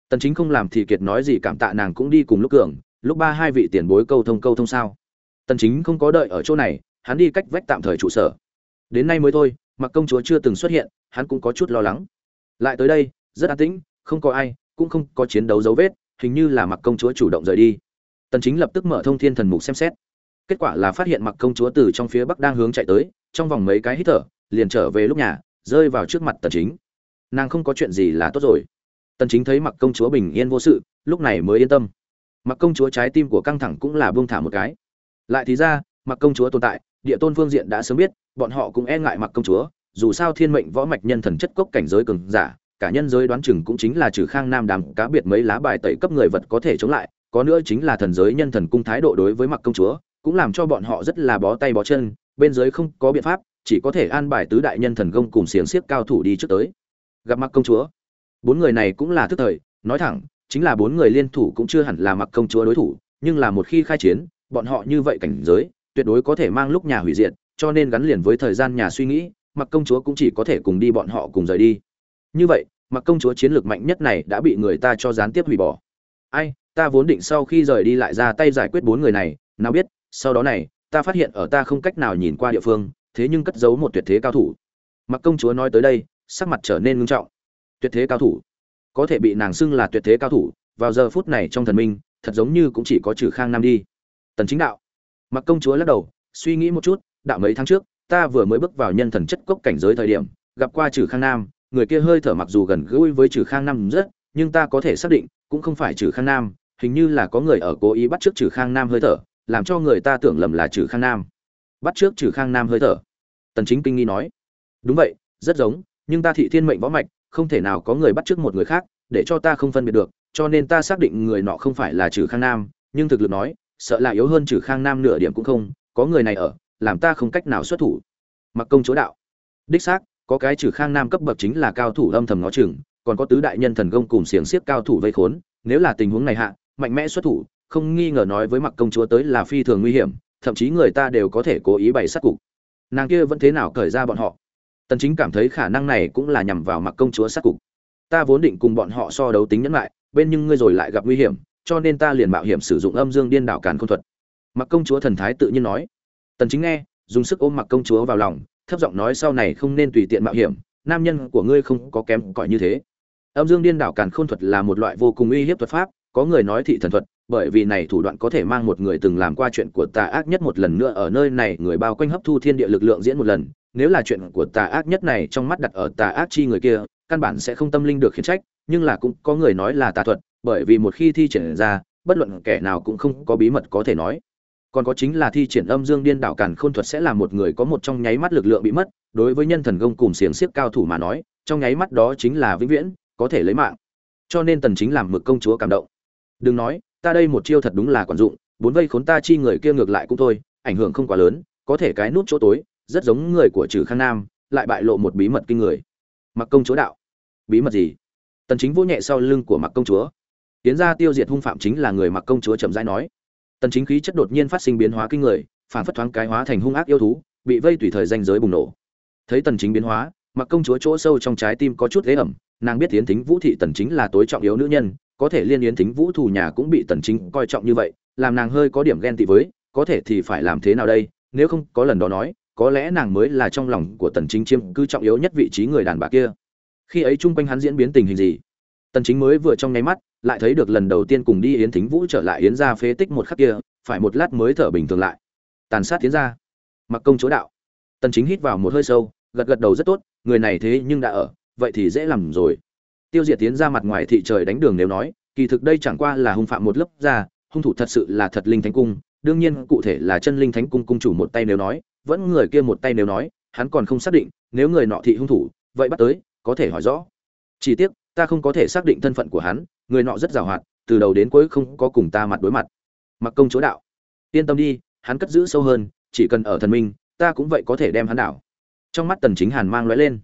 Tần chính không làm thì kiệt nói gì cảm tạ nàng cũng đi cùng lúc cường, lúc ba hai vị tiền bối câu thông câu thông sao tần chính không có đợi ở chỗ này, hắn đi cách vách tạm thời trụ sở. Đến nay mới thôi, mặc công chúa chưa từng xuất hiện, hắn cũng có chút lo lắng. Lại tới đây, rất an tĩnh, không có ai, cũng không có chiến đấu dấu vết, hình như là mặc công chúa chủ động rời đi. Tần chính lập tức mở thông thiên thần mục xem xét. Kết quả là phát hiện mặc công chúa từ trong phía bắc đang hướng chạy tới, trong vòng mấy cái hít thở, liền trở về lúc nhà, rơi vào trước mặt tần chính. Nàng không có chuyện gì là tốt rồi. Tần chính thấy mặc công chúa bình yên vô sự, lúc này mới yên tâm. Mặc công chúa trái tim của căng thẳng cũng là buông thả một cái lại thì ra mặc công chúa tồn tại, địa tôn phương diện đã sớm biết, bọn họ cũng e ngại mặc công chúa, dù sao thiên mệnh võ mạch nhân thần chất cốc cảnh giới cường giả, cả nhân giới đoán chừng cũng chính là trừ khang nam đàm cá biệt mấy lá bài tẩy cấp người vật có thể chống lại, có nữa chính là thần giới nhân thần cung thái độ đối với mặc công chúa, cũng làm cho bọn họ rất là bó tay bó chân, bên dưới không có biện pháp, chỉ có thể an bài tứ đại nhân thần công cùng xiềng xiếc cao thủ đi trước tới. Gặp mặc công chúa, bốn người này cũng là thức thời, nói thẳng, chính là bốn người liên thủ cũng chưa hẳn là mặc công chúa đối thủ, nhưng là một khi khai chiến bọn họ như vậy cảnh giới, tuyệt đối có thể mang lúc nhà hủy diệt, cho nên gắn liền với thời gian nhà suy nghĩ, mặc công chúa cũng chỉ có thể cùng đi bọn họ cùng rời đi. Như vậy, mặc công chúa chiến lược mạnh nhất này đã bị người ta cho gián tiếp hủy bỏ. Ai, ta vốn định sau khi rời đi lại ra tay giải quyết bốn người này, nào biết, sau đó này, ta phát hiện ở ta không cách nào nhìn qua địa phương, thế nhưng cất giấu một tuyệt thế cao thủ. Mặc công chúa nói tới đây, sắc mặt trở nên ngưng trọng. Tuyệt thế cao thủ. Có thể bị nàng xưng là tuyệt thế cao thủ, vào giờ phút này trong thần minh, thật giống như cũng chỉ có trừ khang nam đi tần chính đạo. Mặc công chúa lắc đầu, suy nghĩ một chút, đạo mấy tháng trước, ta vừa mới bước vào nhân thần chất cốc cảnh giới thời điểm, gặp qua trừ khang nam, người kia hơi thở mặc dù gần gũi với trừ khang nam rất, nhưng ta có thể xác định, cũng không phải trừ khang nam, hình như là có người ở cố ý bắt trước trừ khang nam hơi thở, làm cho người ta tưởng lầm là trừ khang nam. Bắt trước trừ khang nam hơi thở. Tần chính kinh nghi nói. Đúng vậy, rất giống, nhưng ta thị thiên mệnh võ mạch, không thể nào có người bắt trước một người khác, để cho ta không phân biệt được, cho nên ta xác định người nọ không phải là trừ khang nam, nhưng thực lực nói sợ là yếu hơn trừ khang nam nửa điểm cũng không, có người này ở, làm ta không cách nào xuất thủ. Mặc công chúa đạo. Đích xác, có cái trừ khang nam cấp bậc chính là cao thủ âm thầm ngó chừng, còn có tứ đại nhân thần công cùng xiềng xiếc cao thủ vây khốn, nếu là tình huống này hạ, mạnh mẽ xuất thủ, không nghi ngờ nói với mặc công chúa tới là phi thường nguy hiểm, thậm chí người ta đều có thể cố ý bày sát cục. Nàng kia vẫn thế nào cởi ra bọn họ? Tần chính cảm thấy khả năng này cũng là nhằm vào mặc công chúa sát cục. Ta vốn định cùng bọn họ so đấu tính nhẫn lại, bên nhưng ngươi rồi lại gặp nguy hiểm cho nên ta liền mạo hiểm sử dụng âm dương điên đảo càn khôn thuật. Mặc công chúa thần thái tự nhiên nói. Tần chính nghe, dùng sức ôm mặc công chúa vào lòng, thấp giọng nói sau này không nên tùy tiện mạo hiểm, nam nhân của ngươi không có kém cỏi như thế. Âm dương điên đảo càn khôn thuật là một loại vô cùng uy hiếp thuật pháp, có người nói thị thần thuật, bởi vì này thủ đoạn có thể mang một người từng làm qua chuyện của tà ác nhất một lần nữa ở nơi này, người bao quanh hấp thu thiên địa lực lượng diễn một lần, nếu là chuyện của tà ác nhất này trong mắt đặt ở tà ác chi người kia, căn bản sẽ không tâm linh được khiển trách, nhưng là cũng có người nói là tà thuật bởi vì một khi thi triển ra, bất luận kẻ nào cũng không có bí mật có thể nói. Còn có chính là thi triển âm dương điên đảo càn khôn thuật sẽ làm một người có một trong nháy mắt lực lượng bị mất, đối với nhân thần công cùng xiềng xiếc cao thủ mà nói, trong nháy mắt đó chính là vĩnh viễn, có thể lấy mạng. Cho nên tần chính làm mực công chúa cảm động. Đừng nói, ta đây một chiêu thật đúng là quản dụng, bốn vây khốn ta chi người kia ngược lại cũng thôi, ảnh hưởng không quá lớn, có thể cái nút chỗ tối, rất giống người của trừ khang nam, lại bại lộ một bí mật kinh người. Mặc công chúa đạo. Bí mật gì? Tần chính vỗ nhẹ sau lưng của mặc công chúa tiến ra tiêu diệt hung phạm chính là người mặc công chúa chậm rãi nói. Tần chính khí chất đột nhiên phát sinh biến hóa kinh người, phản phất thoáng cái hóa thành hung ác yêu thú, bị vây tùy thời danh giới bùng nổ. Thấy tần chính biến hóa, mặc công chúa chỗ sâu trong trái tim có chút ghế ẩm, nàng biết tiến thính vũ thị tần chính là tối trọng yếu nữ nhân, có thể liên yến thính vũ thù nhà cũng bị tần chính coi trọng như vậy, làm nàng hơi có điểm ghen tị với, có thể thì phải làm thế nào đây, nếu không có lần đó nói, có lẽ nàng mới là trong lòng của tần chính chiêm cư trọng yếu nhất vị trí người đàn bà kia. Khi ấy chung quanh hắn diễn biến tình hình gì? Tần chính mới vừa trong nháy mắt lại thấy được lần đầu tiên cùng đi yến thính vũ trở lại yến gia phế tích một khắc kia, phải một lát mới thở bình thường lại. Tàn sát tiến gia. Mặc công chỗ đạo. Tần chính hít vào một hơi sâu, gật gật đầu rất tốt, người này thế nhưng đã ở, vậy thì dễ làm rồi. Tiêu diệt tiến ra mặt ngoài thị trời đánh đường nếu nói, kỳ thực đây chẳng qua là hung phạm một lớp ra hung thủ thật sự là thật linh thánh cung, đương nhiên cụ thể là chân linh thánh cung cung chủ một tay nếu nói, vẫn người kia một tay nếu nói, hắn còn không xác định, nếu người nọ thị hung thủ, vậy bắt tới, có thể hỏi rõ. Chỉ tiếc, ta không có thể xác định thân phận của hắn người nọ rất giàu hoạt từ đầu đến cuối không có cùng ta mặt đối mặt. Mặc công chúa đạo, yên tâm đi, hắn cất giữ sâu hơn, chỉ cần ở thần minh, ta cũng vậy có thể đem hắn đảo. Trong mắt tần chính hàn mang lóe lên.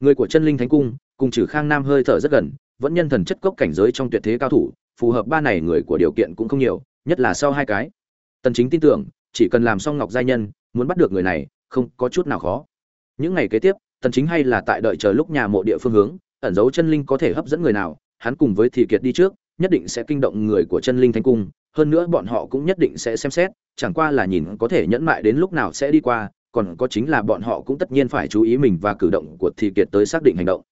Người của chân linh thánh cung, cùng trừ khang nam hơi thở rất gần, vẫn nhân thần chất cốc cảnh giới trong tuyệt thế cao thủ, phù hợp ba này người của điều kiện cũng không nhiều, nhất là sau hai cái. Tần chính tin tưởng, chỉ cần làm xong ngọc giai nhân, muốn bắt được người này, không có chút nào khó. Những ngày kế tiếp, tần chính hay là tại đợi chờ lúc nhà mộ địa phương hướng, ẩn dấu chân linh có thể hấp dẫn người nào hắn cùng với thị kiệt đi trước nhất định sẽ kinh động người của chân linh thánh cung hơn nữa bọn họ cũng nhất định sẽ xem xét chẳng qua là nhìn có thể nhẫn mại đến lúc nào sẽ đi qua còn có chính là bọn họ cũng tất nhiên phải chú ý mình và cử động của Thì Kiệt tới xác định hành động.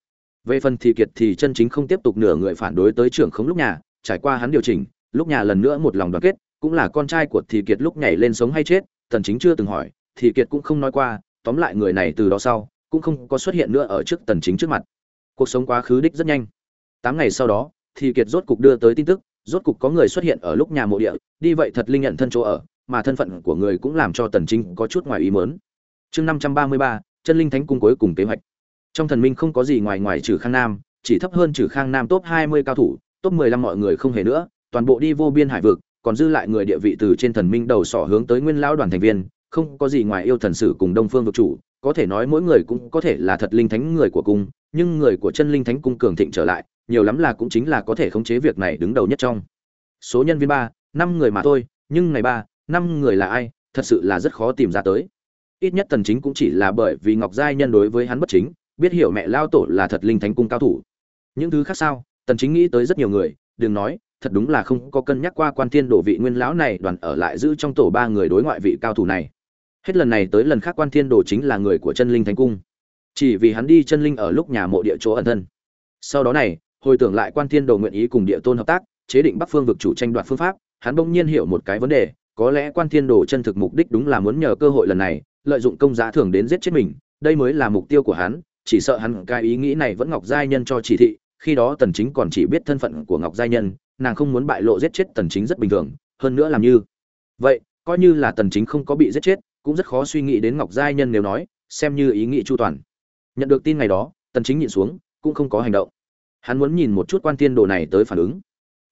Về phần Thì Kiệt thì chân chính không tiếp tục nửa người phản đối tới trưởng khống lúc nhà, trải qua hắn điều chỉnh, lúc nhà lần nữa một lòng đoàn kết, cũng là con trai của Thì Kiệt lúc nhảy lên sống hay chết, Tần Chính chưa từng hỏi, Thì Kiệt cũng không nói qua, tóm lại người này từ đó sau cũng không có xuất hiện nữa ở trước Tần Chính trước mặt. Cuộc sống quá khứ đích rất nhanh. 8 ngày sau đó, Thì Kiệt rốt cục đưa tới tin tức, rốt cục có người xuất hiện ở lúc nhà mộ địa, đi vậy thật linh nhận thân chỗ ở, mà thân phận của người cũng làm cho Tần Chính có chút ngoài ý muốn. Chương 533, chân linh thánh cung cuối cùng kế hoạch. Trong thần minh không có gì ngoài ngoài trừ Khang Nam, chỉ thấp hơn trừ Khang Nam top 20 cao thủ, top 15 mọi người không hề nữa, toàn bộ đi vô biên hải vực, còn dư lại người địa vị từ trên thần minh đầu sỏ hướng tới nguyên lão đoàn thành viên, không có gì ngoài yêu thần sử cùng Đông Phương vực chủ, có thể nói mỗi người cũng có thể là thật linh thánh người của cung, nhưng người của chân linh thánh cung cường thịnh trở lại, nhiều lắm là cũng chính là có thể khống chế việc này đứng đầu nhất trong. Số nhân viên 3, 5 người mà thôi, nhưng này 3, 5 người là ai, thật sự là rất khó tìm ra tới. Ít nhất Tần Chính cũng chỉ là bởi vì Ngọc Giai nhân đối với hắn bất chính, biết hiểu mẹ lao tổ là thật linh thánh cung cao thủ. Những thứ khác sao, Tần Chính nghĩ tới rất nhiều người, đừng nói, thật đúng là không có cân nhắc qua quan thiên đổ vị nguyên lão này đoàn ở lại giữ trong tổ ba người đối ngoại vị cao thủ này hết lần này tới lần khác quan thiên đồ chính là người của chân linh thánh cung chỉ vì hắn đi chân linh ở lúc nhà mộ địa chỗ ẩn thân sau đó này hồi tưởng lại quan thiên đồ nguyện ý cùng địa tôn hợp tác, chế định bắc phương vực chủ tranh đoạt phương pháp, hắn bỗng nhiên hiểu một cái vấn đề, có lẽ quan thiên đồ chân thực mục đích đúng là muốn nhờ cơ hội lần này, lợi dụng công giá thường đến giết chết mình, đây mới là mục tiêu của hắn, chỉ sợ hắn cái ý nghĩ này vẫn ngọc giai nhân cho chỉ thị, khi đó tần chính còn chỉ biết thân phận của ngọc giai nhân, nàng không muốn bại lộ giết chết tần chính rất bình thường, hơn nữa làm như vậy, coi như là tần chính không có bị giết chết, cũng rất khó suy nghĩ đến ngọc giai nhân nếu nói, xem như ý nghĩ chu toàn. Nhận được tin ngày đó, tần chính nhịn xuống, cũng không có hành động hắn muốn nhìn một chút quan thiên đồ này tới phản ứng.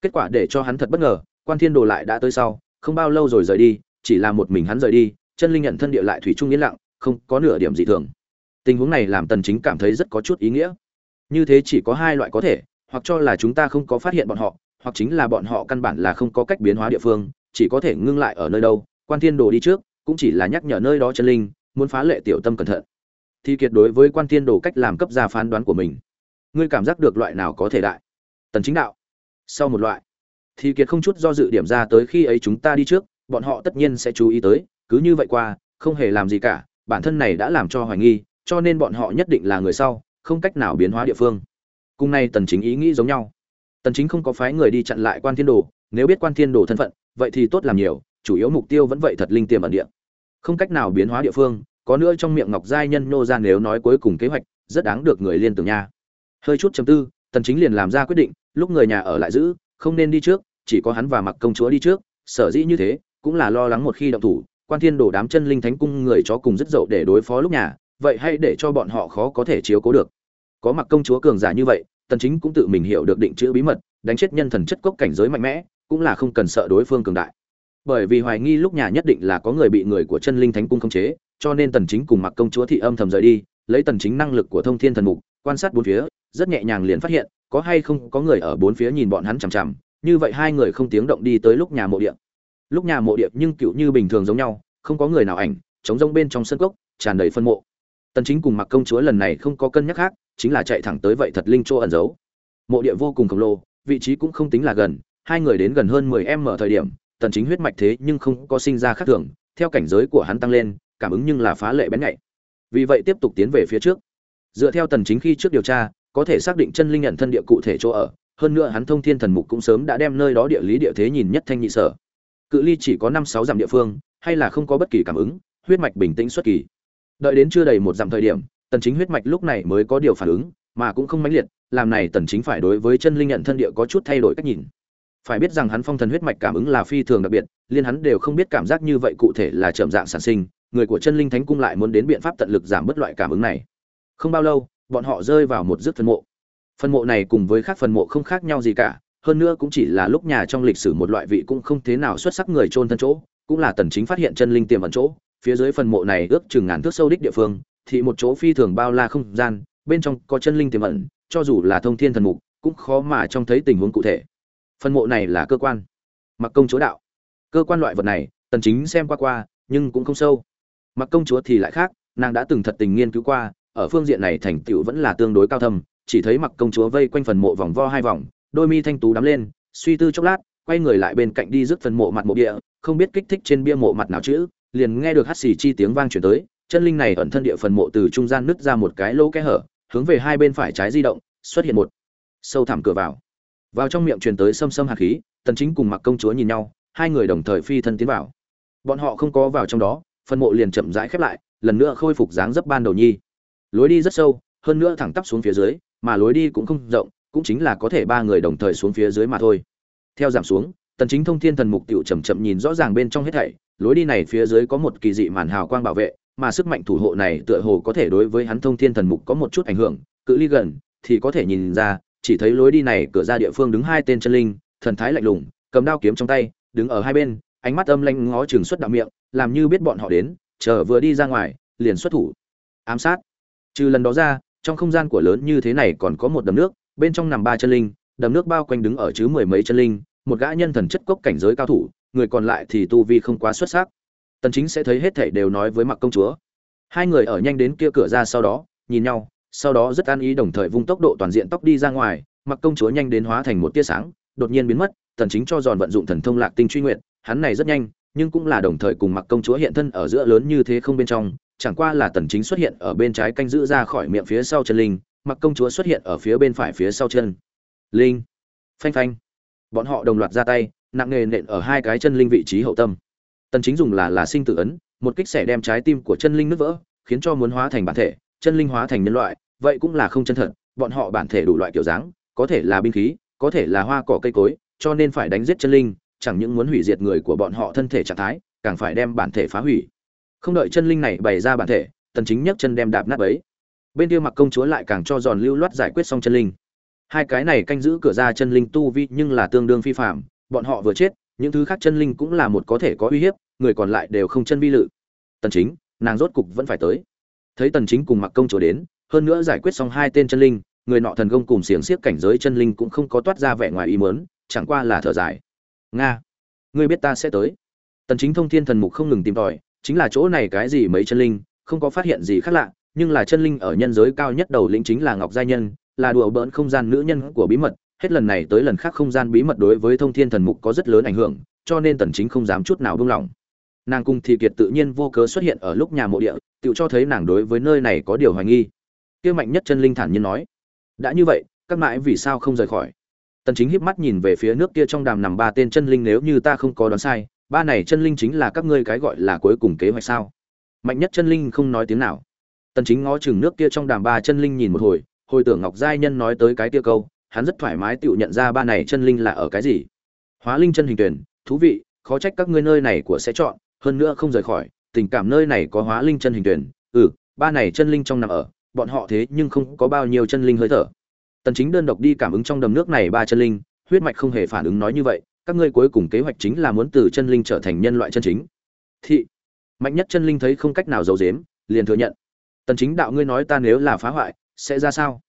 Kết quả để cho hắn thật bất ngờ, quan thiên đồ lại đã tới sau, không bao lâu rồi rời đi, chỉ là một mình hắn rời đi, chân linh nhận thân địa lại thủy trung yên lặng, không có nửa điểm dị thường. Tình huống này làm tần chính cảm thấy rất có chút ý nghĩa. Như thế chỉ có hai loại có thể, hoặc cho là chúng ta không có phát hiện bọn họ, hoặc chính là bọn họ căn bản là không có cách biến hóa địa phương, chỉ có thể ngưng lại ở nơi đâu. Quan thiên đồ đi trước, cũng chỉ là nhắc nhở nơi đó chân linh, muốn phá lệ tiểu tâm cẩn thận. Thì kiệt đối với quan thiên đồ cách làm cấp ra phán đoán của mình ngươi cảm giác được loại nào có thể đại? Tần chính đạo. Sau một loại. Thì kiệt không chút do dự điểm ra tới khi ấy chúng ta đi trước, bọn họ tất nhiên sẽ chú ý tới, cứ như vậy qua, không hề làm gì cả, bản thân này đã làm cho hoài nghi, cho nên bọn họ nhất định là người sau, không cách nào biến hóa địa phương. Cùng nay tần chính ý nghĩ giống nhau. Tần chính không có phái người đi chặn lại quan thiên đồ, nếu biết quan thiên đồ thân phận, vậy thì tốt làm nhiều, chủ yếu mục tiêu vẫn vậy thật linh tiềm ẩn địa. Không cách nào biến hóa địa phương, có nữa trong miệng ngọc giai nhân nô ra nếu nói cuối cùng kế hoạch, rất đáng được người liên tưởng nha hơi chút chấm tư, tần chính liền làm ra quyết định, lúc người nhà ở lại giữ, không nên đi trước, chỉ có hắn và mặc công chúa đi trước, sở dĩ như thế, cũng là lo lắng một khi động thủ, quan thiên đổ đám chân linh thánh cung người chó cùng rất dậu để đối phó lúc nhà, vậy hay để cho bọn họ khó có thể chiếu cố được. Có mặc công chúa cường giả như vậy, tần chính cũng tự mình hiểu được định chữ bí mật, đánh chết nhân thần chất cốc cảnh giới mạnh mẽ, cũng là không cần sợ đối phương cường đại. Bởi vì hoài nghi lúc nhà nhất định là có người bị người của chân linh thánh cung khống chế, cho nên tần chính cùng mặc công chúa thị âm thầm rời đi, lấy tần chính năng lực của thông thiên thần mục, quan sát bốn phía rất nhẹ nhàng liền phát hiện, có hay không có người ở bốn phía nhìn bọn hắn chằm chằm, như vậy hai người không tiếng động đi tới lúc nhà mộ địa. Lúc nhà mộ địa nhưng cựu như bình thường giống nhau, không có người nào ảnh chống rông bên trong sân cốc, tràn đầy phân mộ. Tần chính cùng mặc công chúa lần này không có cân nhắc khác, chính là chạy thẳng tới vậy thật linh chỗ ẩn giấu. Mộ địa vô cùng khổng lồ, vị trí cũng không tính là gần, hai người đến gần hơn 10 m thời điểm, tần chính huyết mạch thế nhưng không có sinh ra khác thường, theo cảnh giới của hắn tăng lên, cảm ứng nhưng là phá lệ bén nhạy. Vì vậy tiếp tục tiến về phía trước. Dựa theo tần chính khi trước điều tra có thể xác định chân linh nhận thân địa cụ thể chỗ ở, hơn nữa hắn thông thiên thần mục cũng sớm đã đem nơi đó địa lý địa thế nhìn nhất thanh nhị sở. Cự ly chỉ có năm sáu dặm địa phương, hay là không có bất kỳ cảm ứng, huyết mạch bình tĩnh xuất kỳ. Đợi đến chưa đầy một dặm thời điểm, tần chính huyết mạch lúc này mới có điều phản ứng, mà cũng không mãnh liệt, làm này tần chính phải đối với chân linh nhận thân địa có chút thay đổi cách nhìn. Phải biết rằng hắn phong thần huyết mạch cảm ứng là phi thường đặc biệt, liên hắn đều không biết cảm giác như vậy cụ thể là chậm dạng sản sinh, người của chân linh thánh cung lại muốn đến biện pháp tận lực giảm bớt loại cảm ứng này. Không bao lâu bọn họ rơi vào một rước phân mộ. Phân mộ này cùng với các phần mộ không khác nhau gì cả, hơn nữa cũng chỉ là lúc nhà trong lịch sử một loại vị cũng không thế nào xuất sắc người chôn thân chỗ, cũng là tần chính phát hiện chân linh tiềm ẩn chỗ, phía dưới phần mộ này ước chừng ngàn thước sâu đích địa phương, thì một chỗ phi thường bao la không gian, bên trong có chân linh tiềm ẩn, cho dù là thông thiên thần mục, cũng khó mà trông thấy tình huống cụ thể. Phần mộ này là cơ quan, mặc công chúa đạo. Cơ quan loại vật này, tần chính xem qua qua, nhưng cũng không sâu. Mặc công chúa thì lại khác, nàng đã từng thật tình nghiên cứu qua ở phương diện này thành tựu vẫn là tương đối cao thâm, chỉ thấy mặc công chúa vây quanh phần mộ vòng vo hai vòng, đôi mi thanh tú đắm lên, suy tư chốc lát, quay người lại bên cạnh đi rước phần mộ mặt mộ địa, không biết kích thích trên bia mộ mặt nào chữ liền nghe được hắt xì chi tiếng vang truyền tới, chân linh này ẩn thân địa phần mộ từ trung gian nứt ra một cái lỗ kẽ hở, hướng về hai bên phải trái di động, xuất hiện một sâu thẳm cửa vào. Vào trong miệng truyền tới xâm xâm hạt khí, tần chính cùng mặc công chúa nhìn nhau, hai người đồng thời phi thân tiến vào. Bọn họ không có vào trong đó, phần mộ liền chậm rãi khép lại, lần nữa khôi phục dáng dấp ban đầu nhi lối đi rất sâu, hơn nữa thẳng tắp xuống phía dưới, mà lối đi cũng không rộng, cũng chính là có thể ba người đồng thời xuống phía dưới mà thôi. Theo giảm xuống, tần chính thông thiên thần mục tiểu chậm chậm nhìn rõ ràng bên trong hết thảy, lối đi này phía dưới có một kỳ dị màn hào quang bảo vệ, mà sức mạnh thủ hộ này tựa hồ có thể đối với hắn thông thiên thần mục có một chút ảnh hưởng, cự ly gần thì có thể nhìn ra, chỉ thấy lối đi này cửa ra địa phương đứng hai tên chân linh, thần thái lạnh lùng, cầm đao kiếm trong tay, đứng ở hai bên, ánh mắt âm lanh ngó chừng xuất đạo miệng, làm như biết bọn họ đến, chờ vừa đi ra ngoài, liền xuất thủ. Ám sát trừ lần đó ra, trong không gian của lớn như thế này còn có một đầm nước, bên trong nằm ba chân linh, đầm nước bao quanh đứng ở chứ mười mấy chân linh, một gã nhân thần chất cốc cảnh giới cao thủ, người còn lại thì tu vi không quá xuất sắc. Tần chính sẽ thấy hết thảy đều nói với mặc công chúa. Hai người ở nhanh đến kia cửa ra sau đó, nhìn nhau, sau đó rất an ý đồng thời vung tốc độ toàn diện tốc đi ra ngoài mặc công chúa nhanh đến hóa thành một tia sáng, đột nhiên biến mất, tần chính cho giòn vận dụng thần thông lạc tinh truy nguyện hắn này rất nhanh, nhưng cũng là đồng thời cùng mặc công chúa hiện thân ở giữa lớn như thế không bên trong chẳng qua là tần chính xuất hiện ở bên trái canh giữ ra khỏi miệng phía sau chân linh, mặc công chúa xuất hiện ở phía bên phải phía sau chân. Linh. Phanh phanh. Bọn họ đồng loạt ra tay, nặng nề nện ở hai cái chân linh vị trí hậu tâm. Tần chính dùng là là sinh tử ấn, một kích sẻ đem trái tim của chân linh nứt vỡ, khiến cho muốn hóa thành bản thể, chân linh hóa thành nhân loại, vậy cũng là không chân thật, bọn họ bản thể đủ loại kiểu dáng, có thể là binh khí, có thể là hoa cỏ cây cối, cho nên phải đánh giết chân linh, chẳng những muốn hủy diệt người của bọn họ thân thể trạng thái, càng phải đem bản thể phá hủy không đợi chân linh này bày ra bản thể, tần chính nhấc chân đem đạp nát ấy. Bên kia mặc công chúa lại càng cho giòn lưu loát giải quyết xong chân linh. Hai cái này canh giữ cửa ra chân linh tu vi nhưng là tương đương phi phạm bọn họ vừa chết, những thứ khác chân linh cũng là một có thể có uy hiếp, người còn lại đều không chân vi lự. Tần chính, nàng rốt cục vẫn phải tới. Thấy tần chính cùng mặc công chúa đến, hơn nữa giải quyết xong hai tên chân linh, người nọ thần công cùng xiềng xiếc cảnh giới chân linh cũng không có toát ra vẻ ngoài ý muốn, chẳng qua là thở dài. Nga, ngươi biết ta sẽ tới. Tần chính thông thiên thần mục không ngừng tìm tòi chính là chỗ này cái gì mấy chân linh, không có phát hiện gì khác lạ, nhưng là chân linh ở nhân giới cao nhất đầu lĩnh chính là ngọc giai nhân, là đùa bỡn không gian nữ nhân của bí mật, hết lần này tới lần khác không gian bí mật đối với thông thiên thần mục có rất lớn ảnh hưởng, cho nên tần chính không dám chút nào buông lỏng. Nàng cung thì kiệt tự nhiên vô cớ xuất hiện ở lúc nhà mộ địa, tự cho thấy nàng đối với nơi này có điều hoài nghi. Kia mạnh nhất chân linh thản nhiên nói, đã như vậy, các mãi vì sao không rời khỏi? Tần chính híp mắt nhìn về phía nước kia trong đàm nằm ba tên chân linh, nếu như ta không có đoán sai ba này chân linh chính là các ngươi cái gọi là cuối cùng kế hoạch sao? Mạnh nhất chân linh không nói tiếng nào. Tần chính ngó chừng nước kia trong đàm ba chân linh nhìn một hồi hồi tưởng ngọc giai nhân nói tới cái kia câu, hắn rất thoải mái tự nhận ra ba này chân linh là ở cái gì. Hóa linh chân hình tuyển, thú vị, khó trách các ngươi nơi này của sẽ chọn, hơn nữa không rời khỏi, tình cảm nơi này có hóa linh chân hình tuyển. Ừ ba này chân linh trong nằm ở, bọn họ thế nhưng không có bao nhiêu chân linh hơi thở. Tần chính đơn độc đi cảm ứng trong đầm nước này ba chân linh, huyết mạch không hề phản ứng nói như vậy các ngươi cuối cùng kế hoạch chính là muốn từ chân linh trở thành nhân loại chân chính. Thị mạnh nhất chân linh thấy không cách nào giấu dếm, liền thừa nhận. Tần chính đạo ngươi nói ta nếu là phá hoại sẽ ra sao?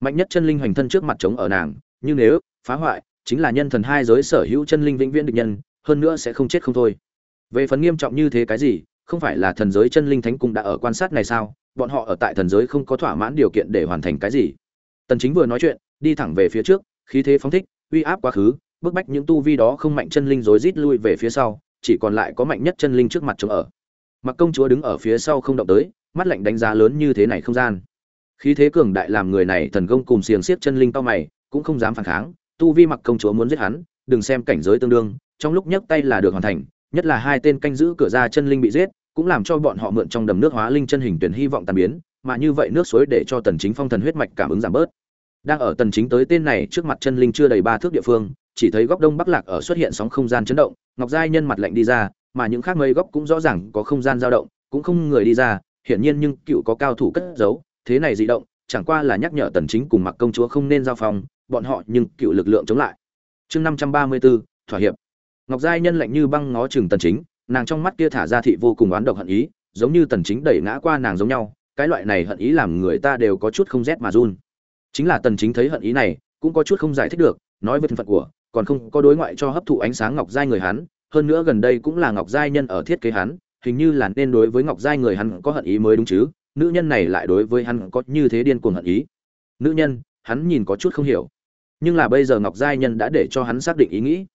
Mạnh nhất chân linh hoành thân trước mặt chống ở nàng nhưng nếu phá hoại chính là nhân thần hai giới sở hữu chân linh vĩnh viễn địch nhân hơn nữa sẽ không chết không thôi. Về phần nghiêm trọng như thế cái gì không phải là thần giới chân linh thánh cung đã ở quan sát này sao? Bọn họ ở tại thần giới không có thỏa mãn điều kiện để hoàn thành cái gì? Tần chính vừa nói chuyện đi thẳng về phía trước khí thế phóng thích uy áp quá khứ bức bách những tu vi đó không mạnh chân linh rối rít lui về phía sau, chỉ còn lại có mạnh nhất chân linh trước mặt chống ở. Mặc công chúa đứng ở phía sau không động tới, mắt lạnh đánh giá lớn như thế này không gian. Khí thế cường đại làm người này thần công cùng xiềng xiết chân linh to mày, cũng không dám phản kháng, tu vi mặc công chúa muốn giết hắn, đừng xem cảnh giới tương đương, trong lúc nhấc tay là được hoàn thành, nhất là hai tên canh giữ cửa ra chân linh bị giết, cũng làm cho bọn họ mượn trong đầm nước hóa linh chân hình tuyển hy vọng tan biến, mà như vậy nước suối để cho tần chính phong thần huyết mạch cảm ứng giảm bớt. Đang ở tần chính tới tên này trước mặt chân linh chưa đầy ba thước địa phương chỉ thấy góc đông bắc lạc ở xuất hiện sóng không gian chấn động ngọc giai nhân mặt lạnh đi ra mà những khác mây góc cũng rõ ràng có không gian dao động cũng không người đi ra hiển nhiên nhưng cựu có cao thủ cất giấu thế này dị động chẳng qua là nhắc nhở tần chính cùng mặc công chúa không nên giao phòng bọn họ nhưng cựu lực lượng chống lại. Chương 534, thỏa hiệp. Ngọc giai nhân lạnh như băng ngó chừng tần chính nàng trong mắt kia thả ra thị vô cùng oán độc hận ý giống như tần chính đẩy ngã qua nàng giống nhau cái loại này hận ý làm người ta đều có chút không rét mà run. Chính là tần chính thấy hận ý này cũng có chút không giải thích được nói về thân phận của còn không có đối ngoại cho hấp thụ ánh sáng ngọc giai người hắn, hơn nữa gần đây cũng là ngọc giai nhân ở thiết kế hắn, hình như là nên đối với ngọc giai người hắn có hận ý mới đúng chứ, nữ nhân này lại đối với hắn có như thế điên cuồng hận ý. Nữ nhân, hắn nhìn có chút không hiểu. Nhưng là bây giờ ngọc giai nhân đã để cho hắn xác định ý nghĩ.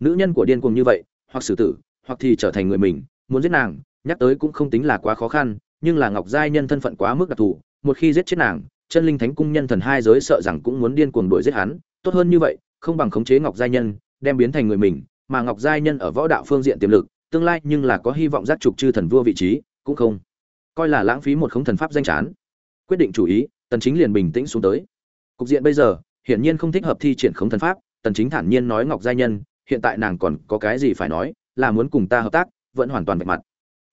Nữ nhân của điên cuồng như vậy, hoặc xử tử, hoặc thì trở thành người mình, muốn giết nàng, nhắc tới cũng không tính là quá khó khăn, nhưng là ngọc giai nhân thân phận quá mức đặc thù, một khi giết chết nàng, chân linh thánh cung nhân thần hai giới sợ rằng cũng muốn điên cuồng đuổi giết hắn, tốt hơn như vậy không bằng khống chế ngọc giai nhân, đem biến thành người mình, mà ngọc giai nhân ở võ đạo phương diện tiềm lực, tương lai nhưng là có hy vọng giác trục chư thần vua vị trí, cũng không. Coi là lãng phí một khống thần pháp danh chán. Quyết định chủ ý, tần chính liền bình tĩnh xuống tới. Cục diện bây giờ, hiển nhiên không thích hợp thi triển khống thần pháp, tần chính thản nhiên nói ngọc giai nhân, hiện tại nàng còn có cái gì phải nói, là muốn cùng ta hợp tác, vẫn hoàn toàn vạch mặt.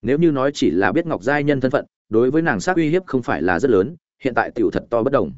Nếu như nói chỉ là biết ngọc giai nhân thân phận, đối với nàng sát uy hiếp không phải là rất lớn, hiện tại tiểu thật to bất đồng.